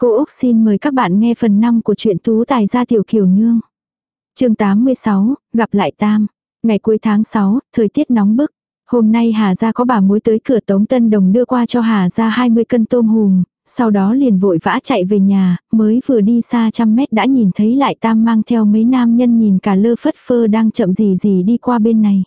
Cô Úc xin mời các bạn nghe phần 5 của truyện Tú Tài gia tiểu kiều nương. chương 86, gặp lại Tam. Ngày cuối tháng 6, thời tiết nóng bức. Hôm nay Hà gia có bà mối tới cửa Tống Tân Đồng đưa qua cho Hà gia 20 cân tôm hùm, sau đó liền vội vã chạy về nhà, mới vừa đi xa trăm mét đã nhìn thấy lại Tam mang theo mấy nam nhân nhìn cả lơ phất phơ đang chậm gì gì đi qua bên này.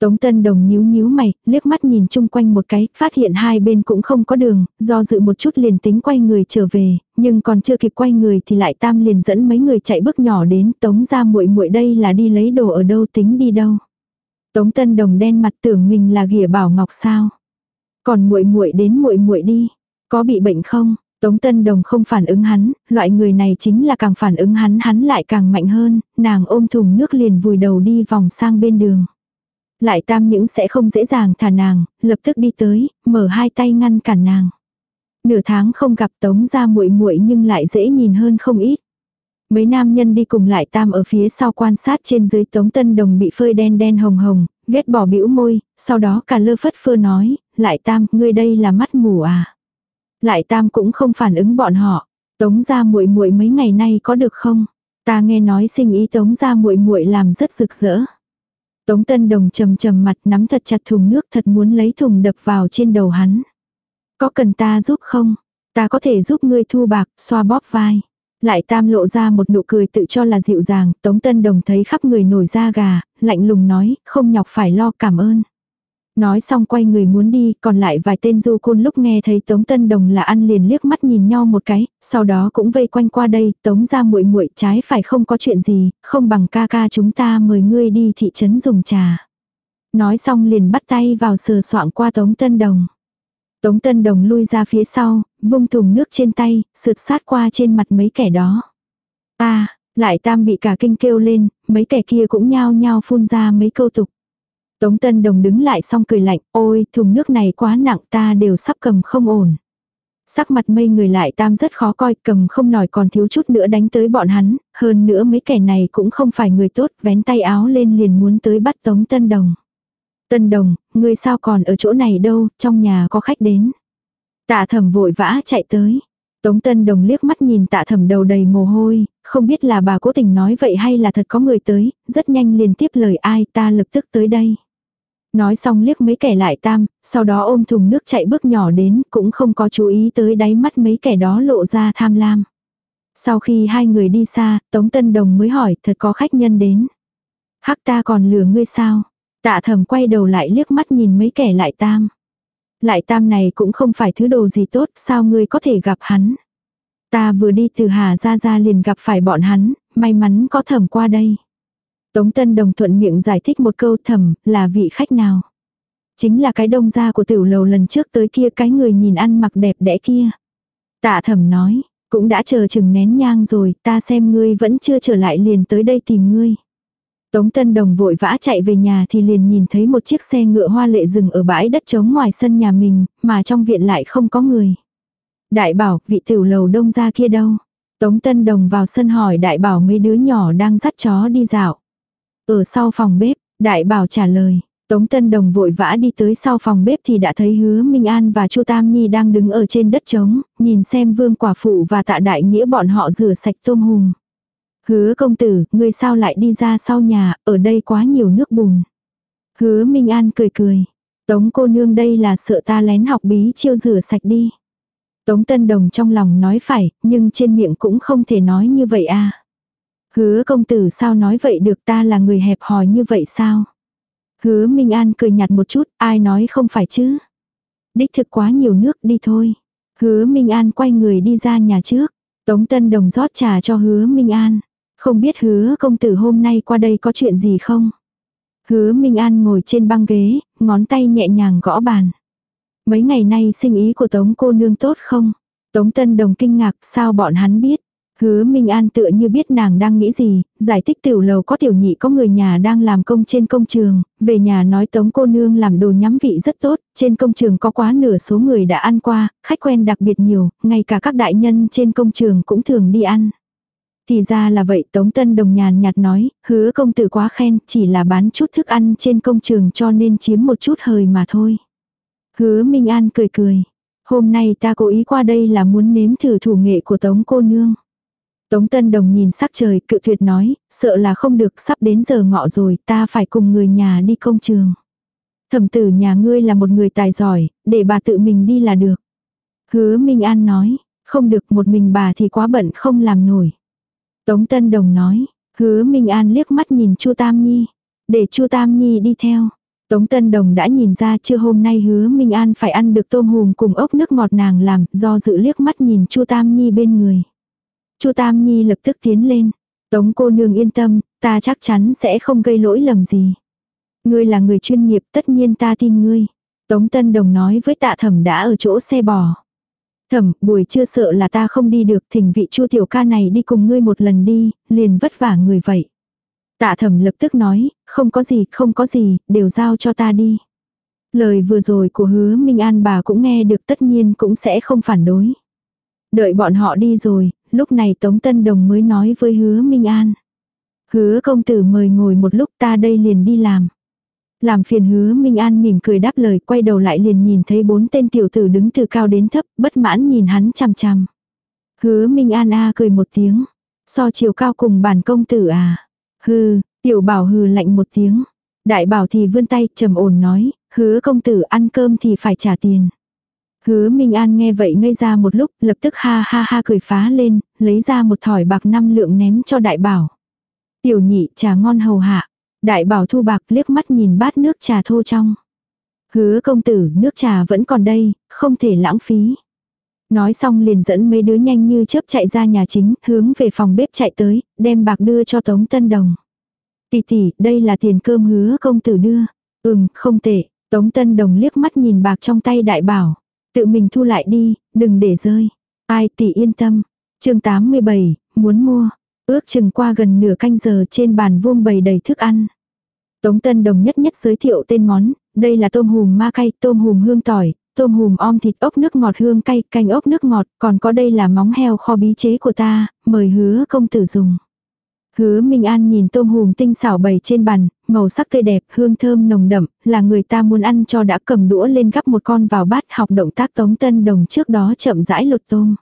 Tống Tân Đồng nhíu nhíu mày, liếc mắt nhìn chung quanh một cái, phát hiện hai bên cũng không có đường, do dự một chút liền tính quay người trở về, nhưng còn chưa kịp quay người thì lại Tam liền dẫn mấy người chạy bước nhỏ đến, Tống ra muội muội đây là đi lấy đồ ở đâu tính đi đâu. Tống Tân Đồng đen mặt tưởng mình là ghìa bảo ngọc sao. Còn muội muội đến muội muội đi, có bị bệnh không? Tống Tân Đồng không phản ứng hắn, loại người này chính là càng phản ứng hắn hắn lại càng mạnh hơn, nàng ôm thùng nước liền vùi đầu đi vòng sang bên đường. Lại tam những sẽ không dễ dàng thả nàng, lập tức đi tới, mở hai tay ngăn cản nàng. Nửa tháng không gặp tống ra muội muội nhưng lại dễ nhìn hơn không ít. Mấy nam nhân đi cùng lại tam ở phía sau quan sát trên dưới tống tân đồng bị phơi đen đen hồng hồng, ghét bỏ bĩu môi, sau đó cả lơ phất phơ nói, lại tam, ngươi đây là mắt mù à. Lại tam cũng không phản ứng bọn họ, tống ra muội muội mấy ngày nay có được không? Ta nghe nói sinh ý tống ra muội muội làm rất rực rỡ. Tống Tân Đồng trầm trầm mặt nắm thật chặt thùng nước thật muốn lấy thùng đập vào trên đầu hắn. Có cần ta giúp không? Ta có thể giúp ngươi thu bạc, xoa bóp vai. Lại tam lộ ra một nụ cười tự cho là dịu dàng, Tống Tân Đồng thấy khắp người nổi da gà, lạnh lùng nói, không nhọc phải lo cảm ơn. Nói xong quay người muốn đi, còn lại vài tên du côn lúc nghe thấy Tống Tân Đồng là ăn liền liếc mắt nhìn nhau một cái, sau đó cũng vây quanh qua đây, Tống ra muội muội trái phải không có chuyện gì, không bằng ca ca chúng ta mời ngươi đi thị trấn dùng trà. Nói xong liền bắt tay vào sờ soạn qua Tống Tân Đồng. Tống Tân Đồng lui ra phía sau, vung thùng nước trên tay, sượt sát qua trên mặt mấy kẻ đó. Ta, lại tam bị cả kinh kêu lên, mấy kẻ kia cũng nhao nhao phun ra mấy câu tục. Tống Tân Đồng đứng lại xong cười lạnh, ôi thùng nước này quá nặng ta đều sắp cầm không ổn. Sắc mặt mây người lại tam rất khó coi, cầm không nổi còn thiếu chút nữa đánh tới bọn hắn, hơn nữa mấy kẻ này cũng không phải người tốt, vén tay áo lên liền muốn tới bắt Tống Tân Đồng. Tân Đồng, người sao còn ở chỗ này đâu, trong nhà có khách đến. Tạ thẩm vội vã chạy tới. Tống Tân Đồng liếc mắt nhìn tạ thẩm đầu đầy mồ hôi, không biết là bà cố tình nói vậy hay là thật có người tới, rất nhanh liền tiếp lời ai ta lập tức tới đây. Nói xong liếc mấy kẻ lại tam, sau đó ôm thùng nước chạy bước nhỏ đến, cũng không có chú ý tới đáy mắt mấy kẻ đó lộ ra tham lam. Sau khi hai người đi xa, Tống Tân Đồng mới hỏi thật có khách nhân đến. Hắc ta còn lừa ngươi sao? Tạ thầm quay đầu lại liếc mắt nhìn mấy kẻ lại tam. Lại tam này cũng không phải thứ đồ gì tốt, sao ngươi có thể gặp hắn? Ta vừa đi từ Hà ra ra liền gặp phải bọn hắn, may mắn có thầm qua đây. Tống Tân Đồng thuận miệng giải thích một câu thầm, là vị khách nào. Chính là cái đông gia của tiểu lầu lần trước tới kia cái người nhìn ăn mặc đẹp đẽ kia. Tạ thầm nói, cũng đã chờ chừng nén nhang rồi, ta xem ngươi vẫn chưa trở lại liền tới đây tìm ngươi. Tống Tân Đồng vội vã chạy về nhà thì liền nhìn thấy một chiếc xe ngựa hoa lệ dừng ở bãi đất trống ngoài sân nhà mình, mà trong viện lại không có người. Đại bảo, vị tiểu lầu đông gia kia đâu? Tống Tân Đồng vào sân hỏi đại bảo mấy đứa nhỏ đang dắt chó đi dạo. Ở sau phòng bếp, đại bảo trả lời. Tống Tân Đồng vội vã đi tới sau phòng bếp thì đã thấy Hứa Minh An và Chu Tam Nhi đang đứng ở trên đất trống, nhìn xem Vương Quả Phụ và Tạ Đại Nghĩa bọn họ rửa sạch tôm hùm. Hứa công tử, ngươi sao lại đi ra sau nhà, ở đây quá nhiều nước bùn. Hứa Minh An cười cười. Tống cô nương đây là sợ ta lén học bí chiêu rửa sạch đi. Tống Tân Đồng trong lòng nói phải, nhưng trên miệng cũng không thể nói như vậy à. Hứa công tử sao nói vậy được ta là người hẹp hòi như vậy sao? Hứa Minh An cười nhạt một chút, ai nói không phải chứ? Đích thực quá nhiều nước đi thôi. Hứa Minh An quay người đi ra nhà trước. Tống Tân Đồng rót trà cho hứa Minh An. Không biết hứa công tử hôm nay qua đây có chuyện gì không? Hứa Minh An ngồi trên băng ghế, ngón tay nhẹ nhàng gõ bàn. Mấy ngày nay sinh ý của Tống cô nương tốt không? Tống Tân Đồng kinh ngạc sao bọn hắn biết. Hứa Minh An tựa như biết nàng đang nghĩ gì, giải thích tiểu lầu có tiểu nhị có người nhà đang làm công trên công trường, về nhà nói tống cô nương làm đồ nhắm vị rất tốt, trên công trường có quá nửa số người đã ăn qua, khách quen đặc biệt nhiều, ngay cả các đại nhân trên công trường cũng thường đi ăn. Thì ra là vậy Tống Tân Đồng nhàn nhạt nói, hứa công tử quá khen, chỉ là bán chút thức ăn trên công trường cho nên chiếm một chút hời mà thôi. Hứa Minh An cười cười. Hôm nay ta cố ý qua đây là muốn nếm thử thủ nghệ của tống cô nương. Tống Tân Đồng nhìn sắc trời cự tuyệt nói, sợ là không được sắp đến giờ ngọ rồi ta phải cùng người nhà đi công trường. Thẩm tử nhà ngươi là một người tài giỏi, để bà tự mình đi là được. Hứa Minh An nói, không được một mình bà thì quá bận không làm nổi. Tống Tân Đồng nói, hứa Minh An liếc mắt nhìn Chu Tam Nhi, để Chu Tam Nhi đi theo. Tống Tân Đồng đã nhìn ra chưa hôm nay hứa Minh An phải ăn được tôm hùm cùng ốc nước ngọt nàng làm, do dự liếc mắt nhìn Chu Tam Nhi bên người. Chu Tam Nhi lập tức tiến lên. Tống cô nương yên tâm, ta chắc chắn sẽ không gây lỗi lầm gì. Ngươi là người chuyên nghiệp tất nhiên ta tin ngươi. Tống Tân Đồng nói với tạ thẩm đã ở chỗ xe bò. Thẩm, buổi trưa sợ là ta không đi được thỉnh vị chu tiểu ca này đi cùng ngươi một lần đi, liền vất vả người vậy. Tạ thẩm lập tức nói, không có gì, không có gì, đều giao cho ta đi. Lời vừa rồi của hứa Minh An bà cũng nghe được tất nhiên cũng sẽ không phản đối. Đợi bọn họ đi rồi, lúc này Tống Tân Đồng mới nói với hứa Minh An. Hứa công tử mời ngồi một lúc ta đây liền đi làm. Làm phiền hứa Minh An mỉm cười đáp lời quay đầu lại liền nhìn thấy bốn tên tiểu tử đứng từ cao đến thấp bất mãn nhìn hắn chằm chằm. Hứa Minh An a cười một tiếng. So chiều cao cùng bản công tử à. Hừ, tiểu bảo hừ lạnh một tiếng. Đại bảo thì vươn tay trầm ổn nói, hứa công tử ăn cơm thì phải trả tiền. Hứa Minh An nghe vậy ngây ra một lúc, lập tức ha ha ha cười phá lên, lấy ra một thỏi bạc năm lượng ném cho đại bảo. Tiểu nhị trà ngon hầu hạ. Đại bảo thu bạc liếc mắt nhìn bát nước trà thô trong. Hứa công tử, nước trà vẫn còn đây, không thể lãng phí. Nói xong liền dẫn mấy đứa nhanh như chớp chạy ra nhà chính, hướng về phòng bếp chạy tới, đem bạc đưa cho Tống Tân Đồng. Tỷ tỷ, đây là tiền cơm hứa công tử đưa. Ừm, không tệ. Tống Tân Đồng liếc mắt nhìn bạc trong tay đại bảo. Tự mình thu lại đi, đừng để rơi. Ai tỷ yên tâm. chương 87, muốn mua. Ước chừng qua gần nửa canh giờ trên bàn vuông bầy đầy thức ăn. Tống Tân Đồng nhất nhất giới thiệu tên món, đây là tôm hùm ma cay, tôm hùm hương tỏi, tôm hùm om thịt ốc nước ngọt hương cay, canh ốc nước ngọt, còn có đây là móng heo kho bí chế của ta, mời hứa công tử dùng. Hứa Minh An nhìn tôm hùm tinh xảo bày trên bàn, màu sắc tươi đẹp, hương thơm nồng đậm, là người ta muốn ăn cho đã cầm đũa lên gắp một con vào bát học động tác Tống Tân Đồng trước đó chậm rãi lột tôm.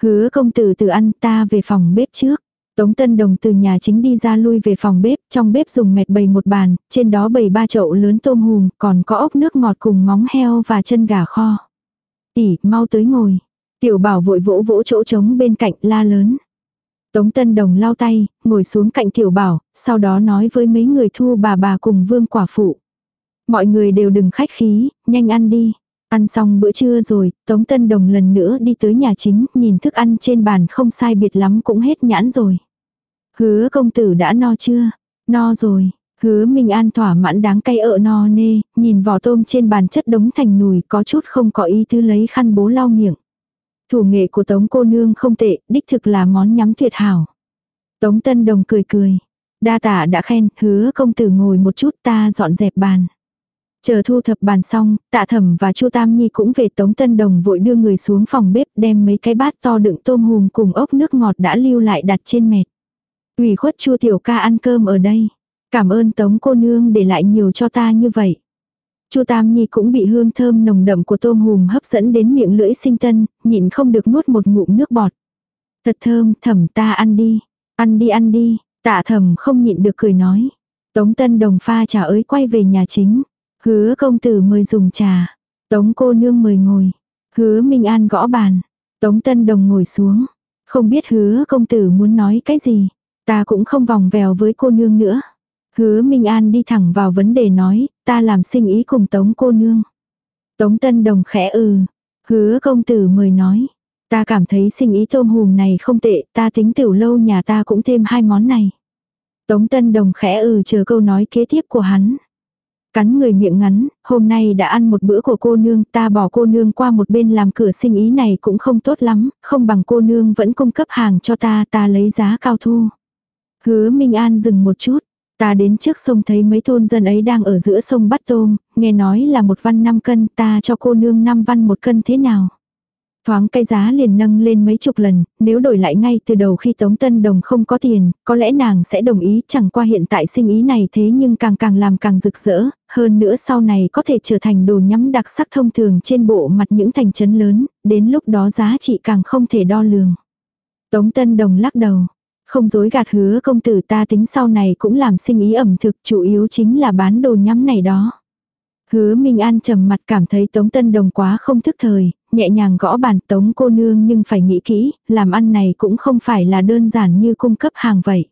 Hứa công tử từ ăn ta về phòng bếp trước. Tống Tân Đồng từ nhà chính đi ra lui về phòng bếp, trong bếp dùng mẹt bày một bàn, trên đó bày ba chậu lớn tôm hùm, còn có ốc nước ngọt cùng móng heo và chân gà kho. Tỷ, mau tới ngồi. Tiểu bảo vội vỗ vỗ chỗ trống bên cạnh la lớn. Tống Tân Đồng lau tay, ngồi xuống cạnh tiểu bảo, sau đó nói với mấy người thu bà bà cùng vương quả phụ. Mọi người đều đừng khách khí, nhanh ăn đi. Ăn xong bữa trưa rồi, Tống Tân Đồng lần nữa đi tới nhà chính, nhìn thức ăn trên bàn không sai biệt lắm cũng hết nhãn rồi. Hứa công tử đã no chưa? No rồi. Hứa Minh An thỏa mãn đáng cay ợ no nê, nhìn vỏ tôm trên bàn chất đống thành nùi có chút không có ý tư lấy khăn bố lau miệng. Thủ nghệ của Tống cô nương không tệ, đích thực là món nhắm tuyệt hảo. Tống Tân Đồng cười cười. Đa tả đã khen, hứa công tử ngồi một chút ta dọn dẹp bàn. Chờ thu thập bàn xong, tạ thẩm và chu Tam Nhi cũng về Tống Tân Đồng vội đưa người xuống phòng bếp đem mấy cái bát to đựng tôm hùm cùng ốc nước ngọt đã lưu lại đặt trên mệt. ủy khuất chu tiểu ca ăn cơm ở đây. Cảm ơn Tống cô nương để lại nhiều cho ta như vậy chu Tam Nhi cũng bị hương thơm nồng đậm của tôm hùm hấp dẫn đến miệng lưỡi sinh tân, nhịn không được nuốt một ngụm nước bọt. Thật thơm, thẩm ta ăn đi. Ăn đi ăn đi, tạ thẩm không nhịn được cười nói. Tống Tân Đồng pha trà ới quay về nhà chính. Hứa công tử mời dùng trà. Tống cô nương mời ngồi. Hứa Minh An gõ bàn. Tống Tân Đồng ngồi xuống. Không biết hứa công tử muốn nói cái gì. Ta cũng không vòng vèo với cô nương nữa. Hứa Minh An đi thẳng vào vấn đề nói, ta làm sinh ý cùng Tống cô nương. Tống Tân Đồng khẽ ừ. Hứa công tử mời nói. Ta cảm thấy sinh ý tôm hùm này không tệ, ta tính tiểu lâu nhà ta cũng thêm hai món này. Tống Tân Đồng khẽ ừ chờ câu nói kế tiếp của hắn. Cắn người miệng ngắn, hôm nay đã ăn một bữa của cô nương, ta bỏ cô nương qua một bên làm cửa sinh ý này cũng không tốt lắm, không bằng cô nương vẫn cung cấp hàng cho ta, ta lấy giá cao thu. Hứa Minh An dừng một chút, ta đến trước sông thấy mấy thôn dân ấy đang ở giữa sông bắt tôm, nghe nói là một văn năm cân, ta cho cô nương năm văn một cân thế nào. Thoáng cái giá liền nâng lên mấy chục lần, nếu đổi lại ngay từ đầu khi Tống Tân Đồng không có tiền, có lẽ nàng sẽ đồng ý chẳng qua hiện tại sinh ý này thế nhưng càng càng làm càng rực rỡ, hơn nữa sau này có thể trở thành đồ nhắm đặc sắc thông thường trên bộ mặt những thành trấn lớn, đến lúc đó giá trị càng không thể đo lường. Tống Tân Đồng lắc đầu, không dối gạt hứa công tử ta tính sau này cũng làm sinh ý ẩm thực chủ yếu chính là bán đồ nhắm này đó. Hứa Minh An trầm mặt cảm thấy Tống Tân Đồng quá không thức thời, nhẹ nhàng gõ bàn Tống cô nương nhưng phải nghĩ kỹ, làm ăn này cũng không phải là đơn giản như cung cấp hàng vậy.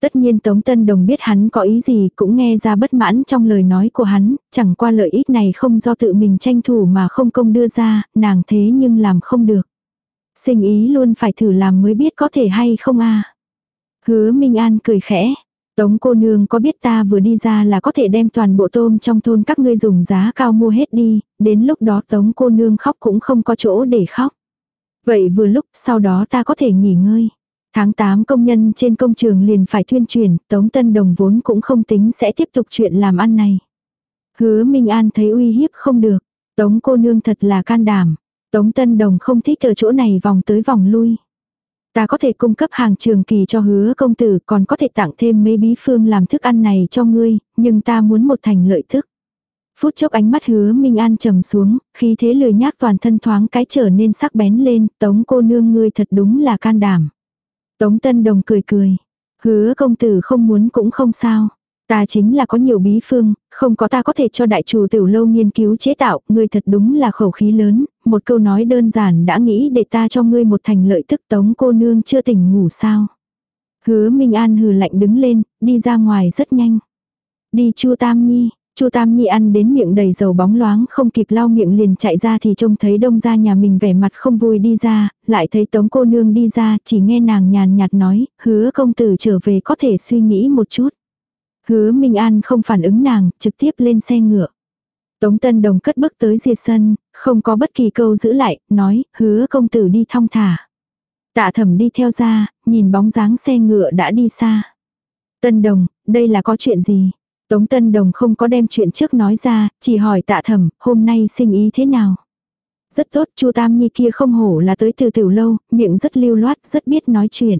Tất nhiên Tống Tân Đồng biết hắn có ý gì cũng nghe ra bất mãn trong lời nói của hắn, chẳng qua lợi ích này không do tự mình tranh thủ mà không công đưa ra, nàng thế nhưng làm không được. Sinh ý luôn phải thử làm mới biết có thể hay không a Hứa Minh An cười khẽ. Tống cô nương có biết ta vừa đi ra là có thể đem toàn bộ tôm trong thôn các ngươi dùng giá cao mua hết đi, đến lúc đó tống cô nương khóc cũng không có chỗ để khóc. Vậy vừa lúc sau đó ta có thể nghỉ ngơi. Tháng 8 công nhân trên công trường liền phải tuyên truyền, Tống Tân Đồng vốn cũng không tính sẽ tiếp tục chuyện làm ăn này. Hứa Minh An thấy uy hiếp không được, Tống cô nương thật là can đảm. Tống Tân Đồng không thích ở chỗ này vòng tới vòng lui. Ta có thể cung cấp hàng trường kỳ cho hứa công tử còn có thể tặng thêm mấy bí phương làm thức ăn này cho ngươi, nhưng ta muốn một thành lợi thức. Phút chốc ánh mắt hứa Minh An trầm xuống, khi thế lười nhác toàn thân thoáng cái trở nên sắc bén lên, tống cô nương ngươi thật đúng là can đảm. Tống Tân Đồng cười cười, hứa công tử không muốn cũng không sao. Ta chính là có nhiều bí phương, không có ta có thể cho đại chủ tiểu lâu nghiên cứu chế tạo, ngươi thật đúng là khẩu khí lớn, một câu nói đơn giản đã nghĩ để ta cho ngươi một thành lợi tức tống cô nương chưa tỉnh ngủ sao. Hứa Minh An hừ lạnh đứng lên, đi ra ngoài rất nhanh. Đi Chu Tam Nhi, Chu Tam Nhi ăn đến miệng đầy dầu bóng loáng không kịp lau miệng liền chạy ra thì trông thấy đông ra nhà mình vẻ mặt không vui đi ra, lại thấy tống cô nương đi ra, chỉ nghe nàng nhàn nhạt nói, hứa công tử trở về có thể suy nghĩ một chút. Hứa Minh An không phản ứng nàng, trực tiếp lên xe ngựa. Tống Tân Đồng cất bước tới diệt sân, không có bất kỳ câu giữ lại, nói, hứa công tử đi thong thả. Tạ thẩm đi theo ra, nhìn bóng dáng xe ngựa đã đi xa. Tân Đồng, đây là có chuyện gì? Tống Tân Đồng không có đem chuyện trước nói ra, chỉ hỏi tạ thẩm, hôm nay sinh ý thế nào? Rất tốt, chu Tam Nhi kia không hổ là tới từ tiểu lâu, miệng rất lưu loát, rất biết nói chuyện.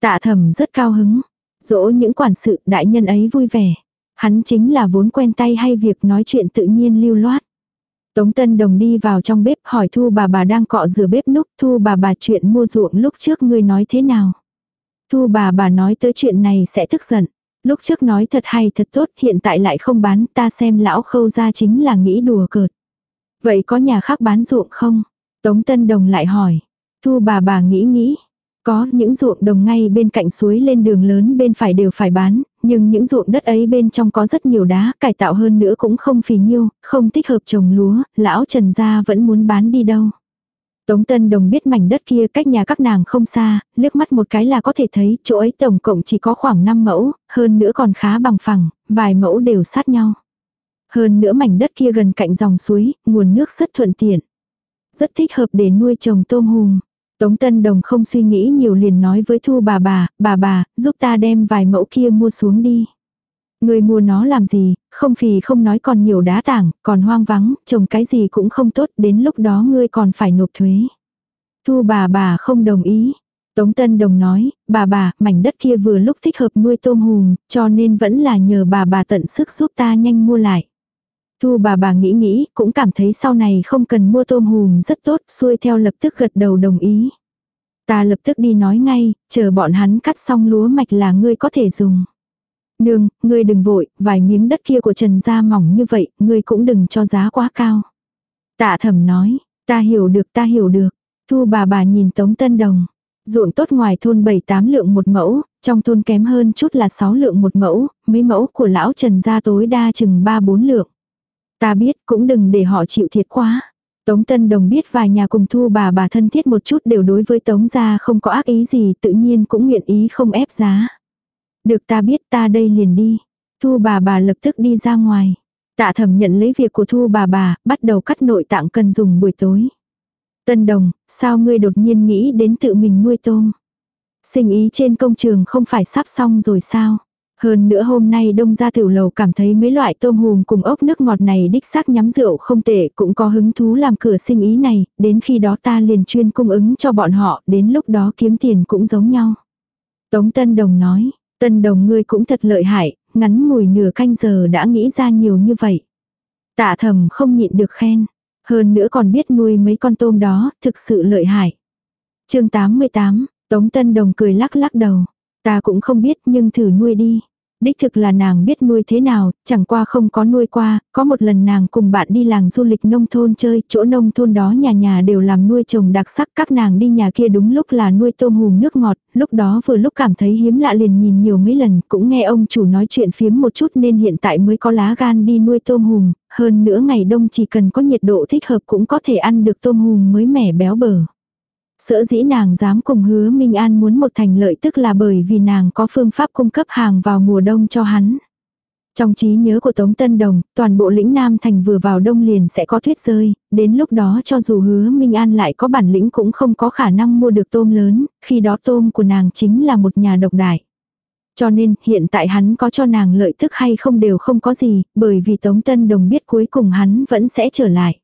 Tạ thẩm rất cao hứng, Dỗ những quản sự đại nhân ấy vui vẻ. Hắn chính là vốn quen tay hay việc nói chuyện tự nhiên lưu loát. Tống Tân Đồng đi vào trong bếp hỏi Thu bà bà đang cọ rửa bếp núc. Thu bà bà chuyện mua ruộng lúc trước ngươi nói thế nào? Thu bà bà nói tới chuyện này sẽ tức giận. Lúc trước nói thật hay thật tốt hiện tại lại không bán ta xem lão khâu ra chính là nghĩ đùa cợt. Vậy có nhà khác bán ruộng không? Tống Tân Đồng lại hỏi. Thu bà bà nghĩ nghĩ. Có những ruộng đồng ngay bên cạnh suối lên đường lớn bên phải đều phải bán, nhưng những ruộng đất ấy bên trong có rất nhiều đá, cải tạo hơn nữa cũng không phì nhiêu, không thích hợp trồng lúa, lão Trần gia vẫn muốn bán đi đâu. Tống Tân Đồng biết mảnh đất kia cách nhà các nàng không xa, liếc mắt một cái là có thể thấy chỗ ấy tổng cộng chỉ có khoảng 5 mẫu, hơn nữa còn khá bằng phẳng, vài mẫu đều sát nhau. Hơn nữa mảnh đất kia gần cạnh dòng suối, nguồn nước rất thuận tiện. Rất thích hợp để nuôi trồng tôm hùm. Tống Tân Đồng không suy nghĩ nhiều liền nói với Thu bà bà, bà bà, giúp ta đem vài mẫu kia mua xuống đi. Người mua nó làm gì, không phì không nói còn nhiều đá tảng, còn hoang vắng, trồng cái gì cũng không tốt, đến lúc đó ngươi còn phải nộp thuế. Thu bà bà không đồng ý. Tống Tân Đồng nói, bà bà, mảnh đất kia vừa lúc thích hợp nuôi tôm hùm, cho nên vẫn là nhờ bà bà tận sức giúp ta nhanh mua lại. Thu bà bà nghĩ nghĩ, cũng cảm thấy sau này không cần mua tôm hùm rất tốt, xuôi theo lập tức gật đầu đồng ý. Ta lập tức đi nói ngay, chờ bọn hắn cắt xong lúa mạch là ngươi có thể dùng. Nương, ngươi đừng vội, vài miếng đất kia của Trần gia mỏng như vậy, ngươi cũng đừng cho giá quá cao. Tạ thẩm nói, ta hiểu được ta hiểu được. Thu bà bà nhìn Tống Tân Đồng. Ruộng tốt ngoài thôn 7-8 lượng một mẫu, trong thôn kém hơn chút là 6 lượng một mẫu, mấy mẫu của lão Trần gia tối đa chừng 3-4 lượng. Ta biết cũng đừng để họ chịu thiệt quá. Tống Tân Đồng biết vài nhà cùng thu bà bà thân thiết một chút đều đối với Tống gia không có ác ý gì tự nhiên cũng nguyện ý không ép giá. Được ta biết ta đây liền đi. Thu bà bà lập tức đi ra ngoài. Tạ thẩm nhận lấy việc của thu bà bà, bắt đầu cắt nội tạng cần dùng buổi tối. Tân Đồng, sao ngươi đột nhiên nghĩ đến tự mình nuôi tôm? Sinh ý trên công trường không phải sắp xong rồi sao? Hơn nữa hôm nay đông gia tiểu lầu cảm thấy mấy loại tôm hùm cùng ốc nước ngọt này đích xác nhắm rượu không tệ cũng có hứng thú làm cửa sinh ý này, đến khi đó ta liền chuyên cung ứng cho bọn họ, đến lúc đó kiếm tiền cũng giống nhau. Tống Tân Đồng nói, Tân Đồng ngươi cũng thật lợi hại, ngắn ngủi nửa canh giờ đã nghĩ ra nhiều như vậy. Tạ thầm không nhịn được khen, hơn nữa còn biết nuôi mấy con tôm đó, thực sự lợi hại. chương 88, Tống Tân Đồng cười lắc lắc đầu. Ta cũng không biết nhưng thử nuôi đi. Đích thực là nàng biết nuôi thế nào, chẳng qua không có nuôi qua, có một lần nàng cùng bạn đi làng du lịch nông thôn chơi, chỗ nông thôn đó nhà nhà đều làm nuôi trồng đặc sắc, các nàng đi nhà kia đúng lúc là nuôi tôm hùm nước ngọt, lúc đó vừa lúc cảm thấy hiếm lạ liền nhìn nhiều mấy lần, cũng nghe ông chủ nói chuyện phiếm một chút nên hiện tại mới có lá gan đi nuôi tôm hùm, hơn nữa ngày đông chỉ cần có nhiệt độ thích hợp cũng có thể ăn được tôm hùm mới mẻ béo bở. Sở dĩ nàng dám cùng hứa Minh An muốn một thành lợi tức là bởi vì nàng có phương pháp cung cấp hàng vào mùa đông cho hắn. Trong trí nhớ của Tống Tân Đồng, toàn bộ lĩnh Nam Thành vừa vào đông liền sẽ có tuyết rơi, đến lúc đó cho dù hứa Minh An lại có bản lĩnh cũng không có khả năng mua được tôm lớn, khi đó tôm của nàng chính là một nhà độc đại. Cho nên hiện tại hắn có cho nàng lợi tức hay không đều không có gì, bởi vì Tống Tân Đồng biết cuối cùng hắn vẫn sẽ trở lại.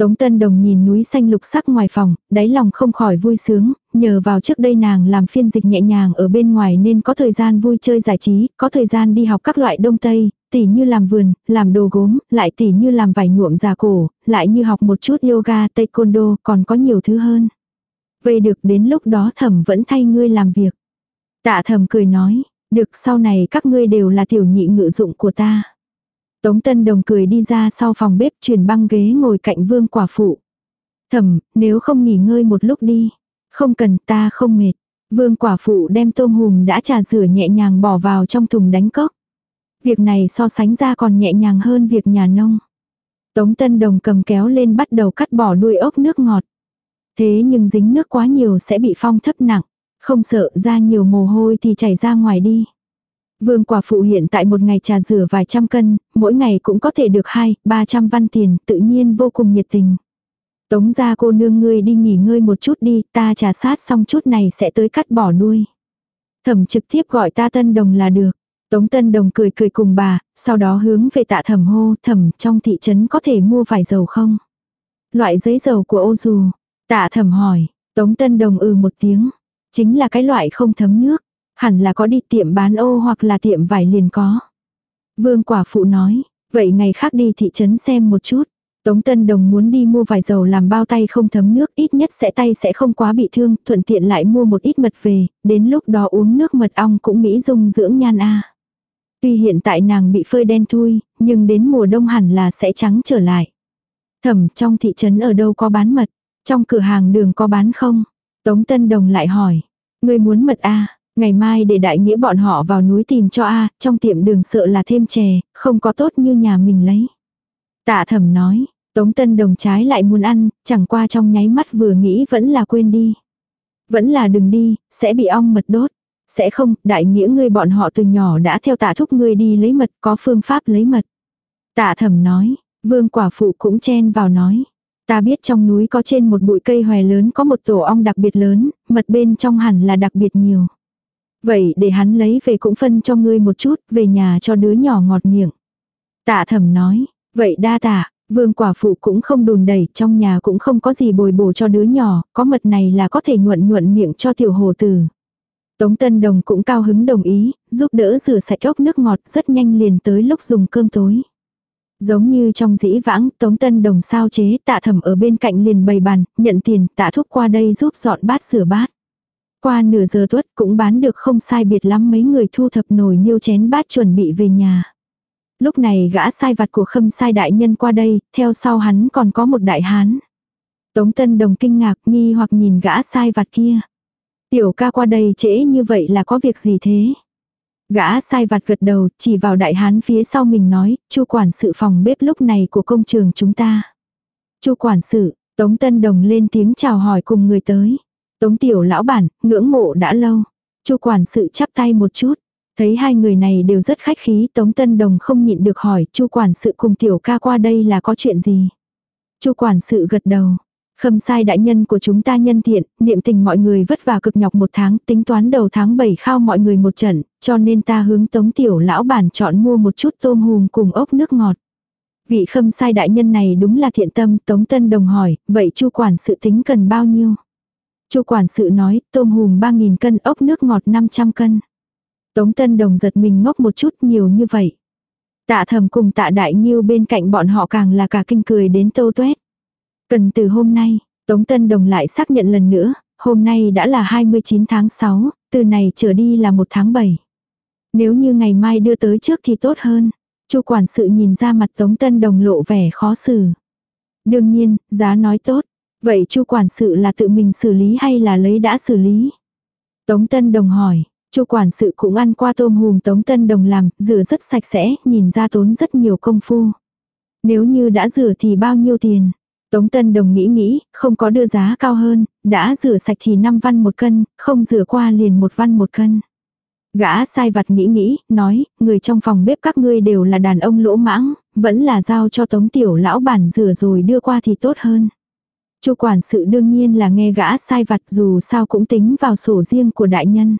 Tống Tân Đồng nhìn núi xanh lục sắc ngoài phòng, đáy lòng không khỏi vui sướng, nhờ vào trước đây nàng làm phiên dịch nhẹ nhàng ở bên ngoài nên có thời gian vui chơi giải trí, có thời gian đi học các loại đông tây, tỉ như làm vườn, làm đồ gốm, lại tỉ như làm vải nhuộm già cổ, lại như học một chút yoga, taekwondo, còn có nhiều thứ hơn. Vậy được đến lúc đó thẩm vẫn thay ngươi làm việc. Tạ thẩm cười nói, được sau này các ngươi đều là tiểu nhị ngự dụng của ta. Tống Tân Đồng cười đi ra sau phòng bếp truyền băng ghế ngồi cạnh vương quả phụ. Thẩm, nếu không nghỉ ngơi một lúc đi. Không cần ta không mệt. Vương quả phụ đem tôm hùm đã trà rửa nhẹ nhàng bỏ vào trong thùng đánh cốc. Việc này so sánh ra còn nhẹ nhàng hơn việc nhà nông. Tống Tân Đồng cầm kéo lên bắt đầu cắt bỏ đuôi ốc nước ngọt. Thế nhưng dính nước quá nhiều sẽ bị phong thấp nặng. Không sợ ra nhiều mồ hôi thì chảy ra ngoài đi. Vương quả phụ hiện tại một ngày trà rửa vài trăm cân, mỗi ngày cũng có thể được hai, ba trăm văn tiền, tự nhiên vô cùng nhiệt tình. Tống ra cô nương ngươi đi nghỉ ngơi một chút đi, ta trà sát xong chút này sẽ tới cắt bỏ nuôi. Thẩm trực tiếp gọi ta tân đồng là được. Tống tân đồng cười cười cùng bà, sau đó hướng về tạ thẩm hô, thẩm trong thị trấn có thể mua vải dầu không? Loại giấy dầu của ô dù. Tạ thẩm hỏi, tống tân đồng ừ một tiếng. Chính là cái loại không thấm nước hẳn là có đi tiệm bán ô hoặc là tiệm vải liền có. Vương quả phụ nói, vậy ngày khác đi thị trấn xem một chút. Tống Tân Đồng muốn đi mua vài dầu làm bao tay không thấm nước, ít nhất sẽ tay sẽ không quá bị thương, thuận tiện lại mua một ít mật về, đến lúc đó uống nước mật ong cũng mỹ dung dưỡng nhan a. Tuy hiện tại nàng bị phơi đen thui, nhưng đến mùa đông hẳn là sẽ trắng trở lại. Thẩm trong thị trấn ở đâu có bán mật, trong cửa hàng đường có bán không? Tống Tân Đồng lại hỏi, người muốn mật a Ngày mai để đại nghĩa bọn họ vào núi tìm cho A, trong tiệm đường sợ là thêm chè, không có tốt như nhà mình lấy. Tạ thẩm nói, Tống Tân Đồng trái lại muốn ăn, chẳng qua trong nháy mắt vừa nghĩ vẫn là quên đi. Vẫn là đừng đi, sẽ bị ong mật đốt. Sẽ không, đại nghĩa ngươi bọn họ từ nhỏ đã theo tạ thúc ngươi đi lấy mật, có phương pháp lấy mật. Tạ thẩm nói, vương quả phụ cũng chen vào nói. Ta biết trong núi có trên một bụi cây hoè lớn có một tổ ong đặc biệt lớn, mật bên trong hẳn là đặc biệt nhiều. Vậy để hắn lấy về cũng phân cho ngươi một chút, về nhà cho đứa nhỏ ngọt miệng. Tạ thẩm nói, vậy đa tạ, vương quả phụ cũng không đùn đẩy, trong nhà cũng không có gì bồi bổ cho đứa nhỏ, có mật này là có thể nhuận nhuận miệng cho tiểu hồ tử. Tống Tân Đồng cũng cao hứng đồng ý, giúp đỡ rửa sạch ốc nước ngọt rất nhanh liền tới lúc dùng cơm tối. Giống như trong dĩ vãng, Tống Tân Đồng sao chế tạ thẩm ở bên cạnh liền bày bàn, nhận tiền, tạ thúc qua đây giúp dọn bát rửa bát. Qua nửa giờ tuất cũng bán được không sai biệt lắm mấy người thu thập nồi niêu chén bát chuẩn bị về nhà. Lúc này gã sai vặt của khâm sai đại nhân qua đây, theo sau hắn còn có một đại hán. Tống Tân Đồng kinh ngạc nghi hoặc nhìn gã sai vặt kia. Tiểu ca qua đây trễ như vậy là có việc gì thế? Gã sai vặt gật đầu, chỉ vào đại hán phía sau mình nói, chu quản sự phòng bếp lúc này của công trường chúng ta. chu quản sự, Tống Tân Đồng lên tiếng chào hỏi cùng người tới. Tống tiểu lão bản, ngưỡng mộ đã lâu. Chu quản sự chắp tay một chút. Thấy hai người này đều rất khách khí, Tống Tân Đồng không nhịn được hỏi, Chu quản sự cùng tiểu ca qua đây là có chuyện gì? Chu quản sự gật đầu. Khâm sai đại nhân của chúng ta nhân thiện, niệm tình mọi người vất vả cực nhọc một tháng, tính toán đầu tháng 7 khao mọi người một trận, cho nên ta hướng tống tiểu lão bản chọn mua một chút tôm hùm cùng ốc nước ngọt. Vị khâm sai đại nhân này đúng là thiện tâm, tống tân đồng hỏi, vậy chu quản sự tính cần bao nhiêu? Chu quản sự nói, tôm hùm 3.000 cân, ốc nước ngọt 500 cân. Tống tân đồng giật mình ngốc một chút nhiều như vậy. Tạ thầm cùng tạ đại nghiêu bên cạnh bọn họ càng là cả kinh cười đến tâu tuét. Cần từ hôm nay, Tống Tân Đồng lại xác nhận lần nữa, hôm nay đã là 29 tháng 6, từ này trở đi là 1 tháng 7. Nếu như ngày mai đưa tới trước thì tốt hơn. Chu quản sự nhìn ra mặt Tống Tân Đồng lộ vẻ khó xử. Đương nhiên, giá nói tốt. Vậy chu quản sự là tự mình xử lý hay là lấy đã xử lý? Tống Tân Đồng hỏi, chu quản sự cũng ăn qua tôm hùm Tống Tân Đồng làm, rửa rất sạch sẽ, nhìn ra tốn rất nhiều công phu. Nếu như đã rửa thì bao nhiêu tiền? Tống Tân Đồng nghĩ nghĩ, không có đưa giá cao hơn, đã rửa sạch thì 5 văn một cân, không rửa qua liền một văn một cân. Gã sai vặt nghĩ nghĩ, nói, người trong phòng bếp các ngươi đều là đàn ông lỗ mãng, vẫn là giao cho tống tiểu lão bản rửa rồi đưa qua thì tốt hơn. Chu quản sự đương nhiên là nghe gã sai vặt dù sao cũng tính vào sổ riêng của đại nhân.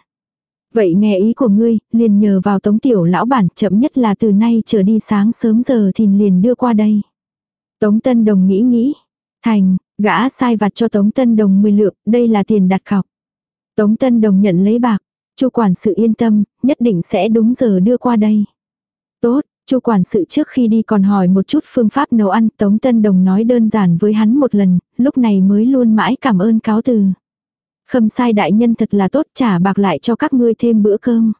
Vậy nghe ý của ngươi, liền nhờ vào tống tiểu lão bản chậm nhất là từ nay trở đi sáng sớm giờ thì liền đưa qua đây. Tống Tân Đồng nghĩ nghĩ. Thành, gã sai vặt cho Tống Tân Đồng 10 lượng, đây là tiền đặt cọc. Tống Tân Đồng nhận lấy bạc. Chu quản sự yên tâm, nhất định sẽ đúng giờ đưa qua đây. Tốt, Chu quản sự trước khi đi còn hỏi một chút phương pháp nấu ăn, Tống Tân Đồng nói đơn giản với hắn một lần, lúc này mới luôn mãi cảm ơn cáo từ. Khâm sai đại nhân thật là tốt trả bạc lại cho các ngươi thêm bữa cơm.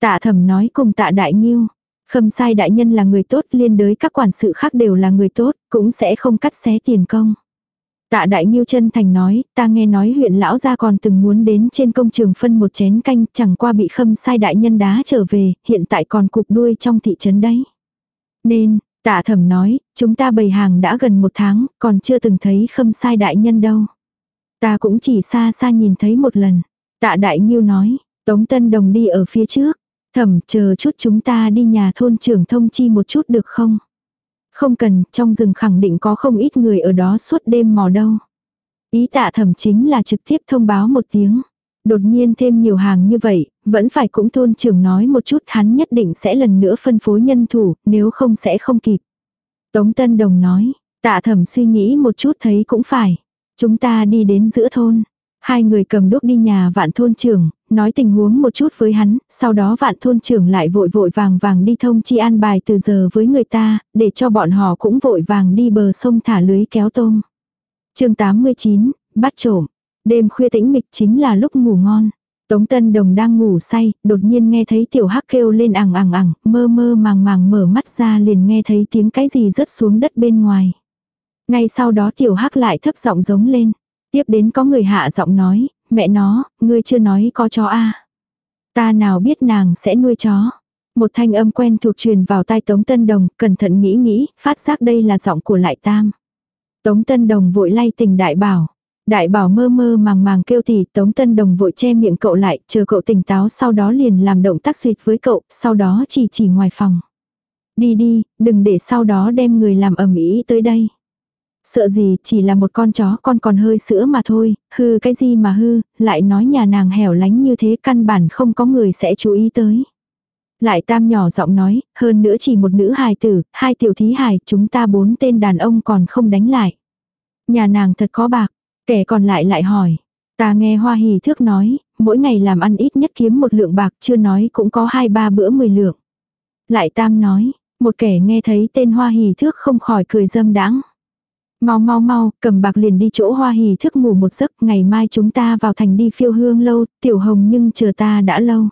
Tạ thẩm nói cùng tạ đại nghiêu. Khâm sai đại nhân là người tốt liên đới các quản sự khác đều là người tốt, cũng sẽ không cắt xé tiền công. Tạ đại nhiêu chân thành nói, ta nghe nói huyện lão gia còn từng muốn đến trên công trường phân một chén canh, chẳng qua bị khâm sai đại nhân đá trở về, hiện tại còn cục đuôi trong thị trấn đấy. Nên, tạ thẩm nói, chúng ta bày hàng đã gần một tháng, còn chưa từng thấy khâm sai đại nhân đâu. Ta cũng chỉ xa xa nhìn thấy một lần. Tạ đại nhiêu nói, Tống Tân Đồng đi ở phía trước. Thẩm chờ chút chúng ta đi nhà thôn trưởng thông chi một chút được không? Không cần, trong rừng khẳng định có không ít người ở đó suốt đêm mò đâu. Ý tạ thẩm chính là trực tiếp thông báo một tiếng. Đột nhiên thêm nhiều hàng như vậy, vẫn phải cũng thôn trưởng nói một chút hắn nhất định sẽ lần nữa phân phối nhân thủ, nếu không sẽ không kịp. Tống Tân Đồng nói, tạ thẩm suy nghĩ một chút thấy cũng phải. Chúng ta đi đến giữa thôn. Hai người cầm đuốc đi nhà vạn thôn trưởng, nói tình huống một chút với hắn, sau đó vạn thôn trưởng lại vội vội vàng vàng đi thông chi an bài từ giờ với người ta, để cho bọn họ cũng vội vàng đi bờ sông thả lưới kéo tôm. chương 89, bắt trộm. Đêm khuya tĩnh mịch chính là lúc ngủ ngon. Tống Tân Đồng đang ngủ say, đột nhiên nghe thấy tiểu hắc kêu lên ẳng ẳng ẳng, mơ mơ màng màng mở mắt ra liền nghe thấy tiếng cái gì rớt xuống đất bên ngoài. Ngay sau đó tiểu hắc lại thấp giọng giống lên. Tiếp đến có người hạ giọng nói, mẹ nó, ngươi chưa nói có chó a à. Ta nào biết nàng sẽ nuôi chó. Một thanh âm quen thuộc truyền vào tai Tống Tân Đồng, cẩn thận nghĩ nghĩ, phát giác đây là giọng của lại tam. Tống Tân Đồng vội lay tình đại bảo. Đại bảo mơ mơ màng màng kêu thì Tống Tân Đồng vội che miệng cậu lại, chờ cậu tỉnh táo sau đó liền làm động tác suyệt với cậu, sau đó chỉ chỉ ngoài phòng. Đi đi, đừng để sau đó đem người làm ầm ĩ tới đây. Sợ gì chỉ là một con chó con còn hơi sữa mà thôi, hư cái gì mà hư, lại nói nhà nàng hẻo lánh như thế căn bản không có người sẽ chú ý tới. Lại tam nhỏ giọng nói, hơn nữa chỉ một nữ hài tử, hai tiểu thí hài, chúng ta bốn tên đàn ông còn không đánh lại. Nhà nàng thật có bạc, kẻ còn lại lại hỏi. Ta nghe hoa hỉ thước nói, mỗi ngày làm ăn ít nhất kiếm một lượng bạc chưa nói cũng có hai ba bữa mười lượng. Lại tam nói, một kẻ nghe thấy tên hoa hỉ thước không khỏi cười dâm đáng. Mau mau mau, cầm bạc liền đi chỗ hoa hỉ thức ngủ một giấc, ngày mai chúng ta vào thành đi phiêu hương lâu, tiểu hồng nhưng chờ ta đã lâu.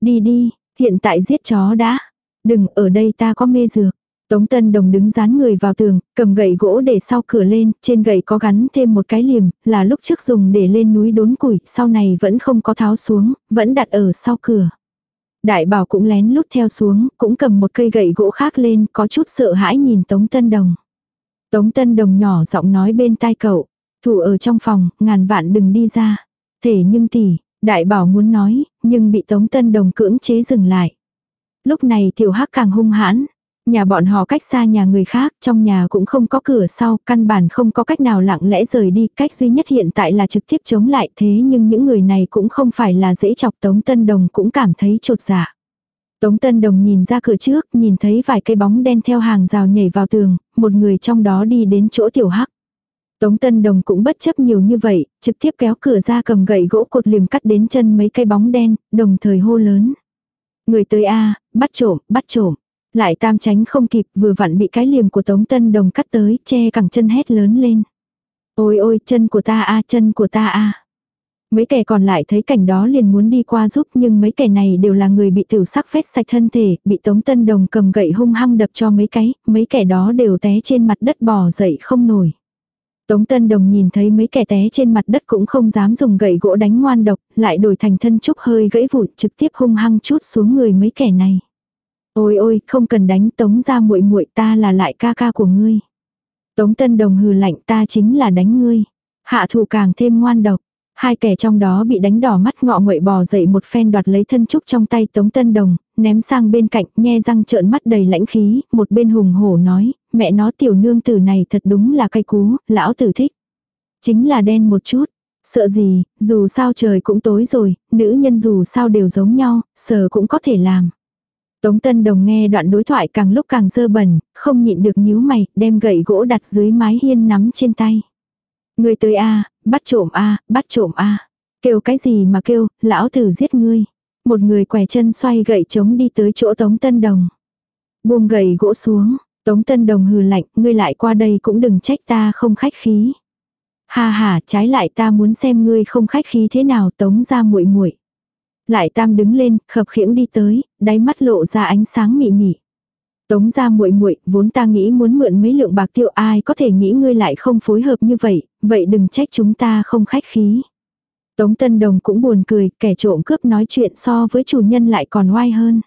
Đi đi, hiện tại giết chó đã. Đừng, ở đây ta có mê dược. Tống Tân Đồng đứng dán người vào tường, cầm gậy gỗ để sau cửa lên, trên gậy có gắn thêm một cái liềm, là lúc trước dùng để lên núi đốn củi, sau này vẫn không có tháo xuống, vẫn đặt ở sau cửa. Đại bảo cũng lén lút theo xuống, cũng cầm một cây gậy gỗ khác lên, có chút sợ hãi nhìn Tống Tân Đồng. Tống Tân Đồng nhỏ giọng nói bên tai cậu, thủ ở trong phòng, ngàn vạn đừng đi ra. Thế nhưng tỷ, đại bảo muốn nói, nhưng bị Tống Tân Đồng cưỡng chế dừng lại. Lúc này tiểu hắc càng hung hãn. Nhà bọn họ cách xa nhà người khác, trong nhà cũng không có cửa sau, căn bản không có cách nào lặng lẽ rời đi, cách duy nhất hiện tại là trực tiếp chống lại thế nhưng những người này cũng không phải là dễ chọc Tống Tân Đồng cũng cảm thấy trột dạ. Tống Tân Đồng nhìn ra cửa trước, nhìn thấy vài cây bóng đen theo hàng rào nhảy vào tường, một người trong đó đi đến chỗ tiểu hắc. Tống Tân Đồng cũng bất chấp nhiều như vậy, trực tiếp kéo cửa ra cầm gậy gỗ cột liềm cắt đến chân mấy cây bóng đen, đồng thời hô lớn. Người tới A, bắt trộm, bắt trộm. Lại tam tránh không kịp vừa vặn bị cái liềm của Tống Tân Đồng cắt tới, che cẳng chân hét lớn lên. Ôi ôi, chân của ta a chân của ta a Mấy kẻ còn lại thấy cảnh đó liền muốn đi qua giúp nhưng mấy kẻ này đều là người bị tiểu sắc phết sạch thân thể, bị Tống Tân Đồng cầm gậy hung hăng đập cho mấy cái, mấy kẻ đó đều té trên mặt đất bò dậy không nổi. Tống Tân Đồng nhìn thấy mấy kẻ té trên mặt đất cũng không dám dùng gậy gỗ đánh ngoan độc, lại đổi thành thân trúc hơi gãy vụn trực tiếp hung hăng chút xuống người mấy kẻ này. Ôi ôi, không cần đánh Tống ra muội muội ta là lại ca ca của ngươi. Tống Tân Đồng hừ lạnh ta chính là đánh ngươi. Hạ thủ càng thêm ngoan độc. Hai kẻ trong đó bị đánh đỏ mắt ngọ nguậy bò dậy một phen đoạt lấy thân trúc trong tay Tống Tân Đồng, ném sang bên cạnh, nghe răng trợn mắt đầy lãnh khí, một bên hùng hổ nói, mẹ nó tiểu nương tử này thật đúng là cây cú, lão tử thích. Chính là đen một chút, sợ gì, dù sao trời cũng tối rồi, nữ nhân dù sao đều giống nhau, sờ cũng có thể làm. Tống Tân Đồng nghe đoạn đối thoại càng lúc càng dơ bẩn, không nhịn được nhíu mày, đem gậy gỗ đặt dưới mái hiên nắm trên tay. Người tới a, bắt trộm a, bắt trộm a. Kêu cái gì mà kêu, lão tử giết ngươi. Một người quẻ chân xoay gậy chống đi tới chỗ Tống Tân Đồng. Buông gậy gỗ xuống, Tống Tân Đồng hừ lạnh, ngươi lại qua đây cũng đừng trách ta không khách khí. Ha ha, trái lại ta muốn xem ngươi không khách khí thế nào Tống ra muội muội. Lại tam đứng lên, khập khiễng đi tới, đáy mắt lộ ra ánh sáng mị mị. Tống ra muội muội, vốn ta nghĩ muốn mượn mấy lượng bạc tiêu ai có thể nghĩ ngươi lại không phối hợp như vậy, vậy đừng trách chúng ta không khách khí. Tống Tân Đồng cũng buồn cười, kẻ trộm cướp nói chuyện so với chủ nhân lại còn oai hơn.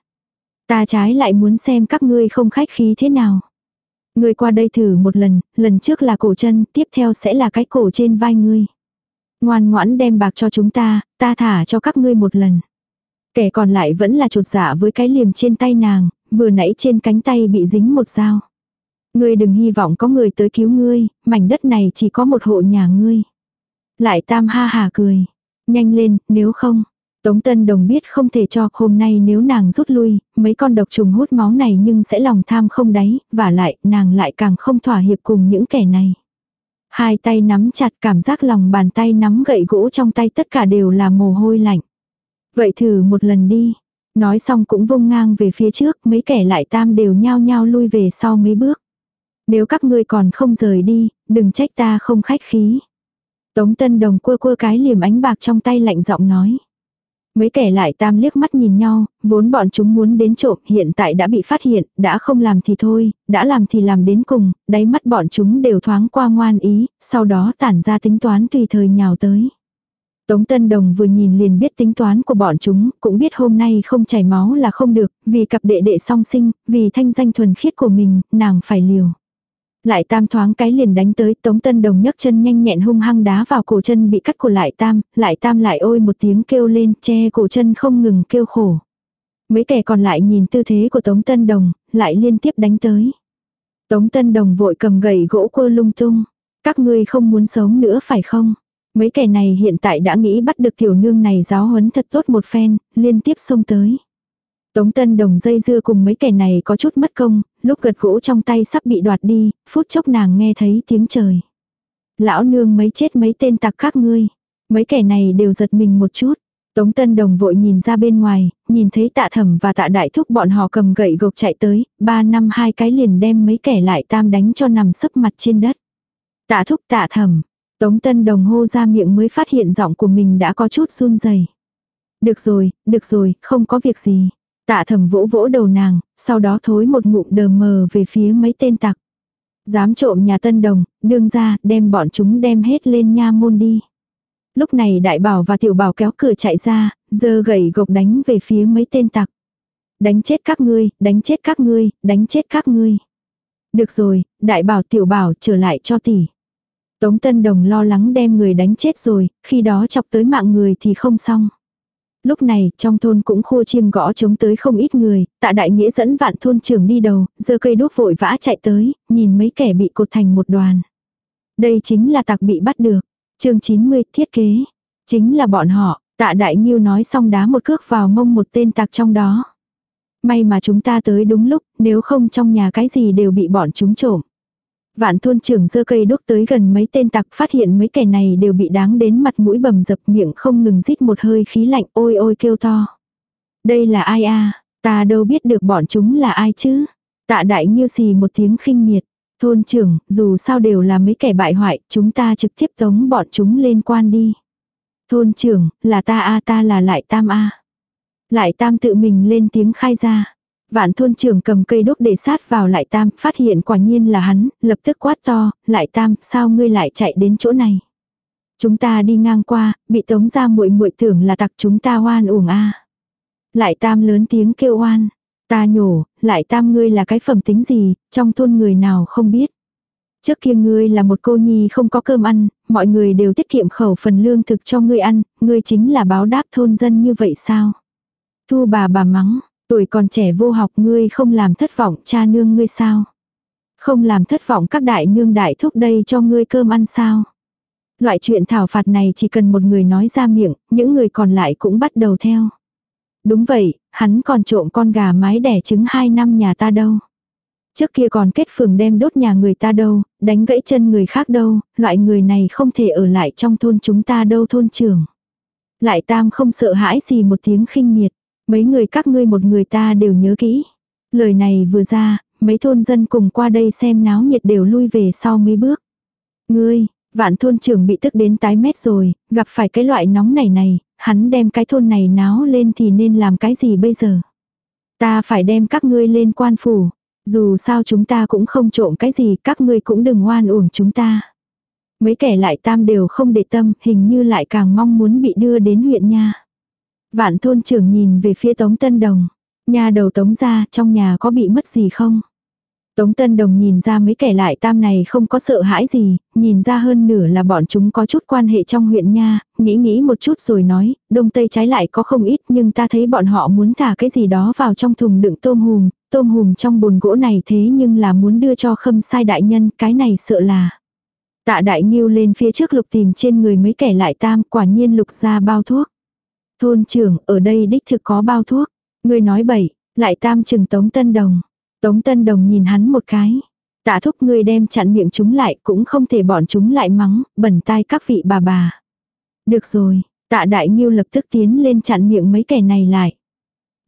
Ta trái lại muốn xem các ngươi không khách khí thế nào. Ngươi qua đây thử một lần, lần trước là cổ chân, tiếp theo sẽ là cái cổ trên vai ngươi. Ngoan ngoãn đem bạc cho chúng ta, ta thả cho các ngươi một lần. Kẻ còn lại vẫn là trột dạ với cái liềm trên tay nàng, vừa nãy trên cánh tay bị dính một dao. Ngươi đừng hy vọng có người tới cứu ngươi, mảnh đất này chỉ có một hộ nhà ngươi. Lại tam ha hà cười. Nhanh lên, nếu không. Tống Tân Đồng biết không thể cho hôm nay nếu nàng rút lui, mấy con độc trùng hút máu này nhưng sẽ lòng tham không đáy, và lại nàng lại càng không thỏa hiệp cùng những kẻ này. Hai tay nắm chặt cảm giác lòng bàn tay nắm gậy gỗ trong tay tất cả đều là mồ hôi lạnh. Vậy thử một lần đi. Nói xong cũng vung ngang về phía trước, mấy kẻ lại tam đều nhao nhao lui về sau mấy bước. Nếu các ngươi còn không rời đi, đừng trách ta không khách khí. Tống Tân Đồng cua cua cái liềm ánh bạc trong tay lạnh giọng nói. Mấy kẻ lại tam liếc mắt nhìn nhau, vốn bọn chúng muốn đến trộm hiện tại đã bị phát hiện, đã không làm thì thôi, đã làm thì làm đến cùng, đáy mắt bọn chúng đều thoáng qua ngoan ý, sau đó tản ra tính toán tùy thời nhào tới. Tống Tân Đồng vừa nhìn liền biết tính toán của bọn chúng, cũng biết hôm nay không chảy máu là không được, vì cặp đệ đệ song sinh, vì thanh danh thuần khiết của mình, nàng phải liều. Lại tam thoáng cái liền đánh tới, Tống Tân Đồng nhấc chân nhanh nhẹn hung hăng đá vào cổ chân bị cắt của lại tam, lại tam lại ôi một tiếng kêu lên, che cổ chân không ngừng kêu khổ. Mấy kẻ còn lại nhìn tư thế của Tống Tân Đồng, lại liên tiếp đánh tới. Tống Tân Đồng vội cầm gậy gỗ quơ lung tung. Các ngươi không muốn sống nữa phải không? Mấy kẻ này hiện tại đã nghĩ bắt được tiểu nương này giáo huấn thật tốt một phen, liên tiếp xông tới. Tống Tân Đồng dây dưa cùng mấy kẻ này có chút mất công, lúc gật gỗ trong tay sắp bị đoạt đi, phút chốc nàng nghe thấy tiếng trời. Lão nương mấy chết mấy tên tặc khác ngươi. Mấy kẻ này đều giật mình một chút. Tống Tân Đồng vội nhìn ra bên ngoài, nhìn thấy tạ thẩm và tạ đại thúc bọn họ cầm gậy gộc chạy tới, ba năm hai cái liền đem mấy kẻ lại tam đánh cho nằm sấp mặt trên đất. Tạ thúc tạ thẩm, Tống Tân Đồng hô ra miệng mới phát hiện giọng của mình đã có chút run rẩy. Được rồi, được rồi, không có việc gì. Tạ thẩm vỗ vỗ đầu nàng, sau đó thối một ngụm đờ mờ về phía mấy tên tặc. Dám trộm nhà Tân Đồng, đương ra, đem bọn chúng đem hết lên nha môn đi. Lúc này đại bảo và tiểu bảo kéo cửa chạy ra, giơ gậy gộc đánh về phía mấy tên tặc. Đánh chết các ngươi, đánh chết các ngươi, đánh chết các ngươi. Được rồi, đại bảo tiểu bảo trở lại cho tỷ. Tống Tân Đồng lo lắng đem người đánh chết rồi, khi đó chọc tới mạng người thì không xong. Lúc này, trong thôn cũng khua chiêng gõ chống tới không ít người, tạ đại nghĩa dẫn vạn thôn trưởng đi đầu, giơ cây đuốc vội vã chạy tới, nhìn mấy kẻ bị cột thành một đoàn. Đây chính là tặc bị bắt được. chương 90 thiết kế. Chính là bọn họ, tạ đại nghiêu nói xong đá một cước vào mông một tên tặc trong đó. May mà chúng ta tới đúng lúc, nếu không trong nhà cái gì đều bị bọn chúng trộm. Vạn thôn trưởng giơ cây đốt tới gần mấy tên tặc phát hiện mấy kẻ này đều bị đáng đến mặt mũi bầm dập miệng không ngừng rít một hơi khí lạnh ôi ôi kêu to. Đây là ai a ta đâu biết được bọn chúng là ai chứ. Tạ đại nhiêu xì một tiếng khinh miệt. Thôn trưởng, dù sao đều là mấy kẻ bại hoại, chúng ta trực tiếp tống bọn chúng lên quan đi. Thôn trưởng, là ta a ta là lại tam a. Lại tam tự mình lên tiếng khai ra. Vạn thôn trưởng cầm cây đốt để sát vào lại tam, phát hiện quả nhiên là hắn, lập tức quát to, lại tam, sao ngươi lại chạy đến chỗ này. Chúng ta đi ngang qua, bị tống ra muội muội tưởng là tặc chúng ta oan uổng a. Lại tam lớn tiếng kêu oan. Ta nhổ, lại tam ngươi là cái phẩm tính gì, trong thôn người nào không biết. Trước kia ngươi là một cô nhi không có cơm ăn, mọi người đều tiết kiệm khẩu phần lương thực cho ngươi ăn, ngươi chính là báo đáp thôn dân như vậy sao? Thu bà bà mắng, tuổi còn trẻ vô học ngươi không làm thất vọng cha nương ngươi sao? Không làm thất vọng các đại nương đại thúc đây cho ngươi cơm ăn sao? Loại chuyện thảo phạt này chỉ cần một người nói ra miệng, những người còn lại cũng bắt đầu theo. Đúng vậy, hắn còn trộm con gà mái đẻ trứng hai năm nhà ta đâu. Trước kia còn kết phường đem đốt nhà người ta đâu, đánh gãy chân người khác đâu, loại người này không thể ở lại trong thôn chúng ta đâu thôn trưởng. Lại tam không sợ hãi gì một tiếng khinh miệt. Mấy người các ngươi một người ta đều nhớ kỹ. Lời này vừa ra, mấy thôn dân cùng qua đây xem náo nhiệt đều lui về sau mấy bước. Ngươi, vạn thôn trưởng bị tức đến tái mét rồi, gặp phải cái loại nóng này này, hắn đem cái thôn này náo lên thì nên làm cái gì bây giờ? Ta phải đem các ngươi lên quan phủ. Dù sao chúng ta cũng không trộm cái gì, các ngươi cũng đừng oan uổng chúng ta. Mấy kẻ lại tam đều không để tâm, hình như lại càng mong muốn bị đưa đến huyện nha. Vạn thôn trưởng nhìn về phía Tống Tân Đồng. Nhà đầu Tống ra, trong nhà có bị mất gì không? Tống Tân Đồng nhìn ra mấy kẻ lại tam này không có sợ hãi gì, nhìn ra hơn nửa là bọn chúng có chút quan hệ trong huyện nha, nghĩ nghĩ một chút rồi nói, đông tây trái lại có không ít nhưng ta thấy bọn họ muốn thả cái gì đó vào trong thùng đựng tôm hùm, tôm hùm trong bồn gỗ này thế nhưng là muốn đưa cho khâm sai đại nhân, cái này sợ là. Tạ đại nghiêu lên phía trước lục tìm trên người mấy kẻ lại tam, quả nhiên lục ra bao thuốc. Thôn trưởng, ở đây đích thực có bao thuốc. Người nói bậy, lại tam chừng Tống Tân Đồng. Tống Tân Đồng nhìn hắn một cái. Tạ thúc ngươi đem chặn miệng chúng lại cũng không thể bọn chúng lại mắng, bẩn tai các vị bà bà. Được rồi, tạ đại nghiêu lập tức tiến lên chặn miệng mấy kẻ này lại.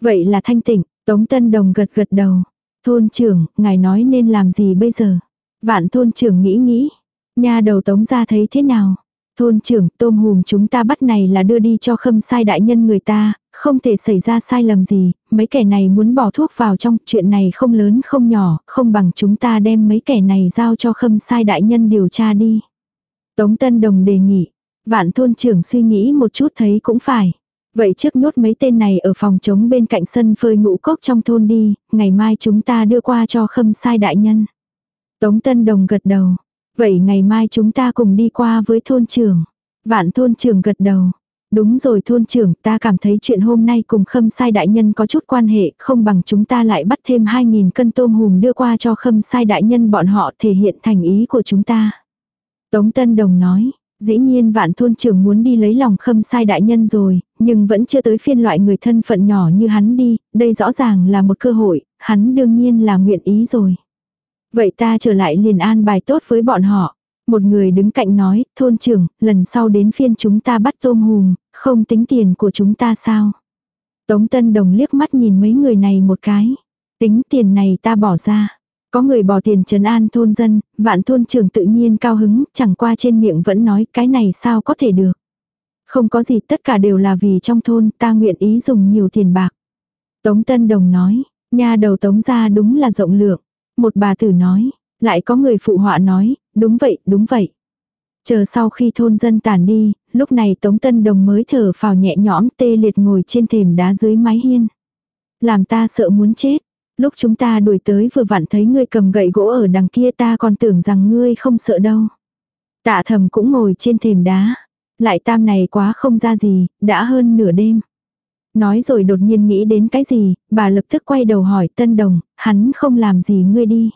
Vậy là thanh tịnh, Tống Tân Đồng gật gật đầu. Thôn trưởng, ngài nói nên làm gì bây giờ? Vạn thôn trưởng nghĩ nghĩ. Nhà đầu Tống ra thấy thế nào? Thôn trưởng, tôm hùm chúng ta bắt này là đưa đi cho khâm sai đại nhân người ta, không thể xảy ra sai lầm gì, mấy kẻ này muốn bỏ thuốc vào trong, chuyện này không lớn không nhỏ, không bằng chúng ta đem mấy kẻ này giao cho khâm sai đại nhân điều tra đi. Tống Tân Đồng đề nghị, vạn thôn trưởng suy nghĩ một chút thấy cũng phải. Vậy trước nhốt mấy tên này ở phòng trống bên cạnh sân phơi ngũ cốc trong thôn đi, ngày mai chúng ta đưa qua cho khâm sai đại nhân. Tống Tân Đồng gật đầu. Vậy ngày mai chúng ta cùng đi qua với thôn trưởng. Vạn thôn trưởng gật đầu. Đúng rồi thôn trưởng, ta cảm thấy chuyện hôm nay cùng khâm sai đại nhân có chút quan hệ, không bằng chúng ta lại bắt thêm 2.000 cân tôm hùm đưa qua cho khâm sai đại nhân bọn họ thể hiện thành ý của chúng ta. Tống Tân Đồng nói, dĩ nhiên vạn thôn trưởng muốn đi lấy lòng khâm sai đại nhân rồi, nhưng vẫn chưa tới phiên loại người thân phận nhỏ như hắn đi, đây rõ ràng là một cơ hội, hắn đương nhiên là nguyện ý rồi. Vậy ta trở lại liền an bài tốt với bọn họ. Một người đứng cạnh nói, thôn trưởng, lần sau đến phiên chúng ta bắt tôm hùm, không tính tiền của chúng ta sao? Tống Tân Đồng liếc mắt nhìn mấy người này một cái. Tính tiền này ta bỏ ra. Có người bỏ tiền trấn an thôn dân, vạn thôn trưởng tự nhiên cao hứng, chẳng qua trên miệng vẫn nói cái này sao có thể được. Không có gì tất cả đều là vì trong thôn ta nguyện ý dùng nhiều tiền bạc. Tống Tân Đồng nói, nhà đầu tống ra đúng là rộng lượng. Một bà tử nói, lại có người phụ họa nói, đúng vậy, đúng vậy. Chờ sau khi thôn dân tàn đi, lúc này Tống Tân Đồng mới thở phào nhẹ nhõm tê liệt ngồi trên thềm đá dưới mái hiên. Làm ta sợ muốn chết. Lúc chúng ta đuổi tới vừa vặn thấy ngươi cầm gậy gỗ ở đằng kia ta còn tưởng rằng ngươi không sợ đâu. Tạ thầm cũng ngồi trên thềm đá. Lại tam này quá không ra gì, đã hơn nửa đêm. Nói rồi đột nhiên nghĩ đến cái gì, bà lập tức quay đầu hỏi Tân Đồng, hắn không làm gì ngươi đi.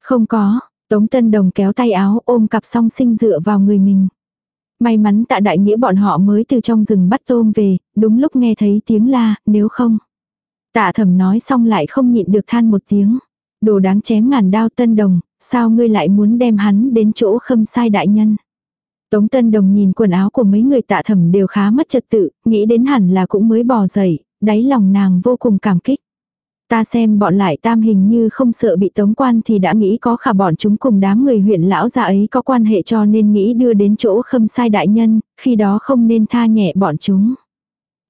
Không có, Tống Tân Đồng kéo tay áo ôm cặp song sinh dựa vào người mình. May mắn tạ đại nghĩa bọn họ mới từ trong rừng bắt tôm về, đúng lúc nghe thấy tiếng la, nếu không. Tạ thẩm nói xong lại không nhịn được than một tiếng. Đồ đáng chém ngàn đao Tân Đồng, sao ngươi lại muốn đem hắn đến chỗ khâm sai đại nhân. Tống Tân Đồng nhìn quần áo của mấy người tạ thẩm đều khá mất trật tự, nghĩ đến hẳn là cũng mới bò dậy, đáy lòng nàng vô cùng cảm kích. Ta xem bọn lại tam hình như không sợ bị tống quan thì đã nghĩ có khả bọn chúng cùng đám người huyện lão già ấy có quan hệ cho nên nghĩ đưa đến chỗ khâm sai đại nhân, khi đó không nên tha nhẹ bọn chúng.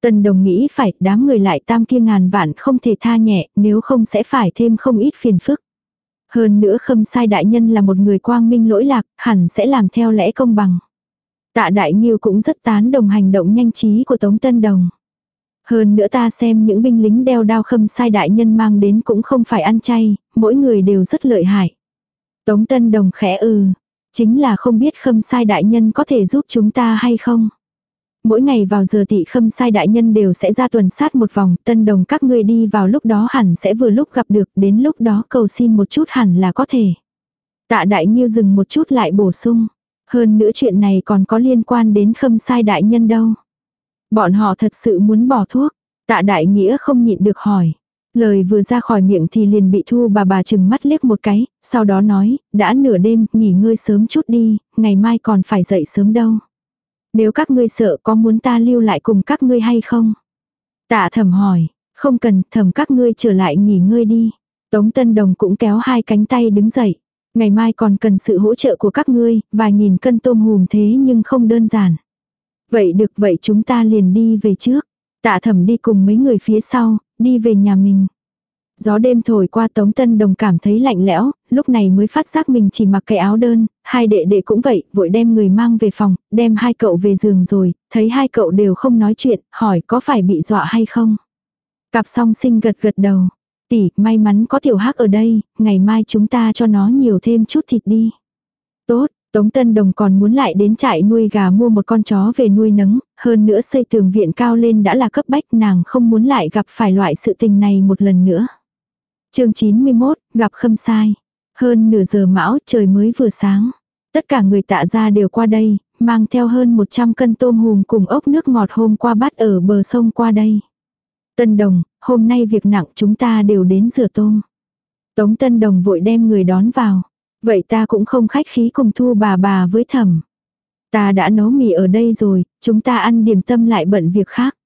Tần đồng nghĩ phải đám người lại tam kia ngàn vạn không thể tha nhẹ nếu không sẽ phải thêm không ít phiền phức. Hơn nữa khâm sai đại nhân là một người quang minh lỗi lạc, hẳn sẽ làm theo lẽ công bằng. Tạ Đại Nghiêu cũng rất tán đồng hành động nhanh trí của Tống Tân Đồng. Hơn nữa ta xem những binh lính đeo đao khâm sai đại nhân mang đến cũng không phải ăn chay, mỗi người đều rất lợi hại. Tống Tân Đồng khẽ ừ, chính là không biết khâm sai đại nhân có thể giúp chúng ta hay không. Mỗi ngày vào giờ tị khâm sai đại nhân đều sẽ ra tuần sát một vòng, tân đồng các ngươi đi vào lúc đó hẳn sẽ vừa lúc gặp được, đến lúc đó cầu xin một chút hẳn là có thể. Tạ đại nghiêu dừng một chút lại bổ sung. Hơn nữa chuyện này còn có liên quan đến khâm sai đại nhân đâu. Bọn họ thật sự muốn bỏ thuốc. Tạ đại nghĩa không nhịn được hỏi. Lời vừa ra khỏi miệng thì liền bị thu bà bà chừng mắt liếc một cái, sau đó nói, đã nửa đêm, nghỉ ngơi sớm chút đi, ngày mai còn phải dậy sớm đâu. Nếu các ngươi sợ có muốn ta lưu lại cùng các ngươi hay không? Tạ thầm hỏi, không cần, thầm các ngươi trở lại nghỉ ngơi đi. Tống Tân Đồng cũng kéo hai cánh tay đứng dậy. Ngày mai còn cần sự hỗ trợ của các ngươi, vài nghìn cân tôm hùm thế nhưng không đơn giản. Vậy được vậy chúng ta liền đi về trước. Tạ thẩm đi cùng mấy người phía sau, đi về nhà mình. Gió đêm thổi qua Tống Tân Đồng cảm thấy lạnh lẽo, lúc này mới phát giác mình chỉ mặc cái áo đơn, hai đệ đệ cũng vậy, vội đem người mang về phòng, đem hai cậu về giường rồi, thấy hai cậu đều không nói chuyện, hỏi có phải bị dọa hay không. Cặp song sinh gật gật đầu, tỷ, may mắn có tiểu hắc ở đây, ngày mai chúng ta cho nó nhiều thêm chút thịt đi. Tốt, Tống Tân Đồng còn muốn lại đến trại nuôi gà mua một con chó về nuôi nấng, hơn nữa xây tường viện cao lên đã là cấp bách nàng không muốn lại gặp phải loại sự tình này một lần nữa. chương 91, gặp khâm sai. Hơn nửa giờ mão trời mới vừa sáng. Tất cả người tạ ra đều qua đây, mang theo hơn 100 cân tôm hùm cùng ốc nước ngọt hôm qua bắt ở bờ sông qua đây. Tân Đồng, hôm nay việc nặng chúng ta đều đến rửa tôm. Tống Tân Đồng vội đem người đón vào. Vậy ta cũng không khách khí cùng thu bà bà với thẩm. Ta đã nấu mì ở đây rồi, chúng ta ăn điểm tâm lại bận việc khác.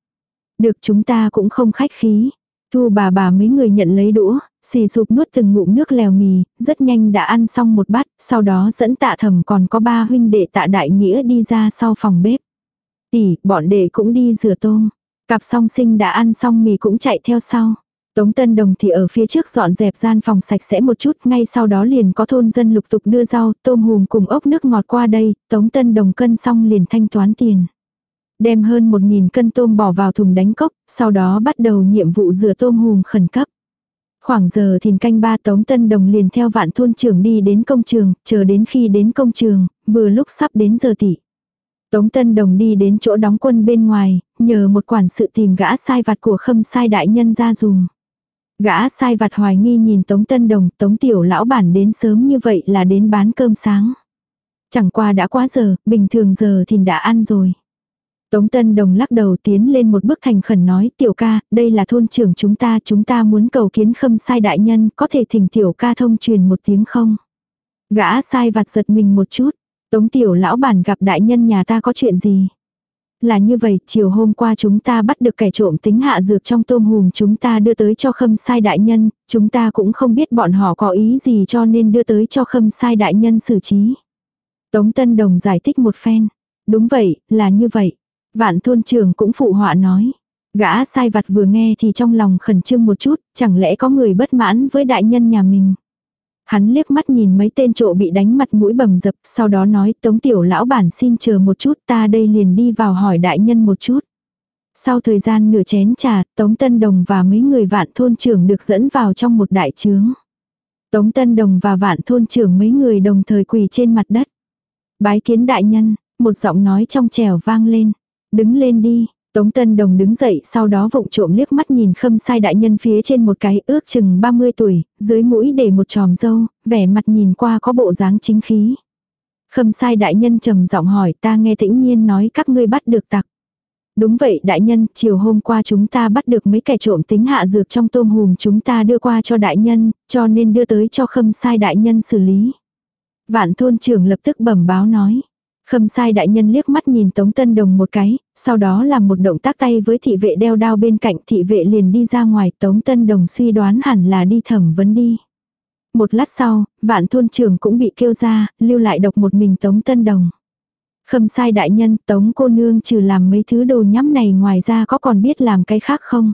Được chúng ta cũng không khách khí. Thu bà bà mấy người nhận lấy đũa, xì sụp nuốt từng ngụm nước lèo mì, rất nhanh đã ăn xong một bát, sau đó dẫn tạ thẩm còn có ba huynh đệ tạ đại nghĩa đi ra sau phòng bếp. Tỷ, bọn đệ cũng đi rửa tôm. Cặp song sinh đã ăn xong mì cũng chạy theo sau. Tống Tân Đồng thì ở phía trước dọn dẹp gian phòng sạch sẽ một chút, ngay sau đó liền có thôn dân lục tục đưa rau, tôm hùm cùng ốc nước ngọt qua đây, Tống Tân Đồng cân xong liền thanh toán tiền. Đem hơn 1.000 cân tôm bỏ vào thùng đánh cốc, sau đó bắt đầu nhiệm vụ rửa tôm hùm khẩn cấp. Khoảng giờ thìn canh ba Tống Tân Đồng liền theo vạn thôn trưởng đi đến công trường, chờ đến khi đến công trường, vừa lúc sắp đến giờ tỷ. Tống Tân Đồng đi đến chỗ đóng quân bên ngoài, nhờ một quản sự tìm gã sai vặt của khâm sai đại nhân ra dùng. Gã sai vặt hoài nghi nhìn Tống Tân Đồng, Tống Tiểu lão bản đến sớm như vậy là đến bán cơm sáng. Chẳng qua đã quá giờ, bình thường giờ thì đã ăn rồi. Tống Tân Đồng lắc đầu tiến lên một bước thành khẩn nói tiểu ca, đây là thôn trưởng chúng ta, chúng ta muốn cầu kiến khâm sai đại nhân, có thể thỉnh tiểu ca thông truyền một tiếng không? Gã sai vặt giật mình một chút, Tống tiểu lão bản gặp đại nhân nhà ta có chuyện gì? Là như vậy, chiều hôm qua chúng ta bắt được kẻ trộm tính hạ dược trong tôm hùm chúng ta đưa tới cho khâm sai đại nhân, chúng ta cũng không biết bọn họ có ý gì cho nên đưa tới cho khâm sai đại nhân xử trí. Tống Tân Đồng giải thích một phen. Đúng vậy, là như vậy. Vạn thôn trưởng cũng phụ họa nói. Gã sai vặt vừa nghe thì trong lòng khẩn trương một chút, chẳng lẽ có người bất mãn với đại nhân nhà mình. Hắn liếc mắt nhìn mấy tên trộ bị đánh mặt mũi bầm dập, sau đó nói tống tiểu lão bản xin chờ một chút ta đây liền đi vào hỏi đại nhân một chút. Sau thời gian nửa chén trà, Tống Tân Đồng và mấy người vạn thôn trưởng được dẫn vào trong một đại trướng. Tống Tân Đồng và vạn thôn trưởng mấy người đồng thời quỳ trên mặt đất. Bái kiến đại nhân, một giọng nói trong trèo vang lên. Đứng lên đi, Tống Tân Đồng đứng dậy sau đó vụng trộm liếc mắt nhìn khâm sai đại nhân phía trên một cái ước chừng 30 tuổi, dưới mũi để một tròm dâu, vẻ mặt nhìn qua có bộ dáng chính khí. Khâm sai đại nhân trầm giọng hỏi ta nghe tĩnh nhiên nói các ngươi bắt được tặc. Đúng vậy đại nhân, chiều hôm qua chúng ta bắt được mấy kẻ trộm tính hạ dược trong tôm hùm chúng ta đưa qua cho đại nhân, cho nên đưa tới cho khâm sai đại nhân xử lý. Vạn thôn trưởng lập tức bẩm báo nói. Khâm sai đại nhân liếc mắt nhìn Tống Tân Đồng một cái, sau đó làm một động tác tay với thị vệ đeo đao bên cạnh thị vệ liền đi ra ngoài Tống Tân Đồng suy đoán hẳn là đi thẩm vấn đi. Một lát sau, vạn thôn trưởng cũng bị kêu ra, lưu lại độc một mình Tống Tân Đồng. Khâm sai đại nhân, Tống cô nương trừ làm mấy thứ đồ nhắm này ngoài ra có còn biết làm cái khác không?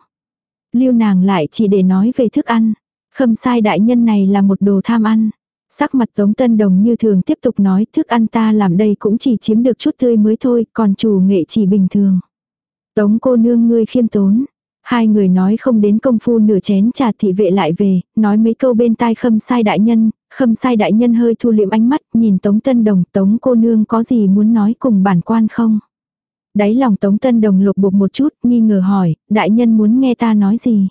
Lưu nàng lại chỉ để nói về thức ăn. Khâm sai đại nhân này là một đồ tham ăn. Sắc mặt Tống Tân Đồng như thường tiếp tục nói thức ăn ta làm đây cũng chỉ chiếm được chút tươi mới thôi, còn chủ nghệ chỉ bình thường. Tống cô nương ngươi khiêm tốn. Hai người nói không đến công phu nửa chén trà thị vệ lại về, nói mấy câu bên tai khâm sai đại nhân, khâm sai đại nhân hơi thu liệm ánh mắt, nhìn Tống Tân Đồng, Tống cô nương có gì muốn nói cùng bản quan không? Đáy lòng Tống Tân Đồng lục bục một chút, nghi ngờ hỏi, đại nhân muốn nghe ta nói gì?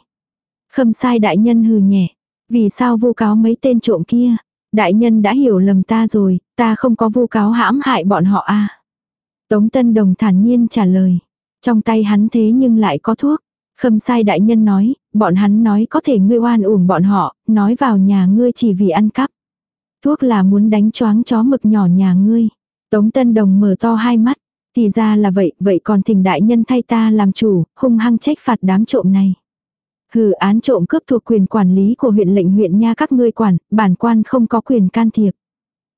Khâm sai đại nhân hừ nhẹ, vì sao vu cáo mấy tên trộm kia? Đại nhân đã hiểu lầm ta rồi, ta không có vu cáo hãm hại bọn họ a. À? Tống Tân Đồng thản nhiên trả lời. Trong tay hắn thế nhưng lại có thuốc. Khâm sai đại nhân nói, bọn hắn nói có thể ngươi oan uổng bọn họ, nói vào nhà ngươi chỉ vì ăn cắp. Thuốc là muốn đánh choáng chó mực nhỏ nhà ngươi. Tống Tân Đồng mở to hai mắt. Thì ra là vậy, vậy còn thỉnh đại nhân thay ta làm chủ, hung hăng trách phạt đám trộm này. Hừ án trộm cướp thuộc quyền quản lý của huyện lệnh huyện nha các ngươi quản, bản quan không có quyền can thiệp.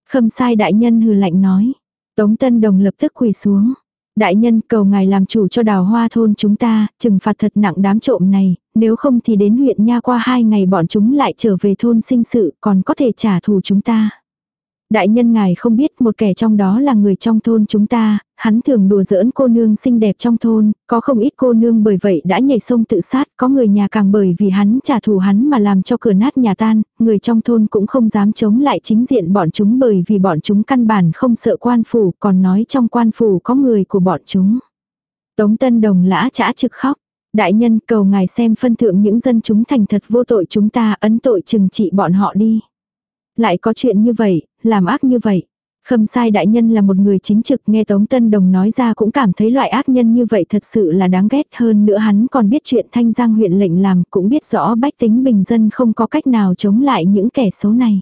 Khâm sai đại nhân hừ lạnh nói. Tống Tân Đồng lập tức quỳ xuống. Đại nhân cầu ngài làm chủ cho đào hoa thôn chúng ta, trừng phạt thật nặng đám trộm này, nếu không thì đến huyện nha qua hai ngày bọn chúng lại trở về thôn sinh sự còn có thể trả thù chúng ta. Đại nhân ngài không biết một kẻ trong đó là người trong thôn chúng ta, hắn thường đùa giỡn cô nương xinh đẹp trong thôn, có không ít cô nương bởi vậy đã nhảy sông tự sát, có người nhà càng bởi vì hắn trả thù hắn mà làm cho cửa nát nhà tan, người trong thôn cũng không dám chống lại chính diện bọn chúng bởi vì bọn chúng căn bản không sợ quan phủ, còn nói trong quan phủ có người của bọn chúng. Tống Tân Đồng lã chả trực khóc. Đại nhân cầu ngài xem phân thượng những dân chúng thành thật vô tội chúng ta ấn tội trừng trị bọn họ đi. Lại có chuyện như vậy, làm ác như vậy. Khâm sai đại nhân là một người chính trực nghe Tống Tân Đồng nói ra cũng cảm thấy loại ác nhân như vậy thật sự là đáng ghét hơn nữa hắn còn biết chuyện thanh giang huyện lệnh làm cũng biết rõ bách tính bình dân không có cách nào chống lại những kẻ xấu này.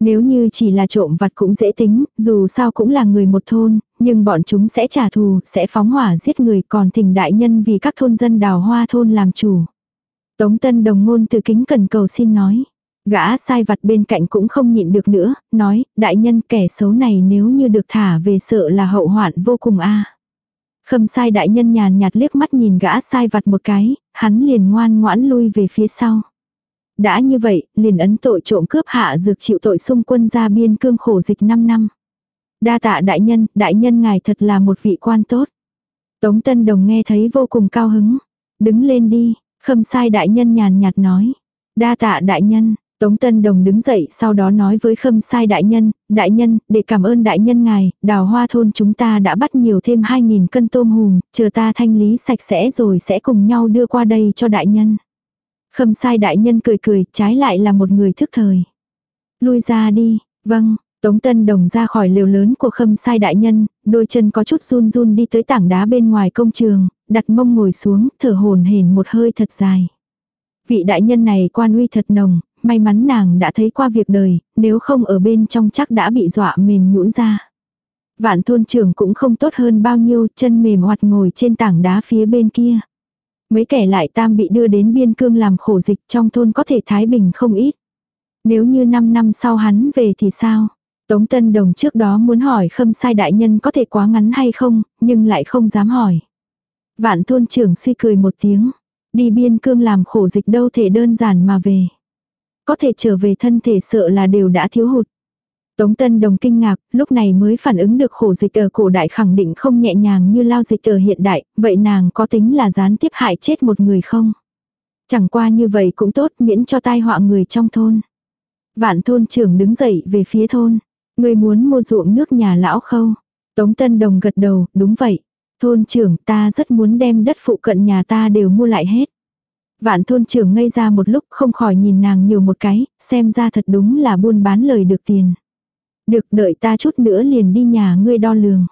Nếu như chỉ là trộm vặt cũng dễ tính, dù sao cũng là người một thôn, nhưng bọn chúng sẽ trả thù, sẽ phóng hỏa giết người còn thỉnh đại nhân vì các thôn dân đào hoa thôn làm chủ. Tống Tân Đồng ngôn từ kính cần cầu xin nói. Gã sai vặt bên cạnh cũng không nhịn được nữa, nói, đại nhân kẻ xấu này nếu như được thả về sợ là hậu hoạn vô cùng a. Khâm sai đại nhân nhàn nhạt liếc mắt nhìn gã sai vặt một cái, hắn liền ngoan ngoãn lui về phía sau. Đã như vậy, liền ấn tội trộm cướp hạ dược chịu tội xung quân ra biên cương khổ dịch 5 năm. Đa tạ đại nhân, đại nhân ngài thật là một vị quan tốt. Tống Tân Đồng nghe thấy vô cùng cao hứng. Đứng lên đi, khâm sai đại nhân nhàn nhạt nói. Đa tạ đại nhân, Tống Tân Đồng đứng dậy sau đó nói với khâm sai đại nhân, đại nhân, để cảm ơn đại nhân ngài, đào hoa thôn chúng ta đã bắt nhiều thêm 2.000 cân tôm hùm, chờ ta thanh lý sạch sẽ rồi sẽ cùng nhau đưa qua đây cho đại nhân. Khâm sai đại nhân cười cười, trái lại là một người thức thời. Lui ra đi, vâng, Tống Tân Đồng ra khỏi liều lớn của khâm sai đại nhân, đôi chân có chút run run đi tới tảng đá bên ngoài công trường, đặt mông ngồi xuống, thở hồn hển một hơi thật dài. Vị đại nhân này quan uy thật nồng, may mắn nàng đã thấy qua việc đời, nếu không ở bên trong chắc đã bị dọa mềm nhũn ra. Vạn thôn trưởng cũng không tốt hơn bao nhiêu, chân mềm hoạt ngồi trên tảng đá phía bên kia. Mấy kẻ lại tam bị đưa đến biên cương làm khổ dịch trong thôn có thể thái bình không ít. Nếu như 5 năm sau hắn về thì sao? Tống Tân Đồng trước đó muốn hỏi khâm sai đại nhân có thể quá ngắn hay không, nhưng lại không dám hỏi. Vạn thôn trưởng suy cười một tiếng. Đi biên cương làm khổ dịch đâu thể đơn giản mà về. Có thể trở về thân thể sợ là đều đã thiếu hụt. Tống Tân Đồng kinh ngạc, lúc này mới phản ứng được khổ dịch ở cổ đại khẳng định không nhẹ nhàng như lao dịch ở hiện đại, vậy nàng có tính là gián tiếp hại chết một người không? Chẳng qua như vậy cũng tốt miễn cho tai họa người trong thôn. Vạn thôn trưởng đứng dậy về phía thôn. Người muốn mua ruộng nước nhà lão khâu. Tống Tân Đồng gật đầu, đúng vậy. Thôn trưởng ta rất muốn đem đất phụ cận nhà ta đều mua lại hết. Vạn thôn trưởng ngây ra một lúc không khỏi nhìn nàng nhiều một cái, xem ra thật đúng là buôn bán lời được tiền. Được đợi ta chút nữa liền đi nhà ngươi đo lường.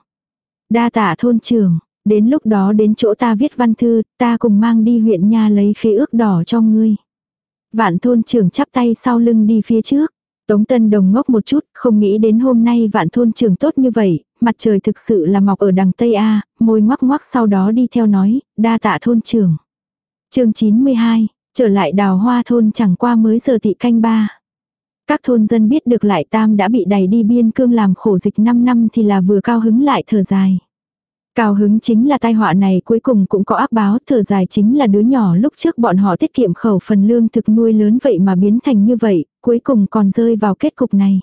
Đa tạ thôn trưởng, đến lúc đó đến chỗ ta viết văn thư, ta cùng mang đi huyện nha lấy khế ước đỏ cho ngươi. Vạn thôn trưởng chắp tay sau lưng đi phía trước. Tống Tân Đồng ngốc một chút, không nghĩ đến hôm nay vạn thôn trưởng tốt như vậy, mặt trời thực sự là mọc ở đằng Tây A, môi ngoắc ngoắc sau đó đi theo nói, đa tạ thôn trưởng chương 92, trở lại đào hoa thôn chẳng qua mới giờ tị canh ba. Các thôn dân biết được lại tam đã bị đẩy đi biên cương làm khổ dịch 5 năm thì là vừa cao hứng lại thở dài. Cao hứng chính là tai họa này cuối cùng cũng có ác báo, thở dài chính là đứa nhỏ lúc trước bọn họ tiết kiệm khẩu phần lương thực nuôi lớn vậy mà biến thành như vậy, cuối cùng còn rơi vào kết cục này.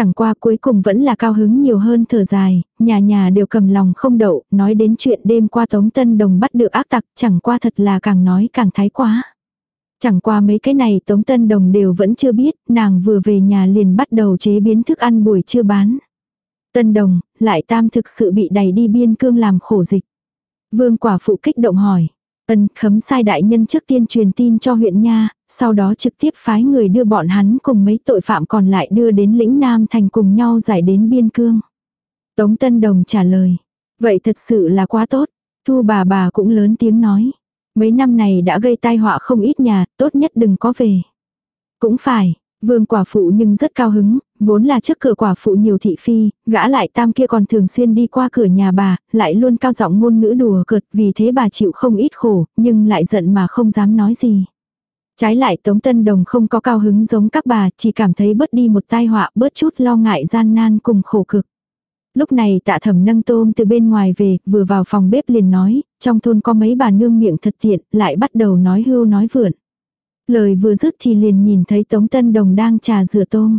Chẳng qua cuối cùng vẫn là cao hứng nhiều hơn thở dài, nhà nhà đều cầm lòng không đậu, nói đến chuyện đêm qua Tống Tân Đồng bắt được ác tặc, chẳng qua thật là càng nói càng thái quá. Chẳng qua mấy cái này Tống Tân Đồng đều vẫn chưa biết, nàng vừa về nhà liền bắt đầu chế biến thức ăn buổi trưa bán. Tân Đồng, lại tam thực sự bị đẩy đi biên cương làm khổ dịch. Vương quả phụ kích động hỏi. Ân khấm sai đại nhân trước tiên truyền tin cho huyện nha, sau đó trực tiếp phái người đưa bọn hắn cùng mấy tội phạm còn lại đưa đến lĩnh Nam thành cùng nhau giải đến biên cương. Tống Tân Đồng trả lời. Vậy thật sự là quá tốt. Thu bà bà cũng lớn tiếng nói. Mấy năm này đã gây tai họa không ít nhà, tốt nhất đừng có về. Cũng phải, vương quả phụ nhưng rất cao hứng, vốn là trước cửa quả phụ nhiều thị phi, gã lại tam kia còn thường xuyên đi qua cửa nhà bà, lại luôn cao giọng ngôn ngữ đùa cợt vì thế bà chịu không ít khổ, nhưng lại giận mà không dám nói gì. Trái lại Tống Tân Đồng không có cao hứng giống các bà, chỉ cảm thấy bớt đi một tai họa, bớt chút lo ngại gian nan cùng khổ cực. Lúc này tạ thẩm nâng tôm từ bên ngoài về, vừa vào phòng bếp liền nói, trong thôn có mấy bà nương miệng thật tiện, lại bắt đầu nói hưu nói vượn. Lời vừa dứt thì liền nhìn thấy Tống Tân Đồng đang trà rửa tôm.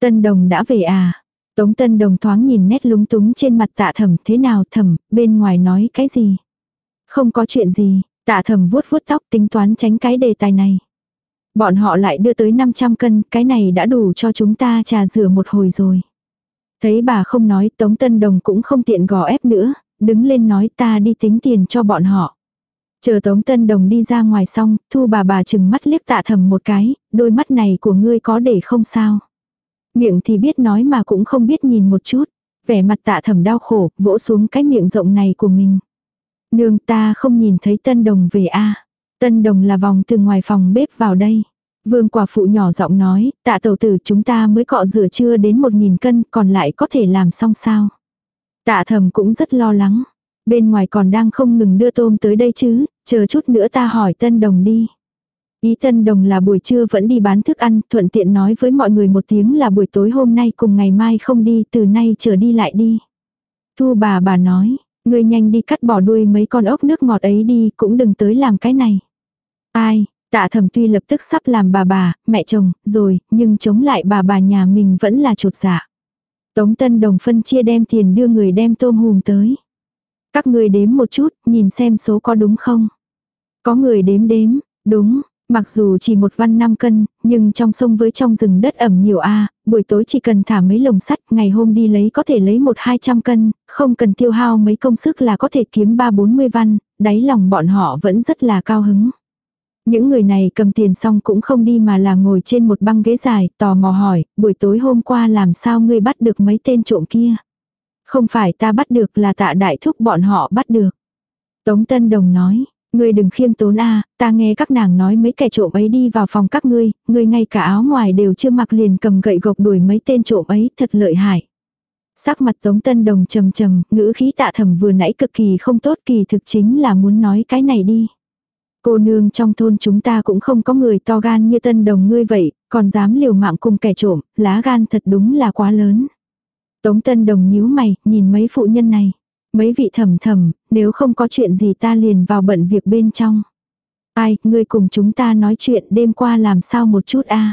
Tân Đồng đã về à? Tống Tân Đồng thoáng nhìn nét lúng túng trên mặt tạ thẩm thế nào thẩm, bên ngoài nói cái gì? Không có chuyện gì, tạ thẩm vuốt vuốt tóc tính toán tránh cái đề tài này. Bọn họ lại đưa tới 500 cân, cái này đã đủ cho chúng ta trà rửa một hồi rồi. Thấy bà không nói, Tống Tân Đồng cũng không tiện gò ép nữa, đứng lên nói ta đi tính tiền cho bọn họ. Chờ Tống Tân Đồng đi ra ngoài xong, thu bà bà chừng mắt liếc tạ thầm một cái, đôi mắt này của ngươi có để không sao. Miệng thì biết nói mà cũng không biết nhìn một chút. Vẻ mặt tạ thẩm đau khổ, vỗ xuống cái miệng rộng này của mình. Nương ta không nhìn thấy Tân Đồng về a Tân Đồng là vòng từ ngoài phòng bếp vào đây. Vương quả phụ nhỏ giọng nói, tạ tẩu tử chúng ta mới cọ rửa chưa đến một nghìn cân, còn lại có thể làm xong sao. Tạ thầm cũng rất lo lắng. Bên ngoài còn đang không ngừng đưa tôm tới đây chứ, chờ chút nữa ta hỏi tân đồng đi. Ý tân đồng là buổi trưa vẫn đi bán thức ăn, thuận tiện nói với mọi người một tiếng là buổi tối hôm nay cùng ngày mai không đi, từ nay trở đi lại đi. Thu bà bà nói, người nhanh đi cắt bỏ đuôi mấy con ốc nước ngọt ấy đi, cũng đừng tới làm cái này. Ai, tạ thẩm tuy lập tức sắp làm bà bà, mẹ chồng, rồi, nhưng chống lại bà bà nhà mình vẫn là chuột dạ. Tống Tân Đồng phân chia đem tiền đưa người đem tôm hùm tới. Các người đếm một chút, nhìn xem số có đúng không. Có người đếm đếm, đúng, mặc dù chỉ một văn năm cân, nhưng trong sông với trong rừng đất ẩm nhiều a buổi tối chỉ cần thả mấy lồng sắt, ngày hôm đi lấy có thể lấy một hai trăm cân, không cần tiêu hao mấy công sức là có thể kiếm ba bốn mươi văn, đáy lòng bọn họ vẫn rất là cao hứng. Những người này cầm tiền xong cũng không đi mà là ngồi trên một băng ghế dài, tò mò hỏi, buổi tối hôm qua làm sao ngươi bắt được mấy tên trộm kia? Không phải ta bắt được là tạ đại thúc bọn họ bắt được. Tống Tân Đồng nói, ngươi đừng khiêm tốn a ta nghe các nàng nói mấy kẻ trộm ấy đi vào phòng các ngươi, ngươi ngay cả áo ngoài đều chưa mặc liền cầm gậy gộc đuổi mấy tên trộm ấy thật lợi hại. Sắc mặt Tống Tân Đồng trầm trầm, ngữ khí tạ thầm vừa nãy cực kỳ không tốt kỳ thực chính là muốn nói cái này đi. Cô nương trong thôn chúng ta cũng không có người to gan như tân đồng ngươi vậy, còn dám liều mạng cùng kẻ trộm, lá gan thật đúng là quá lớn. Tống tân đồng nhíu mày, nhìn mấy phụ nhân này. Mấy vị thầm thầm, nếu không có chuyện gì ta liền vào bận việc bên trong. Ai, ngươi cùng chúng ta nói chuyện đêm qua làm sao một chút a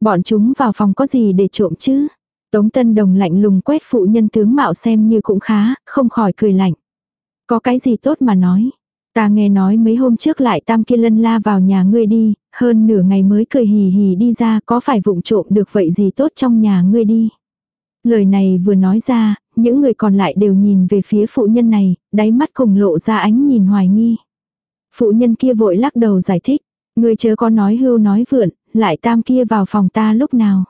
Bọn chúng vào phòng có gì để trộm chứ? Tống Tân Đồng lạnh lùng quét phụ nhân tướng mạo xem như cũng khá, không khỏi cười lạnh. Có cái gì tốt mà nói. Ta nghe nói mấy hôm trước lại tam kia lân la vào nhà ngươi đi, hơn nửa ngày mới cười hì hì đi ra có phải vụng trộm được vậy gì tốt trong nhà ngươi đi. Lời này vừa nói ra, những người còn lại đều nhìn về phía phụ nhân này, đáy mắt cùng lộ ra ánh nhìn hoài nghi. Phụ nhân kia vội lắc đầu giải thích, người chớ có nói hưu nói vượn, lại tam kia vào phòng ta lúc nào.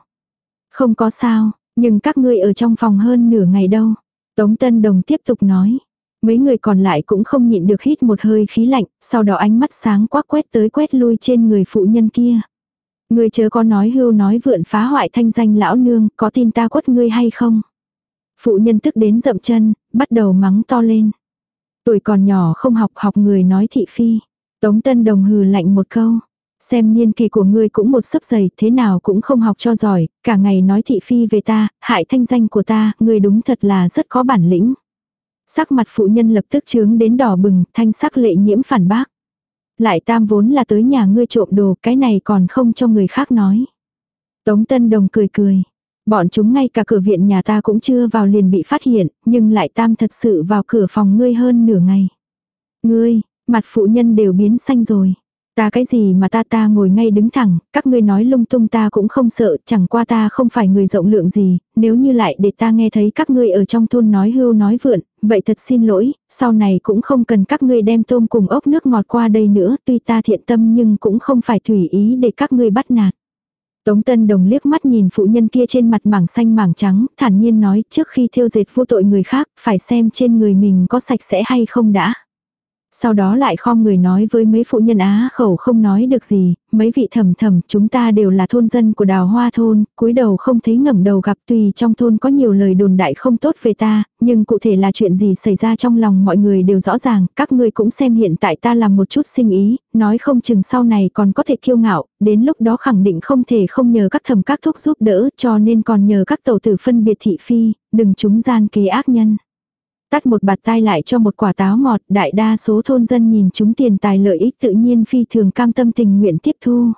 Không có sao, nhưng các ngươi ở trong phòng hơn nửa ngày đâu. Tống Tân Đồng tiếp tục nói. Mấy người còn lại cũng không nhịn được hít một hơi khí lạnh, sau đó ánh mắt sáng quắc quét tới quét lui trên người phụ nhân kia. Người chớ có nói hưu nói vượn phá hoại thanh danh lão nương, có tin ta quất ngươi hay không? Phụ nhân tức đến dậm chân, bắt đầu mắng to lên. Tuổi còn nhỏ không học học người nói thị phi. Tống Tân Đồng hừ lạnh một câu. Xem niên kỳ của ngươi cũng một sấp dày, thế nào cũng không học cho giỏi, cả ngày nói thị phi về ta, hại thanh danh của ta, ngươi đúng thật là rất có bản lĩnh. Sắc mặt phụ nhân lập tức trướng đến đỏ bừng, thanh sắc lệ nhiễm phản bác. Lại tam vốn là tới nhà ngươi trộm đồ, cái này còn không cho người khác nói. Tống Tân Đồng cười cười. Bọn chúng ngay cả cửa viện nhà ta cũng chưa vào liền bị phát hiện, nhưng lại tam thật sự vào cửa phòng ngươi hơn nửa ngày. Ngươi, mặt phụ nhân đều biến xanh rồi. Ta cái gì mà ta ta ngồi ngay đứng thẳng, các ngươi nói lung tung ta cũng không sợ, chẳng qua ta không phải người rộng lượng gì, nếu như lại để ta nghe thấy các ngươi ở trong thôn nói hưu nói vượn, vậy thật xin lỗi, sau này cũng không cần các ngươi đem tôm cùng ốc nước ngọt qua đây nữa, tuy ta thiện tâm nhưng cũng không phải tùy ý để các ngươi bắt nạt. Tống Tân Đồng liếc mắt nhìn phụ nhân kia trên mặt mảng xanh mảng trắng, thản nhiên nói trước khi thiêu dệt vô tội người khác, phải xem trên người mình có sạch sẽ hay không đã. Sau đó lại khom người nói với mấy phụ nhân á khẩu không nói được gì, mấy vị thầm thầm chúng ta đều là thôn dân của đào hoa thôn, cúi đầu không thấy ngẩng đầu gặp tùy trong thôn có nhiều lời đồn đại không tốt về ta, nhưng cụ thể là chuyện gì xảy ra trong lòng mọi người đều rõ ràng, các ngươi cũng xem hiện tại ta làm một chút sinh ý, nói không chừng sau này còn có thể kiêu ngạo, đến lúc đó khẳng định không thể không nhờ các thầm các thuốc giúp đỡ cho nên còn nhờ các tàu tử phân biệt thị phi, đừng chúng gian kế ác nhân. Tắt một bạt tai lại cho một quả táo ngọt, đại đa số thôn dân nhìn chúng tiền tài lợi ích tự nhiên phi thường cam tâm tình nguyện tiếp thu.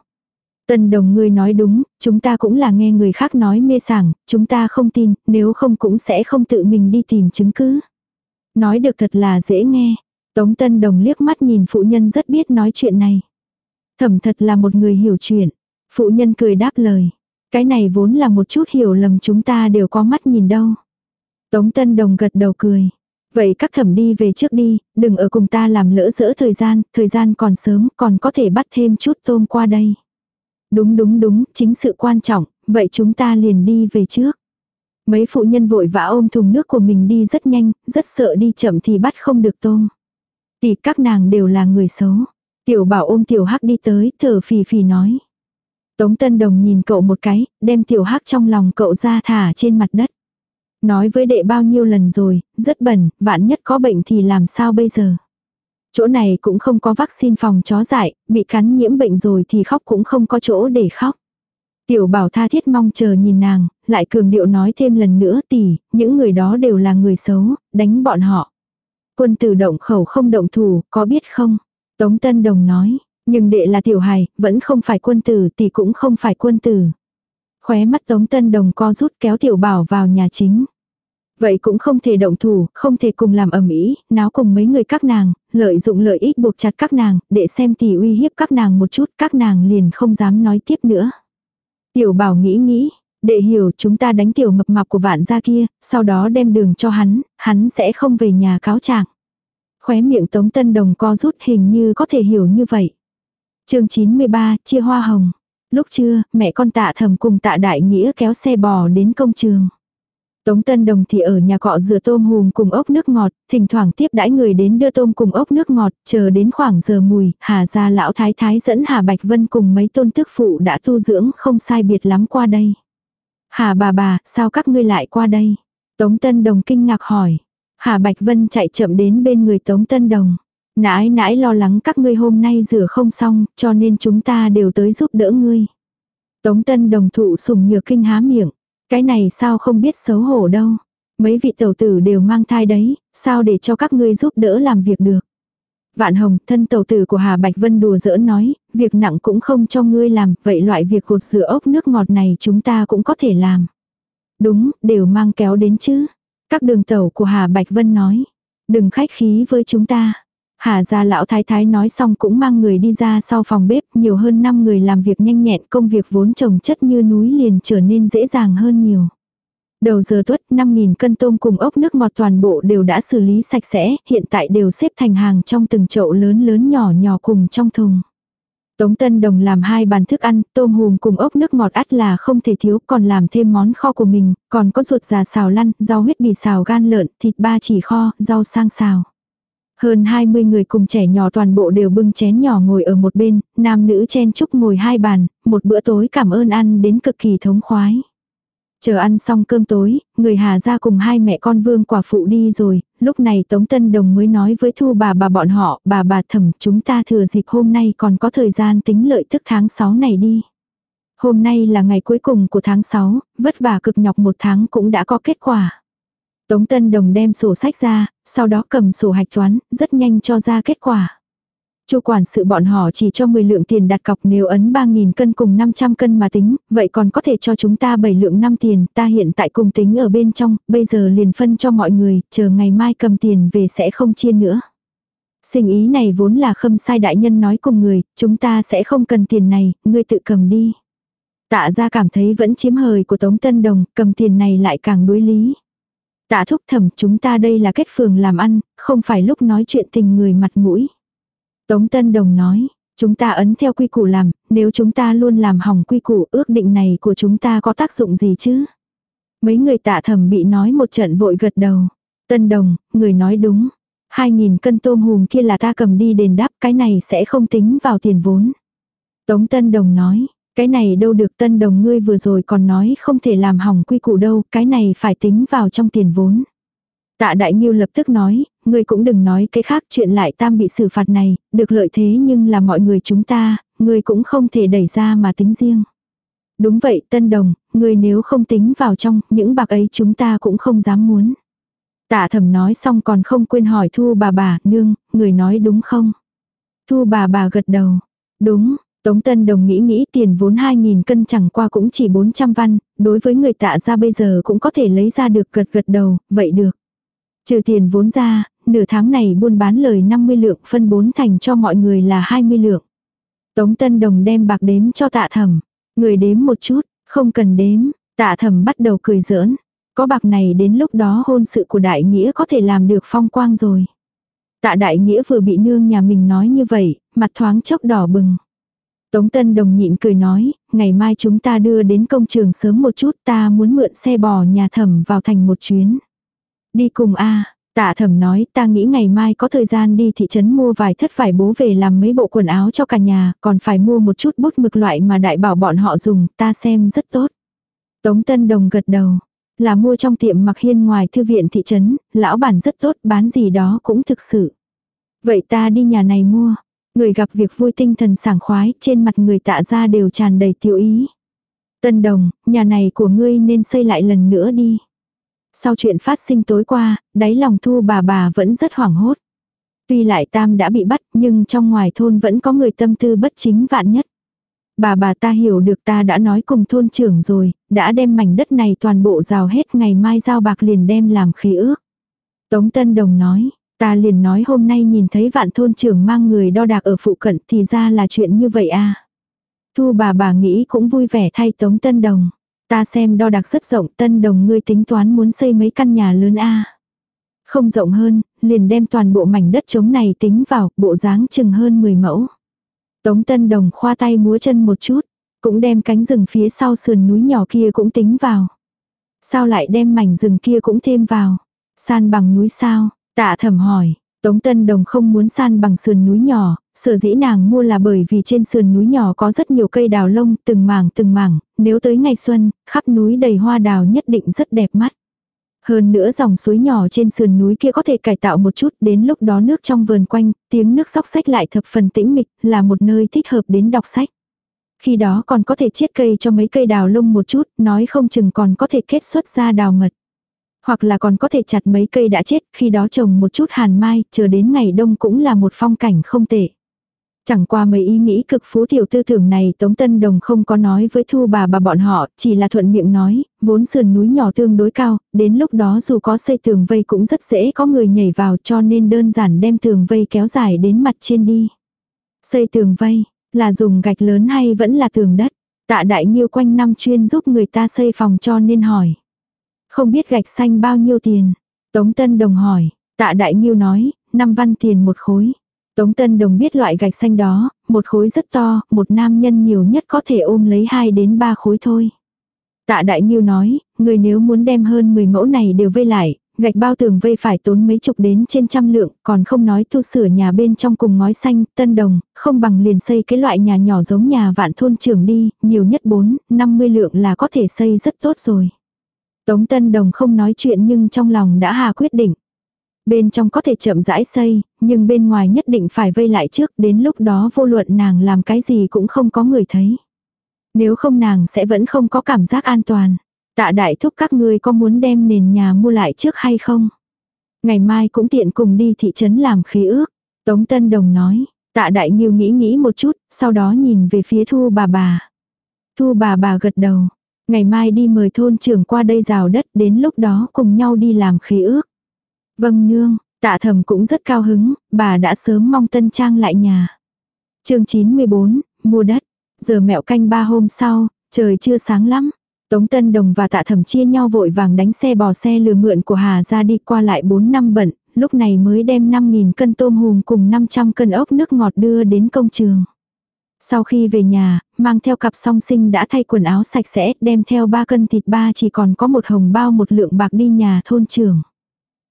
tân đồng ngươi nói đúng, chúng ta cũng là nghe người khác nói mê sảng, chúng ta không tin, nếu không cũng sẽ không tự mình đi tìm chứng cứ. Nói được thật là dễ nghe. Tống Tân Đồng liếc mắt nhìn phụ nhân rất biết nói chuyện này. Thẩm thật là một người hiểu chuyện. Phụ nhân cười đáp lời. Cái này vốn là một chút hiểu lầm chúng ta đều có mắt nhìn đâu. Tống Tân Đồng gật đầu cười. Vậy các thẩm đi về trước đi, đừng ở cùng ta làm lỡ dỡ thời gian, thời gian còn sớm, còn có thể bắt thêm chút tôm qua đây. Đúng đúng đúng, chính sự quan trọng, vậy chúng ta liền đi về trước. Mấy phụ nhân vội vã ôm thùng nước của mình đi rất nhanh, rất sợ đi chậm thì bắt không được tôm. Thì các nàng đều là người xấu. Tiểu bảo ôm tiểu hắc đi tới, thở phì phì nói. Tống Tân Đồng nhìn cậu một cái, đem tiểu hắc trong lòng cậu ra thả trên mặt đất. Nói với đệ bao nhiêu lần rồi, rất bẩn, vạn nhất có bệnh thì làm sao bây giờ. Chỗ này cũng không có vaccine phòng chó dại, bị cắn nhiễm bệnh rồi thì khóc cũng không có chỗ để khóc. Tiểu bảo tha thiết mong chờ nhìn nàng, lại cường điệu nói thêm lần nữa tỷ, những người đó đều là người xấu, đánh bọn họ. Quân tử động khẩu không động thủ, có biết không? Tống Tân Đồng nói, nhưng đệ là tiểu hài, vẫn không phải quân tử, tỷ cũng không phải quân tử. Khóe mắt Tống Tân Đồng co rút kéo tiểu bảo vào nhà chính. Vậy cũng không thể động thủ, không thể cùng làm ầm ĩ, náo cùng mấy người các nàng, lợi dụng lợi ích buộc chặt các nàng, để xem tỷ uy hiếp các nàng một chút, các nàng liền không dám nói tiếp nữa. Tiểu bảo nghĩ nghĩ, để hiểu chúng ta đánh tiểu mập mạp của vạn gia kia, sau đó đem đường cho hắn, hắn sẽ không về nhà cáo trạng. Khóe miệng Tống Tân Đồng co rút hình như có thể hiểu như vậy. chương 93, chia hoa hồng. Lúc trưa, mẹ con tạ thầm cùng tạ đại nghĩa kéo xe bò đến công trường. Tống Tân Đồng thì ở nhà cọ rửa tôm hùm cùng ốc nước ngọt, thỉnh thoảng tiếp đãi người đến đưa tôm cùng ốc nước ngọt, chờ đến khoảng giờ mùi, Hà gia lão thái thái dẫn Hà Bạch Vân cùng mấy tôn tước phụ đã tu dưỡng không sai biệt lắm qua đây. Hà bà bà, sao các ngươi lại qua đây? Tống Tân Đồng kinh ngạc hỏi. Hà Bạch Vân chạy chậm đến bên người Tống Tân Đồng. Nãi nãi lo lắng các ngươi hôm nay rửa không xong, cho nên chúng ta đều tới giúp đỡ ngươi. Tống Tân Đồng thụ sùng nhược kinh há miệng. Cái này sao không biết xấu hổ đâu. Mấy vị tẩu tử đều mang thai đấy, sao để cho các ngươi giúp đỡ làm việc được. Vạn Hồng, thân tẩu tử của Hà Bạch Vân đùa giỡn nói, việc nặng cũng không cho ngươi làm, vậy loại việc cột rửa ốc nước ngọt này chúng ta cũng có thể làm. Đúng, đều mang kéo đến chứ. Các đường tẩu của Hà Bạch Vân nói, đừng khách khí với chúng ta. Hà gia lão thái thái nói xong cũng mang người đi ra sau phòng bếp, nhiều hơn 5 người làm việc nhanh nhẹn, công việc vốn trồng chất như núi liền trở nên dễ dàng hơn nhiều. Đầu giờ tuất 5.000 cân tôm cùng ốc nước ngọt toàn bộ đều đã xử lý sạch sẽ, hiện tại đều xếp thành hàng trong từng chậu lớn lớn nhỏ nhỏ cùng trong thùng. Tống Tân Đồng làm hai bàn thức ăn, tôm hùm cùng ốc nước ngọt ắt là không thể thiếu, còn làm thêm món kho của mình, còn có ruột già xào lăn, rau huyết bì xào gan lợn, thịt ba chỉ kho, rau sang xào. Hơn 20 người cùng trẻ nhỏ toàn bộ đều bưng chén nhỏ ngồi ở một bên, nam nữ chen chúc ngồi hai bàn, một bữa tối cảm ơn ăn đến cực kỳ thống khoái. Chờ ăn xong cơm tối, người Hà ra cùng hai mẹ con vương quả phụ đi rồi, lúc này Tống Tân Đồng mới nói với Thu bà bà bọn họ, bà bà thẩm chúng ta thừa dịp hôm nay còn có thời gian tính lợi tức tháng 6 này đi. Hôm nay là ngày cuối cùng của tháng 6, vất vả cực nhọc một tháng cũng đã có kết quả. Tống Tân Đồng đem sổ sách ra, sau đó cầm sổ hạch toán, rất nhanh cho ra kết quả. Chu quản sự bọn họ chỉ cho 10 lượng tiền đặt cọc nếu ấn 3.000 cân cùng 500 cân mà tính, vậy còn có thể cho chúng ta 7 lượng 5 tiền, ta hiện tại cùng tính ở bên trong, bây giờ liền phân cho mọi người, chờ ngày mai cầm tiền về sẽ không chia nữa. Sinh ý này vốn là khâm sai đại nhân nói cùng người, chúng ta sẽ không cần tiền này, ngươi tự cầm đi. Tạ ra cảm thấy vẫn chiếm hời của Tống Tân Đồng, cầm tiền này lại càng đối lý. Tạ thúc thẩm chúng ta đây là kết phường làm ăn, không phải lúc nói chuyện tình người mặt mũi. Tống Tân Đồng nói, chúng ta ấn theo quy củ làm, nếu chúng ta luôn làm hỏng quy củ ước định này của chúng ta có tác dụng gì chứ? Mấy người tạ thẩm bị nói một trận vội gật đầu. Tân Đồng, người nói đúng. Hai nghìn cân tôm hùm kia là ta cầm đi đền đáp, cái này sẽ không tính vào tiền vốn. Tống Tân Đồng nói, cái này đâu được Tân Đồng ngươi vừa rồi còn nói không thể làm hỏng quy củ đâu, cái này phải tính vào trong tiền vốn. Tạ Đại Nghiêu lập tức nói, ngươi cũng đừng nói cái khác chuyện lại tam bị xử phạt này, được lợi thế nhưng là mọi người chúng ta, ngươi cũng không thể đẩy ra mà tính riêng. Đúng vậy Tân Đồng, ngươi nếu không tính vào trong, những bạc ấy chúng ta cũng không dám muốn. Tạ thẩm nói xong còn không quên hỏi Thu bà bà, nương, người nói đúng không? Thu bà bà gật đầu. Đúng, Tống Tân Đồng nghĩ nghĩ tiền vốn 2.000 cân chẳng qua cũng chỉ 400 văn, đối với người tạ ra bây giờ cũng có thể lấy ra được gật gật đầu, vậy được. Trừ tiền vốn ra, nửa tháng này buôn bán lời 50 lượng phân 4 thành cho mọi người là 20 lượng. Tống Tân Đồng đem bạc đếm cho tạ thẩm. Người đếm một chút, không cần đếm, tạ thẩm bắt đầu cười giỡn. Có bạc này đến lúc đó hôn sự của đại nghĩa có thể làm được phong quang rồi. Tạ đại nghĩa vừa bị nương nhà mình nói như vậy, mặt thoáng chốc đỏ bừng. Tống Tân Đồng nhịn cười nói, ngày mai chúng ta đưa đến công trường sớm một chút ta muốn mượn xe bò nhà thẩm vào thành một chuyến. Đi cùng a Tạ thẩm nói ta nghĩ ngày mai có thời gian đi thị trấn mua vài thất vải bố về làm mấy bộ quần áo cho cả nhà, còn phải mua một chút bút mực loại mà đại bảo bọn họ dùng, ta xem rất tốt. Tống Tân Đồng gật đầu, là mua trong tiệm mặc hiên ngoài thư viện thị trấn, lão bản rất tốt, bán gì đó cũng thực sự. Vậy ta đi nhà này mua. Người gặp việc vui tinh thần sảng khoái, trên mặt người tạ ra đều tràn đầy tiêu ý. Tân Đồng, nhà này của ngươi nên xây lại lần nữa đi. Sau chuyện phát sinh tối qua, đáy lòng thu bà bà vẫn rất hoảng hốt. Tuy lại tam đã bị bắt nhưng trong ngoài thôn vẫn có người tâm tư bất chính vạn nhất. Bà bà ta hiểu được ta đã nói cùng thôn trưởng rồi, đã đem mảnh đất này toàn bộ rào hết ngày mai giao bạc liền đem làm khí ước. Tống Tân Đồng nói, ta liền nói hôm nay nhìn thấy vạn thôn trưởng mang người đo đạc ở phụ cận thì ra là chuyện như vậy à. Thu bà bà nghĩ cũng vui vẻ thay Tống Tân Đồng. Ta xem đo đạc rất rộng tân đồng ngươi tính toán muốn xây mấy căn nhà lớn a Không rộng hơn, liền đem toàn bộ mảnh đất trống này tính vào, bộ dáng chừng hơn 10 mẫu. Tống tân đồng khoa tay múa chân một chút, cũng đem cánh rừng phía sau sườn núi nhỏ kia cũng tính vào. Sao lại đem mảnh rừng kia cũng thêm vào? San bằng núi sao? Tạ thầm hỏi, Tống Tân Đồng không muốn san bằng sườn núi nhỏ, sở dĩ nàng mua là bởi vì trên sườn núi nhỏ có rất nhiều cây đào lông từng mảng từng mảng, nếu tới ngày xuân, khắp núi đầy hoa đào nhất định rất đẹp mắt. Hơn nữa dòng suối nhỏ trên sườn núi kia có thể cải tạo một chút, đến lúc đó nước trong vườn quanh, tiếng nước sóc sách lại thập phần tĩnh mịch, là một nơi thích hợp đến đọc sách. Khi đó còn có thể chiết cây cho mấy cây đào lông một chút, nói không chừng còn có thể kết xuất ra đào mật. Hoặc là còn có thể chặt mấy cây đã chết, khi đó trồng một chút hàn mai, chờ đến ngày đông cũng là một phong cảnh không tệ. Chẳng qua mấy ý nghĩ cực phú tiểu tư tưởng này Tống Tân Đồng không có nói với thu bà bà bọn họ, chỉ là thuận miệng nói, vốn sườn núi nhỏ tương đối cao, đến lúc đó dù có xây tường vây cũng rất dễ có người nhảy vào cho nên đơn giản đem tường vây kéo dài đến mặt trên đi. Xây tường vây, là dùng gạch lớn hay vẫn là tường đất? Tạ đại nhiêu quanh năm chuyên giúp người ta xây phòng cho nên hỏi. Không biết gạch xanh bao nhiêu tiền. Tống Tân Đồng hỏi, tạ đại nghiêu nói, 5 văn tiền một khối. Tống Tân Đồng biết loại gạch xanh đó, một khối rất to, một nam nhân nhiều nhất có thể ôm lấy 2 đến 3 khối thôi. Tạ Đại Nghiêu nói, người nếu muốn đem hơn 10 mẫu này đều vây lại, gạch bao tường vây phải tốn mấy chục đến trên trăm lượng, còn không nói tu sửa nhà bên trong cùng ngói xanh, tân đồng, không bằng liền xây cái loại nhà nhỏ giống nhà vạn thôn trưởng đi, nhiều nhất 4, 50 lượng là có thể xây rất tốt rồi. Tống tân đồng không nói chuyện nhưng trong lòng đã hà quyết định. Bên trong có thể chậm rãi xây, nhưng bên ngoài nhất định phải vây lại trước, đến lúc đó vô luận nàng làm cái gì cũng không có người thấy. Nếu không nàng sẽ vẫn không có cảm giác an toàn. Tạ đại thúc các ngươi có muốn đem nền nhà mua lại trước hay không? Ngày mai cũng tiện cùng đi thị trấn làm khí ước. Tống Tân Đồng nói, tạ đại nghiêu nghĩ nghĩ một chút, sau đó nhìn về phía thu bà bà. Thu bà bà gật đầu. Ngày mai đi mời thôn trưởng qua đây rào đất đến lúc đó cùng nhau đi làm khí ước. Vâng nương, tạ thầm cũng rất cao hứng, bà đã sớm mong tân trang lại nhà. chương 94, mua đất. Giờ mẹo canh ba hôm sau, trời chưa sáng lắm. Tống Tân Đồng và Tạ Thẩm chia nhau vội vàng đánh xe bò xe lừa mượn của Hà ra đi qua lại 4 năm bận, lúc này mới đem 5.000 cân tôm hùm cùng 500 cân ốc nước ngọt đưa đến công trường. Sau khi về nhà, mang theo cặp song sinh đã thay quần áo sạch sẽ, đem theo ba cân thịt ba chỉ còn có một hồng bao một lượng bạc đi nhà thôn trưởng.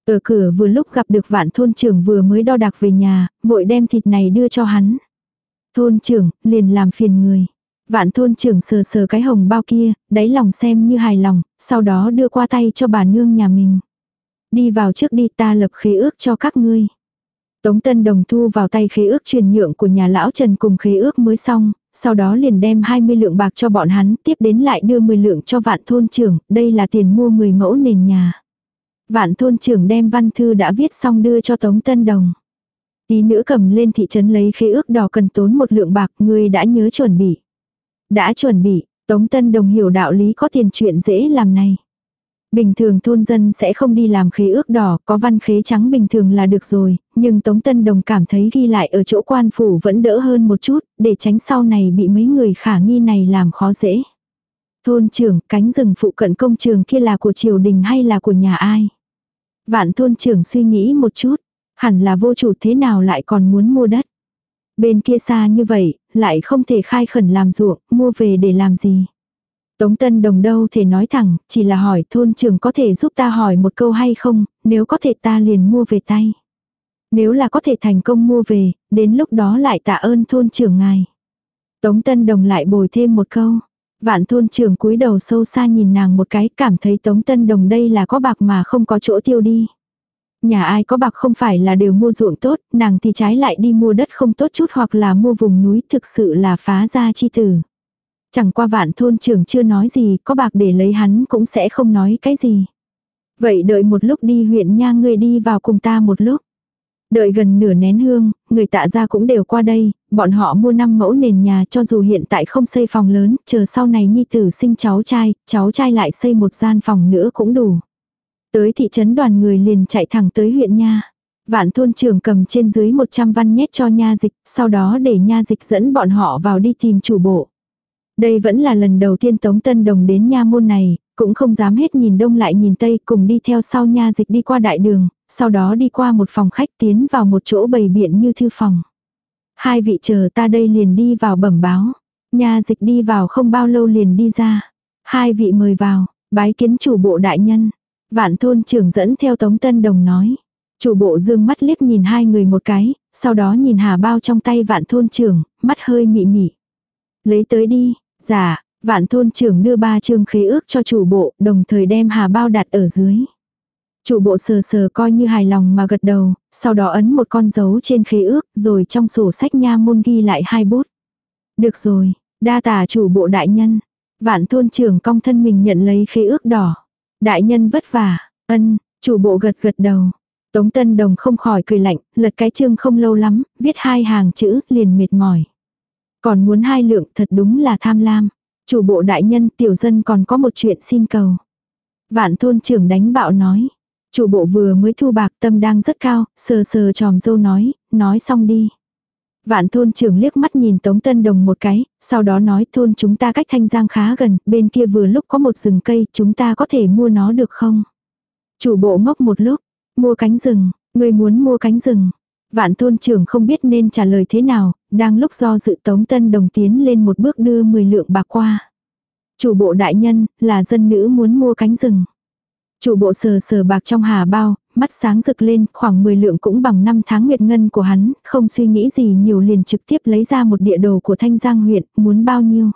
Ở cửa vừa lúc gặp được vạn thôn trưởng vừa mới đo đạc về nhà, vội đem thịt này đưa cho hắn. Thôn trưởng, liền làm phiền người. Vạn thôn trưởng sờ sờ cái hồng bao kia, đáy lòng xem như hài lòng, sau đó đưa qua tay cho bà nương nhà mình. Đi vào trước đi ta lập khế ước cho các ngươi. Tống Tân Đồng thu vào tay khế ước truyền nhượng của nhà lão Trần cùng khế ước mới xong, sau đó liền đem 20 lượng bạc cho bọn hắn, tiếp đến lại đưa 10 lượng cho vạn thôn trưởng, đây là tiền mua 10 mẫu nền nhà. Vạn thôn trưởng đem văn thư đã viết xong đưa cho Tống Tân Đồng. Tí nữa cầm lên thị trấn lấy khế ước đỏ cần tốn một lượng bạc, người đã nhớ chuẩn bị. Đã chuẩn bị, Tống Tân Đồng hiểu đạo lý có tiền chuyện dễ làm này. Bình thường thôn dân sẽ không đi làm khế ước đỏ, có văn khế trắng bình thường là được rồi, nhưng Tống Tân Đồng cảm thấy ghi lại ở chỗ quan phủ vẫn đỡ hơn một chút, để tránh sau này bị mấy người khả nghi này làm khó dễ. Thôn trưởng, cánh rừng phụ cận công trường kia là của triều đình hay là của nhà ai? Vạn thôn trưởng suy nghĩ một chút, hẳn là vô chủ thế nào lại còn muốn mua đất. Bên kia xa như vậy, lại không thể khai khẩn làm ruộng, mua về để làm gì. Tống Tân Đồng đâu thể nói thẳng, chỉ là hỏi thôn trưởng có thể giúp ta hỏi một câu hay không, nếu có thể ta liền mua về tay. Nếu là có thể thành công mua về, đến lúc đó lại tạ ơn thôn trưởng ngài. Tống Tân Đồng lại bồi thêm một câu. Vạn thôn trưởng cúi đầu sâu xa nhìn nàng một cái cảm thấy Tống Tân Đồng đây là có bạc mà không có chỗ tiêu đi. Nhà ai có bạc không phải là đều mua ruộng tốt, nàng thì trái lại đi mua đất không tốt chút hoặc là mua vùng núi thực sự là phá ra chi tử. Chẳng qua vạn thôn trưởng chưa nói gì, có bạc để lấy hắn cũng sẽ không nói cái gì. Vậy đợi một lúc đi huyện nha ngươi đi vào cùng ta một lúc. Đợi gần nửa nén hương, người tạ ra cũng đều qua đây, bọn họ mua năm mẫu nền nhà cho dù hiện tại không xây phòng lớn, chờ sau này nhi tử sinh cháu trai, cháu trai lại xây một gian phòng nữa cũng đủ. Tới thị trấn đoàn người liền chạy thẳng tới huyện nha. Vạn thôn trưởng cầm trên dưới 100 văn nhét cho nha dịch, sau đó để nha dịch dẫn bọn họ vào đi tìm chủ bộ. Đây vẫn là lần đầu tiên Tống Tân Đồng đến nha môn này, cũng không dám hết nhìn đông lại nhìn tây cùng đi theo sau nha dịch đi qua đại đường, sau đó đi qua một phòng khách tiến vào một chỗ bầy biện như thư phòng. Hai vị chờ ta đây liền đi vào bẩm báo. Nha dịch đi vào không bao lâu liền đi ra. Hai vị mời vào, bái kiến chủ bộ đại nhân. Vạn thôn trưởng dẫn theo Tống Tân Đồng nói. Chủ bộ dương mắt liếc nhìn hai người một cái, sau đó nhìn hà bao trong tay vạn thôn trưởng, mắt hơi mị mị. Lấy tới đi, dạ, vạn thôn trưởng đưa ba chương khế ước cho chủ bộ, đồng thời đem hà bao đặt ở dưới. Chủ bộ sờ sờ coi như hài lòng mà gật đầu, sau đó ấn một con dấu trên khế ước, rồi trong sổ sách nha môn ghi lại hai bút. Được rồi, đa tả chủ bộ đại nhân. Vạn thôn trưởng cong thân mình nhận lấy khế ước đỏ. Đại nhân vất vả, ân, chủ bộ gật gật đầu. Tống Tân Đồng không khỏi cười lạnh, lật cái chương không lâu lắm, viết hai hàng chữ, liền mệt mỏi. Còn muốn hai lượng thật đúng là tham lam. Chủ bộ đại nhân tiểu dân còn có một chuyện xin cầu. Vạn thôn trưởng đánh bạo nói. Chủ bộ vừa mới thu bạc tâm đang rất cao, sờ sờ tròm dâu nói, nói xong đi. Vạn thôn trưởng liếc mắt nhìn Tống Tân Đồng một cái, sau đó nói thôn chúng ta cách Thanh Giang khá gần, bên kia vừa lúc có một rừng cây, chúng ta có thể mua nó được không? Chủ bộ ngốc một lúc, mua cánh rừng, người muốn mua cánh rừng. Vạn thôn trưởng không biết nên trả lời thế nào, đang lúc do dự Tống Tân Đồng tiến lên một bước đưa 10 lượng bạc qua. Chủ bộ đại nhân, là dân nữ muốn mua cánh rừng. Chủ bộ sờ sờ bạc trong hà bao, mắt sáng rực lên, khoảng 10 lượng cũng bằng 5 tháng nguyệt ngân của hắn, không suy nghĩ gì nhiều liền trực tiếp lấy ra một địa đồ của Thanh Giang huyện, muốn bao nhiêu.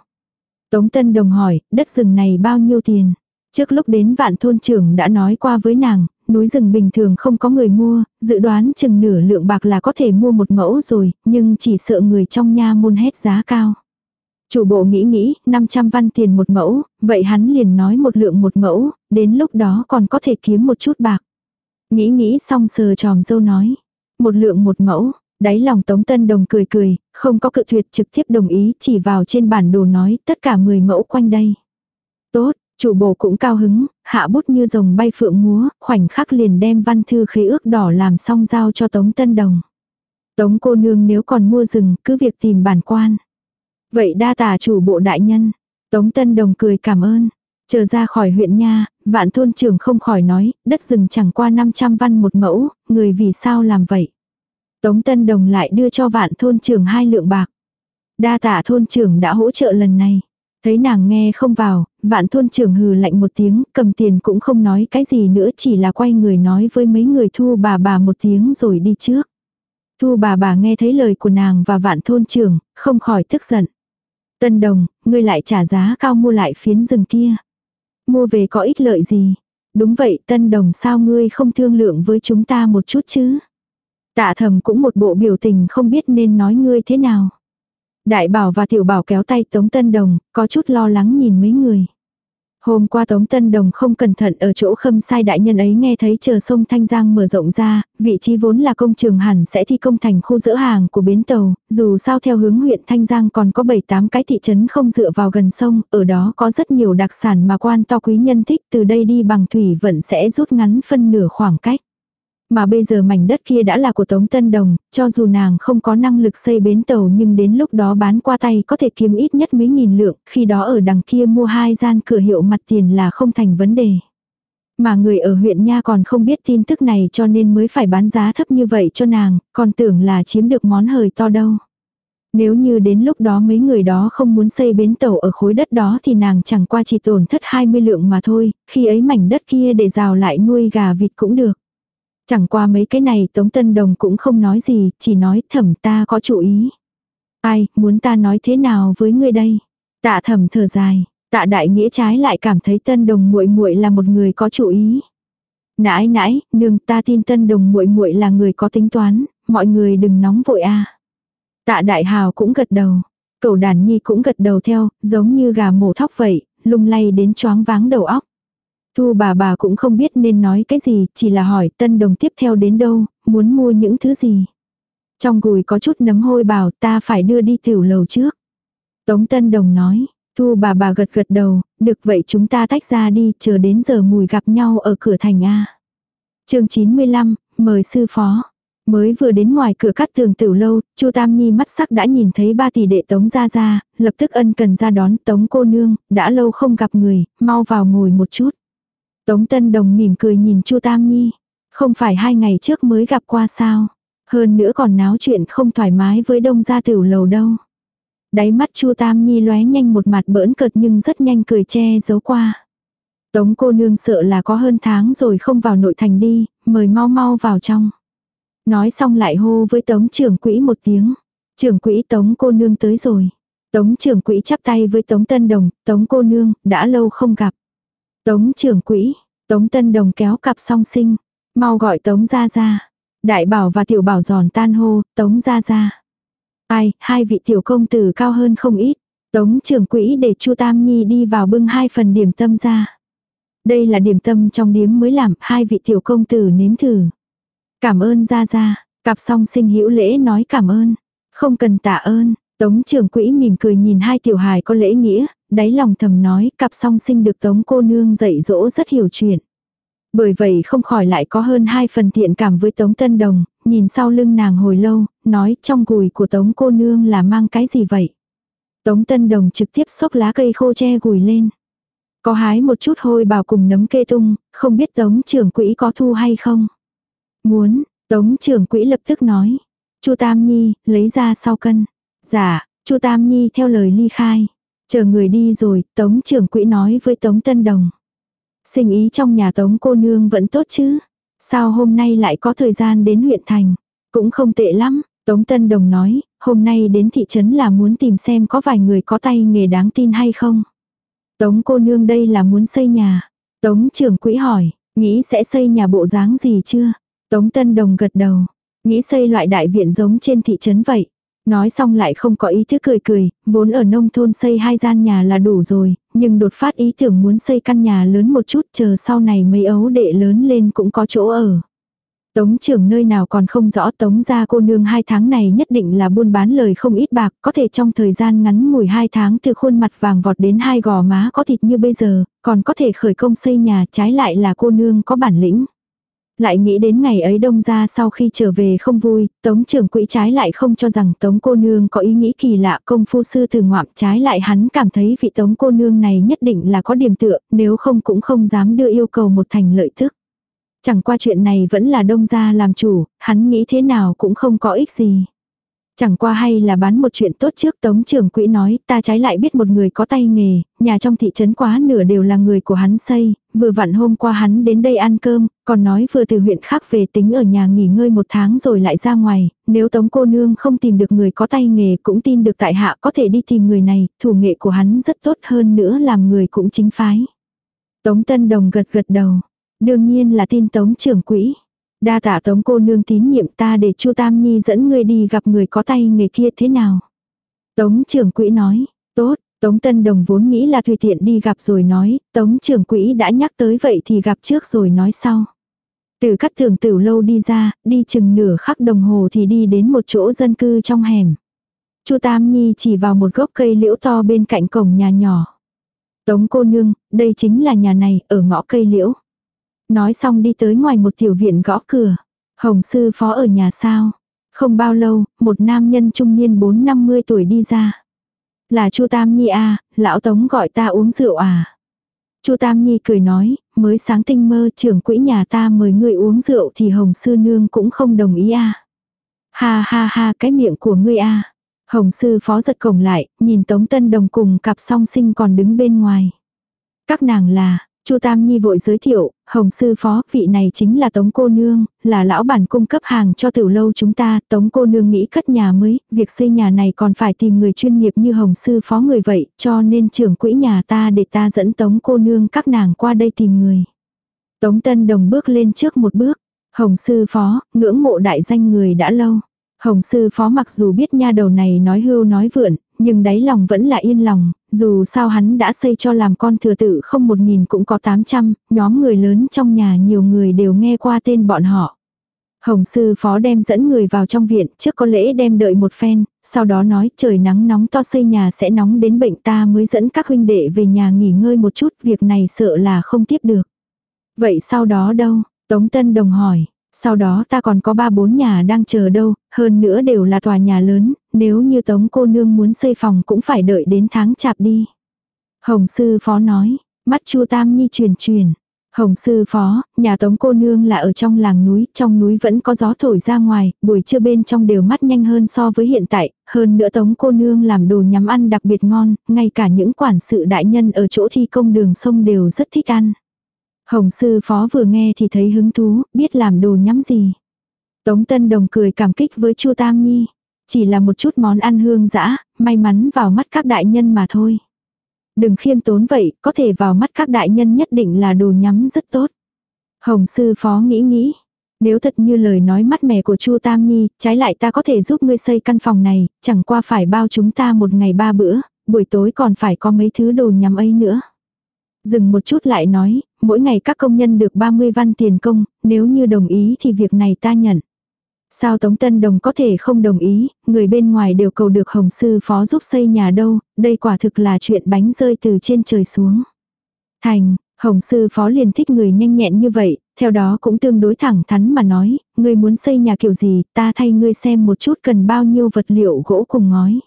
Tống Tân Đồng hỏi, đất rừng này bao nhiêu tiền? Trước lúc đến vạn thôn trưởng đã nói qua với nàng, núi rừng bình thường không có người mua, dự đoán chừng nửa lượng bạc là có thể mua một mẫu rồi, nhưng chỉ sợ người trong nha môn hết giá cao. Chủ bộ nghĩ nghĩ, 500 văn tiền một mẫu, vậy hắn liền nói một lượng một mẫu, đến lúc đó còn có thể kiếm một chút bạc. Nghĩ nghĩ xong sờ tròm dâu nói, một lượng một mẫu, đáy lòng Tống Tân Đồng cười cười, không có cự tuyệt trực tiếp đồng ý chỉ vào trên bản đồ nói tất cả 10 mẫu quanh đây. Chủ bộ cũng cao hứng, hạ bút như rồng bay phượng múa, khoảnh khắc liền đem văn thư khế ước đỏ làm xong giao cho Tống Tân Đồng. Tống cô nương nếu còn mua rừng cứ việc tìm bản quan. Vậy đa tả chủ bộ đại nhân. Tống Tân Đồng cười cảm ơn. Chờ ra khỏi huyện nha, vạn thôn trưởng không khỏi nói, đất rừng chẳng qua 500 văn một mẫu, người vì sao làm vậy. Tống Tân Đồng lại đưa cho vạn thôn trưởng hai lượng bạc. Đa tả thôn trưởng đã hỗ trợ lần này. Thấy nàng nghe không vào, vạn thôn trưởng hừ lạnh một tiếng, cầm tiền cũng không nói cái gì nữa chỉ là quay người nói với mấy người thu bà bà một tiếng rồi đi trước. Thu bà bà nghe thấy lời của nàng và vạn thôn trưởng, không khỏi tức giận. Tân đồng, ngươi lại trả giá cao mua lại phiến rừng kia. Mua về có ích lợi gì? Đúng vậy tân đồng sao ngươi không thương lượng với chúng ta một chút chứ? Tạ thầm cũng một bộ biểu tình không biết nên nói ngươi thế nào. Đại bảo và tiểu bảo kéo tay Tống Tân Đồng, có chút lo lắng nhìn mấy người. Hôm qua Tống Tân Đồng không cẩn thận ở chỗ khâm sai đại nhân ấy nghe thấy chờ sông Thanh Giang mở rộng ra, vị trí vốn là công trường hẳn sẽ thi công thành khu dỡ hàng của bến tàu, dù sao theo hướng huyện Thanh Giang còn có 7-8 cái thị trấn không dựa vào gần sông, ở đó có rất nhiều đặc sản mà quan to quý nhân thích từ đây đi bằng thủy vẫn sẽ rút ngắn phân nửa khoảng cách. Mà bây giờ mảnh đất kia đã là của Tống Tân Đồng, cho dù nàng không có năng lực xây bến tàu nhưng đến lúc đó bán qua tay có thể kiếm ít nhất mấy nghìn lượng, khi đó ở đằng kia mua hai gian cửa hiệu mặt tiền là không thành vấn đề. Mà người ở huyện Nha còn không biết tin tức này cho nên mới phải bán giá thấp như vậy cho nàng, còn tưởng là chiếm được món hời to đâu. Nếu như đến lúc đó mấy người đó không muốn xây bến tàu ở khối đất đó thì nàng chẳng qua chỉ tổn thất 20 lượng mà thôi, khi ấy mảnh đất kia để rào lại nuôi gà vịt cũng được. Chẳng qua mấy cái này Tống Tân Đồng cũng không nói gì, chỉ nói thẩm ta có chủ ý. Ai, muốn ta nói thế nào với ngươi đây? Tạ thẩm thở dài, tạ đại nghĩa trái lại cảm thấy Tân Đồng muội muội là một người có chủ ý. Nãi nãi, nương ta tin Tân Đồng muội muội là người có tính toán, mọi người đừng nóng vội a. Tạ đại hào cũng gật đầu, cậu đàn nhi cũng gật đầu theo, giống như gà mổ thóc vậy, lung lay đến choáng váng đầu óc. Thu bà bà cũng không biết nên nói cái gì, chỉ là hỏi tân đồng tiếp theo đến đâu, muốn mua những thứ gì. Trong gùi có chút nấm hôi bảo ta phải đưa đi tiểu lầu trước. Tống tân đồng nói, thu bà bà gật gật đầu, được vậy chúng ta tách ra đi, chờ đến giờ mùi gặp nhau ở cửa thành A. chương 95, mời sư phó. Mới vừa đến ngoài cửa cắt tường tiểu lâu, Chu Tam Nhi mắt sắc đã nhìn thấy ba tỷ đệ Tống ra ra, lập tức ân cần ra đón Tống cô nương, đã lâu không gặp người, mau vào ngồi một chút. Tống Tân Đồng mỉm cười nhìn Chu Tam Nhi. Không phải hai ngày trước mới gặp qua sao. Hơn nữa còn náo chuyện không thoải mái với đông gia tiểu lầu đâu. Đáy mắt Chu Tam Nhi lóe nhanh một mặt bỡn cợt nhưng rất nhanh cười che giấu qua. Tống cô nương sợ là có hơn tháng rồi không vào nội thành đi, mời mau mau vào trong. Nói xong lại hô với tống trưởng quỹ một tiếng. Trưởng quỹ tống cô nương tới rồi. Tống trưởng quỹ chắp tay với tống tân đồng, tống cô nương, đã lâu không gặp. Tống trưởng quỹ, Tống Tân Đồng kéo cặp song sinh, mau gọi Tống gia gia Đại bảo và tiểu bảo giòn tan hô, Tống gia gia Ai, hai vị tiểu công tử cao hơn không ít. Tống trưởng quỹ để Chu Tam Nhi đi vào bưng hai phần điểm tâm ra. Đây là điểm tâm trong điếm mới làm, hai vị tiểu công tử nếm thử. Cảm ơn gia gia cặp song sinh hữu lễ nói cảm ơn. Không cần tạ ơn, Tống trưởng quỹ mỉm cười nhìn hai tiểu hài có lễ nghĩa, đáy lòng thầm nói cặp song sinh được tống cô nương dạy dỗ rất hiểu chuyện. Bởi vậy không khỏi lại có hơn hai phần thiện cảm với Tống Tân Đồng, nhìn sau lưng nàng hồi lâu, nói trong gùi của Tống cô nương là mang cái gì vậy. Tống Tân Đồng trực tiếp xốc lá cây khô che gùi lên. Có hái một chút hôi bào cùng nấm kê tung, không biết Tống trưởng quỹ có thu hay không. Muốn, Tống trưởng quỹ lập tức nói. Chu Tam Nhi, lấy ra sau cân. Dạ, Chu Tam Nhi theo lời ly khai. Chờ người đi rồi, Tống trưởng quỹ nói với Tống Tân Đồng. Sinh ý trong nhà Tống cô nương vẫn tốt chứ. Sao hôm nay lại có thời gian đến huyện thành? Cũng không tệ lắm. Tống Tân Đồng nói, hôm nay đến thị trấn là muốn tìm xem có vài người có tay nghề đáng tin hay không. Tống cô nương đây là muốn xây nhà. Tống trưởng quỹ hỏi, nghĩ sẽ xây nhà bộ dáng gì chưa? Tống Tân Đồng gật đầu, nghĩ xây loại đại viện giống trên thị trấn vậy. Nói xong lại không có ý thức cười cười, vốn ở nông thôn xây hai gian nhà là đủ rồi, nhưng đột phát ý tưởng muốn xây căn nhà lớn một chút chờ sau này mấy ấu đệ lớn lên cũng có chỗ ở. Tống trưởng nơi nào còn không rõ tống gia cô nương hai tháng này nhất định là buôn bán lời không ít bạc, có thể trong thời gian ngắn mùi hai tháng từ khuôn mặt vàng vọt đến hai gò má có thịt như bây giờ, còn có thể khởi công xây nhà trái lại là cô nương có bản lĩnh. Lại nghĩ đến ngày ấy đông ra sau khi trở về không vui, tống trưởng quỹ trái lại không cho rằng tống cô nương có ý nghĩ kỳ lạ công phu sư từ ngoạm trái lại hắn cảm thấy vị tống cô nương này nhất định là có điểm tựa, nếu không cũng không dám đưa yêu cầu một thành lợi thức. Chẳng qua chuyện này vẫn là đông gia làm chủ, hắn nghĩ thế nào cũng không có ích gì. Chẳng qua hay là bán một chuyện tốt trước tống trưởng quỹ nói ta trái lại biết một người có tay nghề, nhà trong thị trấn quá nửa đều là người của hắn xây, vừa vặn hôm qua hắn đến đây ăn cơm, còn nói vừa từ huyện khác về tính ở nhà nghỉ ngơi một tháng rồi lại ra ngoài, nếu tống cô nương không tìm được người có tay nghề cũng tin được tại hạ có thể đi tìm người này, thủ nghệ của hắn rất tốt hơn nữa làm người cũng chính phái. Tống Tân Đồng gật gật đầu, đương nhiên là tin tống trưởng quỹ. Đa tạ tống cô nương tín nhiệm ta để chu Tam Nhi dẫn ngươi đi gặp người có tay nghề kia thế nào. Tống trưởng quỹ nói, tốt, Tống Tân Đồng vốn nghĩ là tùy tiện đi gặp rồi nói, Tống trưởng quỹ đã nhắc tới vậy thì gặp trước rồi nói sau. Từ cắt thường tử lâu đi ra, đi chừng nửa khắc đồng hồ thì đi đến một chỗ dân cư trong hẻm. Chu Tam Nhi chỉ vào một gốc cây liễu to bên cạnh cổng nhà nhỏ. Tống cô nương, đây chính là nhà này, ở ngõ cây liễu. Nói xong đi tới ngoài một tiểu viện gõ cửa. Hồng sư phó ở nhà sao? Không bao lâu, một nam nhân trung niên 4-50 tuổi đi ra. Là Chu Tam Nhi à, lão Tống gọi ta uống rượu à? Chu Tam Nhi cười nói, mới sáng tinh mơ trưởng quỹ nhà ta mời người uống rượu thì Hồng sư nương cũng không đồng ý à. Ha ha ha cái miệng của ngươi à. Hồng sư phó giật cổng lại, nhìn Tống Tân Đồng cùng cặp song sinh còn đứng bên ngoài. Các nàng là, Chu Tam Nhi vội giới thiệu, Hồng sư phó, vị này chính là Tống cô nương, là lão bản cung cấp hàng cho tiểu lâu chúng ta, Tống cô nương nghĩ cất nhà mới, việc xây nhà này còn phải tìm người chuyên nghiệp như Hồng sư phó người vậy, cho nên trưởng quỹ nhà ta để ta dẫn Tống cô nương các nàng qua đây tìm người. Tống Tân Đồng bước lên trước một bước, Hồng sư phó, ngưỡng mộ đại danh người đã lâu. Hồng sư phó mặc dù biết nha đầu này nói hưu nói vượn, nhưng đáy lòng vẫn là yên lòng, dù sao hắn đã xây cho làm con thừa tự không một nghìn cũng có tám trăm, nhóm người lớn trong nhà nhiều người đều nghe qua tên bọn họ. Hồng sư phó đem dẫn người vào trong viện, trước có lễ đem đợi một phen, sau đó nói trời nắng nóng to xây nhà sẽ nóng đến bệnh ta mới dẫn các huynh đệ về nhà nghỉ ngơi một chút, việc này sợ là không tiếp được. Vậy sau đó đâu? Tống Tân Đồng hỏi, sau đó ta còn có ba bốn nhà đang chờ đâu, hơn nữa đều là tòa nhà lớn, nếu như tống cô nương muốn xây phòng cũng phải đợi đến tháng chạp đi. Hồng sư phó nói, mắt chu tam nhi truyền truyền. Hồng sư phó, nhà tống cô nương là ở trong làng núi, trong núi vẫn có gió thổi ra ngoài, buổi trưa bên trong đều mắt nhanh hơn so với hiện tại, hơn nữa tống cô nương làm đồ nhắm ăn đặc biệt ngon, ngay cả những quản sự đại nhân ở chỗ thi công đường sông đều rất thích ăn. Hồng sư phó vừa nghe thì thấy hứng thú, biết làm đồ nhắm gì. Tống Tân Đồng cười cảm kích với Chu Tam Nhi. Chỉ là một chút món ăn hương dã, may mắn vào mắt các đại nhân mà thôi. Đừng khiêm tốn vậy, có thể vào mắt các đại nhân nhất định là đồ nhắm rất tốt. Hồng sư phó nghĩ nghĩ. Nếu thật như lời nói mắt mẻ của Chu Tam Nhi, trái lại ta có thể giúp ngươi xây căn phòng này, chẳng qua phải bao chúng ta một ngày ba bữa, buổi tối còn phải có mấy thứ đồ nhắm ấy nữa. Dừng một chút lại nói, mỗi ngày các công nhân được 30 văn tiền công, nếu như đồng ý thì việc này ta nhận. Sao Tống Tân Đồng có thể không đồng ý, người bên ngoài đều cầu được Hồng Sư Phó giúp xây nhà đâu, đây quả thực là chuyện bánh rơi từ trên trời xuống. Thành, Hồng sư phó liền thích người nhanh nhẹn như vậy, theo đó cũng tương đối thẳng thắn mà nói, ngươi muốn xây nhà kiểu gì, ta thay ngươi xem một chút cần bao nhiêu vật liệu gỗ cùng ngói.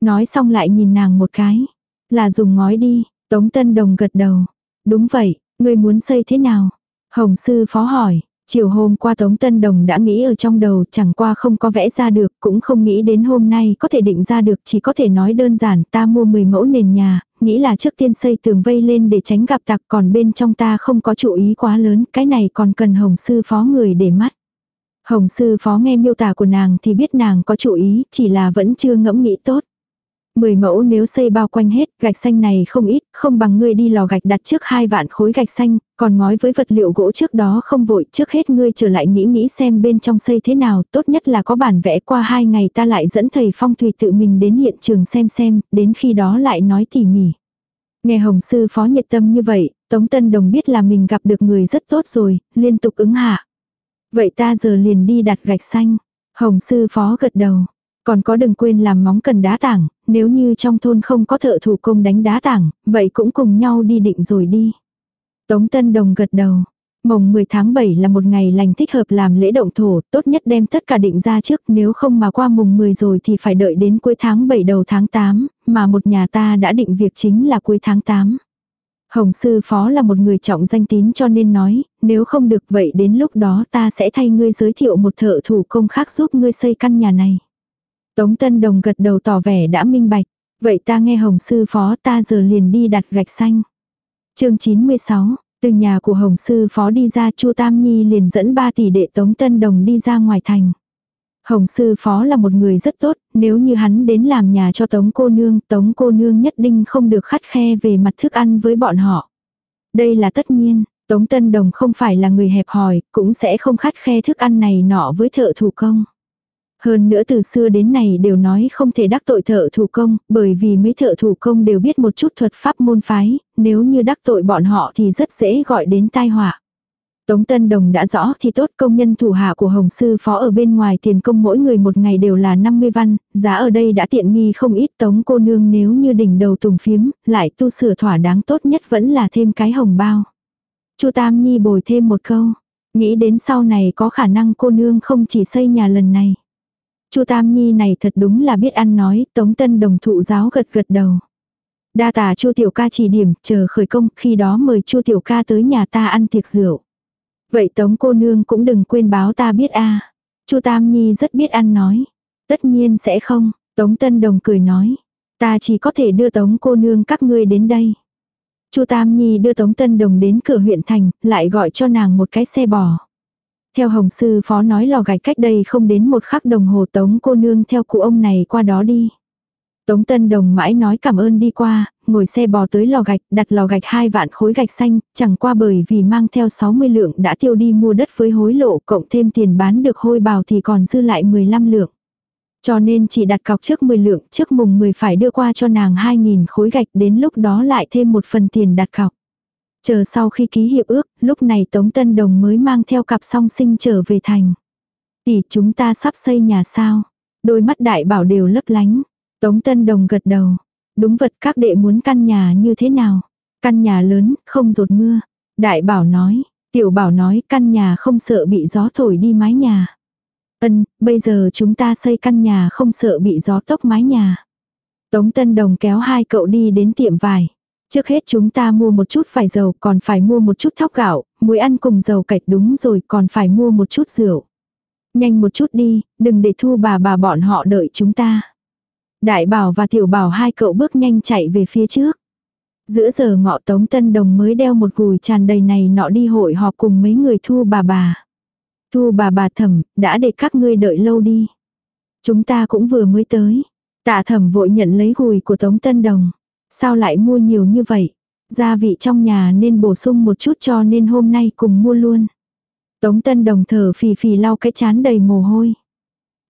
Nói xong lại nhìn nàng một cái, là dùng ngói đi, Tống Tân Đồng gật đầu. Đúng vậy, ngươi muốn xây thế nào? Hồng sư phó hỏi, Chiều hôm qua Tống Tân Đồng đã nghĩ ở trong đầu chẳng qua không có vẽ ra được, cũng không nghĩ đến hôm nay có thể định ra được, chỉ có thể nói đơn giản ta mua 10 mẫu nền nhà, nghĩ là trước tiên xây tường vây lên để tránh gặp tặc còn bên trong ta không có chú ý quá lớn, cái này còn cần hồng sư phó người để mắt. Hồng sư phó nghe miêu tả của nàng thì biết nàng có chú ý, chỉ là vẫn chưa ngẫm nghĩ tốt. Mười mẫu nếu xây bao quanh hết, gạch xanh này không ít, không bằng ngươi đi lò gạch đặt trước hai vạn khối gạch xanh, còn ngói với vật liệu gỗ trước đó không vội, trước hết ngươi trở lại nghĩ nghĩ xem bên trong xây thế nào, tốt nhất là có bản vẽ qua hai ngày ta lại dẫn thầy phong thủy tự mình đến hiện trường xem xem, đến khi đó lại nói tỉ mỉ. Nghe Hồng Sư Phó nhiệt tâm như vậy, Tống Tân Đồng biết là mình gặp được người rất tốt rồi, liên tục ứng hạ. Vậy ta giờ liền đi đặt gạch xanh. Hồng Sư Phó gật đầu. Còn có đừng quên làm móng cần đá tảng, nếu như trong thôn không có thợ thủ công đánh đá tảng, vậy cũng cùng nhau đi định rồi đi. Tống Tân Đồng gật đầu. Mồng 10 tháng 7 là một ngày lành thích hợp làm lễ động thổ, tốt nhất đem tất cả định ra trước, nếu không mà qua mùng 10 rồi thì phải đợi đến cuối tháng 7 đầu tháng 8, mà một nhà ta đã định việc chính là cuối tháng 8. Hồng sư phó là một người trọng danh tín cho nên nói, nếu không được vậy đến lúc đó ta sẽ thay ngươi giới thiệu một thợ thủ công khác giúp ngươi xây căn nhà này. Tống Tân Đồng gật đầu tỏ vẻ đã minh bạch. Vậy ta nghe Hồng Sư Phó ta giờ liền đi đặt gạch xanh. chương 96, từ nhà của Hồng Sư Phó đi ra Chu Tam Nhi liền dẫn ba tỷ đệ Tống Tân Đồng đi ra ngoài thành. Hồng Sư Phó là một người rất tốt, nếu như hắn đến làm nhà cho Tống cô nương, Tống cô nương nhất định không được khắt khe về mặt thức ăn với bọn họ. Đây là tất nhiên, Tống Tân Đồng không phải là người hẹp hòi, cũng sẽ không khắt khe thức ăn này nọ với thợ thủ công. Hơn nữa từ xưa đến nay đều nói không thể đắc tội thợ thủ công, bởi vì mấy thợ thủ công đều biết một chút thuật pháp môn phái, nếu như đắc tội bọn họ thì rất dễ gọi đến tai họa. Tống Tân Đồng đã rõ thì tốt công nhân thủ hạ của Hồng Sư Phó ở bên ngoài tiền công mỗi người một ngày đều là 50 văn, giá ở đây đã tiện nghi không ít Tống cô nương nếu như đỉnh đầu tùng phiếm, lại tu sửa thỏa đáng tốt nhất vẫn là thêm cái hồng bao. Chu Tam Nhi bồi thêm một câu, nghĩ đến sau này có khả năng cô nương không chỉ xây nhà lần này. Chu Tam Nhi này thật đúng là biết ăn nói, Tống Tân Đồng thụ giáo gật gật đầu. Đa tả Chu Tiểu Ca chỉ điểm, chờ khởi công, khi đó mời Chu Tiểu Ca tới nhà ta ăn tiệc rượu. Vậy Tống cô nương cũng đừng quên báo ta biết a. Chu Tam Nhi rất biết ăn nói. Tất nhiên sẽ không, Tống Tân Đồng cười nói. Ta chỉ có thể đưa Tống cô nương các ngươi đến đây. Chu Tam Nhi đưa Tống Tân Đồng đến cửa huyện thành, lại gọi cho nàng một cái xe bò. Theo Hồng Sư Phó nói lò gạch cách đây không đến một khắc đồng hồ Tống cô nương theo cụ ông này qua đó đi. Tống Tân Đồng mãi nói cảm ơn đi qua, ngồi xe bò tới lò gạch, đặt lò gạch hai vạn khối gạch xanh, chẳng qua bởi vì mang theo 60 lượng đã tiêu đi mua đất với hối lộ cộng thêm tiền bán được hôi bào thì còn dư lại 15 lượng. Cho nên chỉ đặt cọc trước 10 lượng, trước mùng 10 phải đưa qua cho nàng 2.000 khối gạch đến lúc đó lại thêm một phần tiền đặt cọc. Chờ sau khi ký hiệp ước, lúc này Tống Tân Đồng mới mang theo cặp song sinh trở về thành. Tỷ chúng ta sắp xây nhà sao? Đôi mắt đại bảo đều lấp lánh. Tống Tân Đồng gật đầu. Đúng vật các đệ muốn căn nhà như thế nào? Căn nhà lớn, không rột mưa. Đại bảo nói, tiểu bảo nói căn nhà không sợ bị gió thổi đi mái nhà. Ân, bây giờ chúng ta xây căn nhà không sợ bị gió tốc mái nhà. Tống Tân Đồng kéo hai cậu đi đến tiệm vải. Trước hết chúng ta mua một chút vải dầu, còn phải mua một chút thóc gạo, muối ăn cùng dầu cạch đúng rồi, còn phải mua một chút rượu. Nhanh một chút đi, đừng để thu bà bà bọn họ đợi chúng ta. Đại bảo và tiểu bảo hai cậu bước nhanh chạy về phía trước. Giữa giờ ngọ tống tân đồng mới đeo một gùi tràn đầy này nọ đi hội họp cùng mấy người thu bà bà. Thu bà bà thẩm, đã để các ngươi đợi lâu đi. Chúng ta cũng vừa mới tới. Tạ thẩm vội nhận lấy gùi của tống tân đồng. Sao lại mua nhiều như vậy? Gia vị trong nhà nên bổ sung một chút cho nên hôm nay cùng mua luôn. Tống Tân Đồng thở phì phì lau cái chán đầy mồ hôi.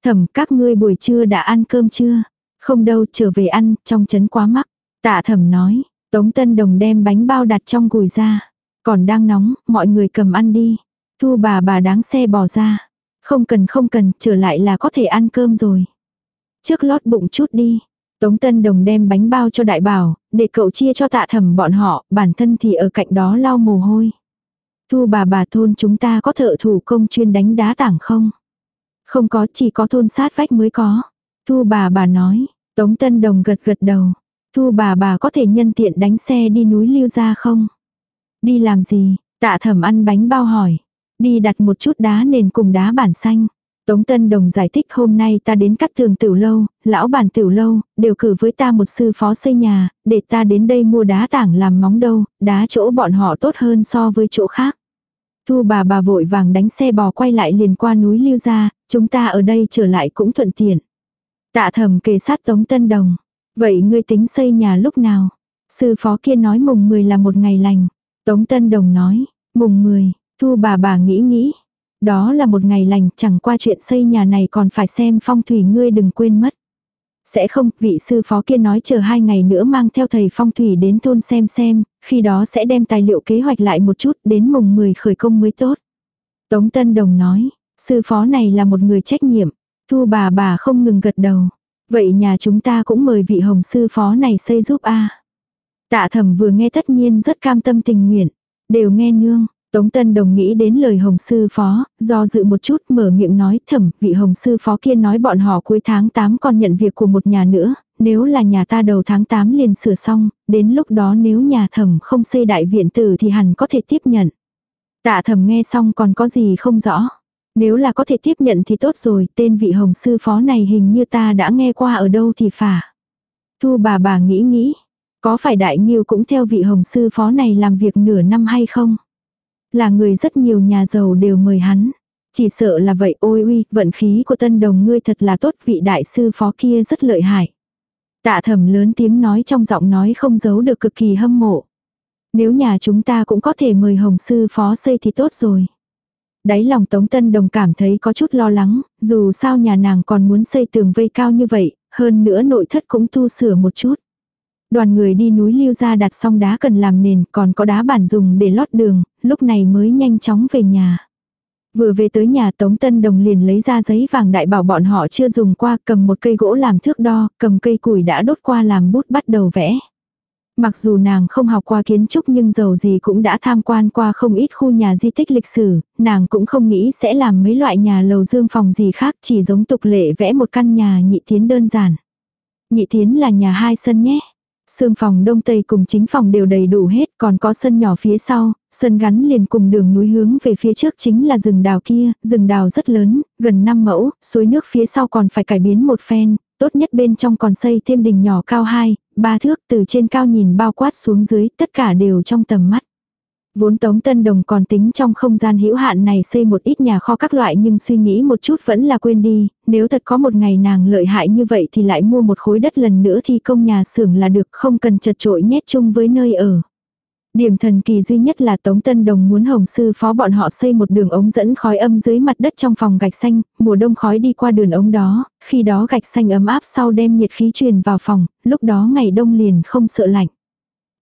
Thẩm các ngươi buổi trưa đã ăn cơm chưa? Không đâu trở về ăn, trong chấn quá mắc. Tạ thẩm nói, Tống Tân Đồng đem bánh bao đặt trong gùi ra. Còn đang nóng, mọi người cầm ăn đi. Thu bà bà đáng xe bỏ ra. Không cần không cần, trở lại là có thể ăn cơm rồi. Trước lót bụng chút đi. Tống Tân Đồng đem bánh bao cho đại bảo, để cậu chia cho tạ thẩm bọn họ, bản thân thì ở cạnh đó lau mồ hôi. Thu bà bà thôn chúng ta có thợ thủ công chuyên đánh đá tảng không? Không có, chỉ có thôn sát vách mới có. Thu bà bà nói, Tống Tân Đồng gật gật đầu. Thu bà bà có thể nhân tiện đánh xe đi núi lưu ra không? Đi làm gì? Tạ thẩm ăn bánh bao hỏi. Đi đặt một chút đá nền cùng đá bản xanh. Tống Tân Đồng giải thích hôm nay ta đến cắt tường tiểu lâu, lão bản tiểu lâu, đều cử với ta một sư phó xây nhà, để ta đến đây mua đá tảng làm móng đâu, đá chỗ bọn họ tốt hơn so với chỗ khác. Thu bà bà vội vàng đánh xe bò quay lại liền qua núi lưu ra, chúng ta ở đây trở lại cũng thuận tiện. Tạ thầm kề sát Tống Tân Đồng. Vậy ngươi tính xây nhà lúc nào? Sư phó kia nói mùng 10 là một ngày lành. Tống Tân Đồng nói, mùng 10, thu bà bà nghĩ nghĩ. Đó là một ngày lành, chẳng qua chuyện xây nhà này còn phải xem phong thủy ngươi đừng quên mất. Sẽ không, vị sư phó kia nói chờ hai ngày nữa mang theo thầy phong thủy đến thôn xem xem, khi đó sẽ đem tài liệu kế hoạch lại một chút, đến mùng 10 khởi công mới tốt. Tống Tân Đồng nói, sư phó này là một người trách nhiệm, thu bà bà không ngừng gật đầu. Vậy nhà chúng ta cũng mời vị hồng sư phó này xây giúp a Tạ thẩm vừa nghe tất nhiên rất cam tâm tình nguyện, đều nghe nương. Tống Tân Đồng nghĩ đến lời Hồng Sư Phó, do dự một chút mở miệng nói thẩm, vị Hồng Sư Phó kia nói bọn họ cuối tháng 8 còn nhận việc của một nhà nữa, nếu là nhà ta đầu tháng 8 liền sửa xong, đến lúc đó nếu nhà thẩm không xây đại viện tử thì hẳn có thể tiếp nhận. Tạ thẩm nghe xong còn có gì không rõ. Nếu là có thể tiếp nhận thì tốt rồi, tên vị Hồng Sư Phó này hình như ta đã nghe qua ở đâu thì phả. Thu bà bà nghĩ nghĩ, có phải Đại Nghiêu cũng theo vị Hồng Sư Phó này làm việc nửa năm hay không? Là người rất nhiều nhà giàu đều mời hắn. Chỉ sợ là vậy ôi uy, vận khí của tân đồng ngươi thật là tốt vị đại sư phó kia rất lợi hại. Tạ thẩm lớn tiếng nói trong giọng nói không giấu được cực kỳ hâm mộ. Nếu nhà chúng ta cũng có thể mời hồng sư phó xây thì tốt rồi. Đáy lòng Tống Tân Đồng cảm thấy có chút lo lắng, dù sao nhà nàng còn muốn xây tường vây cao như vậy, hơn nữa nội thất cũng tu sửa một chút. Đoàn người đi núi lưu ra đặt xong đá cần làm nền, còn có đá bản dùng để lót đường, lúc này mới nhanh chóng về nhà. Vừa về tới nhà Tống Tân Đồng liền lấy ra giấy vàng đại bảo bọn họ chưa dùng qua, cầm một cây gỗ làm thước đo, cầm cây củi đã đốt qua làm bút bắt đầu vẽ. Mặc dù nàng không học qua kiến trúc nhưng dầu gì cũng đã tham quan qua không ít khu nhà di tích lịch sử, nàng cũng không nghĩ sẽ làm mấy loại nhà lầu dương phòng gì khác chỉ giống tục lệ vẽ một căn nhà nhị tiến đơn giản. Nhị tiến là nhà hai sân nhé. Sương phòng đông tây cùng chính phòng đều đầy đủ hết, còn có sân nhỏ phía sau, sân gắn liền cùng đường núi hướng về phía trước chính là rừng đào kia, rừng đào rất lớn, gần 5 mẫu, suối nước phía sau còn phải cải biến một phen, tốt nhất bên trong còn xây thêm đình nhỏ cao 2, 3 thước từ trên cao nhìn bao quát xuống dưới, tất cả đều trong tầm mắt. Vốn Tống Tân Đồng còn tính trong không gian hữu hạn này xây một ít nhà kho các loại nhưng suy nghĩ một chút vẫn là quên đi, nếu thật có một ngày nàng lợi hại như vậy thì lại mua một khối đất lần nữa thì công nhà xưởng là được không cần chật trội nhét chung với nơi ở. Điểm thần kỳ duy nhất là Tống Tân Đồng muốn Hồng Sư phó bọn họ xây một đường ống dẫn khói âm dưới mặt đất trong phòng gạch xanh, mùa đông khói đi qua đường ống đó, khi đó gạch xanh ấm áp sau đem nhiệt khí truyền vào phòng, lúc đó ngày đông liền không sợ lạnh.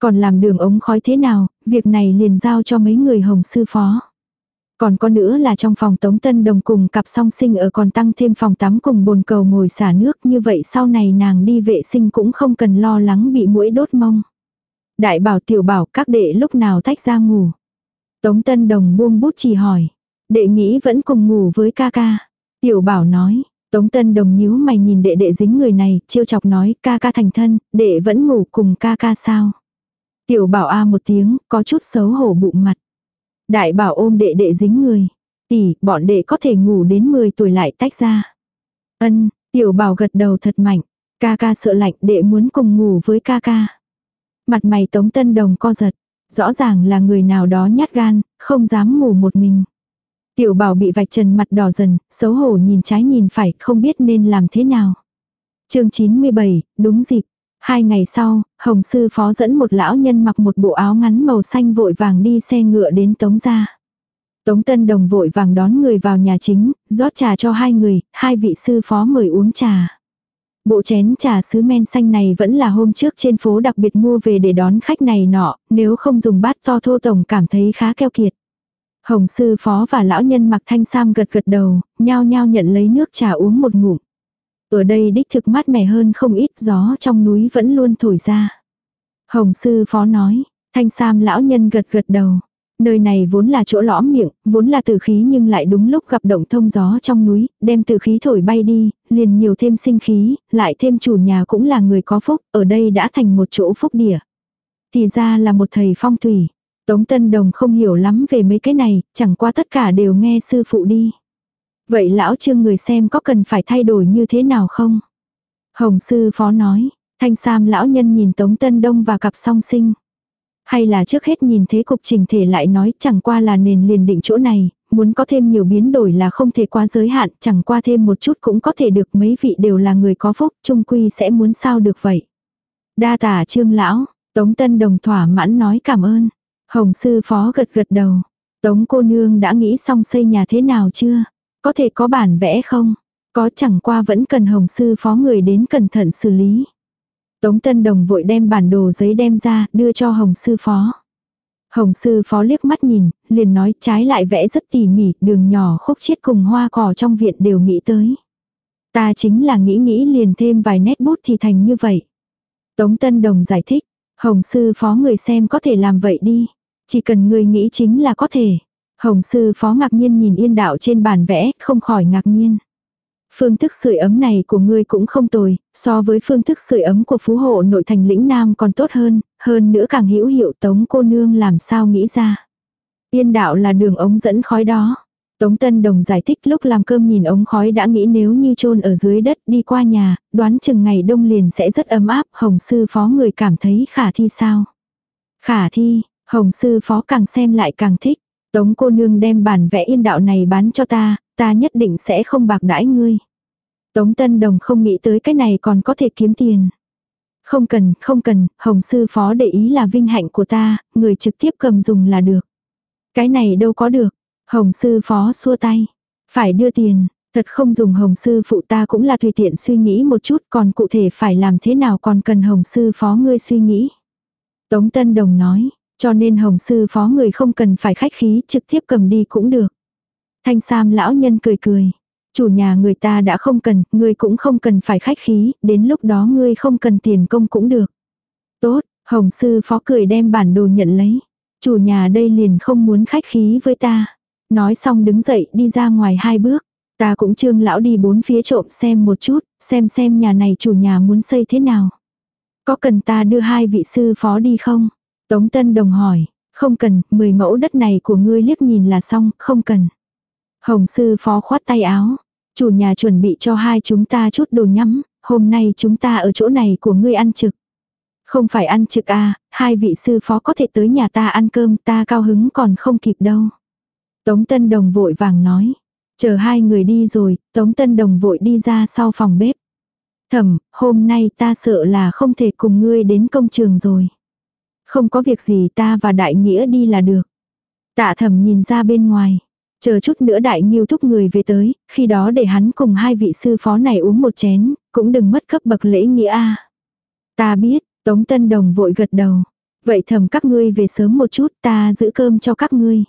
Còn làm đường ống khói thế nào, việc này liền giao cho mấy người hồng sư phó. Còn có nữa là trong phòng tống tân đồng cùng cặp song sinh ở còn tăng thêm phòng tắm cùng bồn cầu ngồi xả nước như vậy sau này nàng đi vệ sinh cũng không cần lo lắng bị mũi đốt mông. Đại bảo tiểu bảo các đệ lúc nào tách ra ngủ. Tống tân đồng buông bút chỉ hỏi. Đệ nghĩ vẫn cùng ngủ với ca ca. Tiểu bảo nói, Tống Tân Đồng nhíu mày nhìn đệ đệ dính người này, chiêu chọc nói ca ca thành thân, đệ vẫn ngủ cùng ca ca sao. Tiểu bảo a một tiếng, có chút xấu hổ bụng mặt. Đại bảo ôm đệ đệ dính người. Tỷ, bọn đệ có thể ngủ đến 10 tuổi lại tách ra. Ân, tiểu bảo gật đầu thật mạnh. Ca ca sợ lạnh đệ muốn cùng ngủ với ca ca. Mặt mày tống tân đồng co giật. Rõ ràng là người nào đó nhát gan, không dám ngủ một mình. Tiểu bảo bị vạch trần mặt đỏ dần, xấu hổ nhìn trái nhìn phải, không biết nên làm thế nào. chương 97, đúng dịp. Hai ngày sau, Hồng Sư Phó dẫn một lão nhân mặc một bộ áo ngắn màu xanh vội vàng đi xe ngựa đến Tống gia. Tống Tân Đồng vội vàng đón người vào nhà chính, rót trà cho hai người, hai vị sư phó mời uống trà. Bộ chén trà sứ men xanh này vẫn là hôm trước trên phố đặc biệt mua về để đón khách này nọ, nếu không dùng bát to thô tổng cảm thấy khá keo kiệt. Hồng sư phó và lão nhân mặc thanh sam gật gật đầu, nhao nhao nhận lấy nước trà uống một ngụm. Ở đây đích thực mát mẻ hơn không ít gió trong núi vẫn luôn thổi ra. Hồng sư phó nói, thanh sam lão nhân gật gật đầu. Nơi này vốn là chỗ lõm miệng, vốn là tử khí nhưng lại đúng lúc gặp động thông gió trong núi, đem tử khí thổi bay đi, liền nhiều thêm sinh khí, lại thêm chủ nhà cũng là người có phúc, ở đây đã thành một chỗ phúc địa. Thì ra là một thầy phong thủy. Tống Tân Đồng không hiểu lắm về mấy cái này, chẳng qua tất cả đều nghe sư phụ đi. Vậy lão trương người xem có cần phải thay đổi như thế nào không? Hồng sư phó nói, thanh sam lão nhân nhìn Tống Tân Đông và cặp song sinh. Hay là trước hết nhìn thế cục trình thể lại nói chẳng qua là nền liền định chỗ này, muốn có thêm nhiều biến đổi là không thể qua giới hạn, chẳng qua thêm một chút cũng có thể được mấy vị đều là người có phúc, trung quy sẽ muốn sao được vậy. Đa tả trương lão, Tống Tân Đồng thỏa mãn nói cảm ơn. Hồng sư phó gật gật đầu. Tống cô nương đã nghĩ xong xây nhà thế nào chưa? Có thể có bản vẽ không? Có chẳng qua vẫn cần hồng sư phó người đến cẩn thận xử lý. Tống Tân Đồng vội đem bản đồ giấy đem ra, đưa cho Hồng Sư Phó. Hồng Sư Phó liếc mắt nhìn, liền nói trái lại vẽ rất tỉ mỉ, đường nhỏ khúc chiết cùng hoa cỏ trong viện đều nghĩ tới. Ta chính là nghĩ nghĩ liền thêm vài nét bút thì thành như vậy. Tống Tân Đồng giải thích, Hồng Sư Phó người xem có thể làm vậy đi. Chỉ cần người nghĩ chính là có thể. Hồng Sư Phó ngạc nhiên nhìn yên đạo trên bản vẽ, không khỏi ngạc nhiên. Phương thức sưởi ấm này của ngươi cũng không tồi, so với phương thức sưởi ấm của phú hộ nội thành lĩnh Nam còn tốt hơn, hơn nữa càng hữu hiệu tống cô nương làm sao nghĩ ra. Yên đạo là đường ống dẫn khói đó. Tống Tân Đồng giải thích lúc làm cơm nhìn ống khói đã nghĩ nếu như chôn ở dưới đất đi qua nhà, đoán chừng ngày đông liền sẽ rất ấm áp, Hồng Sư Phó người cảm thấy khả thi sao. Khả thi, Hồng Sư Phó càng xem lại càng thích. Tống cô nương đem bản vẽ yên đạo này bán cho ta, ta nhất định sẽ không bạc đãi ngươi. Tống Tân Đồng không nghĩ tới cái này còn có thể kiếm tiền. Không cần, không cần, Hồng Sư Phó để ý là vinh hạnh của ta, người trực tiếp cầm dùng là được. Cái này đâu có được. Hồng Sư Phó xua tay. Phải đưa tiền, thật không dùng Hồng Sư phụ ta cũng là tùy tiện suy nghĩ một chút còn cụ thể phải làm thế nào còn cần Hồng Sư Phó ngươi suy nghĩ. Tống Tân Đồng nói, cho nên Hồng Sư Phó người không cần phải khách khí trực tiếp cầm đi cũng được. Thanh Sam lão nhân cười cười. Chủ nhà người ta đã không cần, ngươi cũng không cần phải khách khí, đến lúc đó ngươi không cần tiền công cũng được. Tốt, Hồng Sư Phó cười đem bản đồ nhận lấy. Chủ nhà đây liền không muốn khách khí với ta. Nói xong đứng dậy đi ra ngoài hai bước. Ta cũng trương lão đi bốn phía trộm xem một chút, xem xem nhà này chủ nhà muốn xây thế nào. Có cần ta đưa hai vị sư phó đi không? Tống Tân Đồng hỏi, không cần, mười mẫu đất này của ngươi liếc nhìn là xong, không cần. Hồng sư phó khoát tay áo. Chủ nhà chuẩn bị cho hai chúng ta chút đồ nhắm, hôm nay chúng ta ở chỗ này của ngươi ăn trực. Không phải ăn trực à, hai vị sư phó có thể tới nhà ta ăn cơm ta cao hứng còn không kịp đâu. Tống Tân Đồng vội vàng nói. Chờ hai người đi rồi, Tống Tân Đồng vội đi ra sau phòng bếp. Thẩm, hôm nay ta sợ là không thể cùng ngươi đến công trường rồi. Không có việc gì ta và đại nghĩa đi là được. Tạ thẩm nhìn ra bên ngoài. Chờ chút nữa đại nghiêu thúc người về tới, khi đó để hắn cùng hai vị sư phó này uống một chén, cũng đừng mất cấp bậc lễ nghĩa a. Ta biết, Tống Tân Đồng vội gật đầu. Vậy thầm các ngươi về sớm một chút ta giữ cơm cho các ngươi.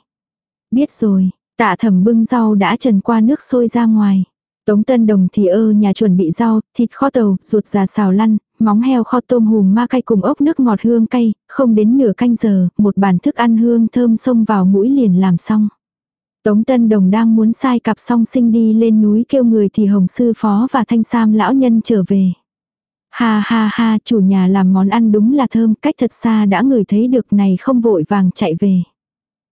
Biết rồi, tạ thầm bưng rau đã trần qua nước sôi ra ngoài. Tống Tân Đồng thì ơ nhà chuẩn bị rau, thịt kho tàu, ruột già xào lăn, móng heo kho tôm hùm ma cay cùng ốc nước ngọt hương cay, không đến nửa canh giờ, một bàn thức ăn hương thơm xông vào mũi liền làm xong. Tống Tân Đồng đang muốn sai cặp song sinh đi lên núi kêu người thì Hồng Sư Phó và Thanh Sam lão nhân trở về. Ha ha ha, chủ nhà làm món ăn đúng là thơm, cách thật xa đã ngửi thấy được này không vội vàng chạy về.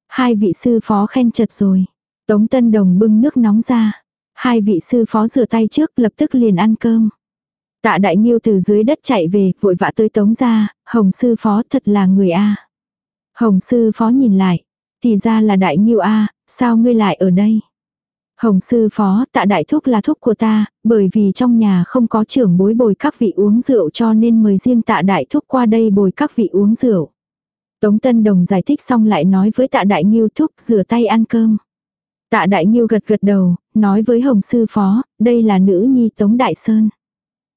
Hai vị sư phó khen chật rồi. Tống Tân Đồng bưng nước nóng ra. Hai vị sư phó rửa tay trước lập tức liền ăn cơm. Tạ Đại Nhiêu từ dưới đất chạy về, vội vã tới Tống ra, Hồng sư phó thật là người A. Hồng sư phó nhìn lại, thì ra là Đại Nhiêu A, sao ngươi lại ở đây? Hồng sư phó, tạ đại thúc là thúc của ta, bởi vì trong nhà không có trưởng bối bồi các vị uống rượu cho nên mời riêng tạ đại thúc qua đây bồi các vị uống rượu. Tống Tân Đồng giải thích xong lại nói với tạ đại nghiêu thúc rửa tay ăn cơm. Tạ đại Nhiêu gật gật đầu, nói với Hồng sư phó, đây là nữ nhi Tống Đại Sơn.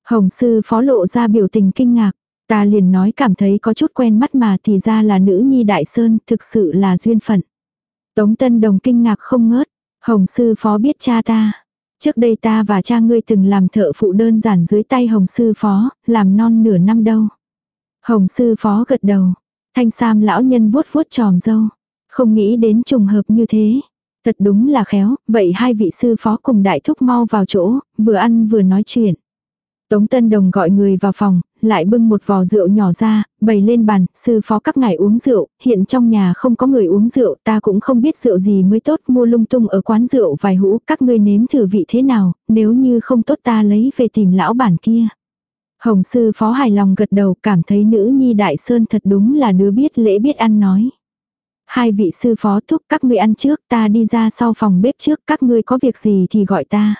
Hồng sư phó lộ ra biểu tình kinh ngạc, ta liền nói cảm thấy có chút quen mắt mà thì ra là nữ nhi Đại Sơn, thực sự là duyên phận. Tống Tân Đồng kinh ngạc không ngớt, Hồng sư phó biết cha ta. Trước đây ta và cha ngươi từng làm thợ phụ đơn giản dưới tay hồng sư phó, làm non nửa năm đâu. Hồng sư phó gật đầu. Thanh Sam lão nhân vuốt vuốt tròm dâu. Không nghĩ đến trùng hợp như thế. Thật đúng là khéo, vậy hai vị sư phó cùng đại thúc mau vào chỗ, vừa ăn vừa nói chuyện. Tống Tân Đồng gọi người vào phòng, lại bưng một vò rượu nhỏ ra, bày lên bàn, sư phó các ngài uống rượu, hiện trong nhà không có người uống rượu, ta cũng không biết rượu gì mới tốt, mua lung tung ở quán rượu vài hũ, các ngươi nếm thử vị thế nào, nếu như không tốt ta lấy về tìm lão bản kia. Hồng sư phó hài lòng gật đầu cảm thấy nữ nhi đại sơn thật đúng là đứa biết lễ biết ăn nói. Hai vị sư phó thúc các ngươi ăn trước ta đi ra sau phòng bếp trước các ngươi có việc gì thì gọi ta.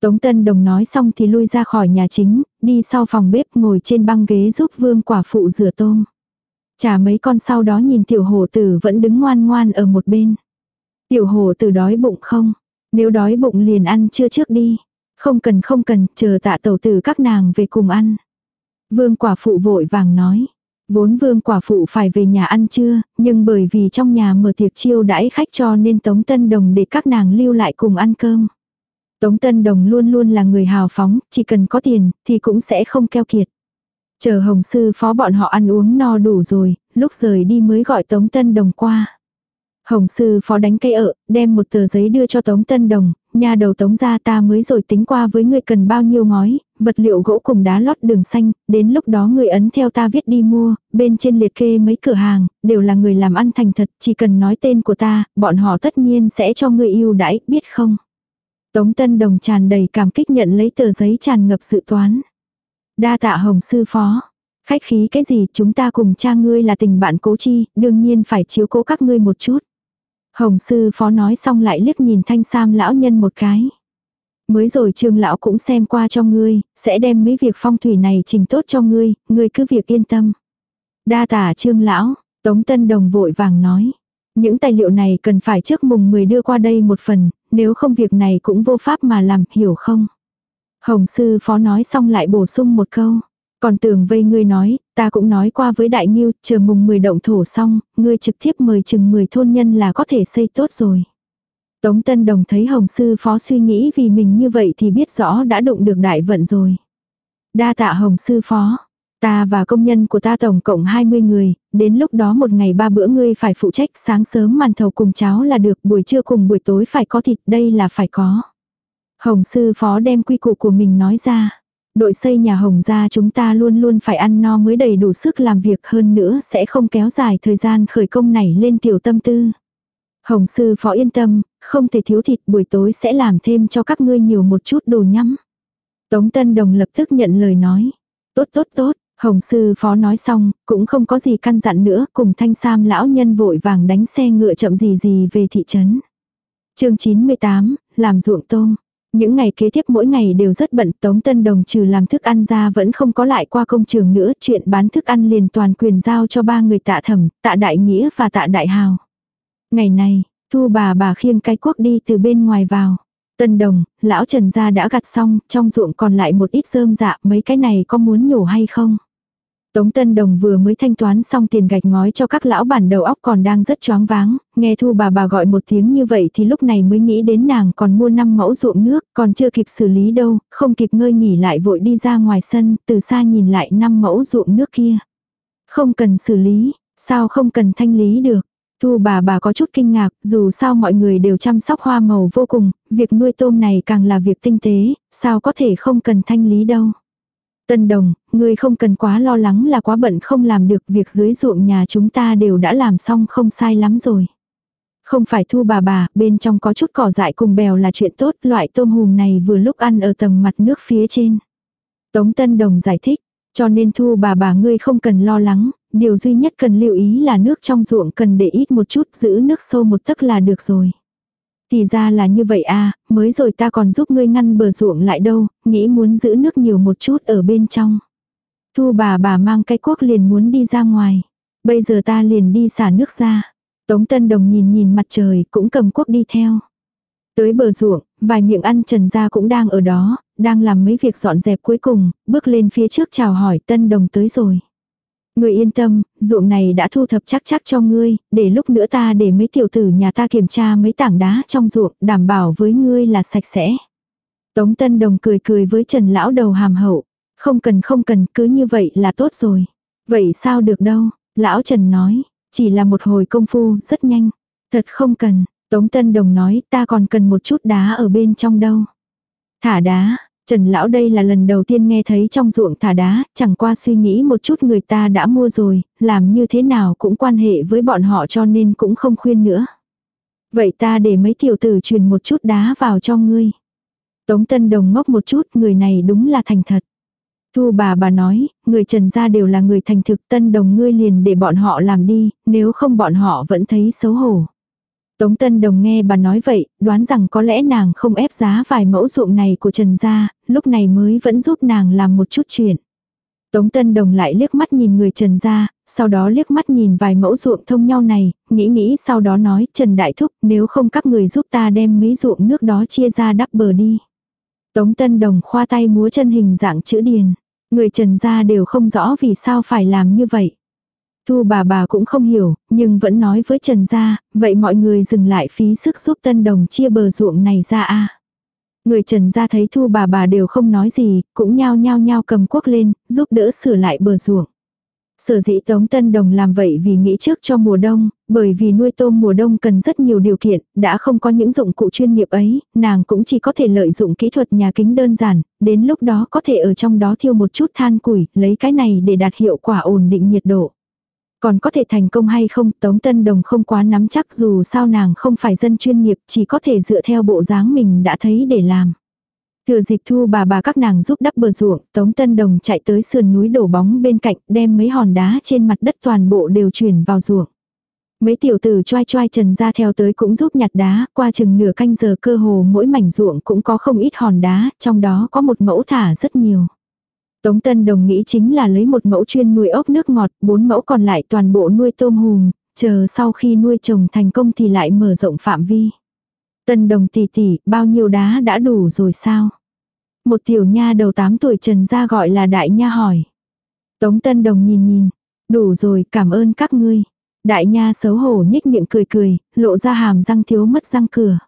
Tống Tân Đồng nói xong thì lui ra khỏi nhà chính, đi sau phòng bếp ngồi trên băng ghế giúp vương quả phụ rửa tôm. Chả mấy con sau đó nhìn tiểu hồ tử vẫn đứng ngoan ngoan ở một bên. Tiểu hồ tử đói bụng không? Nếu đói bụng liền ăn chưa trước đi. Không cần không cần, chờ tạ tẩu tử các nàng về cùng ăn. Vương quả phụ vội vàng nói. Vốn vương quả phụ phải về nhà ăn trưa, nhưng bởi vì trong nhà mở tiệc chiêu đãi khách cho nên Tống Tân Đồng để các nàng lưu lại cùng ăn cơm. Tống Tân Đồng luôn luôn là người hào phóng, chỉ cần có tiền thì cũng sẽ không keo kiệt. Chờ Hồng Sư phó bọn họ ăn uống no đủ rồi, lúc rời đi mới gọi Tống Tân Đồng qua. Hồng Sư phó đánh cây ợ, đem một tờ giấy đưa cho Tống Tân Đồng, nhà đầu Tống ra ta mới rồi tính qua với người cần bao nhiêu ngói, vật liệu gỗ cùng đá lót đường xanh, đến lúc đó người ấn theo ta viết đi mua, bên trên liệt kê mấy cửa hàng, đều là người làm ăn thành thật, chỉ cần nói tên của ta, bọn họ tất nhiên sẽ cho người yêu đãi, biết không? Tống Tân Đồng tràn đầy cảm kích nhận lấy tờ giấy tràn ngập sự toán. Đa tạ hồng sư phó. Khách khí cái gì chúng ta cùng cha ngươi là tình bạn cố chi, đương nhiên phải chiếu cố các ngươi một chút. Hồng sư phó nói xong lại liếc nhìn thanh sam lão nhân một cái. Mới rồi trương lão cũng xem qua cho ngươi, sẽ đem mấy việc phong thủy này trình tốt cho ngươi, ngươi cứ việc yên tâm. Đa tả trương lão, Tống Tân Đồng vội vàng nói. Những tài liệu này cần phải trước mùng 10 đưa qua đây một phần, nếu không việc này cũng vô pháp mà làm, hiểu không? Hồng sư phó nói xong lại bổ sung một câu. Còn tưởng vây ngươi nói, ta cũng nói qua với đại nghiêu, chờ mùng 10 động thổ xong, ngươi trực tiếp mời chừng 10 thôn nhân là có thể xây tốt rồi. Tống Tân Đồng thấy Hồng sư phó suy nghĩ vì mình như vậy thì biết rõ đã đụng được đại vận rồi. Đa tạ Hồng sư phó. Ta và công nhân của ta tổng cộng 20 người, đến lúc đó một ngày ba bữa ngươi phải phụ trách sáng sớm màn thầu cùng cháo là được, buổi trưa cùng buổi tối phải có thịt, đây là phải có. Hồng sư phó đem quy củ của mình nói ra. Đội xây nhà Hồng gia chúng ta luôn luôn phải ăn no mới đầy đủ sức làm việc hơn nữa sẽ không kéo dài thời gian khởi công này lên tiểu tâm tư. Hồng sư phó yên tâm, không thể thiếu thịt buổi tối sẽ làm thêm cho các ngươi nhiều một chút đồ nhắm. Tống Tân Đồng lập tức nhận lời nói. Tốt tốt tốt, Hồng sư phó nói xong, cũng không có gì căn dặn nữa, cùng thanh sam lão nhân vội vàng đánh xe ngựa chậm gì gì về thị trấn. chương 98, làm ruộng tôm. Những ngày kế tiếp mỗi ngày đều rất bận, Tống Tân Đồng trừ làm thức ăn ra vẫn không có lại qua công trường nữa, chuyện bán thức ăn liền toàn quyền giao cho ba người tạ thẩm, tạ đại nghĩa và tạ đại hào. Ngày này, thu bà bà khiêng cái cuốc đi từ bên ngoài vào. Tân Đồng, lão Trần gia đã gặt xong, trong ruộng còn lại một ít rơm dạ, mấy cái này có muốn nhổ hay không? Tống Tân Đồng vừa mới thanh toán xong tiền gạch ngói cho các lão bản đầu óc còn đang rất choáng váng, nghe thu bà bà gọi một tiếng như vậy thì lúc này mới nghĩ đến nàng còn mua năm mẫu ruộng nước, còn chưa kịp xử lý đâu, không kịp ngơi nghỉ lại vội đi ra ngoài sân, từ xa nhìn lại năm mẫu ruộng nước kia. Không cần xử lý, sao không cần thanh lý được. Thu bà bà có chút kinh ngạc, dù sao mọi người đều chăm sóc hoa màu vô cùng, việc nuôi tôm này càng là việc tinh tế, sao có thể không cần thanh lý đâu. Tân đồng, ngươi không cần quá lo lắng là quá bận không làm được việc dưới ruộng nhà chúng ta đều đã làm xong không sai lắm rồi. Không phải thu bà bà, bên trong có chút cỏ dại cùng bèo là chuyện tốt, loại tôm hùm này vừa lúc ăn ở tầng mặt nước phía trên. Tống Tân Đồng giải thích, cho nên thu bà bà ngươi không cần lo lắng, điều duy nhất cần lưu ý là nước trong ruộng cần để ít một chút giữ nước sâu một tấc là được rồi. Thì ra là như vậy à, mới rồi ta còn giúp ngươi ngăn bờ ruộng lại đâu, nghĩ muốn giữ nước nhiều một chút ở bên trong. Thu bà bà mang cái cuốc liền muốn đi ra ngoài. Bây giờ ta liền đi xả nước ra. Tống Tân Đồng nhìn nhìn mặt trời cũng cầm cuốc đi theo. Tới bờ ruộng, vài miệng ăn trần ra cũng đang ở đó, đang làm mấy việc dọn dẹp cuối cùng, bước lên phía trước chào hỏi Tân Đồng tới rồi. Người yên tâm, ruộng này đã thu thập chắc chắc cho ngươi, để lúc nữa ta để mấy tiểu tử nhà ta kiểm tra mấy tảng đá trong ruộng, đảm bảo với ngươi là sạch sẽ. Tống Tân Đồng cười cười với Trần Lão đầu hàm hậu. Không cần không cần cứ như vậy là tốt rồi. Vậy sao được đâu, Lão Trần nói, chỉ là một hồi công phu rất nhanh. Thật không cần, Tống Tân Đồng nói ta còn cần một chút đá ở bên trong đâu. Thả đá, Trần Lão đây là lần đầu tiên nghe thấy trong ruộng thả đá, chẳng qua suy nghĩ một chút người ta đã mua rồi, làm như thế nào cũng quan hệ với bọn họ cho nên cũng không khuyên nữa. Vậy ta để mấy tiểu tử truyền một chút đá vào cho ngươi. Tống Tân Đồng ngốc một chút, người này đúng là thành thật. Thu bà bà nói, người trần gia đều là người thành thực Tân Đồng ngươi liền để bọn họ làm đi, nếu không bọn họ vẫn thấy xấu hổ. Tống Tân Đồng nghe bà nói vậy, đoán rằng có lẽ nàng không ép giá vài mẫu ruộng này của Trần Gia, lúc này mới vẫn giúp nàng làm một chút chuyện. Tống Tân Đồng lại liếc mắt nhìn người Trần Gia, sau đó liếc mắt nhìn vài mẫu ruộng thông nhau này, nghĩ nghĩ sau đó nói Trần Đại Thúc nếu không các người giúp ta đem mấy ruộng nước đó chia ra đắp bờ đi. Tống Tân Đồng khoa tay múa chân hình dạng chữ điền. Người Trần Gia đều không rõ vì sao phải làm như vậy. Thu bà bà cũng không hiểu, nhưng vẫn nói với Trần Gia, vậy mọi người dừng lại phí sức giúp Tân Đồng chia bờ ruộng này ra a Người Trần Gia thấy Thu bà bà đều không nói gì, cũng nhao nhao nhao cầm cuốc lên, giúp đỡ sửa lại bờ ruộng. Sở dĩ Tống Tân Đồng làm vậy vì nghĩ trước cho mùa đông, bởi vì nuôi tôm mùa đông cần rất nhiều điều kiện, đã không có những dụng cụ chuyên nghiệp ấy, nàng cũng chỉ có thể lợi dụng kỹ thuật nhà kính đơn giản, đến lúc đó có thể ở trong đó thiêu một chút than củi, lấy cái này để đạt hiệu quả ổn định nhiệt độ. Còn có thể thành công hay không, Tống Tân Đồng không quá nắm chắc dù sao nàng không phải dân chuyên nghiệp, chỉ có thể dựa theo bộ dáng mình đã thấy để làm. Thừa dịp thu bà bà các nàng giúp đắp bờ ruộng, Tống Tân Đồng chạy tới sườn núi đổ bóng bên cạnh, đem mấy hòn đá trên mặt đất toàn bộ đều chuyển vào ruộng. Mấy tiểu tử choai choai trần ra theo tới cũng giúp nhặt đá, qua chừng nửa canh giờ cơ hồ mỗi mảnh ruộng cũng có không ít hòn đá, trong đó có một mẫu thả rất nhiều. Tống Tân Đồng nghĩ chính là lấy một mẫu chuyên nuôi ốc nước ngọt, bốn mẫu còn lại toàn bộ nuôi tôm hùm, chờ sau khi nuôi trồng thành công thì lại mở rộng phạm vi. Tân Đồng tỷ tỷ, bao nhiêu đá đã đủ rồi sao? Một tiểu nha đầu 8 tuổi trần ra gọi là đại nha hỏi. Tống Tân Đồng nhìn nhìn, đủ rồi cảm ơn các ngươi. Đại nha xấu hổ nhếch miệng cười cười, lộ ra hàm răng thiếu mất răng cửa.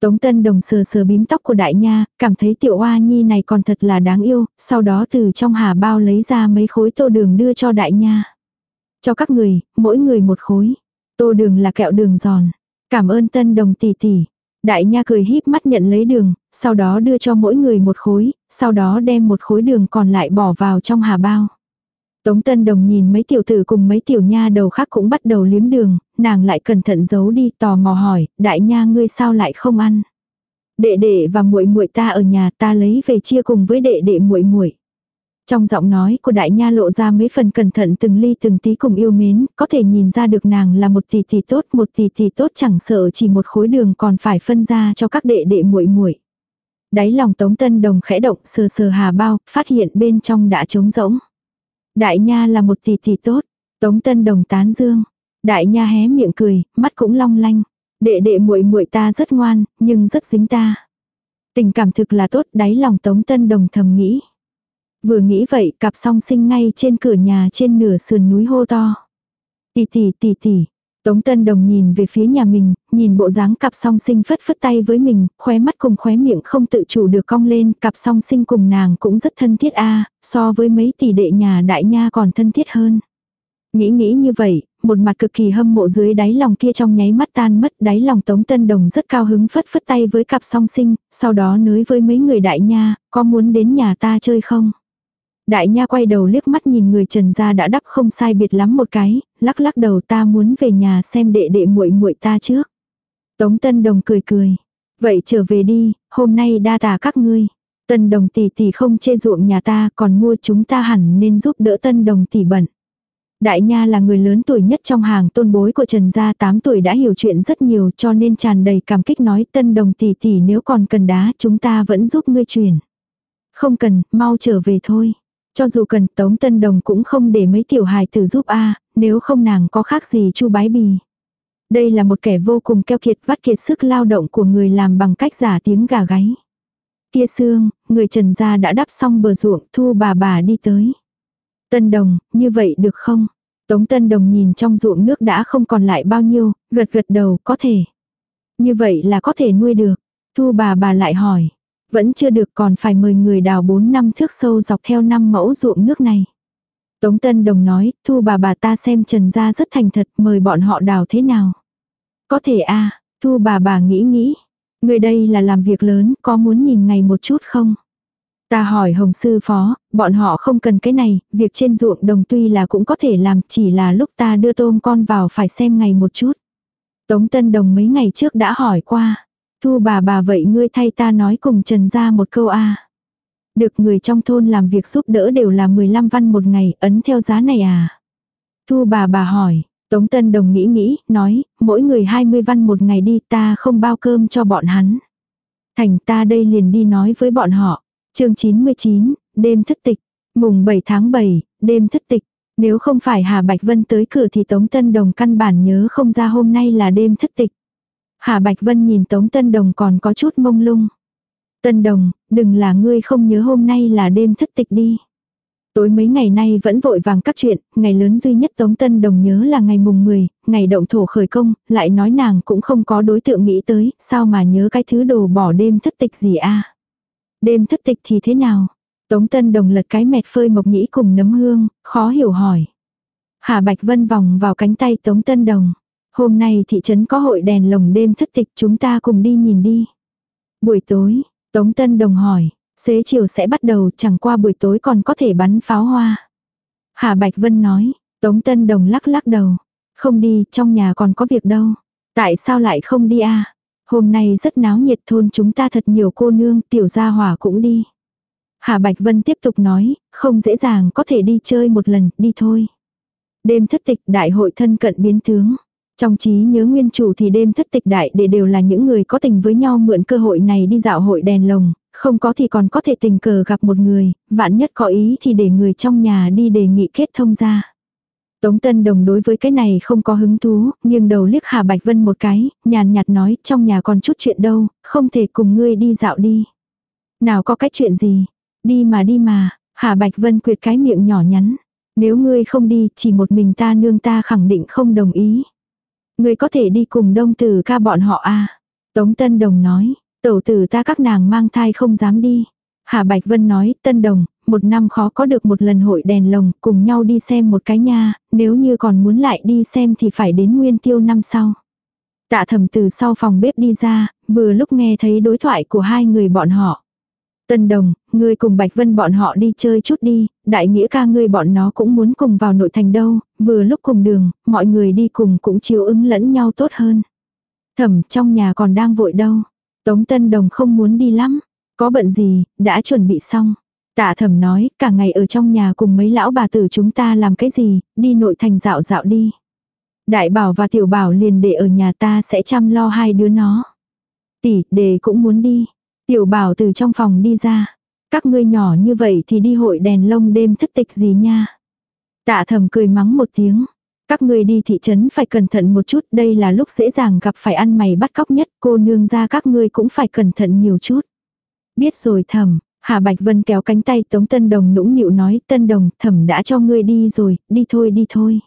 Tống Tân Đồng sờ sờ bím tóc của đại nha, cảm thấy tiểu hoa nhi này còn thật là đáng yêu, sau đó từ trong hà bao lấy ra mấy khối tô đường đưa cho đại nha. Cho các người, mỗi người một khối. Tô đường là kẹo đường giòn. Cảm ơn Tân Đồng tỷ tỷ. Đại nha cười híp mắt nhận lấy đường, sau đó đưa cho mỗi người một khối, sau đó đem một khối đường còn lại bỏ vào trong hà bao. Tống Tân Đồng nhìn mấy tiểu tử cùng mấy tiểu nha đầu khác cũng bắt đầu liếm đường, nàng lại cẩn thận giấu đi tò mò hỏi, đại nha ngươi sao lại không ăn? Đệ đệ và muội muội ta ở nhà ta lấy về chia cùng với đệ đệ muội muội. Trong giọng nói của đại nha lộ ra mấy phần cẩn thận từng ly từng tí cùng yêu mến, có thể nhìn ra được nàng là một tỷ tỷ tốt, một tỷ tỷ tốt chẳng sợ chỉ một khối đường còn phải phân ra cho các đệ đệ muội muội. Đáy lòng Tống Tân Đồng khẽ động sờ sờ hà bao, phát hiện bên trong đã trống rỗng. Đại nha là một tỷ tỷ tốt. Tống Tân Đồng tán dương. Đại nha hé miệng cười, mắt cũng long lanh. Đệ đệ muội muội ta rất ngoan, nhưng rất dính ta. Tình cảm thực là tốt, đáy lòng Tống Tân Đồng thầm nghĩ. Vừa nghĩ vậy, cặp song sinh ngay trên cửa nhà trên nửa sườn núi hô to. tì tì tì tì Tống Tân Đồng nhìn về phía nhà mình, nhìn bộ dáng cặp song sinh phất phất tay với mình, khóe mắt cùng khóe miệng không tự chủ được cong lên, cặp song sinh cùng nàng cũng rất thân thiết a à, so với mấy tỷ đệ nhà đại nha còn thân thiết hơn. Nghĩ nghĩ như vậy, một mặt cực kỳ hâm mộ dưới đáy lòng kia trong nháy mắt tan mất đáy lòng Tống Tân Đồng rất cao hứng phất phất tay với cặp song sinh, sau đó nới với mấy người đại nha, có muốn đến nhà ta chơi không? Đại nha quay đầu liếc mắt nhìn người trần gia đã đắp không sai biệt lắm một cái, lắc lắc đầu ta muốn về nhà xem đệ đệ muội muội ta trước. Tống Tân Đồng cười cười. Vậy trở về đi, hôm nay đa tà các ngươi. Tân Đồng tỷ tỷ không chê ruộng nhà ta còn mua chúng ta hẳn nên giúp đỡ Tân Đồng tỷ bận. Đại Nha là người lớn tuổi nhất trong hàng tôn bối của Trần Gia 8 tuổi đã hiểu chuyện rất nhiều cho nên tràn đầy cảm kích nói Tân Đồng tỷ tỷ nếu còn cần đá chúng ta vẫn giúp ngươi chuyển Không cần, mau trở về thôi. Cho dù cần Tống Tân Đồng cũng không để mấy tiểu hài tử giúp a nếu không nàng có khác gì chu bái bì. Đây là một kẻ vô cùng keo kiệt vắt kiệt sức lao động của người làm bằng cách giả tiếng gà gáy. Kia xương, người trần gia đã đắp xong bờ ruộng thu bà bà đi tới. Tân Đồng, như vậy được không? Tống Tân Đồng nhìn trong ruộng nước đã không còn lại bao nhiêu, gật gật đầu, có thể. Như vậy là có thể nuôi được. Thu bà bà lại hỏi. Vẫn chưa được còn phải mời người đào 4 năm thước sâu dọc theo năm mẫu ruộng nước này. Tống Tân Đồng nói, thu bà bà ta xem Trần gia rất thành thật, mời bọn họ đào thế nào. Có thể a thu bà bà nghĩ nghĩ. Người đây là làm việc lớn, có muốn nhìn ngày một chút không? Ta hỏi Hồng Sư Phó, bọn họ không cần cái này, việc trên ruộng đồng tuy là cũng có thể làm, chỉ là lúc ta đưa tôm con vào phải xem ngày một chút. Tống Tân Đồng mấy ngày trước đã hỏi qua. Thu bà bà vậy ngươi thay ta nói cùng Trần ra một câu a Được người trong thôn làm việc giúp đỡ đều là 15 văn một ngày, ấn theo giá này à? Thu bà bà hỏi, Tống Tân Đồng nghĩ nghĩ, nói, mỗi người 20 văn một ngày đi ta không bao cơm cho bọn hắn. Thành ta đây liền đi nói với bọn họ chương 99, đêm thất tịch. Mùng 7 tháng 7, đêm thất tịch. Nếu không phải Hà Bạch Vân tới cửa thì Tống Tân Đồng căn bản nhớ không ra hôm nay là đêm thất tịch. Hà Bạch Vân nhìn Tống Tân Đồng còn có chút mông lung. Tân Đồng, đừng là ngươi không nhớ hôm nay là đêm thất tịch đi. Tối mấy ngày nay vẫn vội vàng các chuyện, ngày lớn duy nhất Tống Tân Đồng nhớ là ngày mùng 10, ngày động thổ khởi công, lại nói nàng cũng không có đối tượng nghĩ tới, sao mà nhớ cái thứ đồ bỏ đêm thất tịch gì a Đêm thất tịch thì thế nào? Tống Tân Đồng lật cái mẹt phơi mộc nhĩ cùng nấm hương, khó hiểu hỏi. Hà Bạch Vân vòng vào cánh tay Tống Tân Đồng. Hôm nay thị trấn có hội đèn lồng đêm thất tịch chúng ta cùng đi nhìn đi. Buổi tối, Tống Tân Đồng hỏi, xế chiều sẽ bắt đầu chẳng qua buổi tối còn có thể bắn pháo hoa. Hà Bạch Vân nói, Tống Tân Đồng lắc lắc đầu. Không đi, trong nhà còn có việc đâu. Tại sao lại không đi à? Hôm nay rất náo nhiệt thôn chúng ta thật nhiều cô nương, tiểu gia hỏa cũng đi. Hà Bạch Vân tiếp tục nói, không dễ dàng có thể đi chơi một lần, đi thôi. Đêm thất tịch đại hội thân cận biến tướng. Trong trí nhớ nguyên chủ thì đêm thất tịch đại để đều là những người có tình với nhau mượn cơ hội này đi dạo hội đèn lồng, không có thì còn có thể tình cờ gặp một người, vạn nhất có ý thì để người trong nhà đi đề nghị kết thông ra. Tống Tân Đồng đối với cái này không có hứng thú, nhưng đầu liếc Hà Bạch Vân một cái, nhàn nhạt nói trong nhà còn chút chuyện đâu, không thể cùng ngươi đi dạo đi. Nào có cái chuyện gì, đi mà đi mà, Hà Bạch Vân quyệt cái miệng nhỏ nhắn. Nếu ngươi không đi, chỉ một mình ta nương ta khẳng định không đồng ý. Ngươi có thể đi cùng đông tử ca bọn họ à. Tống Tân Đồng nói, tẩu tử ta các nàng mang thai không dám đi. Hà Bạch Vân nói, Tân Đồng, một năm khó có được một lần hội đèn lồng, cùng nhau đi xem một cái nha, nếu như còn muốn lại đi xem thì phải đến nguyên tiêu năm sau. Tạ thầm từ sau phòng bếp đi ra, vừa lúc nghe thấy đối thoại của hai người bọn họ. Tân đồng, ngươi cùng Bạch Vân bọn họ đi chơi chút đi, đại nghĩa ca ngươi bọn nó cũng muốn cùng vào nội thành đâu, vừa lúc cùng đường, mọi người đi cùng cũng chiếu ứng lẫn nhau tốt hơn. Thẩm trong nhà còn đang vội đâu. Tống Tân Đồng không muốn đi lắm. Có bận gì, đã chuẩn bị xong. Tạ thẩm nói, cả ngày ở trong nhà cùng mấy lão bà tử chúng ta làm cái gì, đi nội thành dạo dạo đi. Đại bảo và tiểu bảo liền để ở nhà ta sẽ chăm lo hai đứa nó. Tỷ, đề cũng muốn đi. Tiểu bảo từ trong phòng đi ra. Các ngươi nhỏ như vậy thì đi hội đèn lông đêm thất tịch gì nha. Tạ thầm cười mắng một tiếng. Các ngươi đi thị trấn phải cẩn thận một chút, đây là lúc dễ dàng gặp phải ăn mày bắt cóc nhất, cô nương ra các ngươi cũng phải cẩn thận nhiều chút. Biết rồi thầm, Hà Bạch Vân kéo cánh tay Tống Tân Đồng nũng nịu nói, Tân Đồng, thẩm đã cho ngươi đi rồi, đi thôi đi thôi.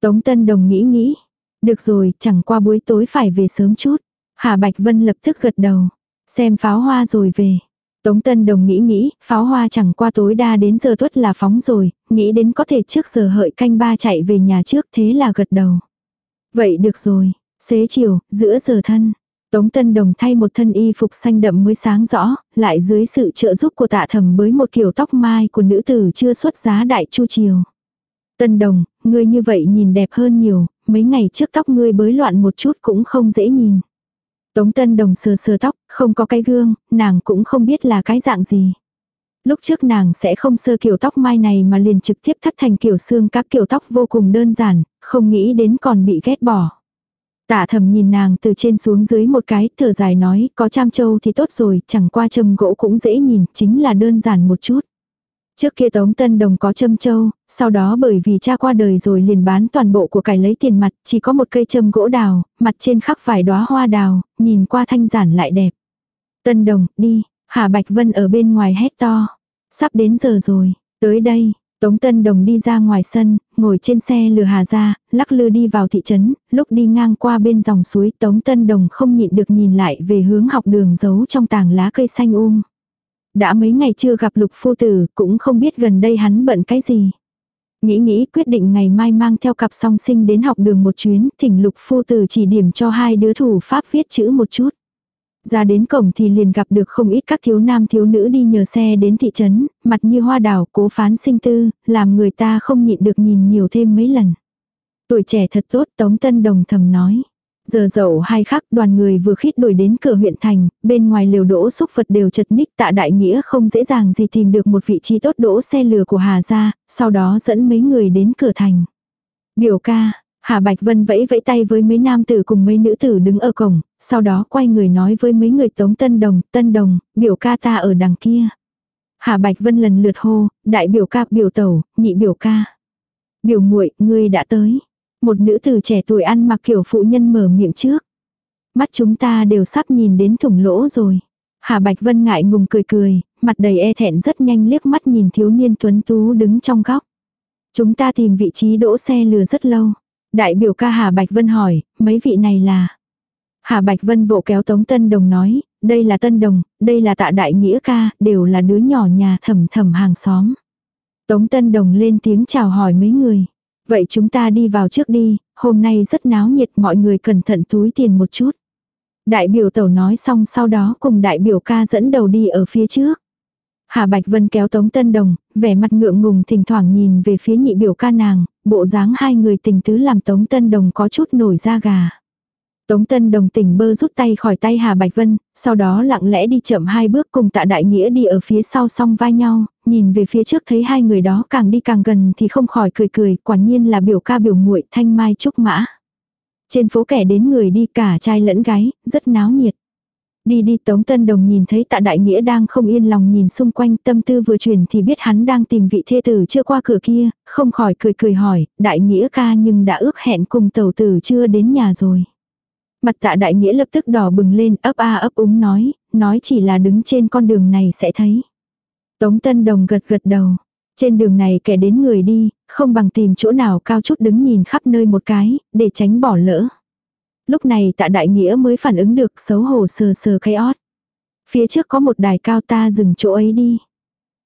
Tống Tân Đồng nghĩ nghĩ, được rồi, chẳng qua buổi tối phải về sớm chút. Hà Bạch Vân lập tức gật đầu, xem pháo hoa rồi về. Tống Tân Đồng nghĩ nghĩ, pháo hoa chẳng qua tối đa đến giờ tuất là phóng rồi, nghĩ đến có thể trước giờ hợi canh ba chạy về nhà trước thế là gật đầu. Vậy được rồi, xế chiều, giữa giờ thân, Tống Tân Đồng thay một thân y phục xanh đậm mới sáng rõ, lại dưới sự trợ giúp của tạ thầm với một kiểu tóc mai của nữ tử chưa xuất giá đại chu triều. Tân Đồng, ngươi như vậy nhìn đẹp hơn nhiều, mấy ngày trước tóc ngươi bới loạn một chút cũng không dễ nhìn. Tống Tân Đồng sờ sờ tóc, không có cái gương, nàng cũng không biết là cái dạng gì. Lúc trước nàng sẽ không sơ kiểu tóc mai này mà liền trực tiếp thắt thành kiểu xương các kiểu tóc vô cùng đơn giản, không nghĩ đến còn bị ghét bỏ. Tạ thầm nhìn nàng từ trên xuống dưới một cái, thở dài nói, có cham châu thì tốt rồi, chẳng qua châm gỗ cũng dễ nhìn, chính là đơn giản một chút. Trước kia Tống Tân Đồng có châm châu, sau đó bởi vì cha qua đời rồi liền bán toàn bộ của cải lấy tiền mặt, chỉ có một cây châm gỗ đào, mặt trên khắc vài đóa hoa đào, nhìn qua thanh giản lại đẹp. Tân Đồng, đi, Hà Bạch Vân ở bên ngoài hét to. Sắp đến giờ rồi, tới đây, Tống Tân Đồng đi ra ngoài sân, ngồi trên xe lừa Hà ra, lắc lư đi vào thị trấn, lúc đi ngang qua bên dòng suối Tống Tân Đồng không nhịn được nhìn lại về hướng học đường giấu trong tàng lá cây xanh um. Đã mấy ngày chưa gặp lục phu tử, cũng không biết gần đây hắn bận cái gì. Nghĩ nghĩ quyết định ngày mai mang theo cặp song sinh đến học đường một chuyến, thỉnh lục phu tử chỉ điểm cho hai đứa thủ pháp viết chữ một chút. Ra đến cổng thì liền gặp được không ít các thiếu nam thiếu nữ đi nhờ xe đến thị trấn, mặt như hoa đào cố phán sinh tư, làm người ta không nhịn được nhìn nhiều thêm mấy lần. Tuổi trẻ thật tốt Tống Tân Đồng thầm nói. Giờ dậu hai khắc đoàn người vừa khít đuổi đến cửa huyện thành, bên ngoài liều đỗ xúc vật đều chật ních tạ đại nghĩa không dễ dàng gì tìm được một vị trí tốt đỗ xe lừa của Hà gia, sau đó dẫn mấy người đến cửa thành. Biểu ca, Hà Bạch Vân vẫy vẫy tay với mấy nam tử cùng mấy nữ tử đứng ở cổng, sau đó quay người nói với mấy người tống tân đồng, tân đồng, biểu ca ta ở đằng kia. Hà Bạch Vân lần lượt hô, đại biểu ca, biểu tẩu, nhị biểu ca. Biểu muội, ngươi đã tới. Một nữ tử trẻ tuổi ăn mặc kiểu phụ nhân mở miệng trước. Mắt chúng ta đều sắp nhìn đến thủng lỗ rồi. Hà Bạch Vân ngại ngùng cười cười, mặt đầy e thẹn rất nhanh liếc mắt nhìn thiếu niên tuấn tú đứng trong góc. Chúng ta tìm vị trí đỗ xe lừa rất lâu. Đại biểu ca Hà Bạch Vân hỏi, mấy vị này là... Hà Bạch Vân vỗ kéo Tống Tân Đồng nói, đây là Tân Đồng, đây là tạ đại nghĩa ca, đều là đứa nhỏ nhà thầm thầm hàng xóm. Tống Tân Đồng lên tiếng chào hỏi mấy người. Vậy chúng ta đi vào trước đi, hôm nay rất náo nhiệt mọi người cẩn thận túi tiền một chút. Đại biểu tẩu nói xong sau đó cùng đại biểu ca dẫn đầu đi ở phía trước. Hà Bạch Vân kéo Tống Tân Đồng, vẻ mặt ngượng ngùng thỉnh thoảng nhìn về phía nhị biểu ca nàng, bộ dáng hai người tình tứ làm Tống Tân Đồng có chút nổi da gà. Tống Tân Đồng tình bơ rút tay khỏi tay Hà Bạch Vân, sau đó lặng lẽ đi chậm hai bước cùng tạ đại nghĩa đi ở phía sau song vai nhau, nhìn về phía trước thấy hai người đó càng đi càng gần thì không khỏi cười cười, quả nhiên là biểu ca biểu muội thanh mai trúc mã. Trên phố kẻ đến người đi cả trai lẫn gái, rất náo nhiệt. Đi đi Tống Tân Đồng nhìn thấy tạ đại nghĩa đang không yên lòng nhìn xung quanh tâm tư vừa chuyển thì biết hắn đang tìm vị thê tử chưa qua cửa kia, không khỏi cười cười hỏi, đại nghĩa ca nhưng đã ước hẹn cùng tàu tử chưa đến nhà rồi. Mặt tạ đại nghĩa lập tức đỏ bừng lên ấp a ấp úng nói, nói chỉ là đứng trên con đường này sẽ thấy. Tống Tân Đồng gật gật đầu. Trên đường này kẻ đến người đi, không bằng tìm chỗ nào cao chút đứng nhìn khắp nơi một cái, để tránh bỏ lỡ. Lúc này tạ đại nghĩa mới phản ứng được xấu hổ sờ sờ cái ót. Phía trước có một đài cao ta dừng chỗ ấy đi.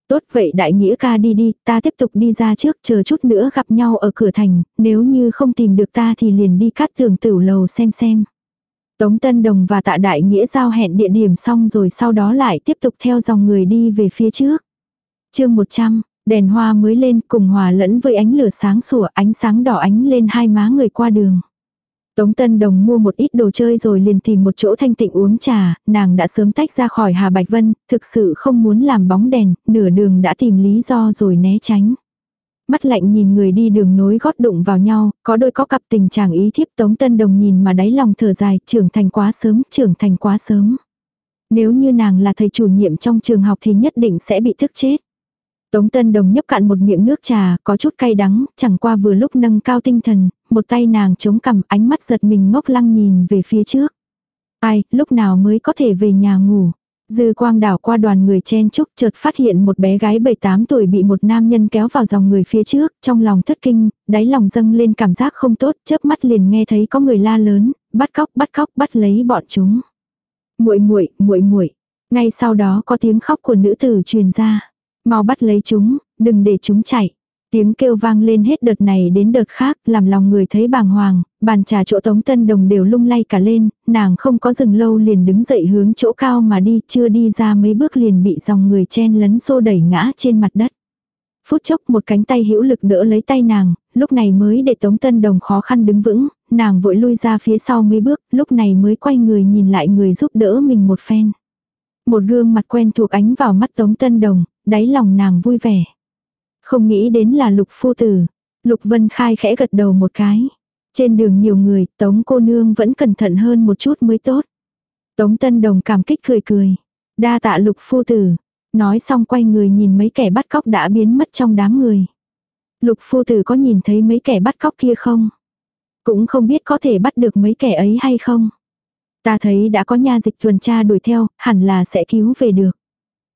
Tốt vậy đại nghĩa ca đi đi, ta tiếp tục đi ra trước chờ chút nữa gặp nhau ở cửa thành, nếu như không tìm được ta thì liền đi cắt tường tử lầu xem xem. Tống Tân Đồng và Tạ Đại Nghĩa giao hẹn địa điểm xong rồi sau đó lại tiếp tục theo dòng người đi về phía trước. chương 100, đèn hoa mới lên cùng hòa lẫn với ánh lửa sáng sủa ánh sáng đỏ ánh lên hai má người qua đường. Tống Tân Đồng mua một ít đồ chơi rồi liền tìm một chỗ thanh tịnh uống trà, nàng đã sớm tách ra khỏi Hà Bạch Vân, thực sự không muốn làm bóng đèn, nửa đường đã tìm lý do rồi né tránh. Mắt lạnh nhìn người đi đường nối gót đụng vào nhau, có đôi có cặp tình chàng ý thiếp Tống Tân Đồng nhìn mà đáy lòng thở dài, trưởng thành quá sớm, trưởng thành quá sớm. Nếu như nàng là thầy chủ nhiệm trong trường học thì nhất định sẽ bị thức chết. Tống Tân Đồng nhấp cạn một miệng nước trà, có chút cay đắng, chẳng qua vừa lúc nâng cao tinh thần, một tay nàng chống cằm ánh mắt giật mình ngốc lăng nhìn về phía trước. Ai, lúc nào mới có thể về nhà ngủ. Dư quang đảo qua đoàn người chen chúc chợt phát hiện một bé gái 7-8 tuổi bị một nam nhân kéo vào dòng người phía trước, trong lòng thất kinh, đáy lòng dâng lên cảm giác không tốt, chớp mắt liền nghe thấy có người la lớn, bắt cóc, bắt cóc, bắt lấy bọn chúng. Muội muội, muội muội. Ngay sau đó có tiếng khóc của nữ tử truyền ra. Mau bắt lấy chúng, đừng để chúng chạy. Tiếng kêu vang lên hết đợt này đến đợt khác, làm lòng người thấy bàng hoàng, bàn trà chỗ tống tân đồng đều lung lay cả lên, nàng không có dừng lâu liền đứng dậy hướng chỗ cao mà đi, chưa đi ra mấy bước liền bị dòng người chen lấn xô đẩy ngã trên mặt đất. Phút chốc một cánh tay hữu lực đỡ lấy tay nàng, lúc này mới để tống tân đồng khó khăn đứng vững, nàng vội lui ra phía sau mấy bước, lúc này mới quay người nhìn lại người giúp đỡ mình một phen. Một gương mặt quen thuộc ánh vào mắt tống tân đồng, đáy lòng nàng vui vẻ. Không nghĩ đến là lục phu tử. Lục Vân Khai khẽ gật đầu một cái. Trên đường nhiều người, Tống cô nương vẫn cẩn thận hơn một chút mới tốt. Tống Tân Đồng cảm kích cười cười. Đa tạ lục phu tử. Nói xong quay người nhìn mấy kẻ bắt cóc đã biến mất trong đám người. Lục phu tử có nhìn thấy mấy kẻ bắt cóc kia không? Cũng không biết có thể bắt được mấy kẻ ấy hay không. Ta thấy đã có nha dịch tuần tra đuổi theo, hẳn là sẽ cứu về được.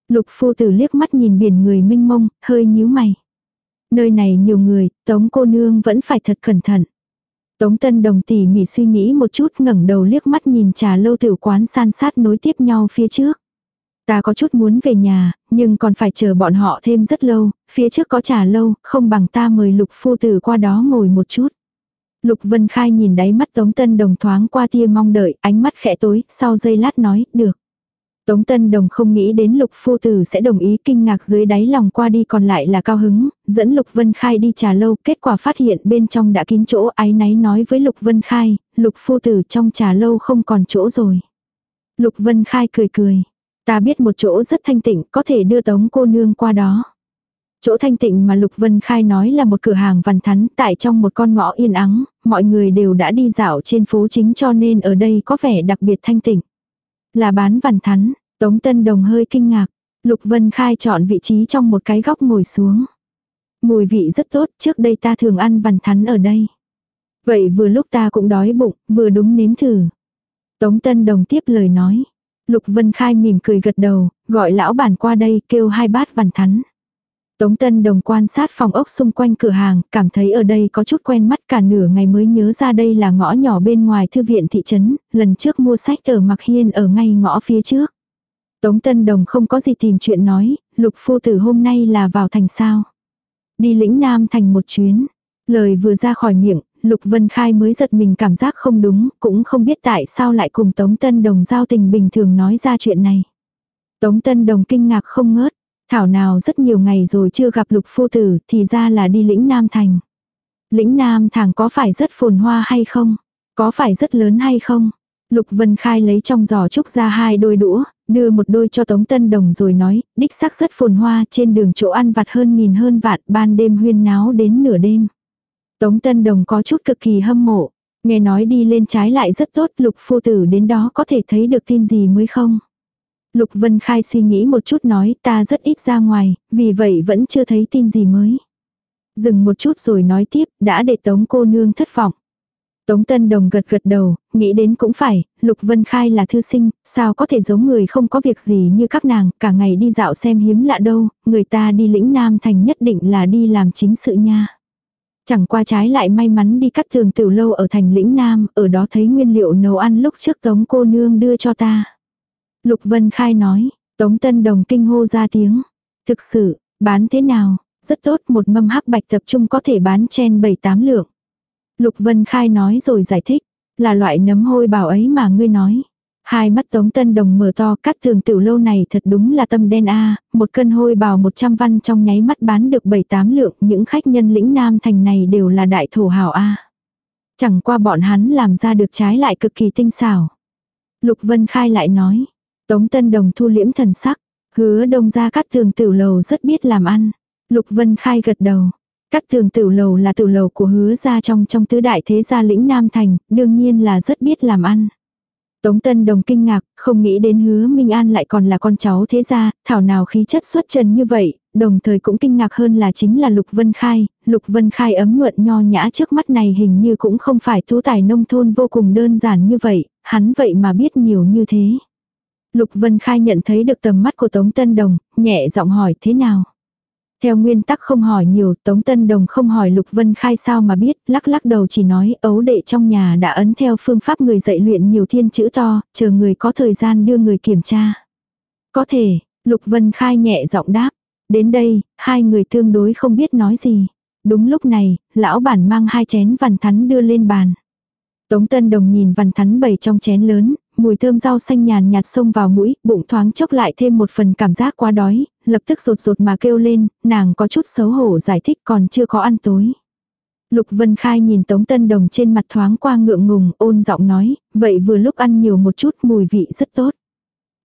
Lục phu tử liếc mắt nhìn biển người mênh mông, hơi nhíu mày. Nơi này nhiều người, Tống cô nương vẫn phải thật cẩn thận. Tống Tân Đồng tỉ mỉ suy nghĩ một chút ngẩng đầu liếc mắt nhìn trà lâu tiểu quán san sát nối tiếp nhau phía trước. Ta có chút muốn về nhà, nhưng còn phải chờ bọn họ thêm rất lâu, phía trước có trà lâu, không bằng ta mời lục phu tử qua đó ngồi một chút. Lục Vân Khai nhìn đáy mắt Tống Tân Đồng thoáng qua tia mong đợi, ánh mắt khẽ tối, sau giây lát nói, được. Tống Tân Đồng không nghĩ đến Lục Phu Tử sẽ đồng ý kinh ngạc dưới đáy lòng qua đi còn lại là cao hứng, dẫn Lục Vân Khai đi trà lâu, kết quả phát hiện bên trong đã kín chỗ ái náy nói với Lục Vân Khai, Lục Phu Tử trong trà lâu không còn chỗ rồi. Lục Vân Khai cười cười, ta biết một chỗ rất thanh tịnh có thể đưa Tống cô nương qua đó. Chỗ thanh tịnh mà Lục Vân Khai nói là một cửa hàng văn thắn tại trong một con ngõ yên ắng, mọi người đều đã đi dạo trên phố chính cho nên ở đây có vẻ đặc biệt thanh tịnh. Là bán vằn thắn, Tống Tân Đồng hơi kinh ngạc, Lục Vân Khai chọn vị trí trong một cái góc ngồi xuống. Mùi vị rất tốt, trước đây ta thường ăn vằn thắn ở đây. Vậy vừa lúc ta cũng đói bụng, vừa đúng nếm thử. Tống Tân Đồng tiếp lời nói. Lục Vân Khai mỉm cười gật đầu, gọi lão bản qua đây kêu hai bát vằn thắn. Tống Tân Đồng quan sát phòng ốc xung quanh cửa hàng, cảm thấy ở đây có chút quen mắt cả nửa ngày mới nhớ ra đây là ngõ nhỏ bên ngoài thư viện thị trấn, lần trước mua sách ở Mạc Hiên ở ngay ngõ phía trước. Tống Tân Đồng không có gì tìm chuyện nói, lục phu tử hôm nay là vào thành sao. Đi lĩnh Nam thành một chuyến. Lời vừa ra khỏi miệng, Lục Vân Khai mới giật mình cảm giác không đúng, cũng không biết tại sao lại cùng Tống Tân Đồng giao tình bình thường nói ra chuyện này. Tống Tân Đồng kinh ngạc không ngớt, thảo nào rất nhiều ngày rồi chưa gặp Lục Phu Tử, thì ra là đi lĩnh Nam Thành. Lĩnh Nam Thành có phải rất phồn hoa hay không? Có phải rất lớn hay không? Lục Vân Khai lấy trong giỏ trúc ra hai đôi đũa, đưa một đôi cho Tống Tân Đồng rồi nói, đích xác rất phồn hoa, trên đường chỗ ăn vặt hơn nghìn hơn vạn, ban đêm huyên náo đến nửa đêm. Tống Tân Đồng có chút cực kỳ hâm mộ, nghe nói đi lên trái lại rất tốt, Lục Phu Tử đến đó có thể thấy được tin gì mới không? Lục Vân Khai suy nghĩ một chút nói ta rất ít ra ngoài, vì vậy vẫn chưa thấy tin gì mới. Dừng một chút rồi nói tiếp, đã để Tống cô nương thất vọng. Tống Tân Đồng gật gật đầu, nghĩ đến cũng phải, Lục Vân Khai là thư sinh, sao có thể giống người không có việc gì như các nàng, cả ngày đi dạo xem hiếm lạ đâu, người ta đi lĩnh Nam Thành nhất định là đi làm chính sự nha. Chẳng qua trái lại may mắn đi cắt thường tiểu lâu ở thành lĩnh Nam, ở đó thấy nguyên liệu nấu ăn lúc trước Tống cô nương đưa cho ta. Lục Vân Khai nói, Tống Tân Đồng kinh hô ra tiếng. Thực sự, bán thế nào? Rất tốt một mâm hắc bạch tập trung có thể bán chen 7-8 lượng. Lục Vân Khai nói rồi giải thích, là loại nấm hôi bảo ấy mà ngươi nói. Hai mắt Tống Tân Đồng mở to cắt thường tiểu lâu này thật đúng là tâm đen a một cân hôi bào 100 văn trong nháy mắt bán được 7-8 lượng, những khách nhân lĩnh Nam thành này đều là đại thổ hào a Chẳng qua bọn hắn làm ra được trái lại cực kỳ tinh xảo. Lục Vân Khai lại nói, Tống Tân Đồng thu liễm thần sắc, hứa đông ra cắt thường tiểu lầu rất biết làm ăn. Lục Vân Khai gật đầu, các thường tiểu lầu là tiểu lầu của hứa gia trong trong tứ đại thế gia lĩnh Nam Thành, đương nhiên là rất biết làm ăn. Tống Tân Đồng kinh ngạc, không nghĩ đến hứa Minh An lại còn là con cháu thế gia, thảo nào khí chất xuất trần như vậy, đồng thời cũng kinh ngạc hơn là chính là Lục Vân Khai, Lục Vân Khai ấm nhuận nho nhã trước mắt này hình như cũng không phải tú tài nông thôn vô cùng đơn giản như vậy, hắn vậy mà biết nhiều như thế. Lục Vân Khai nhận thấy được tầm mắt của Tống Tân Đồng, nhẹ giọng hỏi thế nào. Theo nguyên tắc không hỏi nhiều, Tống Tân Đồng không hỏi Lục Vân Khai sao mà biết, lắc lắc đầu chỉ nói ấu đệ trong nhà đã ấn theo phương pháp người dạy luyện nhiều thiên chữ to, chờ người có thời gian đưa người kiểm tra. Có thể, Lục Vân Khai nhẹ giọng đáp. Đến đây, hai người tương đối không biết nói gì. Đúng lúc này, lão bản mang hai chén vằn thắn đưa lên bàn. Tống Tân Đồng nhìn vằn thắn bầy trong chén lớn, mùi thơm rau xanh nhàn nhạt xông vào mũi, bụng thoáng chốc lại thêm một phần cảm giác quá đói, lập tức rột rột mà kêu lên, nàng có chút xấu hổ giải thích còn chưa có ăn tối. Lục Vân Khai nhìn Tống Tân Đồng trên mặt thoáng qua ngượng ngùng, ôn giọng nói, vậy vừa lúc ăn nhiều một chút mùi vị rất tốt.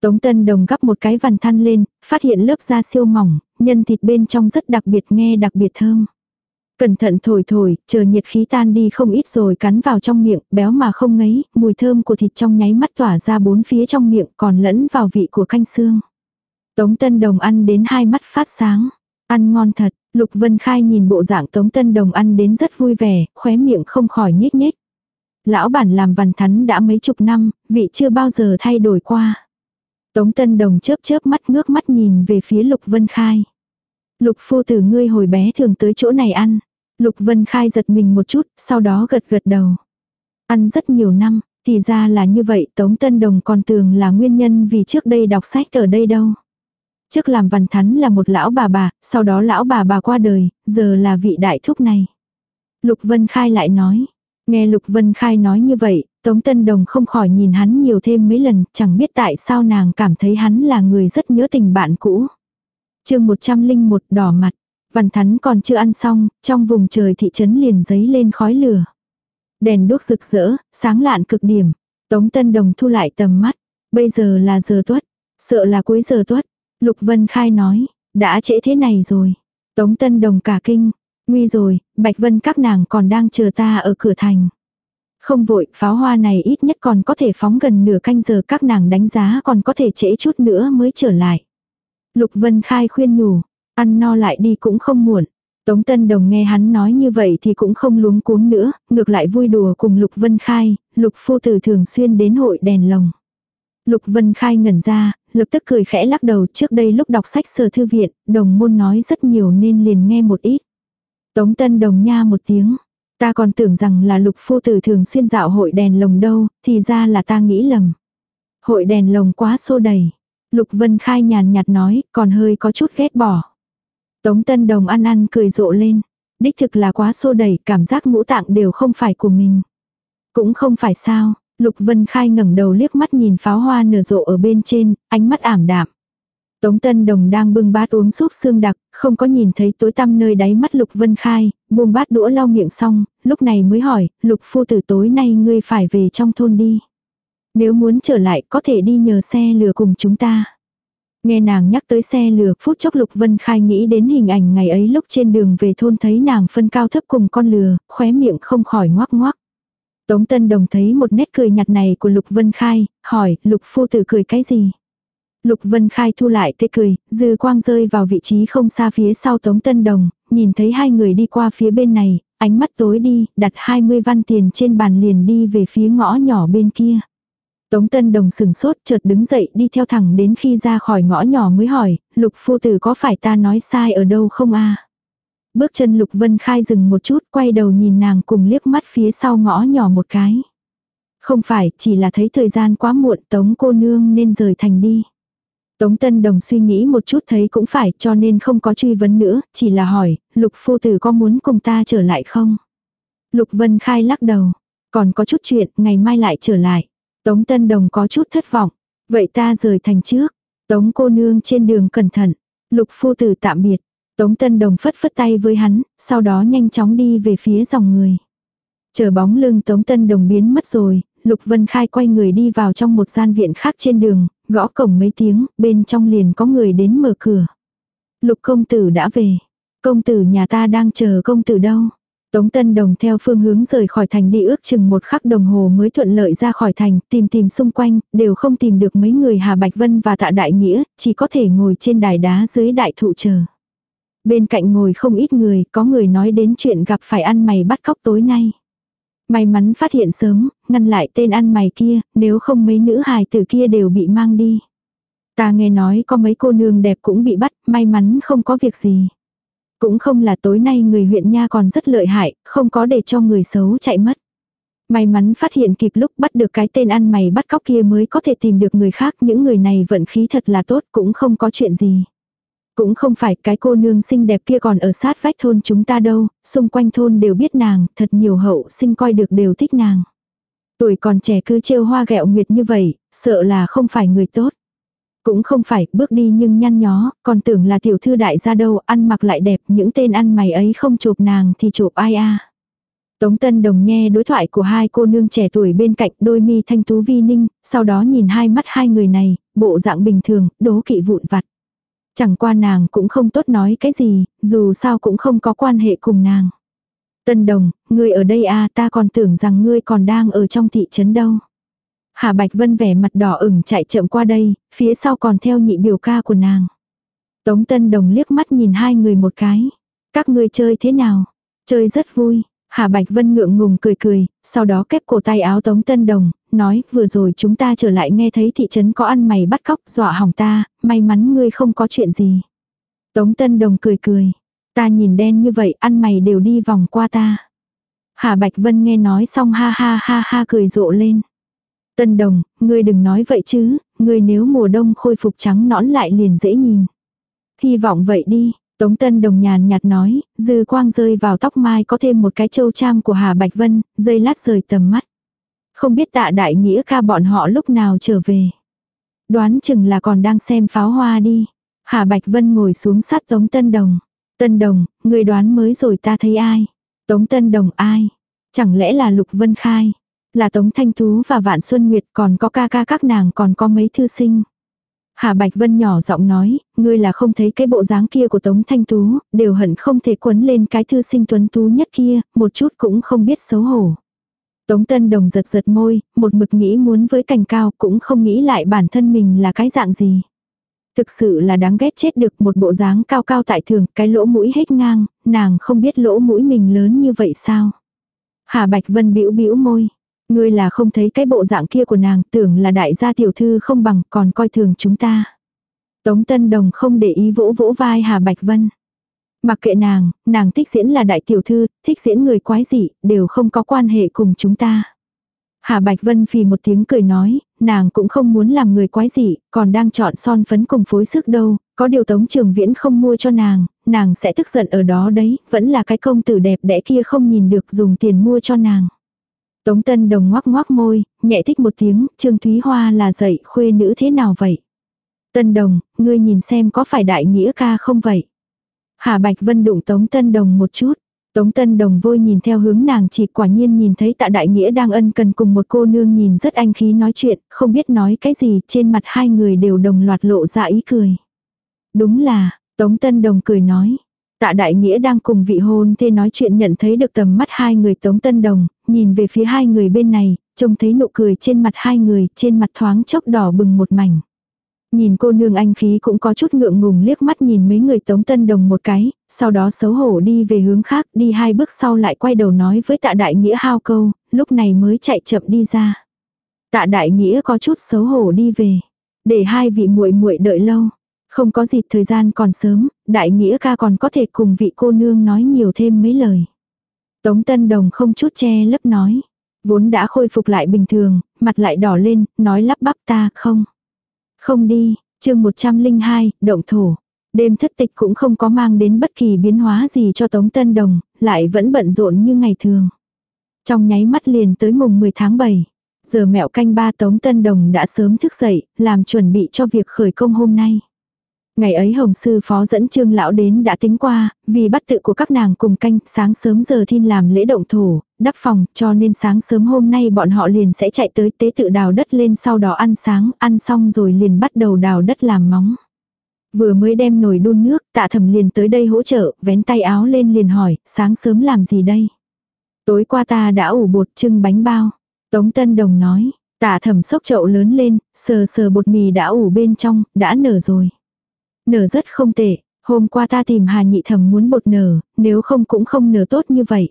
Tống Tân Đồng gắp một cái vằn than lên, phát hiện lớp da siêu mỏng, nhân thịt bên trong rất đặc biệt nghe đặc biệt thơm. Cẩn thận thổi thổi, chờ nhiệt khí tan đi không ít rồi cắn vào trong miệng, béo mà không ngấy, mùi thơm của thịt trong nháy mắt tỏa ra bốn phía trong miệng còn lẫn vào vị của canh xương. Tống Tân Đồng ăn đến hai mắt phát sáng. Ăn ngon thật, Lục Vân Khai nhìn bộ dạng Tống Tân Đồng ăn đến rất vui vẻ, khóe miệng không khỏi nhếch nhếch. Lão bản làm văn thắn đã mấy chục năm, vị chưa bao giờ thay đổi qua. Tống Tân Đồng chớp chớp mắt ngước mắt nhìn về phía Lục Vân Khai. Lục phu tử ngươi hồi bé thường tới chỗ này ăn. Lục Vân Khai giật mình một chút, sau đó gật gật đầu. Ăn rất nhiều năm, thì ra là như vậy Tống Tân Đồng còn tưởng là nguyên nhân vì trước đây đọc sách ở đây đâu. Trước làm văn thắn là một lão bà bà, sau đó lão bà bà qua đời, giờ là vị đại thúc này. Lục Vân Khai lại nói. Nghe Lục Vân Khai nói như vậy, Tống Tân Đồng không khỏi nhìn hắn nhiều thêm mấy lần, chẳng biết tại sao nàng cảm thấy hắn là người rất nhớ tình bạn cũ. chương 101 đỏ mặt, Văn Thắn còn chưa ăn xong, trong vùng trời thị trấn liền giấy lên khói lửa. Đèn đuốc rực rỡ, sáng lạn cực điểm. Tống Tân Đồng thu lại tầm mắt. Bây giờ là giờ tuất. Sợ là cuối giờ tuất. Lục Vân Khai nói, đã trễ thế này rồi. Tống Tân Đồng cả kinh. Nguy rồi, Bạch Vân các nàng còn đang chờ ta ở cửa thành. Không vội, pháo hoa này ít nhất còn có thể phóng gần nửa canh giờ các nàng đánh giá còn có thể trễ chút nữa mới trở lại. Lục Vân Khai khuyên nhủ, ăn no lại đi cũng không muộn. Tống Tân Đồng nghe hắn nói như vậy thì cũng không luống cuống nữa, ngược lại vui đùa cùng Lục Vân Khai, Lục Phu Tử thường xuyên đến hội đèn lồng. Lục Vân Khai ngẩn ra, lập tức cười khẽ lắc đầu trước đây lúc đọc sách sở thư viện, đồng môn nói rất nhiều nên liền nghe một ít. Tống Tân Đồng nha một tiếng, ta còn tưởng rằng là Lục Phu Tử thường xuyên dạo hội đèn lồng đâu, thì ra là ta nghĩ lầm. Hội đèn lồng quá xô đầy. Lục Vân Khai nhàn nhạt nói, còn hơi có chút ghét bỏ. Tống Tân Đồng ăn ăn cười rộ lên. Đích thực là quá xô đẩy, cảm giác ngũ tạng đều không phải của mình. Cũng không phải sao, Lục Vân Khai ngẩng đầu liếc mắt nhìn pháo hoa nở rộ ở bên trên, ánh mắt ảm đạm. Tống Tân Đồng đang bưng bát uống súp xương đặc, không có nhìn thấy tối tăm nơi đáy mắt Lục Vân Khai, buông bát đũa lau miệng xong, lúc này mới hỏi, Lục phu tử tối nay ngươi phải về trong thôn đi. Nếu muốn trở lại có thể đi nhờ xe lừa cùng chúng ta. Nghe nàng nhắc tới xe lừa, phút chốc Lục Vân Khai nghĩ đến hình ảnh ngày ấy lúc trên đường về thôn thấy nàng phân cao thấp cùng con lừa, khóe miệng không khỏi ngoác ngoác. Tống Tân Đồng thấy một nét cười nhạt này của Lục Vân Khai, hỏi, Lục Phu Tử cười cái gì? Lục Vân Khai thu lại tê cười, dư quang rơi vào vị trí không xa phía sau Tống Tân Đồng, nhìn thấy hai người đi qua phía bên này, ánh mắt tối đi, đặt 20 văn tiền trên bàn liền đi về phía ngõ nhỏ bên kia. Tống Tân Đồng sừng sốt chợt đứng dậy đi theo thẳng đến khi ra khỏi ngõ nhỏ mới hỏi, Lục phu tử có phải ta nói sai ở đâu không a? Bước chân Lục Vân Khai dừng một chút quay đầu nhìn nàng cùng liếc mắt phía sau ngõ nhỏ một cái. Không phải, chỉ là thấy thời gian quá muộn Tống cô nương nên rời thành đi. Tống Tân Đồng suy nghĩ một chút thấy cũng phải cho nên không có truy vấn nữa, chỉ là hỏi, Lục phu tử có muốn cùng ta trở lại không? Lục Vân Khai lắc đầu, còn có chút chuyện, ngày mai lại trở lại. Tống Tân Đồng có chút thất vọng. Vậy ta rời thành trước. Tống cô nương trên đường cẩn thận. Lục phu tử tạm biệt. Tống Tân Đồng phất phất tay với hắn, sau đó nhanh chóng đi về phía dòng người. Chờ bóng lưng Tống Tân Đồng biến mất rồi, Lục Vân Khai quay người đi vào trong một gian viện khác trên đường, gõ cổng mấy tiếng, bên trong liền có người đến mở cửa. Lục công tử đã về. Công tử nhà ta đang chờ công tử đâu. Tống Tân Đồng theo phương hướng rời khỏi thành đi ước chừng một khắc đồng hồ mới thuận lợi ra khỏi thành, tìm tìm xung quanh, đều không tìm được mấy người Hà Bạch Vân và Tạ Đại Nghĩa, chỉ có thể ngồi trên đài đá dưới đại thụ chờ. Bên cạnh ngồi không ít người, có người nói đến chuyện gặp phải ăn mày bắt cóc tối nay. May mắn phát hiện sớm, ngăn lại tên ăn mày kia, nếu không mấy nữ hài tử kia đều bị mang đi. Ta nghe nói có mấy cô nương đẹp cũng bị bắt, may mắn không có việc gì. Cũng không là tối nay người huyện nha còn rất lợi hại, không có để cho người xấu chạy mất. May mắn phát hiện kịp lúc bắt được cái tên ăn mày bắt cóc kia mới có thể tìm được người khác. Những người này vận khí thật là tốt cũng không có chuyện gì. Cũng không phải cái cô nương xinh đẹp kia còn ở sát vách thôn chúng ta đâu, xung quanh thôn đều biết nàng, thật nhiều hậu sinh coi được đều thích nàng. Tuổi còn trẻ cứ trêu hoa gẹo nguyệt như vậy, sợ là không phải người tốt. Cũng không phải, bước đi nhưng nhăn nhó, còn tưởng là tiểu thư đại gia đâu, ăn mặc lại đẹp, những tên ăn mày ấy không chụp nàng thì chụp ai a Tống Tân Đồng nghe đối thoại của hai cô nương trẻ tuổi bên cạnh đôi mi thanh tú vi ninh, sau đó nhìn hai mắt hai người này, bộ dạng bình thường, đố kỵ vụn vặt. Chẳng qua nàng cũng không tốt nói cái gì, dù sao cũng không có quan hệ cùng nàng. Tân Đồng, ngươi ở đây a ta còn tưởng rằng ngươi còn đang ở trong thị trấn đâu. Hà Bạch Vân vẻ mặt đỏ ửng chạy chậm qua đây, phía sau còn theo nhị biểu ca của nàng. Tống Tân Đồng liếc mắt nhìn hai người một cái. Các ngươi chơi thế nào? Chơi rất vui. Hà Bạch Vân ngượng ngùng cười cười, sau đó kép cổ tay áo Tống Tân Đồng, nói vừa rồi chúng ta trở lại nghe thấy thị trấn có ăn mày bắt cóc dọa hỏng ta, may mắn ngươi không có chuyện gì. Tống Tân Đồng cười cười. Ta nhìn đen như vậy ăn mày đều đi vòng qua ta. Hà Bạch Vân nghe nói xong ha ha ha ha cười rộ lên. Tân Đồng, ngươi đừng nói vậy chứ, ngươi nếu mùa đông khôi phục trắng nõn lại liền dễ nhìn. Hy vọng vậy đi, Tống Tân Đồng nhàn nhạt nói, dư quang rơi vào tóc mai có thêm một cái châu trang của Hà Bạch Vân, dây lát rời tầm mắt. Không biết tạ đại nghĩa ca bọn họ lúc nào trở về. Đoán chừng là còn đang xem pháo hoa đi. Hà Bạch Vân ngồi xuống sát Tống Tân Đồng. Tân Đồng, người đoán mới rồi ta thấy ai? Tống Tân Đồng ai? Chẳng lẽ là Lục Vân Khai? Là Tống Thanh Tú và Vạn Xuân Nguyệt còn có ca ca các nàng còn có mấy thư sinh. Hà Bạch Vân nhỏ giọng nói, ngươi là không thấy cái bộ dáng kia của Tống Thanh Tú, đều hận không thể quấn lên cái thư sinh tuấn tú nhất kia, một chút cũng không biết xấu hổ. Tống Tân Đồng giật giật môi, một mực nghĩ muốn với cành cao cũng không nghĩ lại bản thân mình là cái dạng gì. Thực sự là đáng ghét chết được một bộ dáng cao cao tại thường, cái lỗ mũi hết ngang, nàng không biết lỗ mũi mình lớn như vậy sao. Hà Bạch Vân bĩu bĩu môi. Ngươi là không thấy cái bộ dạng kia của nàng, tưởng là đại gia tiểu thư không bằng, còn coi thường chúng ta. Tống Tân Đồng không để ý vỗ vỗ vai Hà Bạch Vân. Mặc kệ nàng, nàng thích diễn là đại tiểu thư, thích diễn người quái dị, đều không có quan hệ cùng chúng ta. Hà Bạch Vân phì một tiếng cười nói, nàng cũng không muốn làm người quái dị, còn đang chọn son phấn cùng phối sức đâu, có điều Tống Trường Viễn không mua cho nàng, nàng sẽ tức giận ở đó đấy, vẫn là cái công tử đẹp đẽ kia không nhìn được dùng tiền mua cho nàng. Tống Tân Đồng ngoác ngoác môi, nhẹ thích một tiếng, Trương Thúy Hoa là dạy khuê nữ thế nào vậy? Tân Đồng, ngươi nhìn xem có phải đại nghĩa ca không vậy? Hà Bạch Vân đụng Tống Tân Đồng một chút. Tống Tân Đồng vôi nhìn theo hướng nàng chỉ quả nhiên nhìn thấy tạ đại nghĩa đang ân cần cùng một cô nương nhìn rất anh khí nói chuyện, không biết nói cái gì, trên mặt hai người đều đồng loạt lộ ra ý cười. Đúng là, Tống Tân Đồng cười nói. Tạ đại nghĩa đang cùng vị hôn thê nói chuyện nhận thấy được tầm mắt hai người Tống Tân Đồng, nhìn về phía hai người bên này, trông thấy nụ cười trên mặt hai người, trên mặt thoáng chốc đỏ bừng một mảnh. Nhìn cô nương anh khí cũng có chút ngượng ngùng liếc mắt nhìn mấy người tống tân đồng một cái, sau đó xấu hổ đi về hướng khác, đi hai bước sau lại quay đầu nói với tạ đại nghĩa hao câu, lúc này mới chạy chậm đi ra. Tạ đại nghĩa có chút xấu hổ đi về, để hai vị muội muội đợi lâu. Không có gì thời gian còn sớm, đại nghĩa ca còn có thể cùng vị cô nương nói nhiều thêm mấy lời. Tống Tân Đồng không chút che lấp nói. Vốn đã khôi phục lại bình thường, mặt lại đỏ lên, nói lắp bắp ta không. Không đi, chương 102, động thổ. Đêm thất tịch cũng không có mang đến bất kỳ biến hóa gì cho Tống Tân Đồng, lại vẫn bận rộn như ngày thường. Trong nháy mắt liền tới mùng 10 tháng 7. Giờ mẹo canh ba Tống Tân Đồng đã sớm thức dậy, làm chuẩn bị cho việc khởi công hôm nay. Ngày ấy Hồng Sư Phó dẫn Trương Lão đến đã tính qua, vì bắt tự của các nàng cùng canh, sáng sớm giờ thiên làm lễ động thổ, đắp phòng, cho nên sáng sớm hôm nay bọn họ liền sẽ chạy tới tế tự đào đất lên sau đó ăn sáng, ăn xong rồi liền bắt đầu đào đất làm móng. Vừa mới đem nồi đun nước, tạ thẩm liền tới đây hỗ trợ, vén tay áo lên liền hỏi, sáng sớm làm gì đây? Tối qua ta đã ủ bột trưng bánh bao. Tống Tân Đồng nói, tạ thẩm sốc chậu lớn lên, sờ sờ bột mì đã ủ bên trong, đã nở rồi. Nở rất không tệ, hôm qua ta tìm Hà Nhị Thẩm muốn bột nở, nếu không cũng không nở tốt như vậy.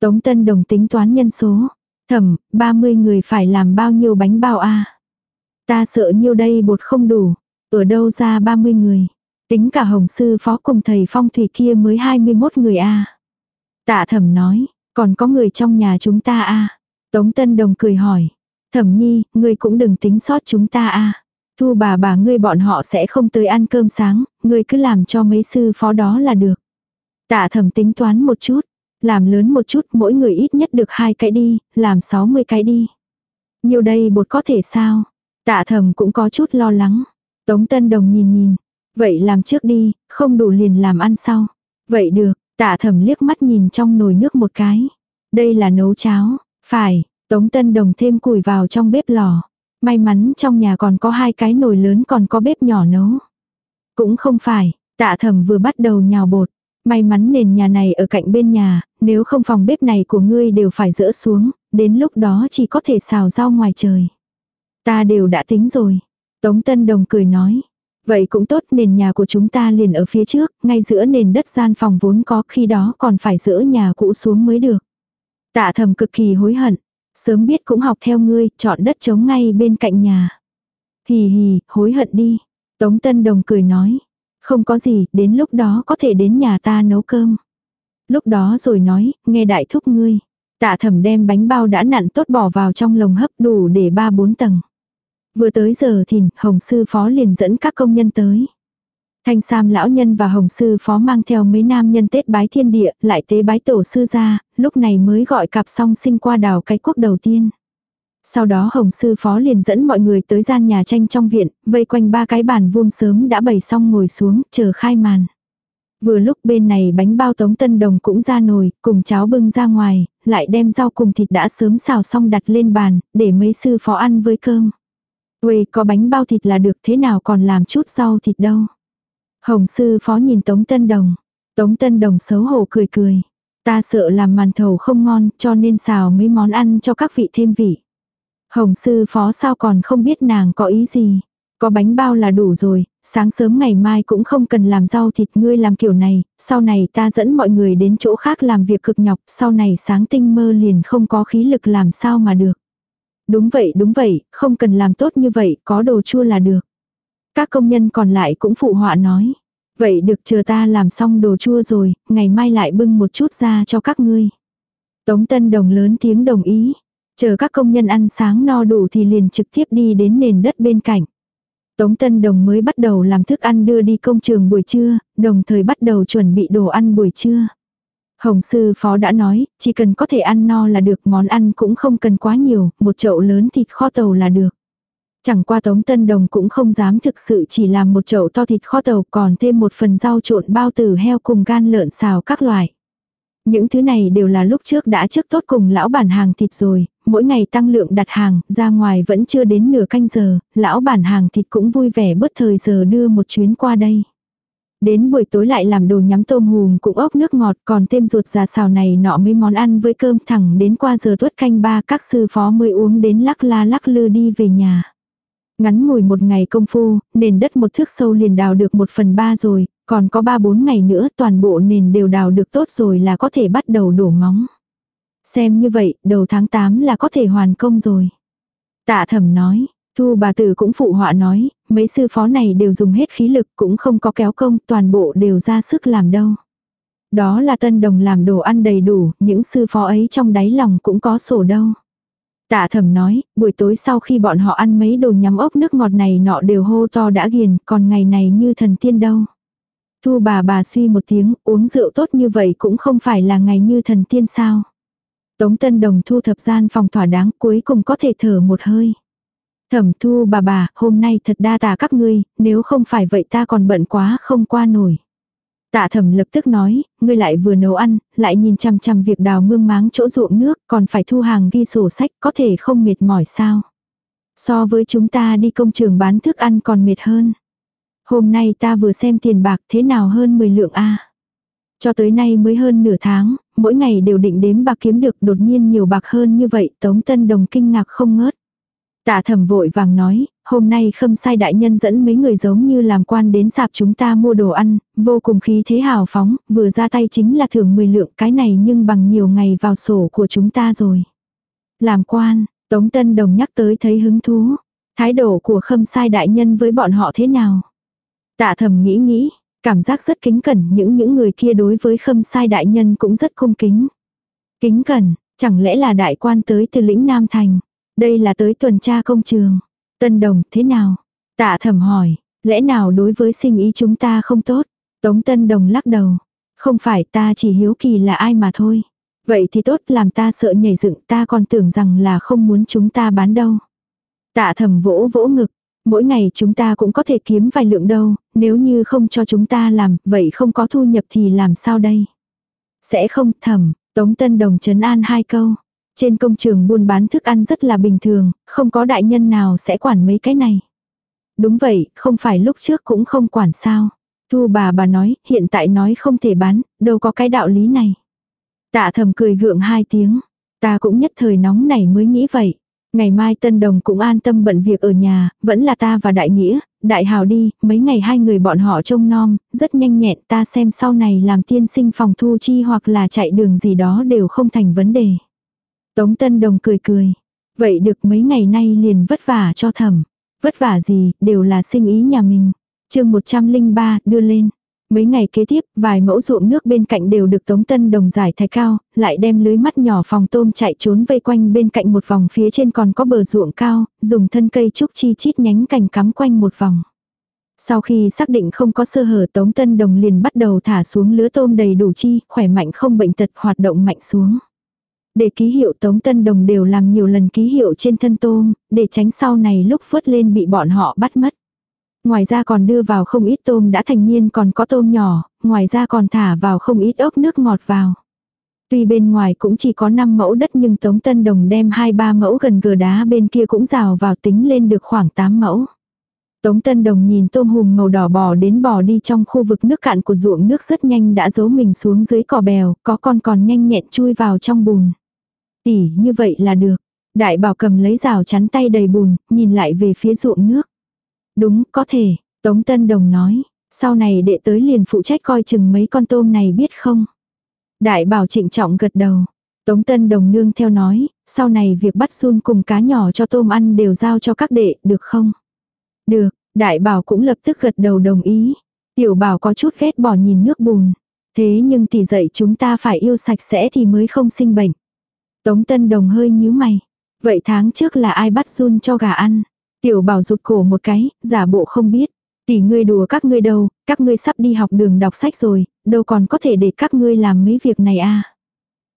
Tống Tân Đồng tính toán nhân số. Thẩm, 30 người phải làm bao nhiêu bánh bao a? Ta sợ nhiêu đây bột không đủ, ở đâu ra 30 người. Tính cả hồng sư phó cùng thầy phong thủy kia mới 21 người a. Tạ Thẩm nói, còn có người trong nhà chúng ta a. Tống Tân Đồng cười hỏi, Thẩm Nhi, ngươi cũng đừng tính sót chúng ta a. Thu bà bà ngươi bọn họ sẽ không tới ăn cơm sáng, ngươi cứ làm cho mấy sư phó đó là được. Tạ thẩm tính toán một chút, làm lớn một chút mỗi người ít nhất được hai cái đi, làm 60 cái đi. Nhiều đây bột có thể sao? Tạ thẩm cũng có chút lo lắng. Tống Tân Đồng nhìn nhìn. Vậy làm trước đi, không đủ liền làm ăn sau. Vậy được, tạ thẩm liếc mắt nhìn trong nồi nước một cái. Đây là nấu cháo. Phải, Tống Tân Đồng thêm củi vào trong bếp lò. May mắn trong nhà còn có hai cái nồi lớn còn có bếp nhỏ nấu. Cũng không phải, tạ thẩm vừa bắt đầu nhào bột. May mắn nền nhà này ở cạnh bên nhà, nếu không phòng bếp này của ngươi đều phải dỡ xuống, đến lúc đó chỉ có thể xào rau ngoài trời. Ta đều đã tính rồi. Tống Tân Đồng cười nói. Vậy cũng tốt nền nhà của chúng ta liền ở phía trước, ngay giữa nền đất gian phòng vốn có khi đó còn phải dỡ nhà cũ xuống mới được. Tạ thầm cực kỳ hối hận. Sớm biết cũng học theo ngươi, chọn đất trống ngay bên cạnh nhà. Hì hì, hối hận đi. Tống Tân Đồng cười nói. Không có gì, đến lúc đó có thể đến nhà ta nấu cơm. Lúc đó rồi nói, nghe đại thúc ngươi. Tạ thẩm đem bánh bao đã nặn tốt bỏ vào trong lồng hấp đủ để ba bốn tầng. Vừa tới giờ thìn, hồng sư phó liền dẫn các công nhân tới. Thanh Sam lão nhân và Hồng sư phó mang theo mấy nam nhân Tết bái thiên địa, lại tế bái tổ sư ra, lúc này mới gọi cặp song sinh qua đảo cái quốc đầu tiên. Sau đó Hồng sư phó liền dẫn mọi người tới gian nhà tranh trong viện, vây quanh ba cái bàn vuông sớm đã bày xong ngồi xuống, chờ khai màn. Vừa lúc bên này bánh bao tống tân đồng cũng ra nồi, cùng cháo bưng ra ngoài, lại đem rau cùng thịt đã sớm xào xong đặt lên bàn, để mấy sư phó ăn với cơm. Uầy, có bánh bao thịt là được thế nào còn làm chút rau thịt đâu. Hồng sư phó nhìn Tống Tân Đồng. Tống Tân Đồng xấu hổ cười cười. Ta sợ làm màn thầu không ngon cho nên xào mấy món ăn cho các vị thêm vị. Hồng sư phó sao còn không biết nàng có ý gì. Có bánh bao là đủ rồi, sáng sớm ngày mai cũng không cần làm rau thịt ngươi làm kiểu này, sau này ta dẫn mọi người đến chỗ khác làm việc cực nhọc, sau này sáng tinh mơ liền không có khí lực làm sao mà được. Đúng vậy đúng vậy, không cần làm tốt như vậy, có đồ chua là được. Các công nhân còn lại cũng phụ họa nói. Vậy được chờ ta làm xong đồ chua rồi, ngày mai lại bưng một chút ra cho các ngươi. Tống Tân Đồng lớn tiếng đồng ý. Chờ các công nhân ăn sáng no đủ thì liền trực tiếp đi đến nền đất bên cạnh. Tống Tân Đồng mới bắt đầu làm thức ăn đưa đi công trường buổi trưa, đồng thời bắt đầu chuẩn bị đồ ăn buổi trưa. Hồng sư phó đã nói, chỉ cần có thể ăn no là được, món ăn cũng không cần quá nhiều, một chậu lớn thịt kho tàu là được. Chẳng qua Tống Tân Đồng cũng không dám thực sự chỉ làm một chậu to thịt kho tàu còn thêm một phần rau trộn bao tử heo cùng gan lợn xào các loại. Những thứ này đều là lúc trước đã trước tốt cùng lão bản hàng thịt rồi, mỗi ngày tăng lượng đặt hàng, ra ngoài vẫn chưa đến nửa canh giờ, lão bản hàng thịt cũng vui vẻ bớt thời giờ đưa một chuyến qua đây. Đến buổi tối lại làm đồ nhắm tôm hùm cũng ốc nước ngọt còn thêm ruột già xào này nọ mấy món ăn với cơm thẳng đến qua giờ tuất canh ba các sư phó mới uống đến lắc la lắc lư đi về nhà. Ngắn ngủi một ngày công phu, nền đất một thước sâu liền đào được một phần ba rồi, còn có ba bốn ngày nữa toàn bộ nền đều đào được tốt rồi là có thể bắt đầu đổ móng. Xem như vậy, đầu tháng 8 là có thể hoàn công rồi. Tạ thẩm nói, thu bà tử cũng phụ họa nói, mấy sư phó này đều dùng hết khí lực cũng không có kéo công, toàn bộ đều ra sức làm đâu. Đó là tân đồng làm đồ ăn đầy đủ, những sư phó ấy trong đáy lòng cũng có sổ đâu. Tạ thẩm nói, buổi tối sau khi bọn họ ăn mấy đồ nhắm ốc nước ngọt này nọ đều hô to đã ghiền, còn ngày này như thần tiên đâu. Thu bà bà suy một tiếng, uống rượu tốt như vậy cũng không phải là ngày như thần tiên sao. Tống Tân Đồng thu thập gian phòng thỏa đáng cuối cùng có thể thở một hơi. Thẩm thu bà bà, hôm nay thật đa tạ các ngươi, nếu không phải vậy ta còn bận quá không qua nổi. Tạ thẩm lập tức nói, ngươi lại vừa nấu ăn, lại nhìn chăm chăm việc đào mương máng chỗ ruộng nước, còn phải thu hàng ghi sổ sách, có thể không mệt mỏi sao. So với chúng ta đi công trường bán thức ăn còn mệt hơn. Hôm nay ta vừa xem tiền bạc thế nào hơn 10 lượng A. Cho tới nay mới hơn nửa tháng, mỗi ngày đều định đếm bạc kiếm được đột nhiên nhiều bạc hơn như vậy, Tống Tân Đồng kinh ngạc không ngớt. Tạ thẩm vội vàng nói, hôm nay khâm sai đại nhân dẫn mấy người giống như làm quan đến sạp chúng ta mua đồ ăn, vô cùng khí thế hào phóng, vừa ra tay chính là thưởng 10 lượng cái này nhưng bằng nhiều ngày vào sổ của chúng ta rồi. Làm quan, Tống Tân Đồng nhắc tới thấy hứng thú, thái độ của khâm sai đại nhân với bọn họ thế nào. Tạ thẩm nghĩ nghĩ, cảm giác rất kính cẩn những những người kia đối với khâm sai đại nhân cũng rất cung kính. Kính cẩn, chẳng lẽ là đại quan tới từ lĩnh Nam Thành. Đây là tới tuần tra công trường. Tân đồng, thế nào? Tạ thẩm hỏi, lẽ nào đối với sinh ý chúng ta không tốt? Tống Tân Đồng lắc đầu. Không phải ta chỉ hiếu kỳ là ai mà thôi. Vậy thì tốt làm ta sợ nhảy dựng ta còn tưởng rằng là không muốn chúng ta bán đâu. Tạ thẩm vỗ vỗ ngực. Mỗi ngày chúng ta cũng có thể kiếm vài lượng đâu, nếu như không cho chúng ta làm, vậy không có thu nhập thì làm sao đây? Sẽ không thẩm, Tống Tân Đồng chấn an hai câu. Trên công trường buôn bán thức ăn rất là bình thường, không có đại nhân nào sẽ quản mấy cái này. Đúng vậy, không phải lúc trước cũng không quản sao. Thu bà bà nói, hiện tại nói không thể bán, đâu có cái đạo lý này. Tạ thầm cười gượng hai tiếng. Ta cũng nhất thời nóng này mới nghĩ vậy. Ngày mai Tân Đồng cũng an tâm bận việc ở nhà, vẫn là ta và Đại Nghĩa, Đại Hào đi, mấy ngày hai người bọn họ trông nom, rất nhanh nhẹn ta xem sau này làm tiên sinh phòng thu chi hoặc là chạy đường gì đó đều không thành vấn đề. Tống Tân Đồng cười cười. Vậy được mấy ngày nay liền vất vả cho thẩm. Vất vả gì, đều là sinh ý nhà mình. chương 103 đưa lên. Mấy ngày kế tiếp, vài mẫu ruộng nước bên cạnh đều được Tống Tân Đồng giải thái cao, lại đem lưới mắt nhỏ phòng tôm chạy trốn vây quanh bên cạnh một vòng phía trên còn có bờ ruộng cao, dùng thân cây trúc chi chít nhánh cành cắm quanh một vòng. Sau khi xác định không có sơ hở Tống Tân Đồng liền bắt đầu thả xuống lứa tôm đầy đủ chi, khỏe mạnh không bệnh tật hoạt động mạnh xuống. Để ký hiệu Tống Tân Đồng đều làm nhiều lần ký hiệu trên thân tôm, để tránh sau này lúc vớt lên bị bọn họ bắt mất. Ngoài ra còn đưa vào không ít tôm đã thành niên còn có tôm nhỏ, ngoài ra còn thả vào không ít ốc nước ngọt vào. Tuy bên ngoài cũng chỉ có 5 mẫu đất nhưng Tống Tân Đồng đem 2-3 mẫu gần gờ đá bên kia cũng rào vào tính lên được khoảng 8 mẫu. Tống Tân Đồng nhìn tôm hùm màu đỏ bò đến bò đi trong khu vực nước cạn của ruộng nước rất nhanh đã giấu mình xuống dưới cỏ bèo, có con còn nhanh nhẹn chui vào trong bùn. Tỷ như vậy là được. Đại bảo cầm lấy rào chắn tay đầy bùn, nhìn lại về phía ruộng nước. Đúng, có thể, Tống Tân Đồng nói. Sau này đệ tới liền phụ trách coi chừng mấy con tôm này biết không. Đại bảo trịnh trọng gật đầu. Tống Tân Đồng nương theo nói, sau này việc bắt run cùng cá nhỏ cho tôm ăn đều giao cho các đệ, được không? Được, đại bảo cũng lập tức gật đầu đồng ý. Tiểu bảo có chút ghét bỏ nhìn nước bùn. Thế nhưng tỷ dậy chúng ta phải yêu sạch sẽ thì mới không sinh bệnh. Tống Tân Đồng hơi nhíu mày. Vậy tháng trước là ai bắt run cho gà ăn? Tiểu bảo rụt cổ một cái, giả bộ không biết. Tỷ ngươi đùa các ngươi đâu, các ngươi sắp đi học đường đọc sách rồi, đâu còn có thể để các ngươi làm mấy việc này à.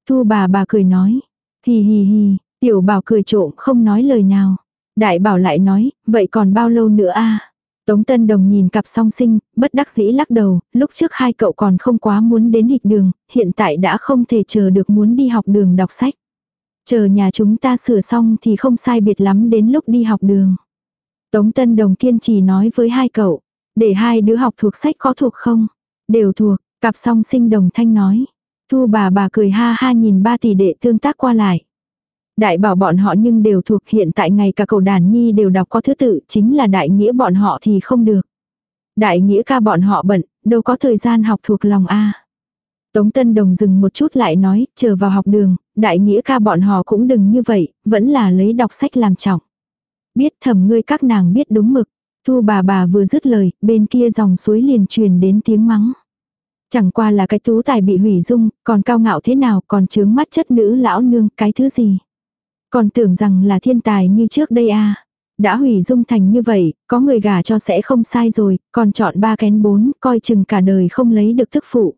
Thu bà bà cười nói. Hì hì hì, tiểu bảo cười trộm không nói lời nào. Đại bảo lại nói, vậy còn bao lâu nữa a Tống Tân Đồng nhìn cặp song sinh, bất đắc dĩ lắc đầu, lúc trước hai cậu còn không quá muốn đến hịch đường, hiện tại đã không thể chờ được muốn đi học đường đọc sách. Chờ nhà chúng ta sửa xong thì không sai biệt lắm đến lúc đi học đường. Tống Tân Đồng kiên trì nói với hai cậu, để hai đứa học thuộc sách có thuộc không? Đều thuộc, cặp song sinh đồng thanh nói. Thu bà bà cười ha ha nhìn ba tỷ đệ tương tác qua lại. Đại bảo bọn họ nhưng đều thuộc hiện tại ngày cả cậu đàn nhi đều đọc có thứ tự chính là đại nghĩa bọn họ thì không được. Đại nghĩa ca bọn họ bận, đâu có thời gian học thuộc lòng A. Tống Tân Đồng dừng một chút lại nói, chờ vào học đường, đại nghĩa ca bọn họ cũng đừng như vậy, vẫn là lấy đọc sách làm trọng. Biết thầm ngươi các nàng biết đúng mực. Thu bà bà vừa dứt lời, bên kia dòng suối liền truyền đến tiếng mắng. Chẳng qua là cái tú tài bị hủy dung, còn cao ngạo thế nào, còn chướng mắt chất nữ lão nương, cái thứ gì. Còn tưởng rằng là thiên tài như trước đây à. Đã hủy dung thành như vậy, có người gả cho sẽ không sai rồi, còn chọn ba kén bốn, coi chừng cả đời không lấy được thức phụ.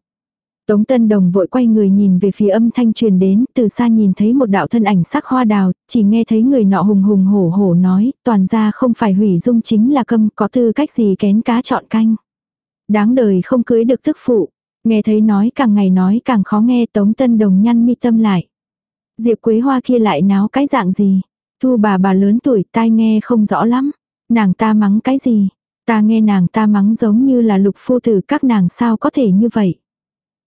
Tống Tân Đồng vội quay người nhìn về phía âm thanh truyền đến, từ xa nhìn thấy một đạo thân ảnh sắc hoa đào, chỉ nghe thấy người nọ hùng hùng hổ hổ nói, toàn ra không phải hủy dung chính là câm, có tư cách gì kén cá chọn canh. Đáng đời không cưới được tức phụ, nghe thấy nói càng ngày nói càng khó nghe Tống Tân Đồng nhăn mi tâm lại. Diệp Quế Hoa kia lại náo cái dạng gì, thu bà bà lớn tuổi tai nghe không rõ lắm, nàng ta mắng cái gì, ta nghe nàng ta mắng giống như là lục phu tử các nàng sao có thể như vậy.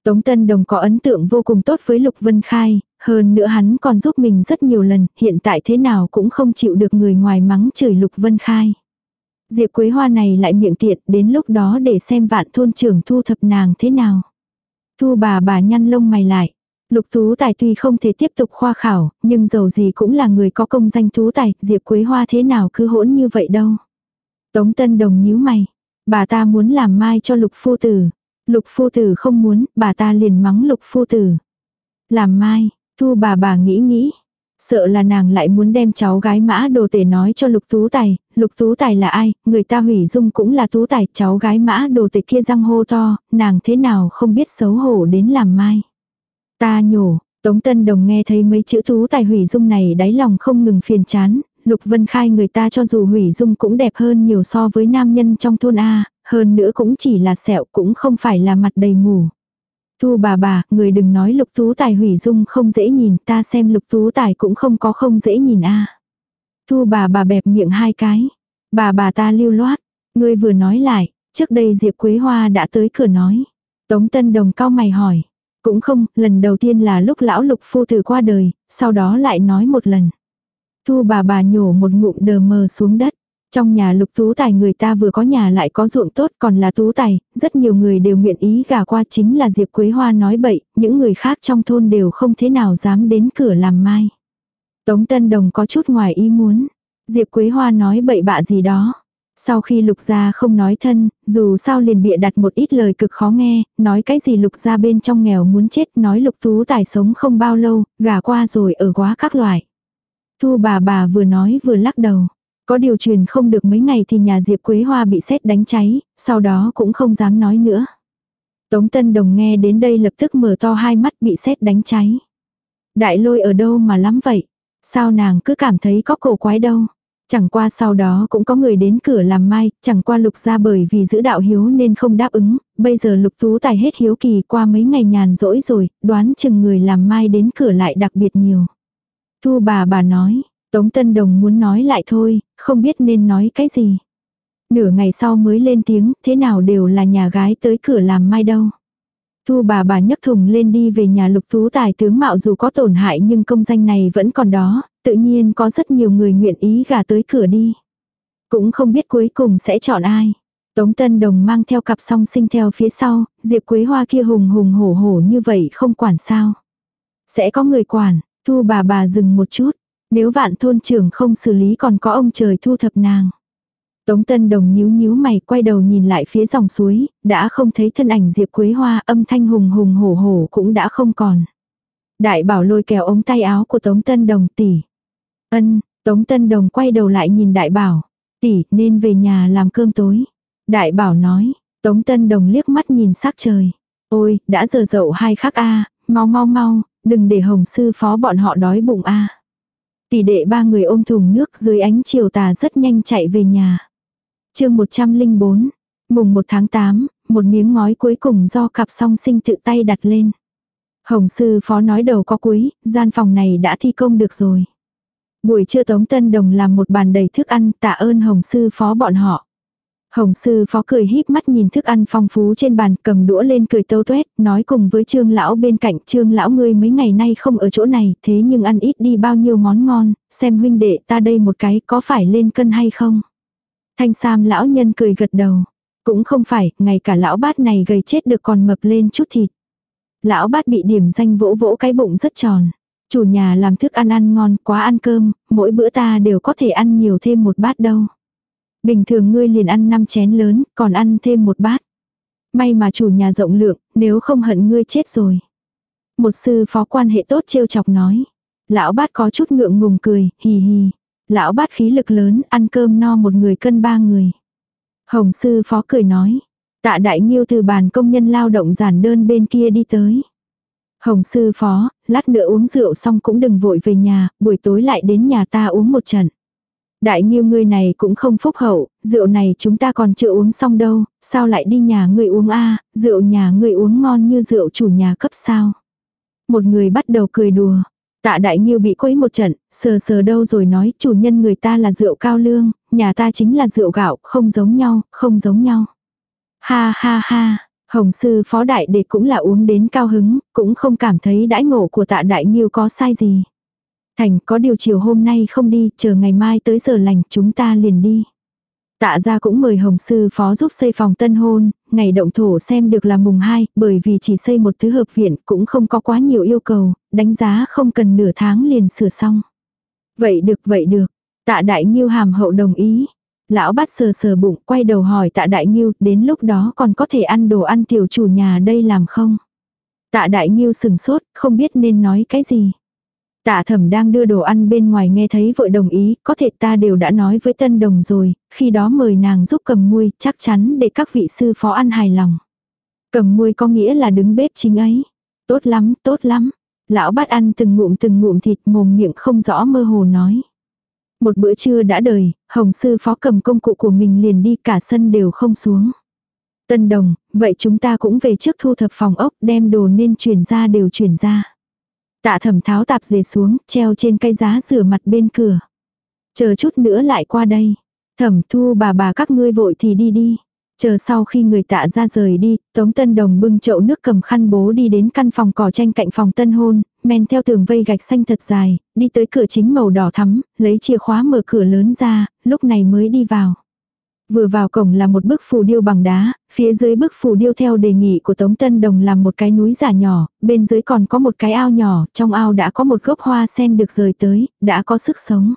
Tống Tân Đồng có ấn tượng vô cùng tốt với Lục Vân Khai, hơn nữa hắn còn giúp mình rất nhiều lần, hiện tại thế nào cũng không chịu được người ngoài mắng chửi Lục Vân Khai. Diệp Quế Hoa này lại miệng tiện đến lúc đó để xem vạn thôn trưởng thu thập nàng thế nào. Thu bà bà nhăn lông mày lại. Lục Tú Tài tuy không thể tiếp tục khoa khảo, nhưng dầu gì cũng là người có công danh Tú Tài, Diệp Quế Hoa thế nào cứ hỗn như vậy đâu. Tống Tân Đồng nhíu mày. Bà ta muốn làm mai cho Lục Phu Tử, Lục phu tử không muốn, bà ta liền mắng lục phu tử. Làm mai, thu bà bà nghĩ nghĩ. Sợ là nàng lại muốn đem cháu gái mã đồ tể nói cho lục tú tài, lục tú tài là ai, người ta hủy dung cũng là tú tài, cháu gái mã đồ tể kia răng hô to, nàng thế nào không biết xấu hổ đến làm mai. Ta nhổ, Tống Tân Đồng nghe thấy mấy chữ tú tài hủy dung này đáy lòng không ngừng phiền chán, Lục Vân Khai người ta cho dù hủy dung cũng đẹp hơn nhiều so với nam nhân trong thôn A, hơn nữa cũng chỉ là sẹo cũng không phải là mặt đầy mù. Thu bà bà, người đừng nói lục tú tài hủy dung không dễ nhìn, ta xem lục tú tài cũng không có không dễ nhìn a. Thu bà bà bẹp miệng hai cái. Bà bà ta lưu loát, người vừa nói lại, trước đây Diệp Quế Hoa đã tới cửa nói. Tống Tân Đồng cao mày hỏi. Cũng không, lần đầu tiên là lúc lão lục phu tử qua đời, sau đó lại nói một lần. Thu bà bà nhổ một ngụm đờ mờ xuống đất. Trong nhà lục tú tài người ta vừa có nhà lại có ruộng tốt còn là tú tài, rất nhiều người đều nguyện ý gả qua chính là Diệp Quế Hoa nói bậy, những người khác trong thôn đều không thế nào dám đến cửa làm mai. Tống Tân Đồng có chút ngoài ý muốn. Diệp Quế Hoa nói bậy bạ gì đó. Sau khi lục gia không nói thân, dù sao liền bịa đặt một ít lời cực khó nghe, nói cái gì lục gia bên trong nghèo muốn chết, nói lục tú tài sống không bao lâu, gả qua rồi ở quá các loại. Thu bà bà vừa nói vừa lắc đầu. Có điều truyền không được mấy ngày thì nhà Diệp Quế Hoa bị xét đánh cháy, sau đó cũng không dám nói nữa. Tống Tân Đồng nghe đến đây lập tức mở to hai mắt bị xét đánh cháy. Đại lôi ở đâu mà lắm vậy? Sao nàng cứ cảm thấy có cổ quái đâu? Chẳng qua sau đó cũng có người đến cửa làm mai, chẳng qua lục ra bởi vì giữ đạo hiếu nên không đáp ứng, bây giờ lục tú tài hết hiếu kỳ qua mấy ngày nhàn rỗi rồi, đoán chừng người làm mai đến cửa lại đặc biệt nhiều. Thu bà bà nói, Tống Tân Đồng muốn nói lại thôi, không biết nên nói cái gì. Nửa ngày sau mới lên tiếng, thế nào đều là nhà gái tới cửa làm mai đâu. Thu bà bà nhấc thùng lên đi về nhà lục tú tài tướng mạo dù có tổn hại nhưng công danh này vẫn còn đó, tự nhiên có rất nhiều người nguyện ý gả tới cửa đi. Cũng không biết cuối cùng sẽ chọn ai. Tống Tân Đồng mang theo cặp song sinh theo phía sau, Diệp Quế Hoa kia hùng hùng hổ hổ như vậy không quản sao. Sẽ có người quản, thu bà bà dừng một chút. Nếu vạn thôn trưởng không xử lý còn có ông trời thu thập nàng. Tống Tân Đồng nhíu nhíu mày quay đầu nhìn lại phía dòng suối, đã không thấy thân ảnh Diệp Quế Hoa âm thanh hùng hùng hổ hổ cũng đã không còn. Đại bảo lôi kéo ống tay áo của Tống Tân Đồng tỷ. Ân, Tống Tân Đồng quay đầu lại nhìn đại bảo. Tỷ nên về nhà làm cơm tối. Đại bảo nói, Tống Tân Đồng liếc mắt nhìn sắc trời. Ôi, đã giờ dậu hai khắc a mau mau mau, đừng để hồng sư phó bọn họ đói bụng a Tỷ đệ ba người ôm thùng nước dưới ánh chiều tà rất nhanh chạy về nhà chương 104, mùng 1 tháng 8, một miếng ngói cuối cùng do cặp song sinh tự tay đặt lên. Hồng sư phó nói đầu có cuối, gian phòng này đã thi công được rồi. Buổi trưa Tống Tân Đồng làm một bàn đầy thức ăn tạ ơn Hồng sư phó bọn họ. Hồng sư phó cười híp mắt nhìn thức ăn phong phú trên bàn cầm đũa lên cười tâu tuét, nói cùng với trương lão bên cạnh trương lão ngươi mấy ngày nay không ở chỗ này thế nhưng ăn ít đi bao nhiêu món ngon, xem huynh đệ ta đây một cái có phải lên cân hay không. Thanh Sam lão nhân cười gật đầu. Cũng không phải, ngay cả lão bát này gầy chết được còn mập lên chút thịt. Lão bát bị điểm danh vỗ vỗ cái bụng rất tròn. Chủ nhà làm thức ăn ăn ngon quá ăn cơm, mỗi bữa ta đều có thể ăn nhiều thêm một bát đâu. Bình thường ngươi liền ăn 5 chén lớn, còn ăn thêm một bát. May mà chủ nhà rộng lượng, nếu không hận ngươi chết rồi. Một sư phó quan hệ tốt trêu chọc nói. Lão bát có chút ngượng ngùng cười, hì hì. Lão bát khí lực lớn, ăn cơm no một người cân ba người. Hồng sư phó cười nói. Tạ đại nghiêu từ bàn công nhân lao động giản đơn bên kia đi tới. Hồng sư phó, lát nữa uống rượu xong cũng đừng vội về nhà, buổi tối lại đến nhà ta uống một trận. Đại nghiêu ngươi này cũng không phúc hậu, rượu này chúng ta còn chưa uống xong đâu, sao lại đi nhà ngươi uống a rượu nhà ngươi uống ngon như rượu chủ nhà cấp sao. Một người bắt đầu cười đùa, Tạ đại nghiêu bị quấy một trận, sờ sờ đâu rồi nói chủ nhân người ta là rượu cao lương, nhà ta chính là rượu gạo, không giống nhau, không giống nhau. Ha ha ha, hồng sư phó đại đệ cũng là uống đến cao hứng, cũng không cảm thấy đãi ngộ của tạ đại nghiêu có sai gì. Thành có điều chiều hôm nay không đi, chờ ngày mai tới giờ lành chúng ta liền đi. Tạ gia cũng mời Hồng Sư Phó giúp xây phòng tân hôn, ngày động thổ xem được là mùng 2, bởi vì chỉ xây một thứ hợp viện cũng không có quá nhiều yêu cầu, đánh giá không cần nửa tháng liền sửa xong. Vậy được vậy được, tạ đại nghiêu hàm hậu đồng ý. Lão bắt sờ sờ bụng quay đầu hỏi tạ đại nghiêu đến lúc đó còn có thể ăn đồ ăn tiểu chủ nhà đây làm không? Tạ đại nghiêu sừng sốt, không biết nên nói cái gì. Tạ thẩm đang đưa đồ ăn bên ngoài nghe thấy vội đồng ý, có thể ta đều đã nói với tân đồng rồi, khi đó mời nàng giúp cầm muôi, chắc chắn để các vị sư phó ăn hài lòng. Cầm muôi có nghĩa là đứng bếp chính ấy. Tốt lắm, tốt lắm. Lão bát ăn từng ngụm từng ngụm thịt mồm miệng không rõ mơ hồ nói. Một bữa trưa đã đời, hồng sư phó cầm công cụ của mình liền đi cả sân đều không xuống. Tân đồng, vậy chúng ta cũng về trước thu thập phòng ốc đem đồ nên chuyển ra đều chuyển ra. Tạ thẩm tháo tạp dề xuống, treo trên cây giá rửa mặt bên cửa. Chờ chút nữa lại qua đây. Thẩm thu bà bà các ngươi vội thì đi đi. Chờ sau khi người tạ ra rời đi, Tống Tân Đồng bưng chậu nước cầm khăn bố đi đến căn phòng cỏ tranh cạnh phòng tân hôn, men theo tường vây gạch xanh thật dài, đi tới cửa chính màu đỏ thắm, lấy chìa khóa mở cửa lớn ra, lúc này mới đi vào. Vừa vào cổng là một bức phù điêu bằng đá, phía dưới bức phù điêu theo đề nghị của Tống Tân Đồng làm một cái núi giả nhỏ, bên dưới còn có một cái ao nhỏ, trong ao đã có một gốc hoa sen được rời tới, đã có sức sống.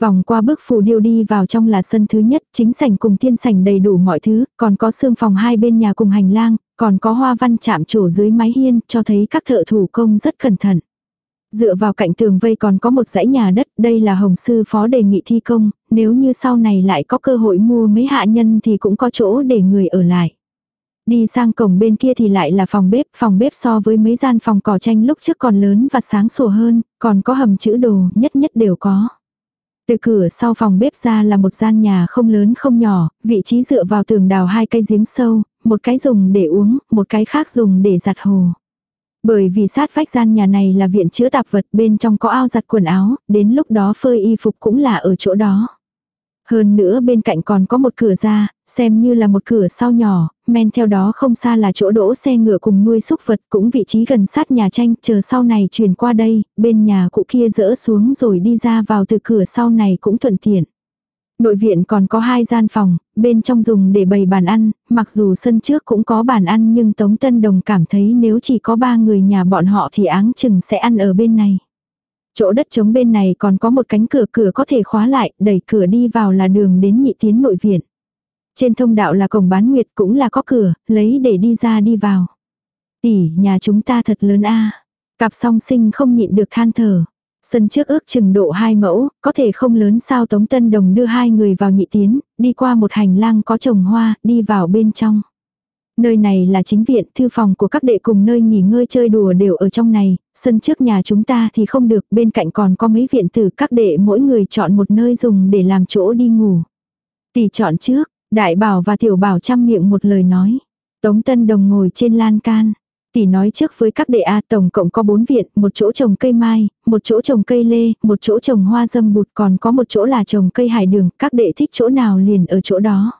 Vòng qua bức phù điêu đi vào trong là sân thứ nhất, chính sảnh cùng thiên sảnh đầy đủ mọi thứ, còn có xương phòng hai bên nhà cùng hành lang, còn có hoa văn chạm trổ dưới mái hiên, cho thấy các thợ thủ công rất cẩn thận. Dựa vào cạnh tường vây còn có một dãy nhà đất, đây là hồng sư phó đề nghị thi công, nếu như sau này lại có cơ hội mua mấy hạ nhân thì cũng có chỗ để người ở lại. Đi sang cổng bên kia thì lại là phòng bếp, phòng bếp so với mấy gian phòng cỏ tranh lúc trước còn lớn và sáng sủa hơn, còn có hầm chữ đồ, nhất nhất đều có. Từ cửa sau phòng bếp ra là một gian nhà không lớn không nhỏ, vị trí dựa vào tường đào hai cây giếng sâu, một cái dùng để uống, một cái khác dùng để giặt hồ. Bởi vì sát vách gian nhà này là viện chữa tạp vật bên trong có ao giặt quần áo, đến lúc đó phơi y phục cũng là ở chỗ đó. Hơn nữa bên cạnh còn có một cửa ra, xem như là một cửa sau nhỏ, men theo đó không xa là chỗ đỗ xe ngựa cùng nuôi súc vật cũng vị trí gần sát nhà tranh, chờ sau này chuyển qua đây, bên nhà cụ kia dỡ xuống rồi đi ra vào từ cửa sau này cũng thuận tiện. Nội viện còn có hai gian phòng, bên trong dùng để bày bàn ăn, mặc dù sân trước cũng có bàn ăn nhưng Tống Tân Đồng cảm thấy nếu chỉ có ba người nhà bọn họ thì áng chừng sẽ ăn ở bên này. Chỗ đất trống bên này còn có một cánh cửa cửa có thể khóa lại, đẩy cửa đi vào là đường đến nhị tiến nội viện. Trên thông đạo là cổng bán nguyệt cũng là có cửa, lấy để đi ra đi vào. Tỷ, nhà chúng ta thật lớn a Cặp song sinh không nhịn được than thở. Sân trước ước chừng độ hai mẫu, có thể không lớn sao Tống Tân Đồng đưa hai người vào nhị tiến, đi qua một hành lang có trồng hoa, đi vào bên trong. Nơi này là chính viện, thư phòng của các đệ cùng nơi nghỉ ngơi chơi đùa đều ở trong này, sân trước nhà chúng ta thì không được, bên cạnh còn có mấy viện tử các đệ mỗi người chọn một nơi dùng để làm chỗ đi ngủ. Tỷ chọn trước, đại bảo và tiểu bảo chăm miệng một lời nói. Tống Tân Đồng ngồi trên lan can. Tỷ nói trước với các đệ A tổng cộng có bốn viện, một chỗ trồng cây mai, một chỗ trồng cây lê, một chỗ trồng hoa dâm bụt còn có một chỗ là trồng cây hải đường, các đệ thích chỗ nào liền ở chỗ đó.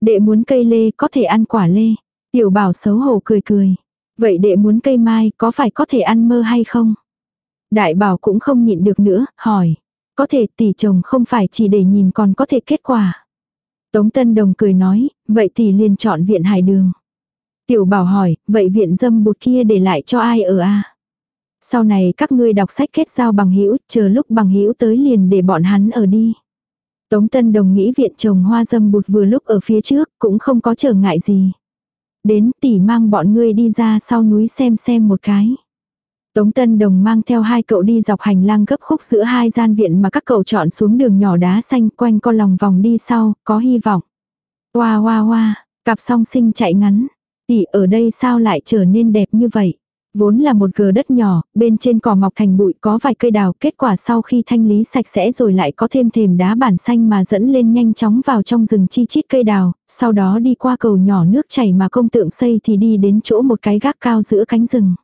Đệ muốn cây lê có thể ăn quả lê. Tiểu bảo xấu hổ cười cười. Vậy đệ muốn cây mai có phải có thể ăn mơ hay không? Đại bảo cũng không nhịn được nữa, hỏi. Có thể tỷ chồng không phải chỉ để nhìn còn có thể kết quả. Tống Tân Đồng cười nói, vậy tỷ liền chọn viện hải đường. Tiểu bảo hỏi, vậy viện dâm bụt kia để lại cho ai ở a? Sau này các ngươi đọc sách kết giao bằng hữu, chờ lúc bằng hữu tới liền để bọn hắn ở đi. Tống Tân Đồng nghĩ viện trồng hoa dâm bụt vừa lúc ở phía trước, cũng không có trở ngại gì. Đến tỷ mang bọn ngươi đi ra sau núi xem xem một cái. Tống Tân Đồng mang theo hai cậu đi dọc hành lang gấp khúc giữa hai gian viện mà các cậu chọn xuống đường nhỏ đá xanh quanh co lòng vòng đi sau, có hy vọng. Hoa hoa hoa, cặp song sinh chạy ngắn. Tỷ ở đây sao lại trở nên đẹp như vậy? Vốn là một gờ đất nhỏ, bên trên cỏ mọc thành bụi có vài cây đào, kết quả sau khi thanh lý sạch sẽ rồi lại có thêm thềm đá bản xanh mà dẫn lên nhanh chóng vào trong rừng chi chít cây đào, sau đó đi qua cầu nhỏ nước chảy mà công tượng xây thì đi đến chỗ một cái gác cao giữa cánh rừng.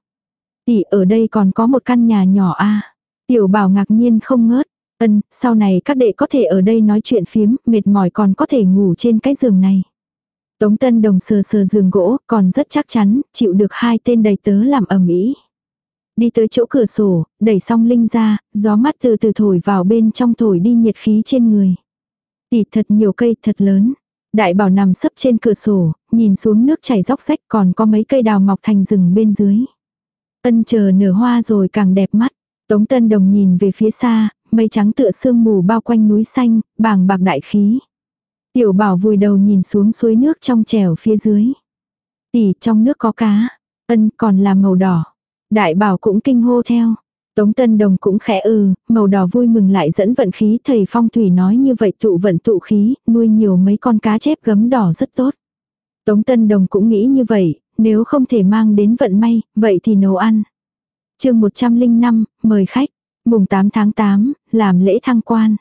Tỷ ở đây còn có một căn nhà nhỏ a Tiểu bảo ngạc nhiên không ngớt. Ân, sau này các đệ có thể ở đây nói chuyện phiếm, mệt mỏi còn có thể ngủ trên cái giường này. Tống Tân Đồng sờ sờ giường gỗ, còn rất chắc chắn, chịu được hai tên đầy tớ làm ẩm ý. Đi tới chỗ cửa sổ, đẩy xong linh ra, gió mắt từ từ thổi vào bên trong thổi đi nhiệt khí trên người. Tỉ thật nhiều cây thật lớn. Đại bảo nằm sấp trên cửa sổ, nhìn xuống nước chảy róc rách còn có mấy cây đào mọc thành rừng bên dưới. Tân chờ nở hoa rồi càng đẹp mắt. Tống Tân Đồng nhìn về phía xa, mây trắng tựa sương mù bao quanh núi xanh, bàng bạc đại khí. Tiểu bảo vùi đầu nhìn xuống suối nước trong trèo phía dưới. Tỷ trong nước có cá. Ân còn là màu đỏ. Đại bảo cũng kinh hô theo. Tống Tân Đồng cũng khẽ ừ, màu đỏ vui mừng lại dẫn vận khí thầy phong thủy nói như vậy tụ vận tụ khí, nuôi nhiều mấy con cá chép gấm đỏ rất tốt. Tống Tân Đồng cũng nghĩ như vậy, nếu không thể mang đến vận may, vậy thì nấu ăn. chương 105, mời khách. Mùng 8 tháng 8, làm lễ thăng quan.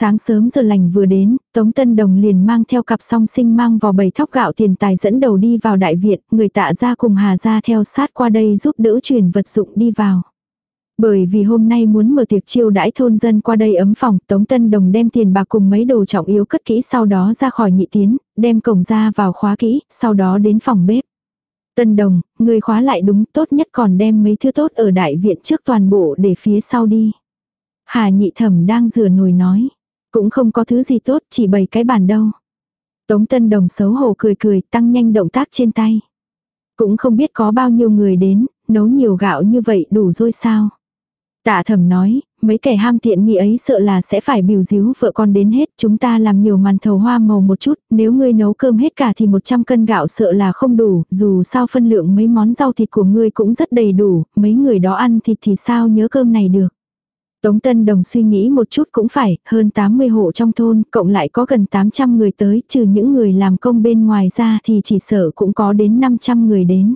Sáng sớm giờ lành vừa đến, Tống Tân Đồng liền mang theo cặp song sinh mang vào bầy thóc gạo tiền tài dẫn đầu đi vào đại viện, người tạ ra cùng Hà ra theo sát qua đây giúp đỡ truyền vật dụng đi vào. Bởi vì hôm nay muốn mở tiệc chiêu đãi thôn dân qua đây ấm phòng, Tống Tân Đồng đem tiền bạc cùng mấy đồ trọng yếu cất kỹ sau đó ra khỏi nhị tiến, đem cổng ra vào khóa kỹ, sau đó đến phòng bếp. Tân Đồng, người khóa lại đúng tốt nhất còn đem mấy thứ tốt ở đại viện trước toàn bộ để phía sau đi. Hà nhị thẩm đang rửa nồi nói. Cũng không có thứ gì tốt, chỉ bày cái bàn đâu. Tống Tân Đồng xấu hổ cười cười, tăng nhanh động tác trên tay. Cũng không biết có bao nhiêu người đến, nấu nhiều gạo như vậy đủ rồi sao. Tạ thẩm nói, mấy kẻ ham tiện nghi ấy sợ là sẽ phải biểu díu vợ con đến hết, chúng ta làm nhiều màn thầu hoa màu một chút, nếu ngươi nấu cơm hết cả thì 100 cân gạo sợ là không đủ, dù sao phân lượng mấy món rau thịt của ngươi cũng rất đầy đủ, mấy người đó ăn thịt thì sao nhớ cơm này được. Tống Tân Đồng suy nghĩ một chút cũng phải, hơn 80 hộ trong thôn, cộng lại có gần 800 người tới, trừ những người làm công bên ngoài ra thì chỉ sợ cũng có đến 500 người đến.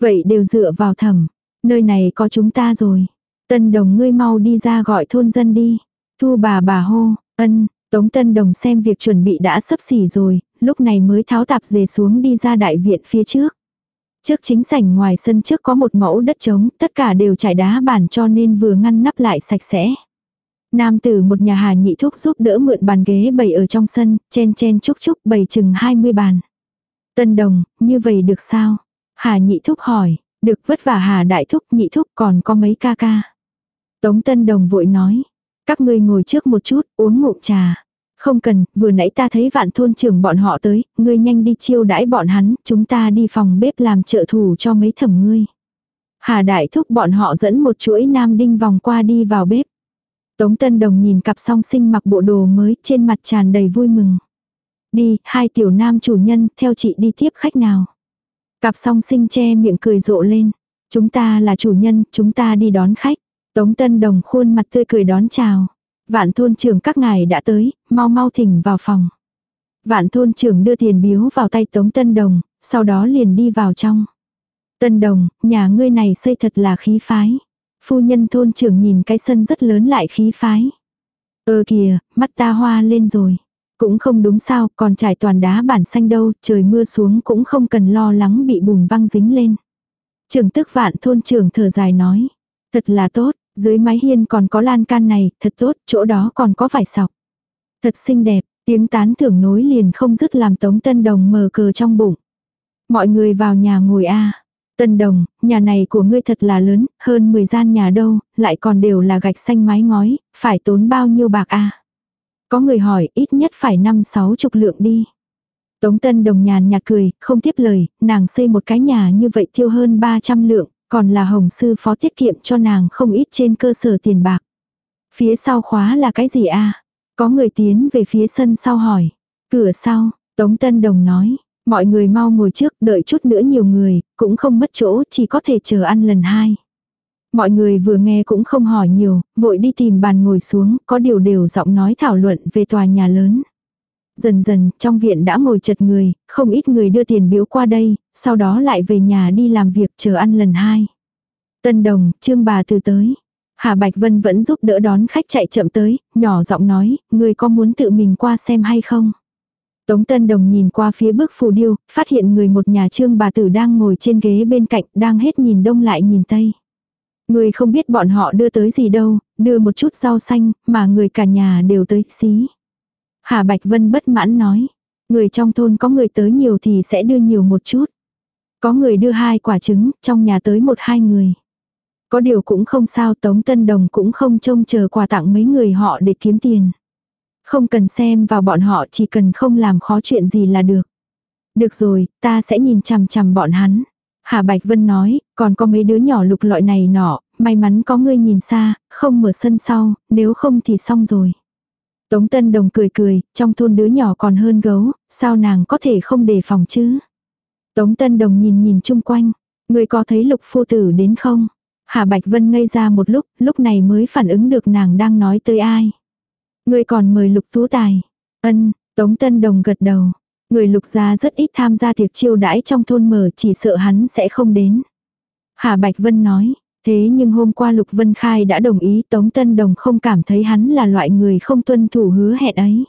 Vậy đều dựa vào thẩm, nơi này có chúng ta rồi. Tân Đồng ngươi mau đi ra gọi thôn dân đi. Thu bà bà hô, ân, Tống Tân Đồng xem việc chuẩn bị đã sắp xỉ rồi, lúc này mới tháo tạp dề xuống đi ra đại viện phía trước. Trước chính sảnh ngoài sân trước có một mẫu đất trống, tất cả đều trải đá bản cho nên vừa ngăn nắp lại sạch sẽ. Nam tử một nhà hà nhị thúc giúp đỡ mượn bàn ghế bày ở trong sân, chen chen chúc chúc bày chừng 20 bàn. Tân đồng, như vậy được sao? Hà nhị thúc hỏi, được vất vả hà đại thúc nhị thúc còn có mấy ca ca. Tống tân đồng vội nói, các ngươi ngồi trước một chút, uống ngụm trà. Không cần, vừa nãy ta thấy vạn thôn trưởng bọn họ tới, ngươi nhanh đi chiêu đãi bọn hắn, chúng ta đi phòng bếp làm trợ thủ cho mấy thẩm ngươi. Hà đại thúc bọn họ dẫn một chuỗi nam đinh vòng qua đi vào bếp. Tống Tân Đồng nhìn cặp song sinh mặc bộ đồ mới trên mặt tràn đầy vui mừng. Đi, hai tiểu nam chủ nhân, theo chị đi tiếp khách nào. Cặp song sinh che miệng cười rộ lên. Chúng ta là chủ nhân, chúng ta đi đón khách. Tống Tân Đồng khuôn mặt tươi cười đón chào. Vạn thôn trưởng các ngài đã tới, mau mau thỉnh vào phòng. Vạn thôn trưởng đưa tiền biếu vào tay Tống Tân Đồng, sau đó liền đi vào trong. Tân Đồng, nhà ngươi này xây thật là khí phái. Phu nhân thôn trưởng nhìn cái sân rất lớn lại khí phái. Ơ kìa, mắt ta hoa lên rồi. Cũng không đúng sao, còn trải toàn đá bản xanh đâu, trời mưa xuống cũng không cần lo lắng bị bùn văng dính lên. Trưởng tức vạn thôn trưởng thở dài nói. Thật là tốt, dưới mái hiên còn có lan can này, thật tốt, chỗ đó còn có vải sọc. Thật xinh đẹp, tiếng tán thưởng nối liền không dứt làm Tống Tân Đồng mờ cờ trong bụng. Mọi người vào nhà ngồi a Tân Đồng, nhà này của ngươi thật là lớn, hơn 10 gian nhà đâu, lại còn đều là gạch xanh mái ngói, phải tốn bao nhiêu bạc a Có người hỏi ít nhất phải 5-6 chục lượng đi. Tống Tân Đồng nhàn nhạt cười, không tiếp lời, nàng xây một cái nhà như vậy tiêu hơn 300 lượng, còn là hồng sư phó tiết kiệm cho nàng không ít trên cơ sở tiền bạc. Phía sau khóa là cái gì a Có người tiến về phía sân sau hỏi. Cửa sau, Tống Tân Đồng nói. Mọi người mau ngồi trước, đợi chút nữa nhiều người, cũng không mất chỗ, chỉ có thể chờ ăn lần hai. Mọi người vừa nghe cũng không hỏi nhiều, vội đi tìm bàn ngồi xuống, có điều đều giọng nói thảo luận về tòa nhà lớn. Dần dần, trong viện đã ngồi chật người, không ít người đưa tiền biếu qua đây, sau đó lại về nhà đi làm việc chờ ăn lần hai. Tân đồng, trương bà từ tới. Hà Bạch Vân vẫn giúp đỡ đón khách chạy chậm tới, nhỏ giọng nói, người có muốn tự mình qua xem hay không? Tống Tân Đồng nhìn qua phía bức phù điêu, phát hiện người một nhà trương bà tử đang ngồi trên ghế bên cạnh, đang hết nhìn đông lại nhìn tây. Người không biết bọn họ đưa tới gì đâu, đưa một chút rau xanh, mà người cả nhà đều tới xí. Hà Bạch Vân bất mãn nói, người trong thôn có người tới nhiều thì sẽ đưa nhiều một chút. Có người đưa hai quả trứng, trong nhà tới một hai người. Có điều cũng không sao Tống Tân Đồng cũng không trông chờ quà tặng mấy người họ để kiếm tiền. Không cần xem vào bọn họ chỉ cần không làm khó chuyện gì là được. Được rồi, ta sẽ nhìn chằm chằm bọn hắn. Hà Bạch Vân nói, còn có mấy đứa nhỏ lục lọi này nọ, may mắn có ngươi nhìn xa, không mở sân sau, nếu không thì xong rồi. Tống Tân Đồng cười cười, trong thôn đứa nhỏ còn hơn gấu, sao nàng có thể không đề phòng chứ? Tống Tân Đồng nhìn nhìn chung quanh, người có thấy lục phu tử đến không? Hà Bạch Vân ngây ra một lúc, lúc này mới phản ứng được nàng đang nói tới ai. Người còn mời lục tú tài. Ân, Tống Tân Đồng gật đầu. Người lục gia rất ít tham gia tiệc chiêu đãi trong thôn mở chỉ sợ hắn sẽ không đến. Hà Bạch Vân nói, thế nhưng hôm qua Lục Vân Khai đã đồng ý Tống Tân Đồng không cảm thấy hắn là loại người không tuân thủ hứa hẹn ấy.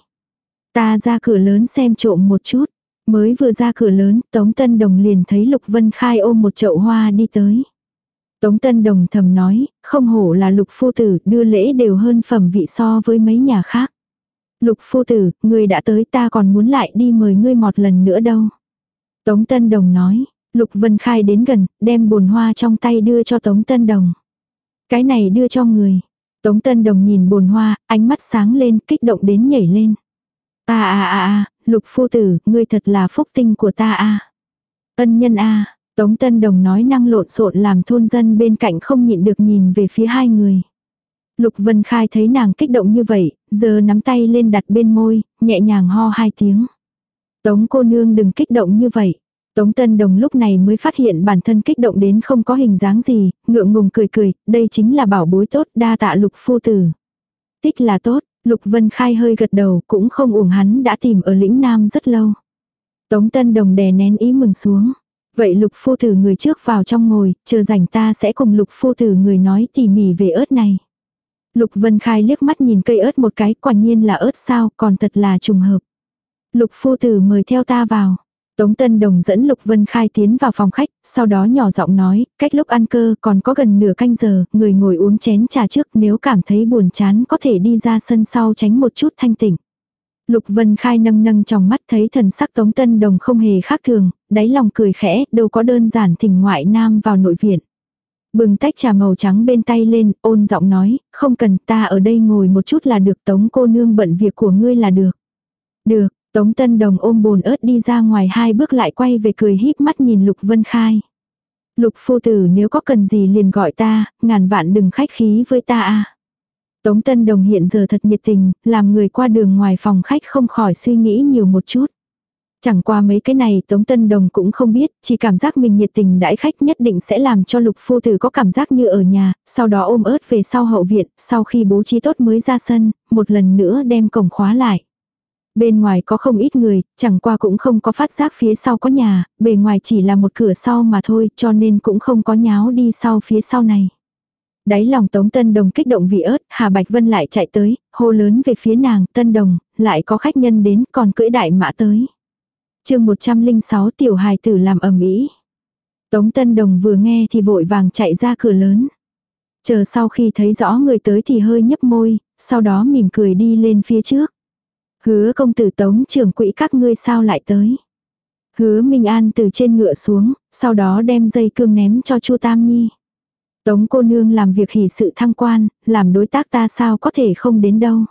Ta ra cửa lớn xem trộm một chút. Mới vừa ra cửa lớn, Tống Tân Đồng liền thấy Lục Vân Khai ôm một chậu hoa đi tới. Tống Tân Đồng thầm nói, không hổ là lục phu tử, đưa lễ đều hơn phẩm vị so với mấy nhà khác. Lục phu tử, người đã tới ta còn muốn lại đi mời ngươi một lần nữa đâu. Tống Tân Đồng nói, Lục Vân Khai đến gần, đem bồn hoa trong tay đưa cho Tống Tân Đồng. Cái này đưa cho người. Tống Tân Đồng nhìn bồn hoa, ánh mắt sáng lên, kích động đến nhảy lên. À à à à, Lục phu tử, ngươi thật là phúc tinh của ta a. À. Ân nhân a, à. Tống Tân Đồng nói năng lộn xộn làm thôn dân bên cạnh không nhịn được nhìn về phía hai người. Lục Vân Khai thấy nàng kích động như vậy, giờ nắm tay lên đặt bên môi, nhẹ nhàng ho hai tiếng. Tống cô nương đừng kích động như vậy. Tống Tân Đồng lúc này mới phát hiện bản thân kích động đến không có hình dáng gì, ngượng ngùng cười cười, đây chính là bảo bối tốt đa tạ lục phu tử. Tích là tốt, lục vân khai hơi gật đầu cũng không uổng hắn đã tìm ở lĩnh Nam rất lâu. Tống Tân Đồng đè nén ý mừng xuống. Vậy lục phu tử người trước vào trong ngồi, chờ rảnh ta sẽ cùng lục phu tử người nói tỉ mỉ về ớt này. Lục Vân Khai liếc mắt nhìn cây ớt một cái, quả nhiên là ớt sao, còn thật là trùng hợp. Lục phu tử mời theo ta vào. Tống Tân Đồng dẫn Lục Vân Khai tiến vào phòng khách, sau đó nhỏ giọng nói, cách lúc ăn cơ còn có gần nửa canh giờ, người ngồi uống chén trà trước nếu cảm thấy buồn chán có thể đi ra sân sau tránh một chút thanh tỉnh. Lục Vân Khai nâng nâng trong mắt thấy thần sắc Tống Tân Đồng không hề khác thường, đáy lòng cười khẽ, đâu có đơn giản thỉnh ngoại nam vào nội viện. Bừng tách trà màu trắng bên tay lên, ôn giọng nói, không cần ta ở đây ngồi một chút là được Tống cô nương bận việc của ngươi là được. Được, Tống Tân Đồng ôm bồn ớt đi ra ngoài hai bước lại quay về cười híp mắt nhìn Lục Vân Khai. Lục phu tử nếu có cần gì liền gọi ta, ngàn vạn đừng khách khí với ta a. Tống Tân Đồng hiện giờ thật nhiệt tình, làm người qua đường ngoài phòng khách không khỏi suy nghĩ nhiều một chút. Chẳng qua mấy cái này Tống Tân Đồng cũng không biết, chỉ cảm giác mình nhiệt tình đãi khách nhất định sẽ làm cho lục phu tử có cảm giác như ở nhà, sau đó ôm ớt về sau hậu viện, sau khi bố trí tốt mới ra sân, một lần nữa đem cổng khóa lại. Bên ngoài có không ít người, chẳng qua cũng không có phát giác phía sau có nhà, bề ngoài chỉ là một cửa sau mà thôi cho nên cũng không có nháo đi sau phía sau này. Đáy lòng Tống Tân Đồng kích động vì ớt, Hà Bạch Vân lại chạy tới, hô lớn về phía nàng, Tân Đồng, lại có khách nhân đến, còn cưỡi đại mã tới. chương 106 tiểu hài tử làm ẩm ý. Tống Tân Đồng vừa nghe thì vội vàng chạy ra cửa lớn. Chờ sau khi thấy rõ người tới thì hơi nhấp môi, sau đó mỉm cười đi lên phía trước. Hứa công tử tống trưởng quỹ các ngươi sao lại tới. Hứa Minh An từ trên ngựa xuống, sau đó đem dây cương ném cho Chu Tam Nhi. Tống cô nương làm việc hỷ sự thăng quan, làm đối tác ta sao có thể không đến đâu.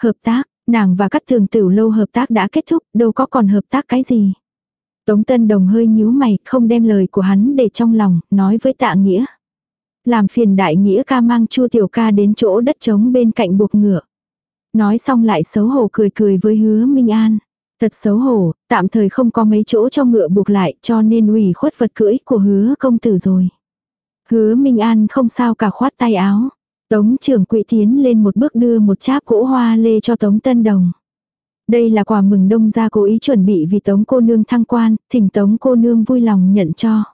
Hợp tác, nàng và các thường tử lâu hợp tác đã kết thúc, đâu có còn hợp tác cái gì. Tống Tân Đồng hơi nhíu mày, không đem lời của hắn để trong lòng, nói với tạ nghĩa. Làm phiền đại nghĩa ca mang chua tiểu ca đến chỗ đất trống bên cạnh buộc ngựa. Nói xong lại xấu hổ cười cười với hứa Minh An. Thật xấu hổ, tạm thời không có mấy chỗ cho ngựa buộc lại cho nên ủy khuất vật cưỡi của hứa công tử rồi. Hứa Minh An không sao cả khoát tay áo. Tống trưởng quỹ tiến lên một bước đưa một cháp gỗ hoa lê cho Tống Tân Đồng. Đây là quà mừng đông gia cố ý chuẩn bị vì Tống cô nương thăng quan, thỉnh Tống cô nương vui lòng nhận cho.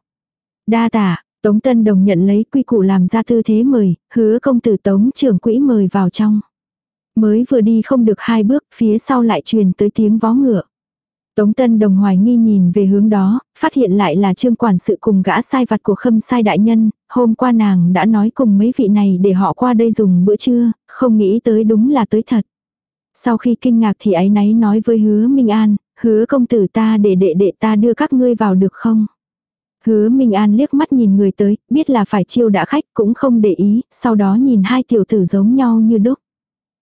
Đa tả, Tống Tân Đồng nhận lấy quy củ làm ra tư thế mời, hứa công tử Tống trưởng quỹ mời vào trong. Mới vừa đi không được hai bước, phía sau lại truyền tới tiếng vó ngựa. Tống Tân Đồng hoài nghi nhìn về hướng đó, phát hiện lại là trương quản sự cùng gã sai vặt của khâm sai đại nhân, hôm qua nàng đã nói cùng mấy vị này để họ qua đây dùng bữa trưa, không nghĩ tới đúng là tới thật. Sau khi kinh ngạc thì ấy náy nói với hứa Minh An, hứa công tử ta để đệ đệ ta đưa các ngươi vào được không? Hứa Minh An liếc mắt nhìn người tới, biết là phải chiêu đã khách cũng không để ý, sau đó nhìn hai tiểu tử giống nhau như đúc.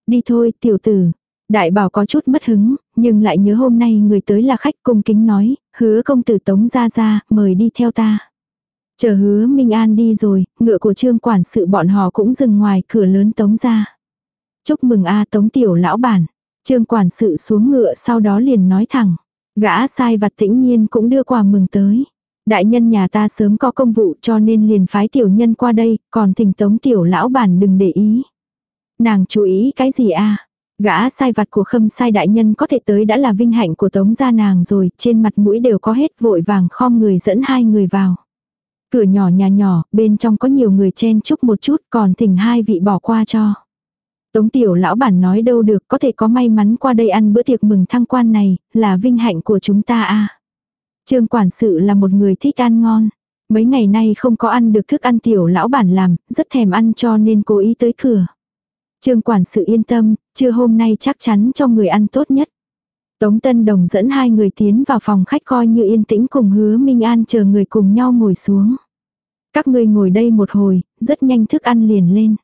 Đi thôi tiểu tử. Đại bảo có chút mất hứng, nhưng lại nhớ hôm nay người tới là khách cung kính nói, hứa công tử tống ra ra, mời đi theo ta. Chờ hứa Minh An đi rồi, ngựa của trương quản sự bọn họ cũng dừng ngoài cửa lớn tống ra. Chúc mừng a tống tiểu lão bản. Trương quản sự xuống ngựa sau đó liền nói thẳng. Gã sai vặt tĩnh nhiên cũng đưa quà mừng tới. Đại nhân nhà ta sớm có công vụ cho nên liền phái tiểu nhân qua đây, còn thỉnh tống tiểu lão bản đừng để ý. Nàng chú ý cái gì a Gã sai vặt của khâm sai đại nhân có thể tới đã là vinh hạnh của tống gia nàng rồi, trên mặt mũi đều có hết vội vàng khom người dẫn hai người vào. Cửa nhỏ nhà nhỏ, bên trong có nhiều người chen chúc một chút còn thỉnh hai vị bỏ qua cho. Tống tiểu lão bản nói đâu được có thể có may mắn qua đây ăn bữa tiệc mừng thăng quan này, là vinh hạnh của chúng ta a Trương quản sự là một người thích ăn ngon. Mấy ngày nay không có ăn được thức ăn tiểu lão bản làm, rất thèm ăn cho nên cố ý tới cửa. Trương quản sự yên tâm, trưa hôm nay chắc chắn cho người ăn tốt nhất. Tống Tân Đồng dẫn hai người tiến vào phòng khách coi như yên tĩnh cùng hứa Minh An chờ người cùng nhau ngồi xuống. Các người ngồi đây một hồi, rất nhanh thức ăn liền lên.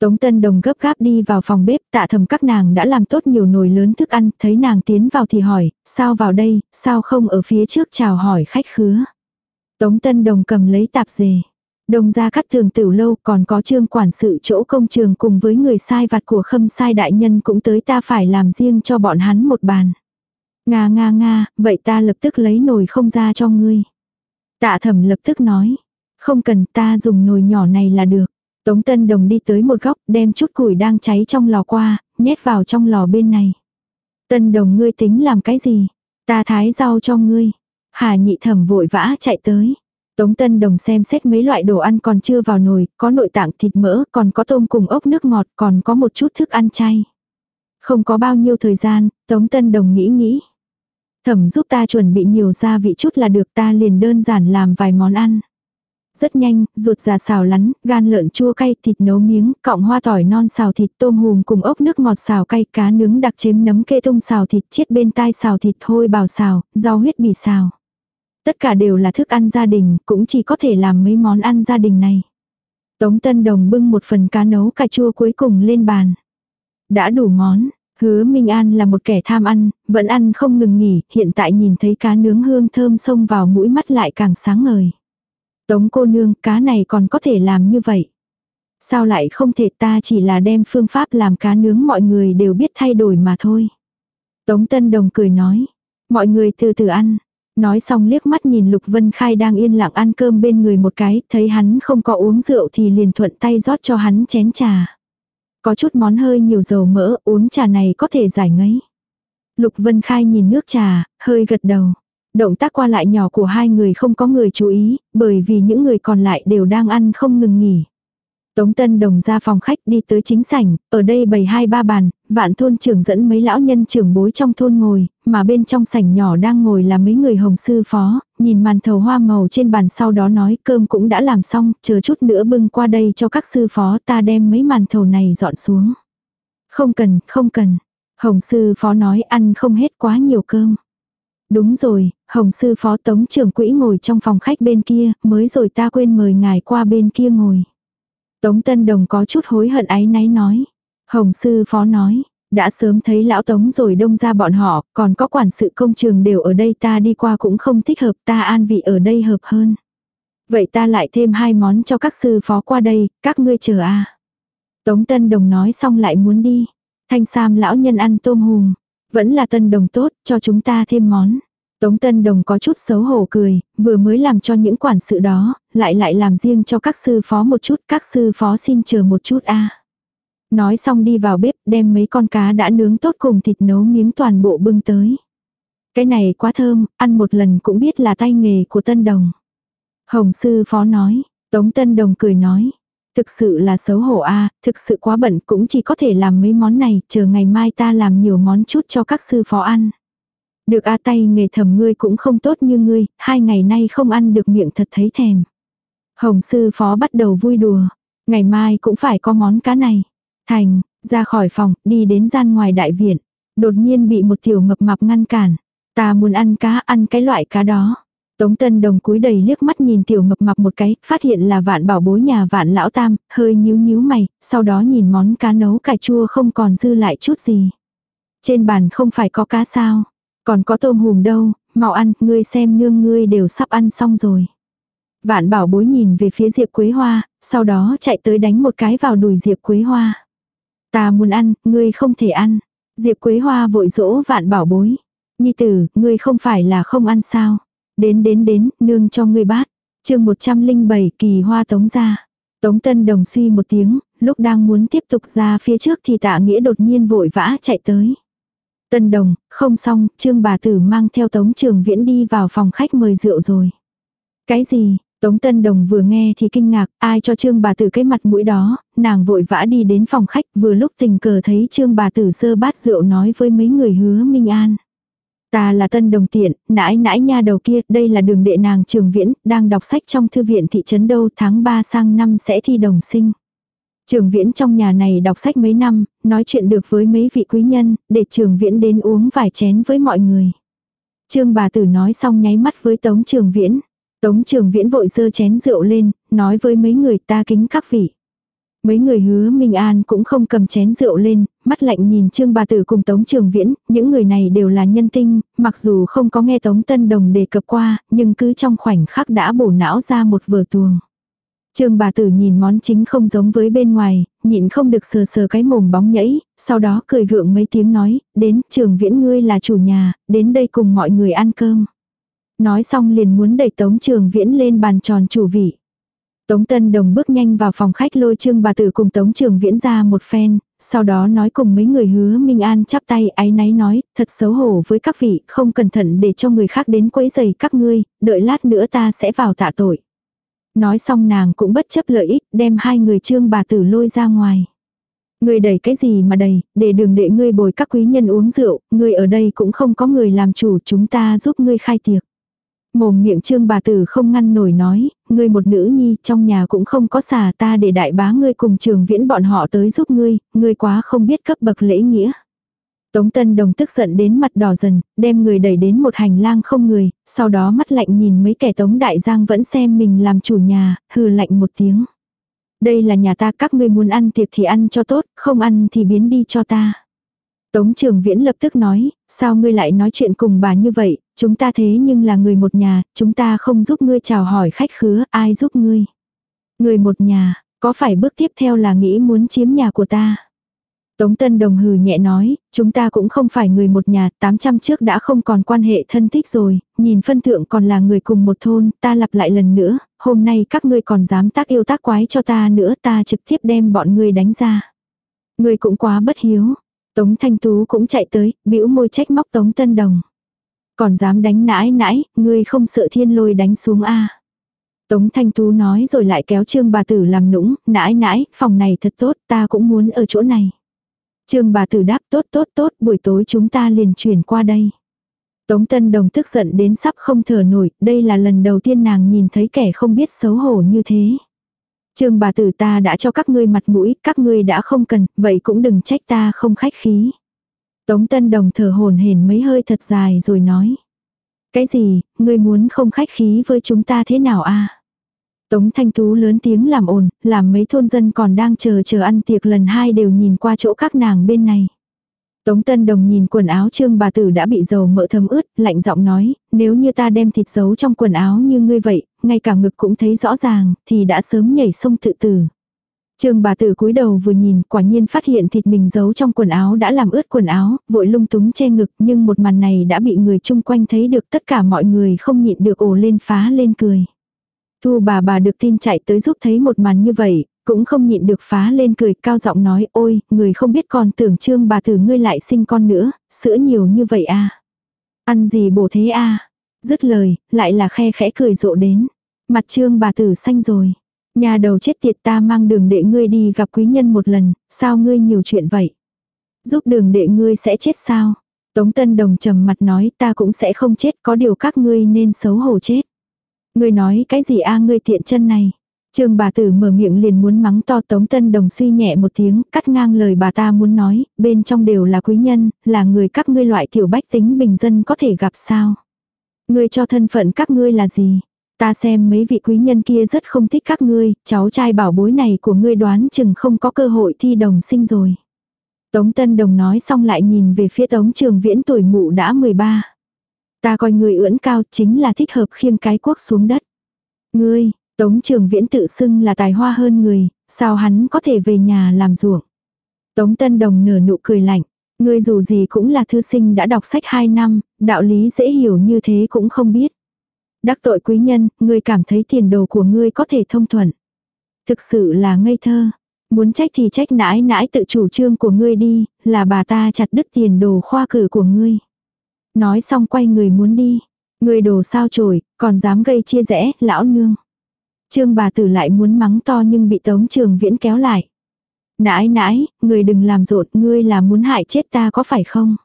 Tống Tân Đồng gấp gáp đi vào phòng bếp tạ thầm các nàng đã làm tốt nhiều nồi lớn thức ăn, thấy nàng tiến vào thì hỏi, sao vào đây, sao không ở phía trước chào hỏi khách khứa. Tống Tân Đồng cầm lấy tạp dề. Đông ra cắt thường tiểu lâu còn có trương quản sự chỗ công trường cùng với người sai vặt của khâm sai đại nhân cũng tới ta phải làm riêng cho bọn hắn một bàn. Nga nga nga, vậy ta lập tức lấy nồi không ra cho ngươi. Tạ thẩm lập tức nói. Không cần ta dùng nồi nhỏ này là được. Tống Tân Đồng đi tới một góc đem chút củi đang cháy trong lò qua, nhét vào trong lò bên này. Tân Đồng ngươi tính làm cái gì? Ta thái rau cho ngươi. Hà nhị thẩm vội vã chạy tới. Tống Tân Đồng xem xét mấy loại đồ ăn còn chưa vào nồi, có nội tạng thịt mỡ, còn có tôm cùng ốc nước ngọt, còn có một chút thức ăn chay. Không có bao nhiêu thời gian, Tống Tân Đồng nghĩ nghĩ. Thẩm giúp ta chuẩn bị nhiều gia vị chút là được ta liền đơn giản làm vài món ăn. Rất nhanh, ruột già xào lắn, gan lợn chua cay, thịt nấu miếng, cọng hoa tỏi non xào thịt tôm hùm cùng ốc nước ngọt xào cay, cá nướng đặc chếm nấm kê tung xào thịt chiết bên tai xào thịt hôi bào xào, rau huyết bì xào. Tất cả đều là thức ăn gia đình, cũng chỉ có thể làm mấy món ăn gia đình này. Tống Tân Đồng bưng một phần cá nấu cà chua cuối cùng lên bàn. Đã đủ món, hứa Minh An là một kẻ tham ăn, vẫn ăn không ngừng nghỉ, hiện tại nhìn thấy cá nướng hương thơm xông vào mũi mắt lại càng sáng ngời. Tống cô nương, cá này còn có thể làm như vậy. Sao lại không thể ta chỉ là đem phương pháp làm cá nướng mọi người đều biết thay đổi mà thôi. Tống Tân Đồng cười nói. Mọi người từ từ ăn. Nói xong liếc mắt nhìn Lục Vân Khai đang yên lặng ăn cơm bên người một cái, thấy hắn không có uống rượu thì liền thuận tay rót cho hắn chén trà. Có chút món hơi nhiều dầu mỡ, uống trà này có thể giải ngấy. Lục Vân Khai nhìn nước trà, hơi gật đầu. Động tác qua lại nhỏ của hai người không có người chú ý, bởi vì những người còn lại đều đang ăn không ngừng nghỉ. Tống Tân Đồng ra phòng khách đi tới chính sảnh, ở đây bày hai ba bàn, vạn thôn trưởng dẫn mấy lão nhân trưởng bối trong thôn ngồi, mà bên trong sảnh nhỏ đang ngồi là mấy người hồng sư phó, nhìn màn thầu hoa màu trên bàn sau đó nói cơm cũng đã làm xong, chờ chút nữa bưng qua đây cho các sư phó ta đem mấy màn thầu này dọn xuống. Không cần, không cần. Hồng sư phó nói ăn không hết quá nhiều cơm. Đúng rồi, Hồng sư phó tống trưởng quỹ ngồi trong phòng khách bên kia, mới rồi ta quên mời ngài qua bên kia ngồi. Tống Tân Đồng có chút hối hận áy náy nói. Hồng sư phó nói, đã sớm thấy lão Tống rồi đông ra bọn họ, còn có quản sự công trường đều ở đây ta đi qua cũng không thích hợp ta an vị ở đây hợp hơn. Vậy ta lại thêm hai món cho các sư phó qua đây, các ngươi chờ a Tống Tân Đồng nói xong lại muốn đi. Thanh Sam lão nhân ăn tôm hùm. Vẫn là Tân Đồng tốt, cho chúng ta thêm món. Tống Tân Đồng có chút xấu hổ cười, vừa mới làm cho những quản sự đó, lại lại làm riêng cho các sư phó một chút, các sư phó xin chờ một chút a. Nói xong đi vào bếp đem mấy con cá đã nướng tốt cùng thịt nấu miếng toàn bộ bưng tới. Cái này quá thơm, ăn một lần cũng biết là tay nghề của Tân Đồng. Hồng sư phó nói, Tống Tân Đồng cười nói. Thực sự là xấu hổ a thực sự quá bận cũng chỉ có thể làm mấy món này, chờ ngày mai ta làm nhiều món chút cho các sư phó ăn. Được a tay nghề thầm ngươi cũng không tốt như ngươi, hai ngày nay không ăn được miệng thật thấy thèm. Hồng sư phó bắt đầu vui đùa, ngày mai cũng phải có món cá này. Thành, ra khỏi phòng, đi đến gian ngoài đại viện. Đột nhiên bị một tiểu mập mạp ngăn cản. Ta muốn ăn cá, ăn cái loại cá đó. Tống Tân Đồng cúi đầy liếc mắt nhìn tiểu mập mạp một cái, phát hiện là vạn bảo bối nhà vạn lão tam, hơi nhíu nhíu mày, sau đó nhìn món cá nấu cà chua không còn dư lại chút gì. Trên bàn không phải có cá sao, còn có tôm hùm đâu, mau ăn, ngươi xem nương ngươi đều sắp ăn xong rồi. Vạn bảo bối nhìn về phía Diệp Quế Hoa, sau đó chạy tới đánh một cái vào đùi Diệp Quế Hoa. Ta muốn ăn, ngươi không thể ăn. Diệp Quế Hoa vội dỗ vạn bảo bối. Nhi tử, ngươi không phải là không ăn sao. Đến đến đến, nương cho ngươi bát. chương 107 kỳ hoa tống ra. Tống Tân Đồng suy một tiếng, lúc đang muốn tiếp tục ra phía trước thì tạ nghĩa đột nhiên vội vã chạy tới. Tân Đồng, không xong, Trương bà tử mang theo Tống Trường Viễn đi vào phòng khách mời rượu rồi. Cái gì? Tống Tân Đồng vừa nghe thì kinh ngạc, ai cho Trương bà tử cái mặt mũi đó, nàng vội vã đi đến phòng khách vừa lúc tình cờ thấy Trương bà tử sơ bát rượu nói với mấy người hứa Minh An. Ta là tân đồng tiện, nãi nãi nha đầu kia, đây là đường đệ nàng trường viễn, đang đọc sách trong thư viện thị trấn đâu tháng 3 sang năm sẽ thi đồng sinh. Trường viễn trong nhà này đọc sách mấy năm, nói chuyện được với mấy vị quý nhân, để trường viễn đến uống vài chén với mọi người. Trương bà tử nói xong nháy mắt với tống trường viễn. Tống trường viễn vội dơ chén rượu lên, nói với mấy người ta kính các vị. Mấy người hứa Minh An cũng không cầm chén rượu lên, mắt lạnh nhìn Trương Bà Tử cùng Tống Trường Viễn, những người này đều là nhân tinh, mặc dù không có nghe Tống Tân Đồng đề cập qua, nhưng cứ trong khoảnh khắc đã bổ não ra một vở tuồng. Trương bà tử nhìn món chính không giống với bên ngoài, nhịn không được sờ sờ cái mồm bóng nhẫy, sau đó cười gượng mấy tiếng nói, đến trường viễn ngươi là chủ nhà, đến đây cùng mọi người ăn cơm. Nói xong liền muốn đẩy tống trường viễn lên bàn tròn chủ vị. Tống Tân Đồng bước nhanh vào phòng khách lôi trương bà tử cùng Tống Trường Viễn ra một phen, sau đó nói cùng mấy người hứa Minh An chắp tay áy náy nói, thật xấu hổ với các vị, không cẩn thận để cho người khác đến quấy giày các ngươi, đợi lát nữa ta sẽ vào tạ tội. Nói xong nàng cũng bất chấp lợi ích, đem hai người trương bà tử lôi ra ngoài. Ngươi đẩy cái gì mà đầy, để đường đệ ngươi bồi các quý nhân uống rượu, ngươi ở đây cũng không có người làm chủ chúng ta giúp ngươi khai tiệc. Mồm miệng trương bà tử không ngăn nổi nói, ngươi một nữ nhi trong nhà cũng không có xà ta để đại bá ngươi cùng trường viễn bọn họ tới giúp ngươi, ngươi quá không biết cấp bậc lễ nghĩa. Tống Tân Đồng tức giận đến mặt đỏ dần, đem người đẩy đến một hành lang không người, sau đó mắt lạnh nhìn mấy kẻ Tống Đại Giang vẫn xem mình làm chủ nhà, hừ lạnh một tiếng. Đây là nhà ta các ngươi muốn ăn tiệc thì ăn cho tốt, không ăn thì biến đi cho ta. Tống Trường Viễn lập tức nói, sao ngươi lại nói chuyện cùng bà như vậy, chúng ta thế nhưng là người một nhà, chúng ta không giúp ngươi chào hỏi khách khứa, ai giúp ngươi. Người một nhà, có phải bước tiếp theo là nghĩ muốn chiếm nhà của ta. Tống Tân Đồng hừ nhẹ nói, chúng ta cũng không phải người một nhà, 800 trước đã không còn quan hệ thân thích rồi, nhìn phân thượng còn là người cùng một thôn, ta lặp lại lần nữa, hôm nay các ngươi còn dám tác yêu tác quái cho ta nữa ta trực tiếp đem bọn ngươi đánh ra. Ngươi cũng quá bất hiếu. Tống Thanh Tú cũng chạy tới, bĩu môi trách móc Tống Tân Đồng. Còn dám đánh nãi nãi, ngươi không sợ thiên lôi đánh xuống a Tống Thanh Tú nói rồi lại kéo trương bà tử làm nũng, nãi nãi, phòng này thật tốt, ta cũng muốn ở chỗ này. Trương bà tử đáp tốt tốt tốt, buổi tối chúng ta liền chuyển qua đây. Tống Tân Đồng tức giận đến sắp không thở nổi, đây là lần đầu tiên nàng nhìn thấy kẻ không biết xấu hổ như thế. Trương bà tử ta đã cho các ngươi mặt mũi, các ngươi đã không cần, vậy cũng đừng trách ta không khách khí. Tống Tân Đồng thở hồn hển mấy hơi thật dài rồi nói. Cái gì, ngươi muốn không khách khí với chúng ta thế nào a? Tống Thanh Tú lớn tiếng làm ồn, làm mấy thôn dân còn đang chờ chờ ăn tiệc lần hai đều nhìn qua chỗ các nàng bên này. Tống Tân Đồng nhìn quần áo trương bà tử đã bị dầu mỡ thấm ướt, lạnh giọng nói, nếu như ta đem thịt giấu trong quần áo như ngươi vậy, ngay cả ngực cũng thấy rõ ràng, thì đã sớm nhảy sông tự tử. Trương bà tử cúi đầu vừa nhìn, quả nhiên phát hiện thịt mình giấu trong quần áo đã làm ướt quần áo, vội lung túng che ngực, nhưng một màn này đã bị người chung quanh thấy được tất cả mọi người không nhịn được ồ lên phá lên cười. Thu bà bà được tin chạy tới giúp thấy một màn như vậy, cũng không nhịn được phá lên cười cao giọng nói ôi, người không biết còn tưởng trương bà tử ngươi lại sinh con nữa, sữa nhiều như vậy à. Ăn gì bổ thế à. Dứt lời, lại là khe khẽ cười rộ đến. Mặt trương bà tử xanh rồi. Nhà đầu chết tiệt ta mang đường đệ ngươi đi gặp quý nhân một lần, sao ngươi nhiều chuyện vậy? Giúp đường đệ ngươi sẽ chết sao? Tống Tân Đồng trầm mặt nói ta cũng sẽ không chết có điều các ngươi nên xấu hổ chết. Ngươi nói cái gì a ngươi tiện chân này? Trương bà tử mở miệng liền muốn mắng to Tống Tân Đồng suy nhẹ một tiếng, cắt ngang lời bà ta muốn nói, bên trong đều là quý nhân, là người các ngươi loại tiểu bách tính bình dân có thể gặp sao. Ngươi cho thân phận các ngươi là gì? Ta xem mấy vị quý nhân kia rất không thích các ngươi, cháu trai bảo bối này của ngươi đoán chừng không có cơ hội thi đồng sinh rồi. Tống Tân Đồng nói xong lại nhìn về phía Tống Trường Viễn tuổi mụ đã 13. Ta coi người ưỡn cao chính là thích hợp khiêng cái quốc xuống đất. Ngươi, Tống Trường Viễn tự xưng là tài hoa hơn người, sao hắn có thể về nhà làm ruộng. Tống Tân Đồng nở nụ cười lạnh. Ngươi dù gì cũng là thư sinh đã đọc sách 2 năm, đạo lý dễ hiểu như thế cũng không biết. Đắc tội quý nhân, ngươi cảm thấy tiền đồ của ngươi có thể thông thuận. Thực sự là ngây thơ. Muốn trách thì trách nãi nãi tự chủ trương của ngươi đi, là bà ta chặt đứt tiền đồ khoa cử của ngươi. Nói xong quay người muốn đi. Ngươi đồ sao trổi, còn dám gây chia rẽ, lão nương. Trương bà tử lại muốn mắng to nhưng bị tống trường viễn kéo lại. Nãi nãi, người đừng làm rộn, ngươi là muốn hại chết ta có phải không?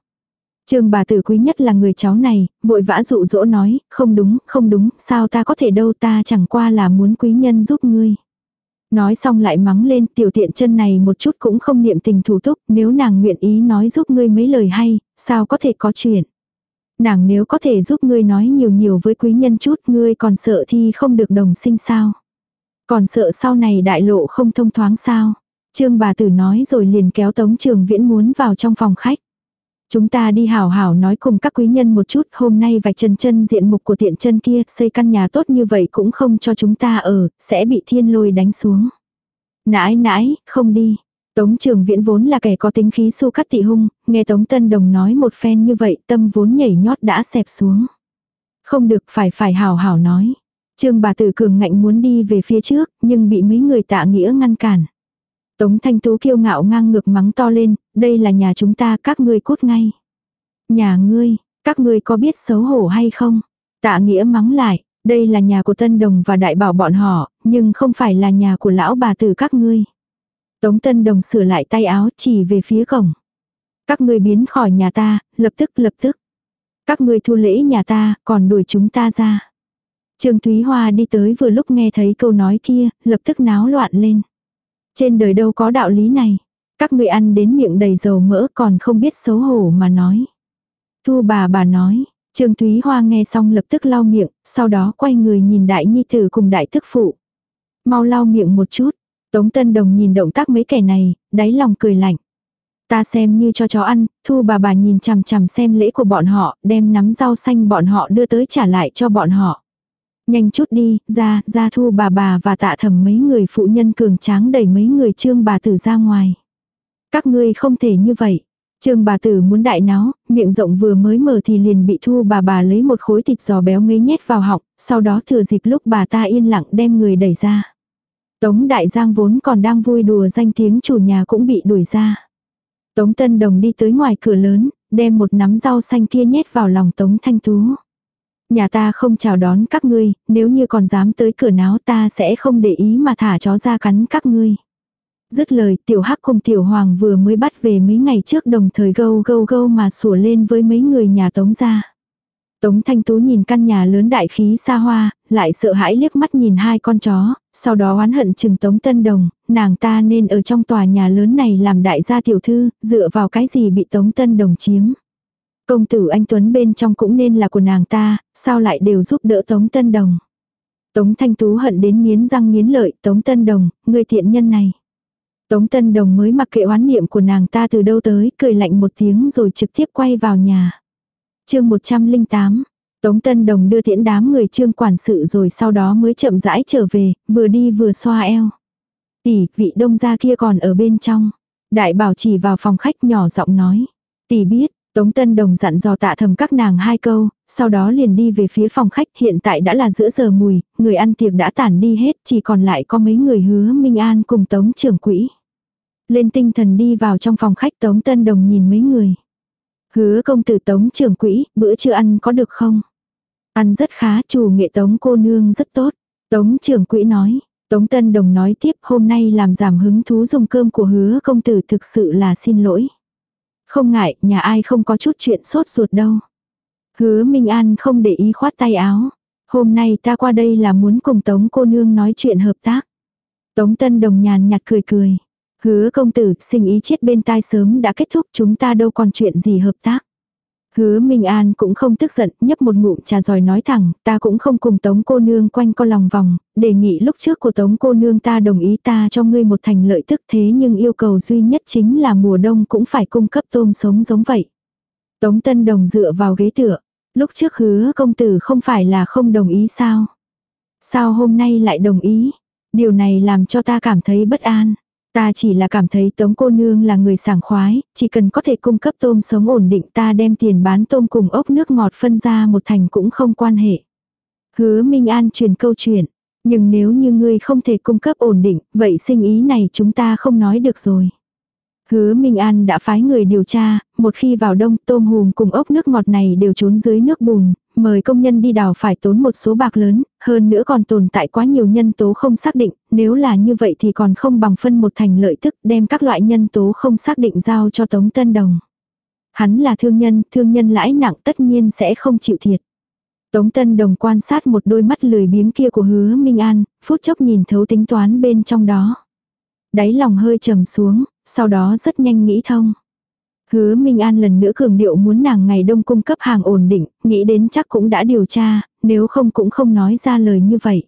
Trương bà tử quý nhất là người cháu này, vội vã dụ dỗ nói, không đúng, không đúng, sao ta có thể đâu ta chẳng qua là muốn quý nhân giúp ngươi. Nói xong lại mắng lên tiểu tiện chân này một chút cũng không niệm tình thủ túc, nếu nàng nguyện ý nói giúp ngươi mấy lời hay, sao có thể có chuyện. Nàng nếu có thể giúp ngươi nói nhiều nhiều với quý nhân chút ngươi còn sợ thì không được đồng sinh sao. Còn sợ sau này đại lộ không thông thoáng sao. Trương bà tử nói rồi liền kéo tống trường viễn muốn vào trong phòng khách. Chúng ta đi hảo hảo nói cùng các quý nhân một chút, hôm nay vạch trần chân diện mục của tiện chân kia, xây căn nhà tốt như vậy cũng không cho chúng ta ở, sẽ bị thiên lôi đánh xuống. Nãi nãi, không đi. Tống trường viễn vốn là kẻ có tính khí su cắt tị hung, nghe Tống Tân Đồng nói một phen như vậy tâm vốn nhảy nhót đã xẹp xuống. Không được phải phải hảo hảo nói. Trương bà tử cường ngạnh muốn đi về phía trước, nhưng bị mấy người tạ nghĩa ngăn cản. Tống Thanh Tú kiêu ngạo ngang ngược mắng to lên, đây là nhà chúng ta các ngươi cút ngay. Nhà ngươi, các ngươi có biết xấu hổ hay không? Tạ nghĩa mắng lại, đây là nhà của Tân Đồng và Đại Bảo bọn họ, nhưng không phải là nhà của lão bà tử các ngươi. Tống Tân Đồng sửa lại tay áo chỉ về phía cổng. Các ngươi biến khỏi nhà ta, lập tức lập tức. Các ngươi thu lễ nhà ta, còn đuổi chúng ta ra. Trương Thúy Hoa đi tới vừa lúc nghe thấy câu nói kia, lập tức náo loạn lên. Trên đời đâu có đạo lý này. Các ngươi ăn đến miệng đầy dầu mỡ còn không biết xấu hổ mà nói. Thu bà bà nói, Trương Thúy Hoa nghe xong lập tức lau miệng, sau đó quay người nhìn đại nhi tử cùng đại thức phụ. Mau lau miệng một chút, Tống Tân Đồng nhìn động tác mấy kẻ này, đáy lòng cười lạnh. Ta xem như cho chó ăn, thu bà bà nhìn chằm chằm xem lễ của bọn họ, đem nắm rau xanh bọn họ đưa tới trả lại cho bọn họ. Nhanh chút đi, ra, ra thu bà bà và tạ thầm mấy người phụ nhân cường tráng đẩy mấy người trương bà tử ra ngoài. Các ngươi không thể như vậy. Trương bà tử muốn đại náo, miệng rộng vừa mới mở thì liền bị thu bà bà lấy một khối thịt giò béo ngấy nhét vào họng, sau đó thừa dịp lúc bà ta yên lặng đem người đẩy ra. Tống Đại Giang vốn còn đang vui đùa danh tiếng chủ nhà cũng bị đuổi ra. Tống Tân Đồng đi tới ngoài cửa lớn, đem một nắm rau xanh kia nhét vào lòng Tống Thanh Tú. Nhà ta không chào đón các ngươi, nếu như còn dám tới cửa náo ta sẽ không để ý mà thả chó ra cắn các ngươi. Dứt lời tiểu hắc cùng tiểu hoàng vừa mới bắt về mấy ngày trước đồng thời gâu gâu gâu mà sủa lên với mấy người nhà tống ra. Tống Thanh Tú nhìn căn nhà lớn đại khí xa hoa, lại sợ hãi liếc mắt nhìn hai con chó, sau đó oán hận chừng Tống Tân Đồng, nàng ta nên ở trong tòa nhà lớn này làm đại gia tiểu thư, dựa vào cái gì bị Tống Tân Đồng chiếm. Công tử anh Tuấn bên trong cũng nên là của nàng ta, sao lại đều giúp đỡ Tống Tân Đồng. Tống Thanh Tú hận đến nghiến răng nghiến lợi, Tống Tân Đồng, người thiện nhân này. Tống Tân Đồng mới mặc kệ oán niệm của nàng ta từ đâu tới, cười lạnh một tiếng rồi trực tiếp quay vào nhà. chương 108, Tống Tân Đồng đưa tiễn đám người trương quản sự rồi sau đó mới chậm rãi trở về, vừa đi vừa xoa eo. Tỷ, vị đông gia kia còn ở bên trong. Đại bảo chỉ vào phòng khách nhỏ giọng nói. Tỷ biết, Tống Tân Đồng dặn dò tạ thầm các nàng hai câu, sau đó liền đi về phía phòng khách hiện tại đã là giữa giờ mùi, người ăn tiệc đã tản đi hết chỉ còn lại có mấy người hứa Minh An cùng Tống trưởng quỹ. Lên tinh thần đi vào trong phòng khách Tống Tân Đồng nhìn mấy người. Hứa công tử Tống trưởng quỹ, bữa trưa ăn có được không? Ăn rất khá, chủ nghệ Tống cô nương rất tốt. Tống trưởng quỹ nói. Tống Tân Đồng nói tiếp hôm nay làm giảm hứng thú dùng cơm của hứa công tử thực sự là xin lỗi. Không ngại, nhà ai không có chút chuyện sốt ruột đâu. Hứa Minh An không để ý khoát tay áo. Hôm nay ta qua đây là muốn cùng Tống cô nương nói chuyện hợp tác. Tống Tân Đồng nhàn nhạt cười cười. Hứa công tử, sinh ý chết bên tai sớm đã kết thúc chúng ta đâu còn chuyện gì hợp tác. Hứa Minh An cũng không tức giận, nhấp một ngụm trà rồi nói thẳng, ta cũng không cùng Tống cô nương quanh co lòng vòng, đề nghị lúc trước của Tống cô nương ta đồng ý ta cho ngươi một thành lợi tức thế nhưng yêu cầu duy nhất chính là mùa đông cũng phải cung cấp tôm sống giống vậy. Tống Tân Đồng dựa vào ghế tựa, lúc trước hứa công tử không phải là không đồng ý sao? Sao hôm nay lại đồng ý? Điều này làm cho ta cảm thấy bất an. Ta chỉ là cảm thấy tống cô nương là người sảng khoái, chỉ cần có thể cung cấp tôm sống ổn định ta đem tiền bán tôm cùng ốc nước ngọt phân ra một thành cũng không quan hệ. Hứa Minh An truyền câu chuyện, nhưng nếu như ngươi không thể cung cấp ổn định, vậy sinh ý này chúng ta không nói được rồi. Hứa Minh An đã phái người điều tra, một khi vào đông tôm hùm cùng ốc nước ngọt này đều trốn dưới nước bùn, mời công nhân đi đào phải tốn một số bạc lớn, hơn nữa còn tồn tại quá nhiều nhân tố không xác định, nếu là như vậy thì còn không bằng phân một thành lợi tức đem các loại nhân tố không xác định giao cho Tống Tân Đồng. Hắn là thương nhân, thương nhân lãi nặng tất nhiên sẽ không chịu thiệt. Tống Tân Đồng quan sát một đôi mắt lười biếng kia của hứa Minh An, phút chốc nhìn thấu tính toán bên trong đó. Đáy lòng hơi trầm xuống, sau đó rất nhanh nghĩ thông. Hứa Minh An lần nữa cường điệu muốn nàng ngày đông cung cấp hàng ổn định, nghĩ đến chắc cũng đã điều tra, nếu không cũng không nói ra lời như vậy.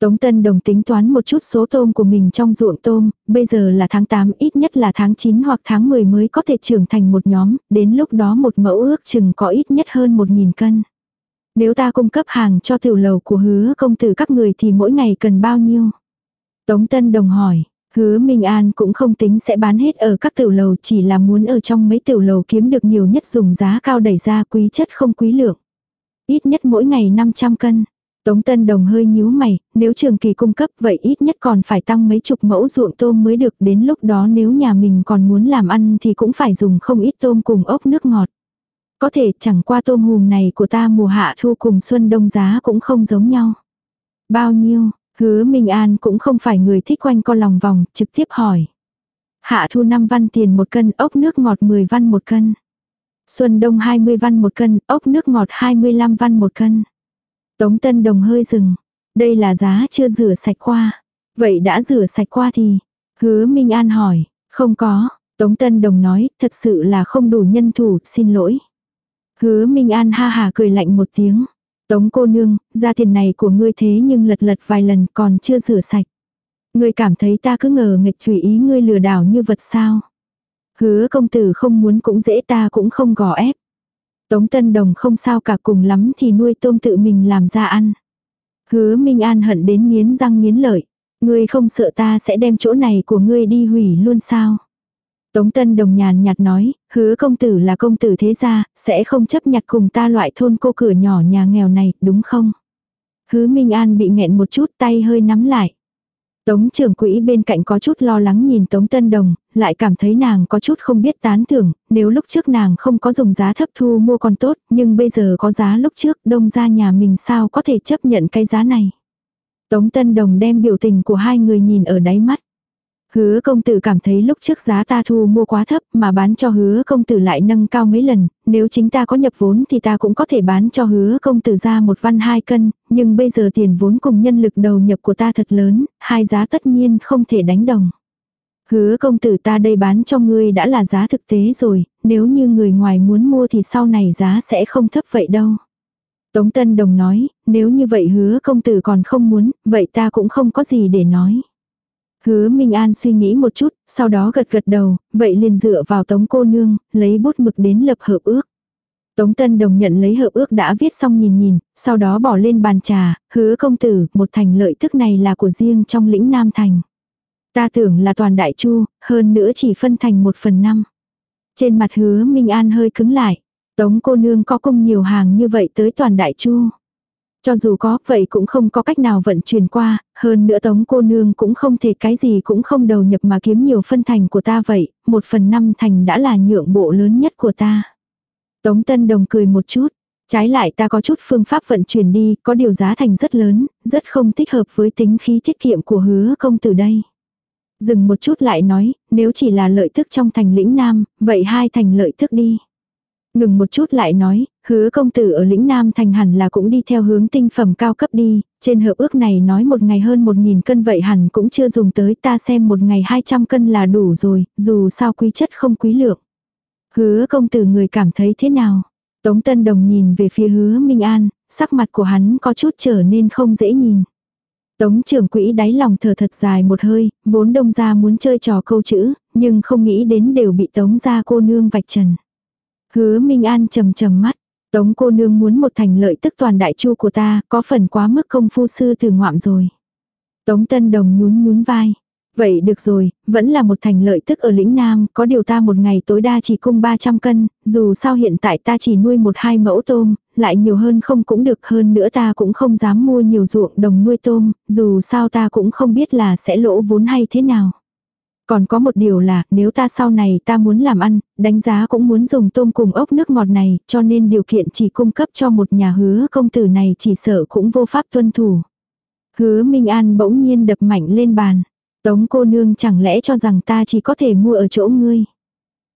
Tống Tân Đồng tính toán một chút số tôm của mình trong ruộng tôm, bây giờ là tháng 8 ít nhất là tháng 9 hoặc tháng 10 mới có thể trưởng thành một nhóm, đến lúc đó một mẫu ước chừng có ít nhất hơn 1.000 cân. Nếu ta cung cấp hàng cho tiểu lầu của hứa công tử các người thì mỗi ngày cần bao nhiêu? Tống Tân Đồng hỏi, hứa Minh An cũng không tính sẽ bán hết ở các tiểu lầu chỉ là muốn ở trong mấy tiểu lầu kiếm được nhiều nhất dùng giá cao đẩy ra quý chất không quý lượng. Ít nhất mỗi ngày 500 cân. Tống Tân Đồng hơi nhíu mày, nếu trường kỳ cung cấp vậy ít nhất còn phải tăng mấy chục mẫu ruộng tôm mới được đến lúc đó nếu nhà mình còn muốn làm ăn thì cũng phải dùng không ít tôm cùng ốc nước ngọt. Có thể chẳng qua tôm hùm này của ta mùa hạ thu cùng xuân đông giá cũng không giống nhau. Bao nhiêu, hứa Minh An cũng không phải người thích quanh co lòng vòng, trực tiếp hỏi. Hạ thu 5 văn tiền một cân, ốc nước ngọt 10 văn một cân. Xuân đông 20 văn một cân, ốc nước ngọt 25 văn một cân. Tống Tân Đồng hơi dừng. Đây là giá chưa rửa sạch qua. Vậy đã rửa sạch qua thì? Hứa Minh An hỏi. Không có. Tống Tân Đồng nói, thật sự là không đủ nhân thủ, xin lỗi. Hứa Minh An ha hà cười lạnh một tiếng. Tống cô nương, ra tiền này của ngươi thế nhưng lật lật vài lần còn chưa rửa sạch. Ngươi cảm thấy ta cứ ngờ nghịch thủy ý ngươi lừa đảo như vật sao. Hứa công tử không muốn cũng dễ ta cũng không gò ép. Tống Tân Đồng không sao cả cùng lắm thì nuôi tôm tự mình làm ra ăn. Hứa Minh An hận đến nghiến răng nghiến lợi. Ngươi không sợ ta sẽ đem chỗ này của ngươi đi hủy luôn sao? Tống Tân Đồng nhàn nhạt nói, hứa công tử là công tử thế gia, sẽ không chấp nhặt cùng ta loại thôn cô cửa nhỏ nhà nghèo này, đúng không? Hứa Minh An bị nghẹn một chút tay hơi nắm lại. Tống trưởng quỹ bên cạnh có chút lo lắng nhìn Tống Tân Đồng, lại cảm thấy nàng có chút không biết tán thưởng, nếu lúc trước nàng không có dùng giá thấp thu mua còn tốt, nhưng bây giờ có giá lúc trước đông ra nhà mình sao có thể chấp nhận cái giá này. Tống Tân Đồng đem biểu tình của hai người nhìn ở đáy mắt. Hứa công tử cảm thấy lúc trước giá ta thu mua quá thấp mà bán cho hứa công tử lại nâng cao mấy lần, nếu chính ta có nhập vốn thì ta cũng có thể bán cho hứa công tử ra một văn hai cân, nhưng bây giờ tiền vốn cùng nhân lực đầu nhập của ta thật lớn, hai giá tất nhiên không thể đánh đồng. Hứa công tử ta đây bán cho ngươi đã là giá thực tế rồi, nếu như người ngoài muốn mua thì sau này giá sẽ không thấp vậy đâu. Tống Tân Đồng nói, nếu như vậy hứa công tử còn không muốn, vậy ta cũng không có gì để nói. Hứa Minh An suy nghĩ một chút, sau đó gật gật đầu, vậy liền dựa vào tống cô nương, lấy bút mực đến lập hợp ước. Tống Tân Đồng nhận lấy hợp ước đã viết xong nhìn nhìn, sau đó bỏ lên bàn trà, hứa công tử, một thành lợi thức này là của riêng trong lĩnh Nam Thành. Ta tưởng là toàn đại chu, hơn nữa chỉ phân thành một phần năm. Trên mặt hứa Minh An hơi cứng lại. Tống cô nương có cung nhiều hàng như vậy tới toàn đại chu. Cho dù có, vậy cũng không có cách nào vận chuyển qua, hơn nữa tống cô nương cũng không thể cái gì cũng không đầu nhập mà kiếm nhiều phân thành của ta vậy, một phần năm thành đã là nhượng bộ lớn nhất của ta. Tống Tân Đồng cười một chút, trái lại ta có chút phương pháp vận chuyển đi, có điều giá thành rất lớn, rất không thích hợp với tính khí tiết kiệm của hứa công từ đây. Dừng một chút lại nói, nếu chỉ là lợi thức trong thành lĩnh Nam, vậy hai thành lợi thức đi. Ngừng một chút lại nói, hứa công tử ở lĩnh Nam thành hẳn là cũng đi theo hướng tinh phẩm cao cấp đi, trên hợp ước này nói một ngày hơn một nghìn cân vậy hẳn cũng chưa dùng tới ta xem một ngày 200 cân là đủ rồi, dù sao quý chất không quý lượng. Hứa công tử người cảm thấy thế nào? Tống Tân Đồng nhìn về phía hứa Minh An, sắc mặt của hắn có chút trở nên không dễ nhìn. Tống trưởng quỹ đáy lòng thở thật dài một hơi, vốn đông ra muốn chơi trò câu chữ, nhưng không nghĩ đến đều bị tống ra cô nương vạch trần. Hứa Minh An trầm trầm mắt. Tống cô nương muốn một thành lợi tức toàn đại chu của ta, có phần quá mức công phu sư từ ngoạm rồi. Tống Tân Đồng nhún nhún vai. Vậy được rồi, vẫn là một thành lợi tức ở lĩnh Nam, có điều ta một ngày tối đa chỉ cung 300 cân, dù sao hiện tại ta chỉ nuôi một hai mẫu tôm, lại nhiều hơn không cũng được hơn nữa ta cũng không dám mua nhiều ruộng đồng nuôi tôm, dù sao ta cũng không biết là sẽ lỗ vốn hay thế nào. Còn có một điều là, nếu ta sau này ta muốn làm ăn, đánh giá cũng muốn dùng tôm cùng ốc nước ngọt này, cho nên điều kiện chỉ cung cấp cho một nhà hứa công tử này chỉ sợ cũng vô pháp tuân thủ. Hứa Minh An bỗng nhiên đập mạnh lên bàn. Tống cô nương chẳng lẽ cho rằng ta chỉ có thể mua ở chỗ ngươi.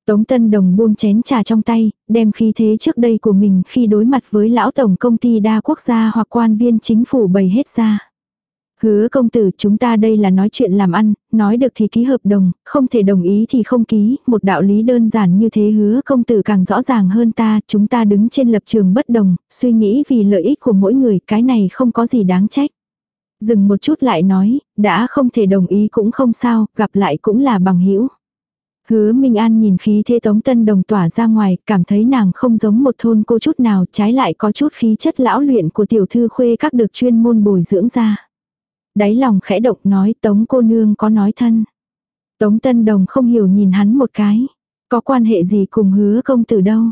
Tống Tân Đồng buông chén trà trong tay, đem khí thế trước đây của mình khi đối mặt với lão tổng công ty đa quốc gia hoặc quan viên chính phủ bày hết ra. Hứa công tử chúng ta đây là nói chuyện làm ăn, nói được thì ký hợp đồng, không thể đồng ý thì không ký, một đạo lý đơn giản như thế hứa công tử càng rõ ràng hơn ta, chúng ta đứng trên lập trường bất đồng, suy nghĩ vì lợi ích của mỗi người, cái này không có gì đáng trách. Dừng một chút lại nói, đã không thể đồng ý cũng không sao, gặp lại cũng là bằng hữu Hứa Minh An nhìn khí thế Tống Tân Đồng tỏa ra ngoài, cảm thấy nàng không giống một thôn cô chút nào, trái lại có chút khí chất lão luyện của tiểu thư khuê các được chuyên môn bồi dưỡng ra. Đáy lòng khẽ động nói Tống cô nương có nói thân. Tống Tân Đồng không hiểu nhìn hắn một cái. Có quan hệ gì cùng hứa công tử đâu.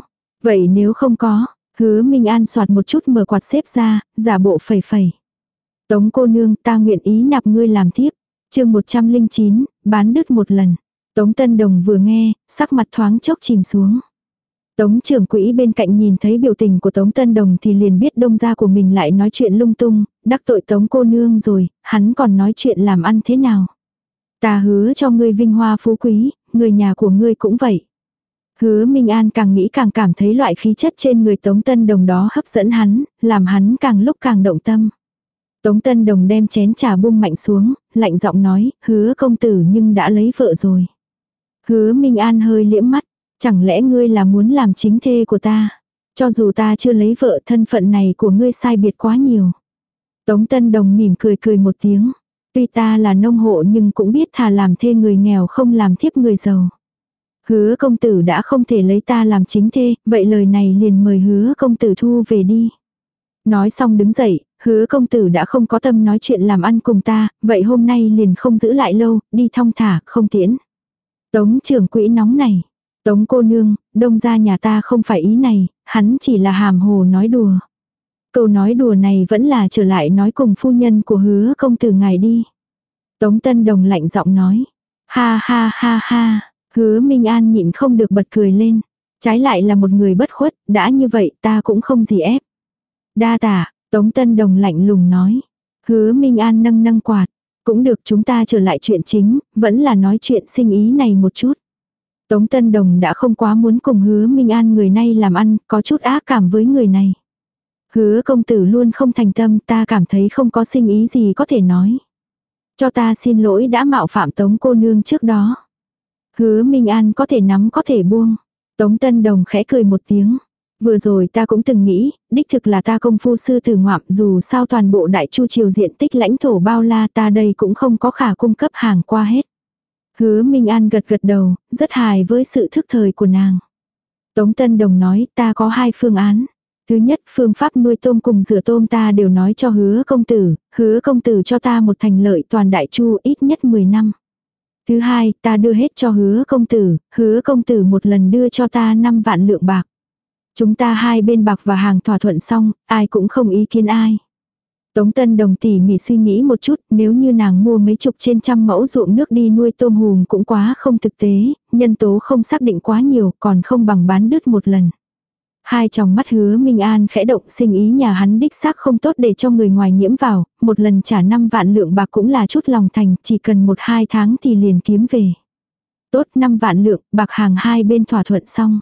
Vậy nếu không có, hứa Minh An soạt một chút mở quạt xếp ra, giả bộ phẩy phẩy. Tống cô nương ta nguyện ý nạp ngươi làm tiếp. chương 109, bán đứt một lần. Tống Tân Đồng vừa nghe, sắc mặt thoáng chốc chìm xuống. Tống trưởng quỹ bên cạnh nhìn thấy biểu tình của Tống Tân Đồng thì liền biết đông gia của mình lại nói chuyện lung tung, đắc tội Tống cô nương rồi, hắn còn nói chuyện làm ăn thế nào. Ta hứa cho ngươi vinh hoa phú quý, người nhà của ngươi cũng vậy. Hứa Minh An càng nghĩ càng cảm thấy loại khí chất trên người Tống Tân Đồng đó hấp dẫn hắn, làm hắn càng lúc càng động tâm. Tống Tân Đồng đem chén trà buông mạnh xuống, lạnh giọng nói, hứa công tử nhưng đã lấy vợ rồi. Hứa Minh An hơi liễm mắt, chẳng lẽ ngươi là muốn làm chính thê của ta? Cho dù ta chưa lấy vợ thân phận này của ngươi sai biệt quá nhiều. Tống Tân Đồng mỉm cười cười một tiếng. Tuy ta là nông hộ nhưng cũng biết thà làm thê người nghèo không làm thiếp người giàu. Hứa công tử đã không thể lấy ta làm chính thê, vậy lời này liền mời hứa công tử thu về đi. Nói xong đứng dậy, hứa công tử đã không có tâm nói chuyện làm ăn cùng ta, vậy hôm nay liền không giữ lại lâu, đi thong thả, không tiễn. Tống trưởng quỹ nóng này. Tống cô nương, đông ra nhà ta không phải ý này, hắn chỉ là hàm hồ nói đùa. Câu nói đùa này vẫn là trở lại nói cùng phu nhân của hứa công tử ngài đi. Tống Tân Đồng lạnh giọng nói. Ha ha ha ha, hứa Minh An nhịn không được bật cười lên. Trái lại là một người bất khuất, đã như vậy ta cũng không gì ép. Đa tả, Tống Tân Đồng lạnh lùng nói. Hứa Minh An nâng nâng quạt. Cũng được chúng ta trở lại chuyện chính, vẫn là nói chuyện sinh ý này một chút. Tống Tân Đồng đã không quá muốn cùng hứa Minh An người này làm ăn, có chút ác cảm với người này. Hứa công tử luôn không thành tâm ta cảm thấy không có sinh ý gì có thể nói. Cho ta xin lỗi đã mạo phạm Tống cô nương trước đó. Hứa Minh An có thể nắm có thể buông. Tống Tân Đồng khẽ cười một tiếng. Vừa rồi ta cũng từng nghĩ, đích thực là ta công phu sư tử ngoạm dù sao toàn bộ đại chu triều diện tích lãnh thổ bao la ta đây cũng không có khả cung cấp hàng qua hết. Hứa Minh An gật gật đầu, rất hài với sự thức thời của nàng. Tống Tân Đồng nói ta có hai phương án. Thứ nhất, phương pháp nuôi tôm cùng rửa tôm ta đều nói cho hứa công tử, hứa công tử cho ta một thành lợi toàn đại chu ít nhất 10 năm. Thứ hai, ta đưa hết cho hứa công tử, hứa công tử một lần đưa cho ta 5 vạn lượng bạc. Chúng ta hai bên bạc và hàng thỏa thuận xong, ai cũng không ý kiến ai. Tống Tân Đồng tỉ mỉ suy nghĩ một chút, nếu như nàng mua mấy chục trên trăm mẫu ruộng nước đi nuôi tôm hùm cũng quá không thực tế, nhân tố không xác định quá nhiều, còn không bằng bán đứt một lần. Hai chồng mắt hứa Minh An khẽ động sinh ý nhà hắn đích xác không tốt để cho người ngoài nhiễm vào, một lần trả 5 vạn lượng bạc cũng là chút lòng thành, chỉ cần một hai tháng thì liền kiếm về. Tốt 5 vạn lượng, bạc hàng hai bên thỏa thuận xong.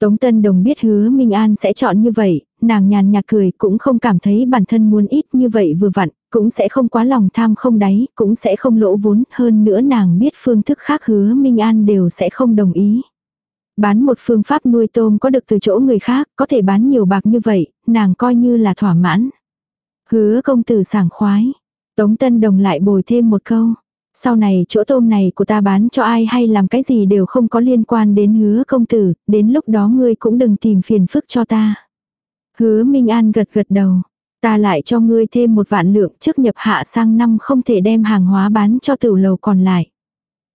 Tống Tân Đồng biết hứa Minh An sẽ chọn như vậy, nàng nhàn nhạt cười cũng không cảm thấy bản thân muốn ít như vậy vừa vặn, cũng sẽ không quá lòng tham không đáy, cũng sẽ không lỗ vốn, hơn nữa nàng biết phương thức khác hứa Minh An đều sẽ không đồng ý. Bán một phương pháp nuôi tôm có được từ chỗ người khác, có thể bán nhiều bạc như vậy, nàng coi như là thỏa mãn. Hứa công tử sảng khoái. Tống Tân Đồng lại bồi thêm một câu. Sau này chỗ tôm này của ta bán cho ai hay làm cái gì đều không có liên quan đến hứa công tử, đến lúc đó ngươi cũng đừng tìm phiền phức cho ta. Hứa Minh An gật gật đầu. Ta lại cho ngươi thêm một vạn lượng trước nhập hạ sang năm không thể đem hàng hóa bán cho tiểu lầu còn lại.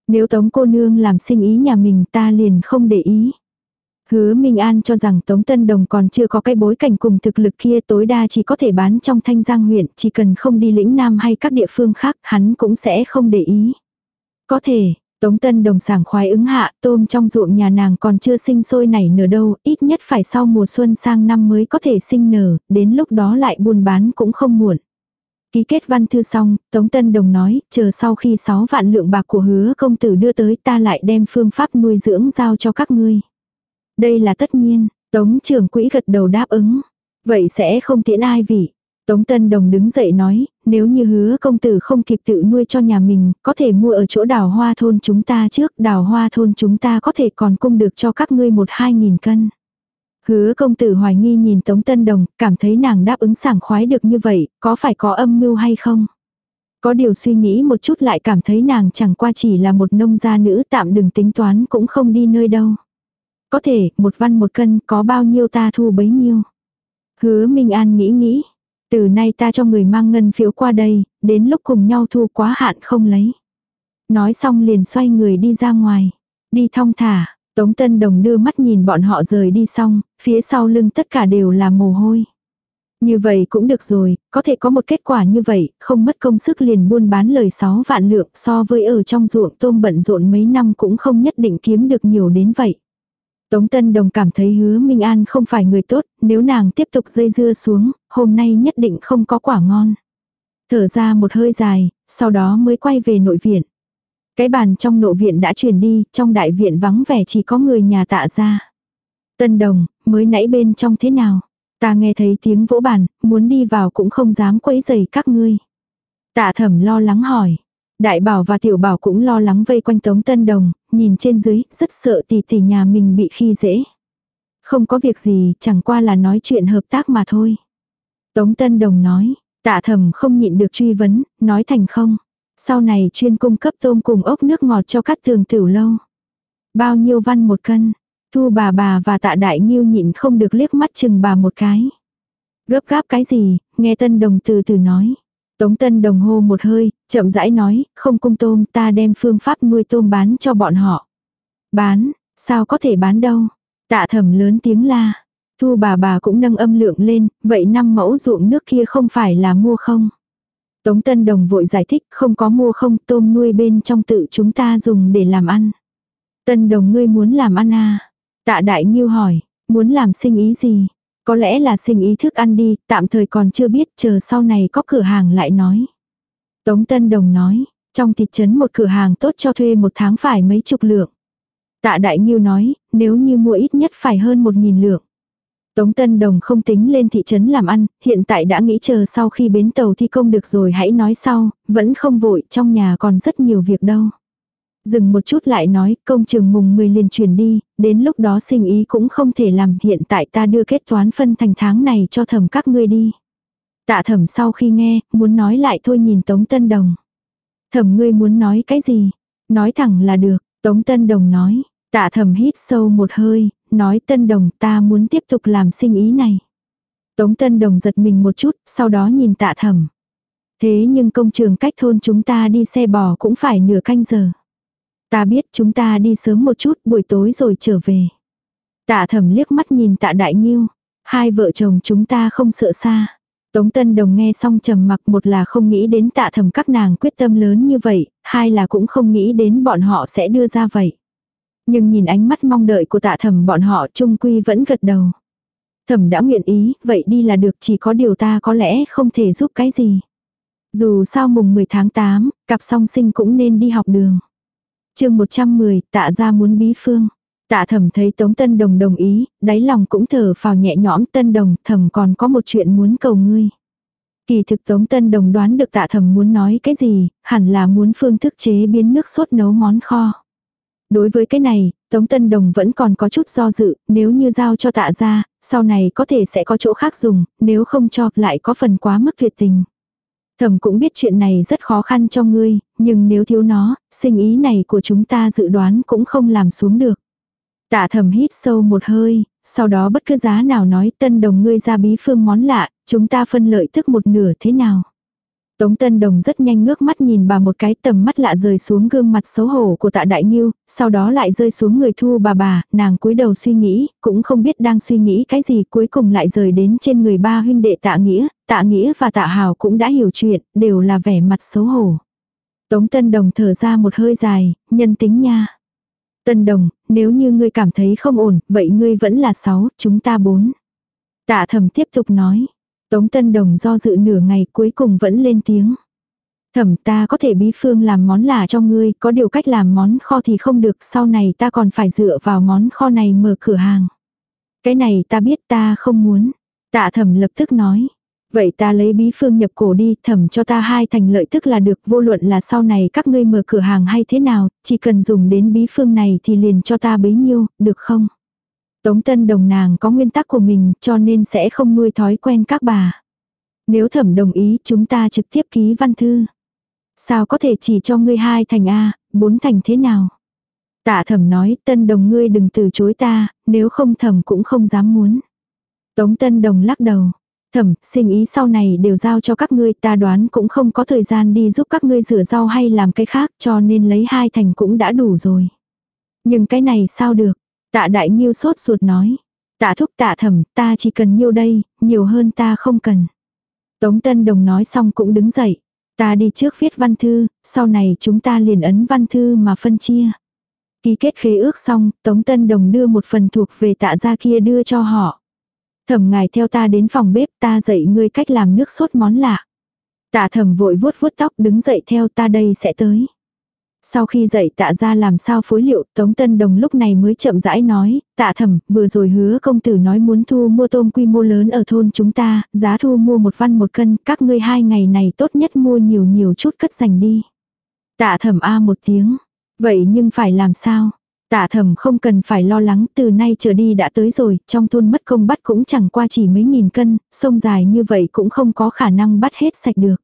Nếu tống cô nương làm sinh ý nhà mình ta liền không để ý. Hứa Minh An cho rằng Tống Tân Đồng còn chưa có cái bối cảnh cùng thực lực kia tối đa chỉ có thể bán trong thanh giang huyện, chỉ cần không đi lĩnh Nam hay các địa phương khác hắn cũng sẽ không để ý. Có thể, Tống Tân Đồng sảng khoái ứng hạ, tôm trong ruộng nhà nàng còn chưa sinh sôi nảy nở đâu, ít nhất phải sau mùa xuân sang năm mới có thể sinh nở, đến lúc đó lại buôn bán cũng không muộn. Ký kết văn thư xong, Tống Tân Đồng nói, chờ sau khi 6 vạn lượng bạc của hứa công tử đưa tới ta lại đem phương pháp nuôi dưỡng giao cho các ngươi. Đây là tất nhiên, Tống trưởng quỹ gật đầu đáp ứng. Vậy sẽ không tiễn ai vị. Tống Tân Đồng đứng dậy nói, nếu như hứa công tử không kịp tự nuôi cho nhà mình, có thể mua ở chỗ đào hoa thôn chúng ta trước, đào hoa thôn chúng ta có thể còn cung được cho các ngươi một hai nghìn cân. Hứa công tử hoài nghi nhìn Tống Tân Đồng, cảm thấy nàng đáp ứng sảng khoái được như vậy, có phải có âm mưu hay không? Có điều suy nghĩ một chút lại cảm thấy nàng chẳng qua chỉ là một nông gia nữ tạm đừng tính toán cũng không đi nơi đâu. Có thể, một văn một cân có bao nhiêu ta thu bấy nhiêu. Hứa Minh An nghĩ nghĩ. Từ nay ta cho người mang ngân phiếu qua đây, đến lúc cùng nhau thu quá hạn không lấy. Nói xong liền xoay người đi ra ngoài. Đi thong thả, Tống Tân Đồng đưa mắt nhìn bọn họ rời đi xong, phía sau lưng tất cả đều là mồ hôi. Như vậy cũng được rồi, có thể có một kết quả như vậy, không mất công sức liền buôn bán lời 6 vạn lượng so với ở trong ruộng tôm bận rộn mấy năm cũng không nhất định kiếm được nhiều đến vậy. Tống Tân Đồng cảm thấy hứa Minh An không phải người tốt, nếu nàng tiếp tục dây dưa xuống, hôm nay nhất định không có quả ngon. Thở ra một hơi dài, sau đó mới quay về nội viện. Cái bàn trong nội viện đã chuyển đi, trong đại viện vắng vẻ chỉ có người nhà tạ ra. Tân Đồng, mới nãy bên trong thế nào? Ta nghe thấy tiếng vỗ bàn, muốn đi vào cũng không dám quấy rầy các ngươi. Tạ thẩm lo lắng hỏi. Đại bảo và tiểu bảo cũng lo lắng vây quanh tống tân đồng, nhìn trên dưới, rất sợ tỷ tỷ nhà mình bị khi dễ. Không có việc gì, chẳng qua là nói chuyện hợp tác mà thôi. Tống tân đồng nói, tạ thẩm không nhịn được truy vấn, nói thành không. Sau này chuyên cung cấp tôm cùng ốc nước ngọt cho các tường tiểu lâu. Bao nhiêu văn một cân, Thu bà bà và tạ đại nghiêu nhịn không được liếc mắt chừng bà một cái. Gấp gáp cái gì, nghe tân đồng từ từ nói. Tống tân đồng hô một hơi, chậm rãi nói, không cung tôm ta đem phương pháp nuôi tôm bán cho bọn họ. Bán, sao có thể bán đâu. Tạ thẩm lớn tiếng la. Thu bà bà cũng nâng âm lượng lên, vậy năm mẫu ruộng nước kia không phải là mua không. Tống Tân Đồng vội giải thích không có mua không tôm nuôi bên trong tự chúng ta dùng để làm ăn. Tân Đồng ngươi muốn làm ăn à? Tạ Đại Nhiêu hỏi, muốn làm sinh ý gì? Có lẽ là sinh ý thức ăn đi, tạm thời còn chưa biết, chờ sau này có cửa hàng lại nói. Tống Tân Đồng nói, trong thị trấn một cửa hàng tốt cho thuê một tháng phải mấy chục lượng. Tạ Đại Nhiêu nói, nếu như mua ít nhất phải hơn một nghìn lượng. Tống Tân Đồng không tính lên thị trấn làm ăn, hiện tại đã nghĩ chờ sau khi bến tàu thi công được rồi hãy nói sau, vẫn không vội, trong nhà còn rất nhiều việc đâu. Dừng một chút lại nói, công trường mùng 10 liền chuyển đi, đến lúc đó sinh ý cũng không thể làm, hiện tại ta đưa kết toán phân thành tháng này cho thầm các ngươi đi. Tạ thẩm sau khi nghe, muốn nói lại thôi nhìn Tống Tân Đồng. Thẩm ngươi muốn nói cái gì? Nói thẳng là được, Tống Tân Đồng nói. Tạ thẩm hít sâu một hơi, nói Tân Đồng ta muốn tiếp tục làm sinh ý này. Tống Tân Đồng giật mình một chút, sau đó nhìn tạ thẩm. Thế nhưng công trường cách thôn chúng ta đi xe bò cũng phải nửa canh giờ. Ta biết chúng ta đi sớm một chút buổi tối rồi trở về. Tạ thẩm liếc mắt nhìn tạ đại nghiêu. Hai vợ chồng chúng ta không sợ xa. Tống Tân Đồng nghe xong trầm mặc một là không nghĩ đến tạ thẩm các nàng quyết tâm lớn như vậy, hai là cũng không nghĩ đến bọn họ sẽ đưa ra vậy. Nhưng nhìn ánh mắt mong đợi của tạ thẩm bọn họ trung quy vẫn gật đầu. Thẩm đã nguyện ý, vậy đi là được chỉ có điều ta có lẽ không thể giúp cái gì. Dù sao mùng 10 tháng 8, cặp song sinh cũng nên đi học đường chương 110, tạ ra muốn bí phương. Tạ thẩm thấy Tống Tân Đồng đồng ý, đáy lòng cũng thở phào nhẹ nhõm Tân Đồng thẩm còn có một chuyện muốn cầu ngươi. Kỳ thực Tống Tân Đồng đoán được tạ thẩm muốn nói cái gì, hẳn là muốn phương thức chế biến nước sốt nấu món kho. Đối với cái này, Tống Tân Đồng vẫn còn có chút do dự, nếu như giao cho tạ ra, sau này có thể sẽ có chỗ khác dùng, nếu không cho lại có phần quá mức tuyệt tình. Thẩm cũng biết chuyện này rất khó khăn cho ngươi, nhưng nếu thiếu nó, sinh ý này của chúng ta dự đoán cũng không làm xuống được. Tạ thầm hít sâu một hơi, sau đó bất cứ giá nào nói tân đồng ngươi ra bí phương món lạ, chúng ta phân lợi tức một nửa thế nào. Tống Tân Đồng rất nhanh ngước mắt nhìn bà một cái tầm mắt lạ rời xuống gương mặt xấu hổ của tạ đại nghiêu, sau đó lại rơi xuống người thu bà bà, nàng cúi đầu suy nghĩ, cũng không biết đang suy nghĩ cái gì cuối cùng lại rời đến trên người ba huynh đệ tạ nghĩa, tạ nghĩa và tạ hào cũng đã hiểu chuyện, đều là vẻ mặt xấu hổ. Tống Tân Đồng thở ra một hơi dài, nhân tính nha. Tân Đồng, nếu như ngươi cảm thấy không ổn, vậy ngươi vẫn là sáu, chúng ta bốn. Tạ thẩm tiếp tục nói. Tống Tân Đồng do dự nửa ngày cuối cùng vẫn lên tiếng. Thẩm ta có thể bí phương làm món lạ cho ngươi, có điều cách làm món kho thì không được, sau này ta còn phải dựa vào món kho này mở cửa hàng. Cái này ta biết ta không muốn. Tạ thẩm lập tức nói. Vậy ta lấy bí phương nhập cổ đi, thẩm cho ta hai thành lợi tức là được, vô luận là sau này các ngươi mở cửa hàng hay thế nào, chỉ cần dùng đến bí phương này thì liền cho ta bấy nhiêu, được không? Tống Tân Đồng nàng có nguyên tắc của mình cho nên sẽ không nuôi thói quen các bà. Nếu thẩm đồng ý chúng ta trực tiếp ký văn thư. Sao có thể chỉ cho ngươi hai thành A, bốn thành thế nào? Tạ thẩm nói, tân đồng ngươi đừng từ chối ta, nếu không thẩm cũng không dám muốn. Tống tân đồng lắc đầu. Thẩm, sinh ý sau này đều giao cho các ngươi, ta đoán cũng không có thời gian đi giúp các ngươi rửa rau hay làm cái khác, cho nên lấy hai thành cũng đã đủ rồi. Nhưng cái này sao được? Tạ đại nghiêu sốt ruột nói. Tạ thúc tạ thẩm, ta chỉ cần nhiêu đây, nhiều hơn ta không cần. Tống Tân Đồng nói xong cũng đứng dậy. Ta đi trước viết văn thư, sau này chúng ta liền ấn văn thư mà phân chia. Ký kết khế ước xong, Tống Tân Đồng đưa một phần thuộc về tạ gia kia đưa cho họ. Thẩm ngài theo ta đến phòng bếp ta dạy ngươi cách làm nước sốt món lạ. Tạ thẩm vội vuốt vuốt tóc đứng dậy theo ta đây sẽ tới. Sau khi dạy tạ ra làm sao phối liệu, Tống Tân Đồng lúc này mới chậm rãi nói, tạ thẩm, vừa rồi hứa công tử nói muốn thu mua tôm quy mô lớn ở thôn chúng ta, giá thu mua một văn một cân, các ngươi hai ngày này tốt nhất mua nhiều nhiều chút cất dành đi. Tạ thẩm A một tiếng, vậy nhưng phải làm sao? Tạ thẩm không cần phải lo lắng, từ nay trở đi đã tới rồi, trong thôn mất công bắt cũng chẳng qua chỉ mấy nghìn cân, sông dài như vậy cũng không có khả năng bắt hết sạch được.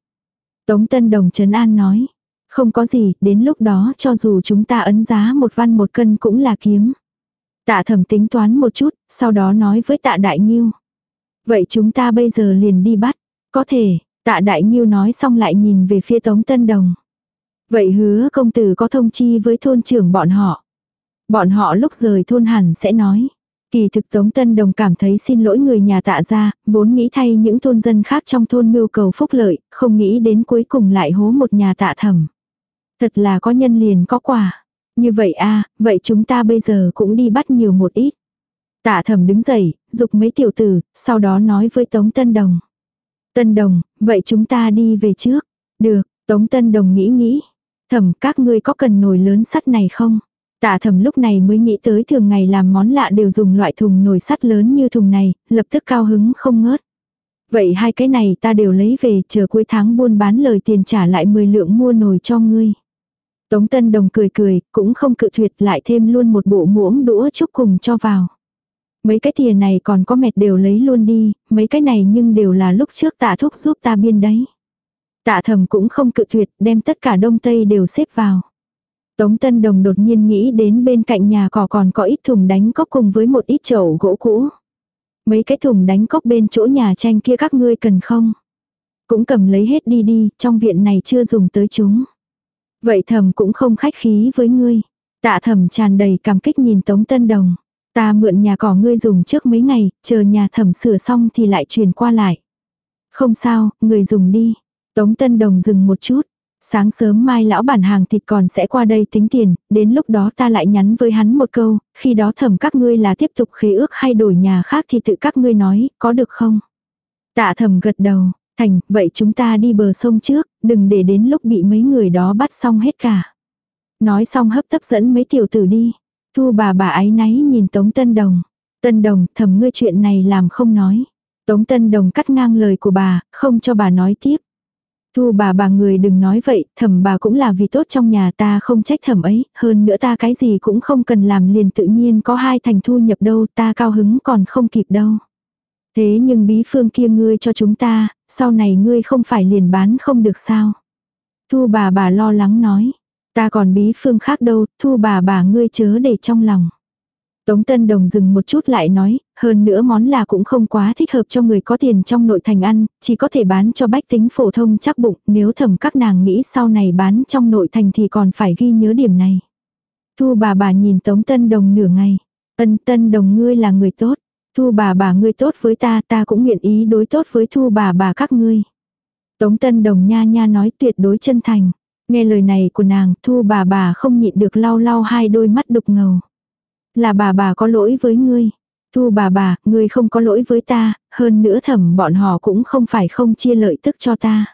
Tống Tân Đồng Trấn An nói, không có gì, đến lúc đó cho dù chúng ta ấn giá một văn một cân cũng là kiếm. Tạ thẩm tính toán một chút, sau đó nói với tạ đại nghiêu. Vậy chúng ta bây giờ liền đi bắt. Có thể, tạ đại nghiêu nói xong lại nhìn về phía tống tân đồng. Vậy hứa công tử có thông chi với thôn trưởng bọn họ. Bọn họ lúc rời thôn hẳn sẽ nói. Kỳ thực Tống Tân Đồng cảm thấy xin lỗi người nhà tạ ra, vốn nghĩ thay những thôn dân khác trong thôn mưu cầu phúc lợi, không nghĩ đến cuối cùng lại hố một nhà tạ thẩm. Thật là có nhân liền có quả. Như vậy a vậy chúng ta bây giờ cũng đi bắt nhiều một ít. Tạ thẩm đứng dậy, dục mấy tiểu tử, sau đó nói với Tống Tân Đồng. Tân Đồng, vậy chúng ta đi về trước. Được, Tống Tân Đồng nghĩ nghĩ. Thẩm các ngươi có cần nồi lớn sắt này không? Tạ thẩm lúc này mới nghĩ tới thường ngày làm món lạ đều dùng loại thùng nồi sắt lớn như thùng này, lập tức cao hứng không ngớt. Vậy hai cái này ta đều lấy về chờ cuối tháng buôn bán lời tiền trả lại 10 lượng mua nồi cho ngươi. Tống Tân Đồng cười cười, cũng không cự tuyệt lại thêm luôn một bộ muỗng đũa chúc cùng cho vào. Mấy cái thìa này còn có mệt đều lấy luôn đi, mấy cái này nhưng đều là lúc trước tạ thúc giúp ta biên đấy. Tạ thầm cũng không cự tuyệt, đem tất cả đông tây đều xếp vào. Tống Tân Đồng đột nhiên nghĩ đến bên cạnh nhà cỏ còn có ít thùng đánh cốc cùng với một ít chậu gỗ cũ. Mấy cái thùng đánh cốc bên chỗ nhà tranh kia các ngươi cần không? Cũng cầm lấy hết đi đi, trong viện này chưa dùng tới chúng. Vậy thầm cũng không khách khí với ngươi. Tạ thầm tràn đầy cảm kích nhìn Tống Tân Đồng. Ta mượn nhà cỏ ngươi dùng trước mấy ngày, chờ nhà thầm sửa xong thì lại truyền qua lại. Không sao, người dùng đi. Tống Tân Đồng dừng một chút. Sáng sớm mai lão bản hàng thịt còn sẽ qua đây tính tiền, đến lúc đó ta lại nhắn với hắn một câu, khi đó thẩm các ngươi là tiếp tục khế ước hay đổi nhà khác thì tự các ngươi nói, có được không? Tạ thẩm gật đầu, Thành, vậy chúng ta đi bờ sông trước, đừng để đến lúc bị mấy người đó bắt xong hết cả. Nói xong hấp tấp dẫn mấy tiểu tử đi. Thu bà bà ái náy nhìn Tống Tân Đồng. Tân Đồng, thầm ngươi chuyện này làm không nói. Tống Tân Đồng cắt ngang lời của bà, không cho bà nói tiếp. Thu bà bà người đừng nói vậy, thầm bà cũng là vì tốt trong nhà ta không trách thầm ấy, hơn nữa ta cái gì cũng không cần làm liền tự nhiên có hai thành thu nhập đâu, ta cao hứng còn không kịp đâu. Thế nhưng bí phương kia ngươi cho chúng ta, sau này ngươi không phải liền bán không được sao. Thu bà bà lo lắng nói. Ta còn bí phương khác đâu, thu bà bà ngươi chớ để trong lòng. Tống Tân Đồng dừng một chút lại nói, hơn nữa món là cũng không quá thích hợp cho người có tiền trong nội thành ăn, chỉ có thể bán cho bách tính phổ thông chắc bụng, nếu thầm các nàng nghĩ sau này bán trong nội thành thì còn phải ghi nhớ điểm này. Thu bà bà nhìn Tống Tân Đồng nửa ngày, ân Tân Đồng ngươi là người tốt, Thu bà bà ngươi tốt với ta, ta cũng nguyện ý đối tốt với thu bà bà các ngươi. Tống Tân Đồng nha nha nói tuyệt đối chân thành. Nghe lời này của nàng, thu bà bà không nhịn được lau lau hai đôi mắt đục ngầu. Là bà bà có lỗi với ngươi. Thu bà bà, ngươi không có lỗi với ta, hơn nữa thẩm bọn họ cũng không phải không chia lợi tức cho ta.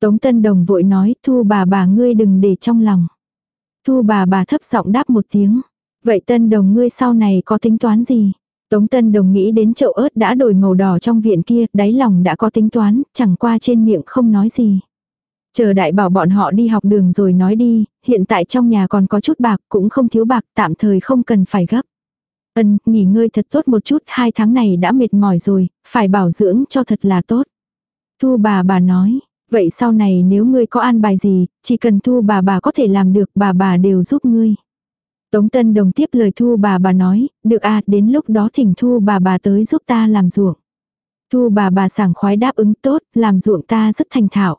Tống Tân Đồng vội nói, thu bà bà ngươi đừng để trong lòng. Thu bà bà thấp giọng đáp một tiếng. Vậy Tân Đồng ngươi sau này có tính toán gì? Tống Tân Đồng nghĩ đến chậu ớt đã đổi màu đỏ trong viện kia, đáy lòng đã có tính toán, chẳng qua trên miệng không nói gì. Chờ đại bảo bọn họ đi học đường rồi nói đi, hiện tại trong nhà còn có chút bạc, cũng không thiếu bạc, tạm thời không cần phải gấp. Ân, nghỉ ngơi thật tốt một chút, hai tháng này đã mệt mỏi rồi, phải bảo dưỡng cho thật là tốt. Thu bà bà nói, Vậy sau này nếu ngươi có an bài gì, chỉ cần thu bà bà có thể làm được bà bà đều giúp ngươi. Tống Tân Đồng tiếp lời thu bà bà nói, được à đến lúc đó thỉnh thu bà bà tới giúp ta làm ruộng. Thu bà bà sảng khoái đáp ứng tốt, làm ruộng ta rất thành thạo.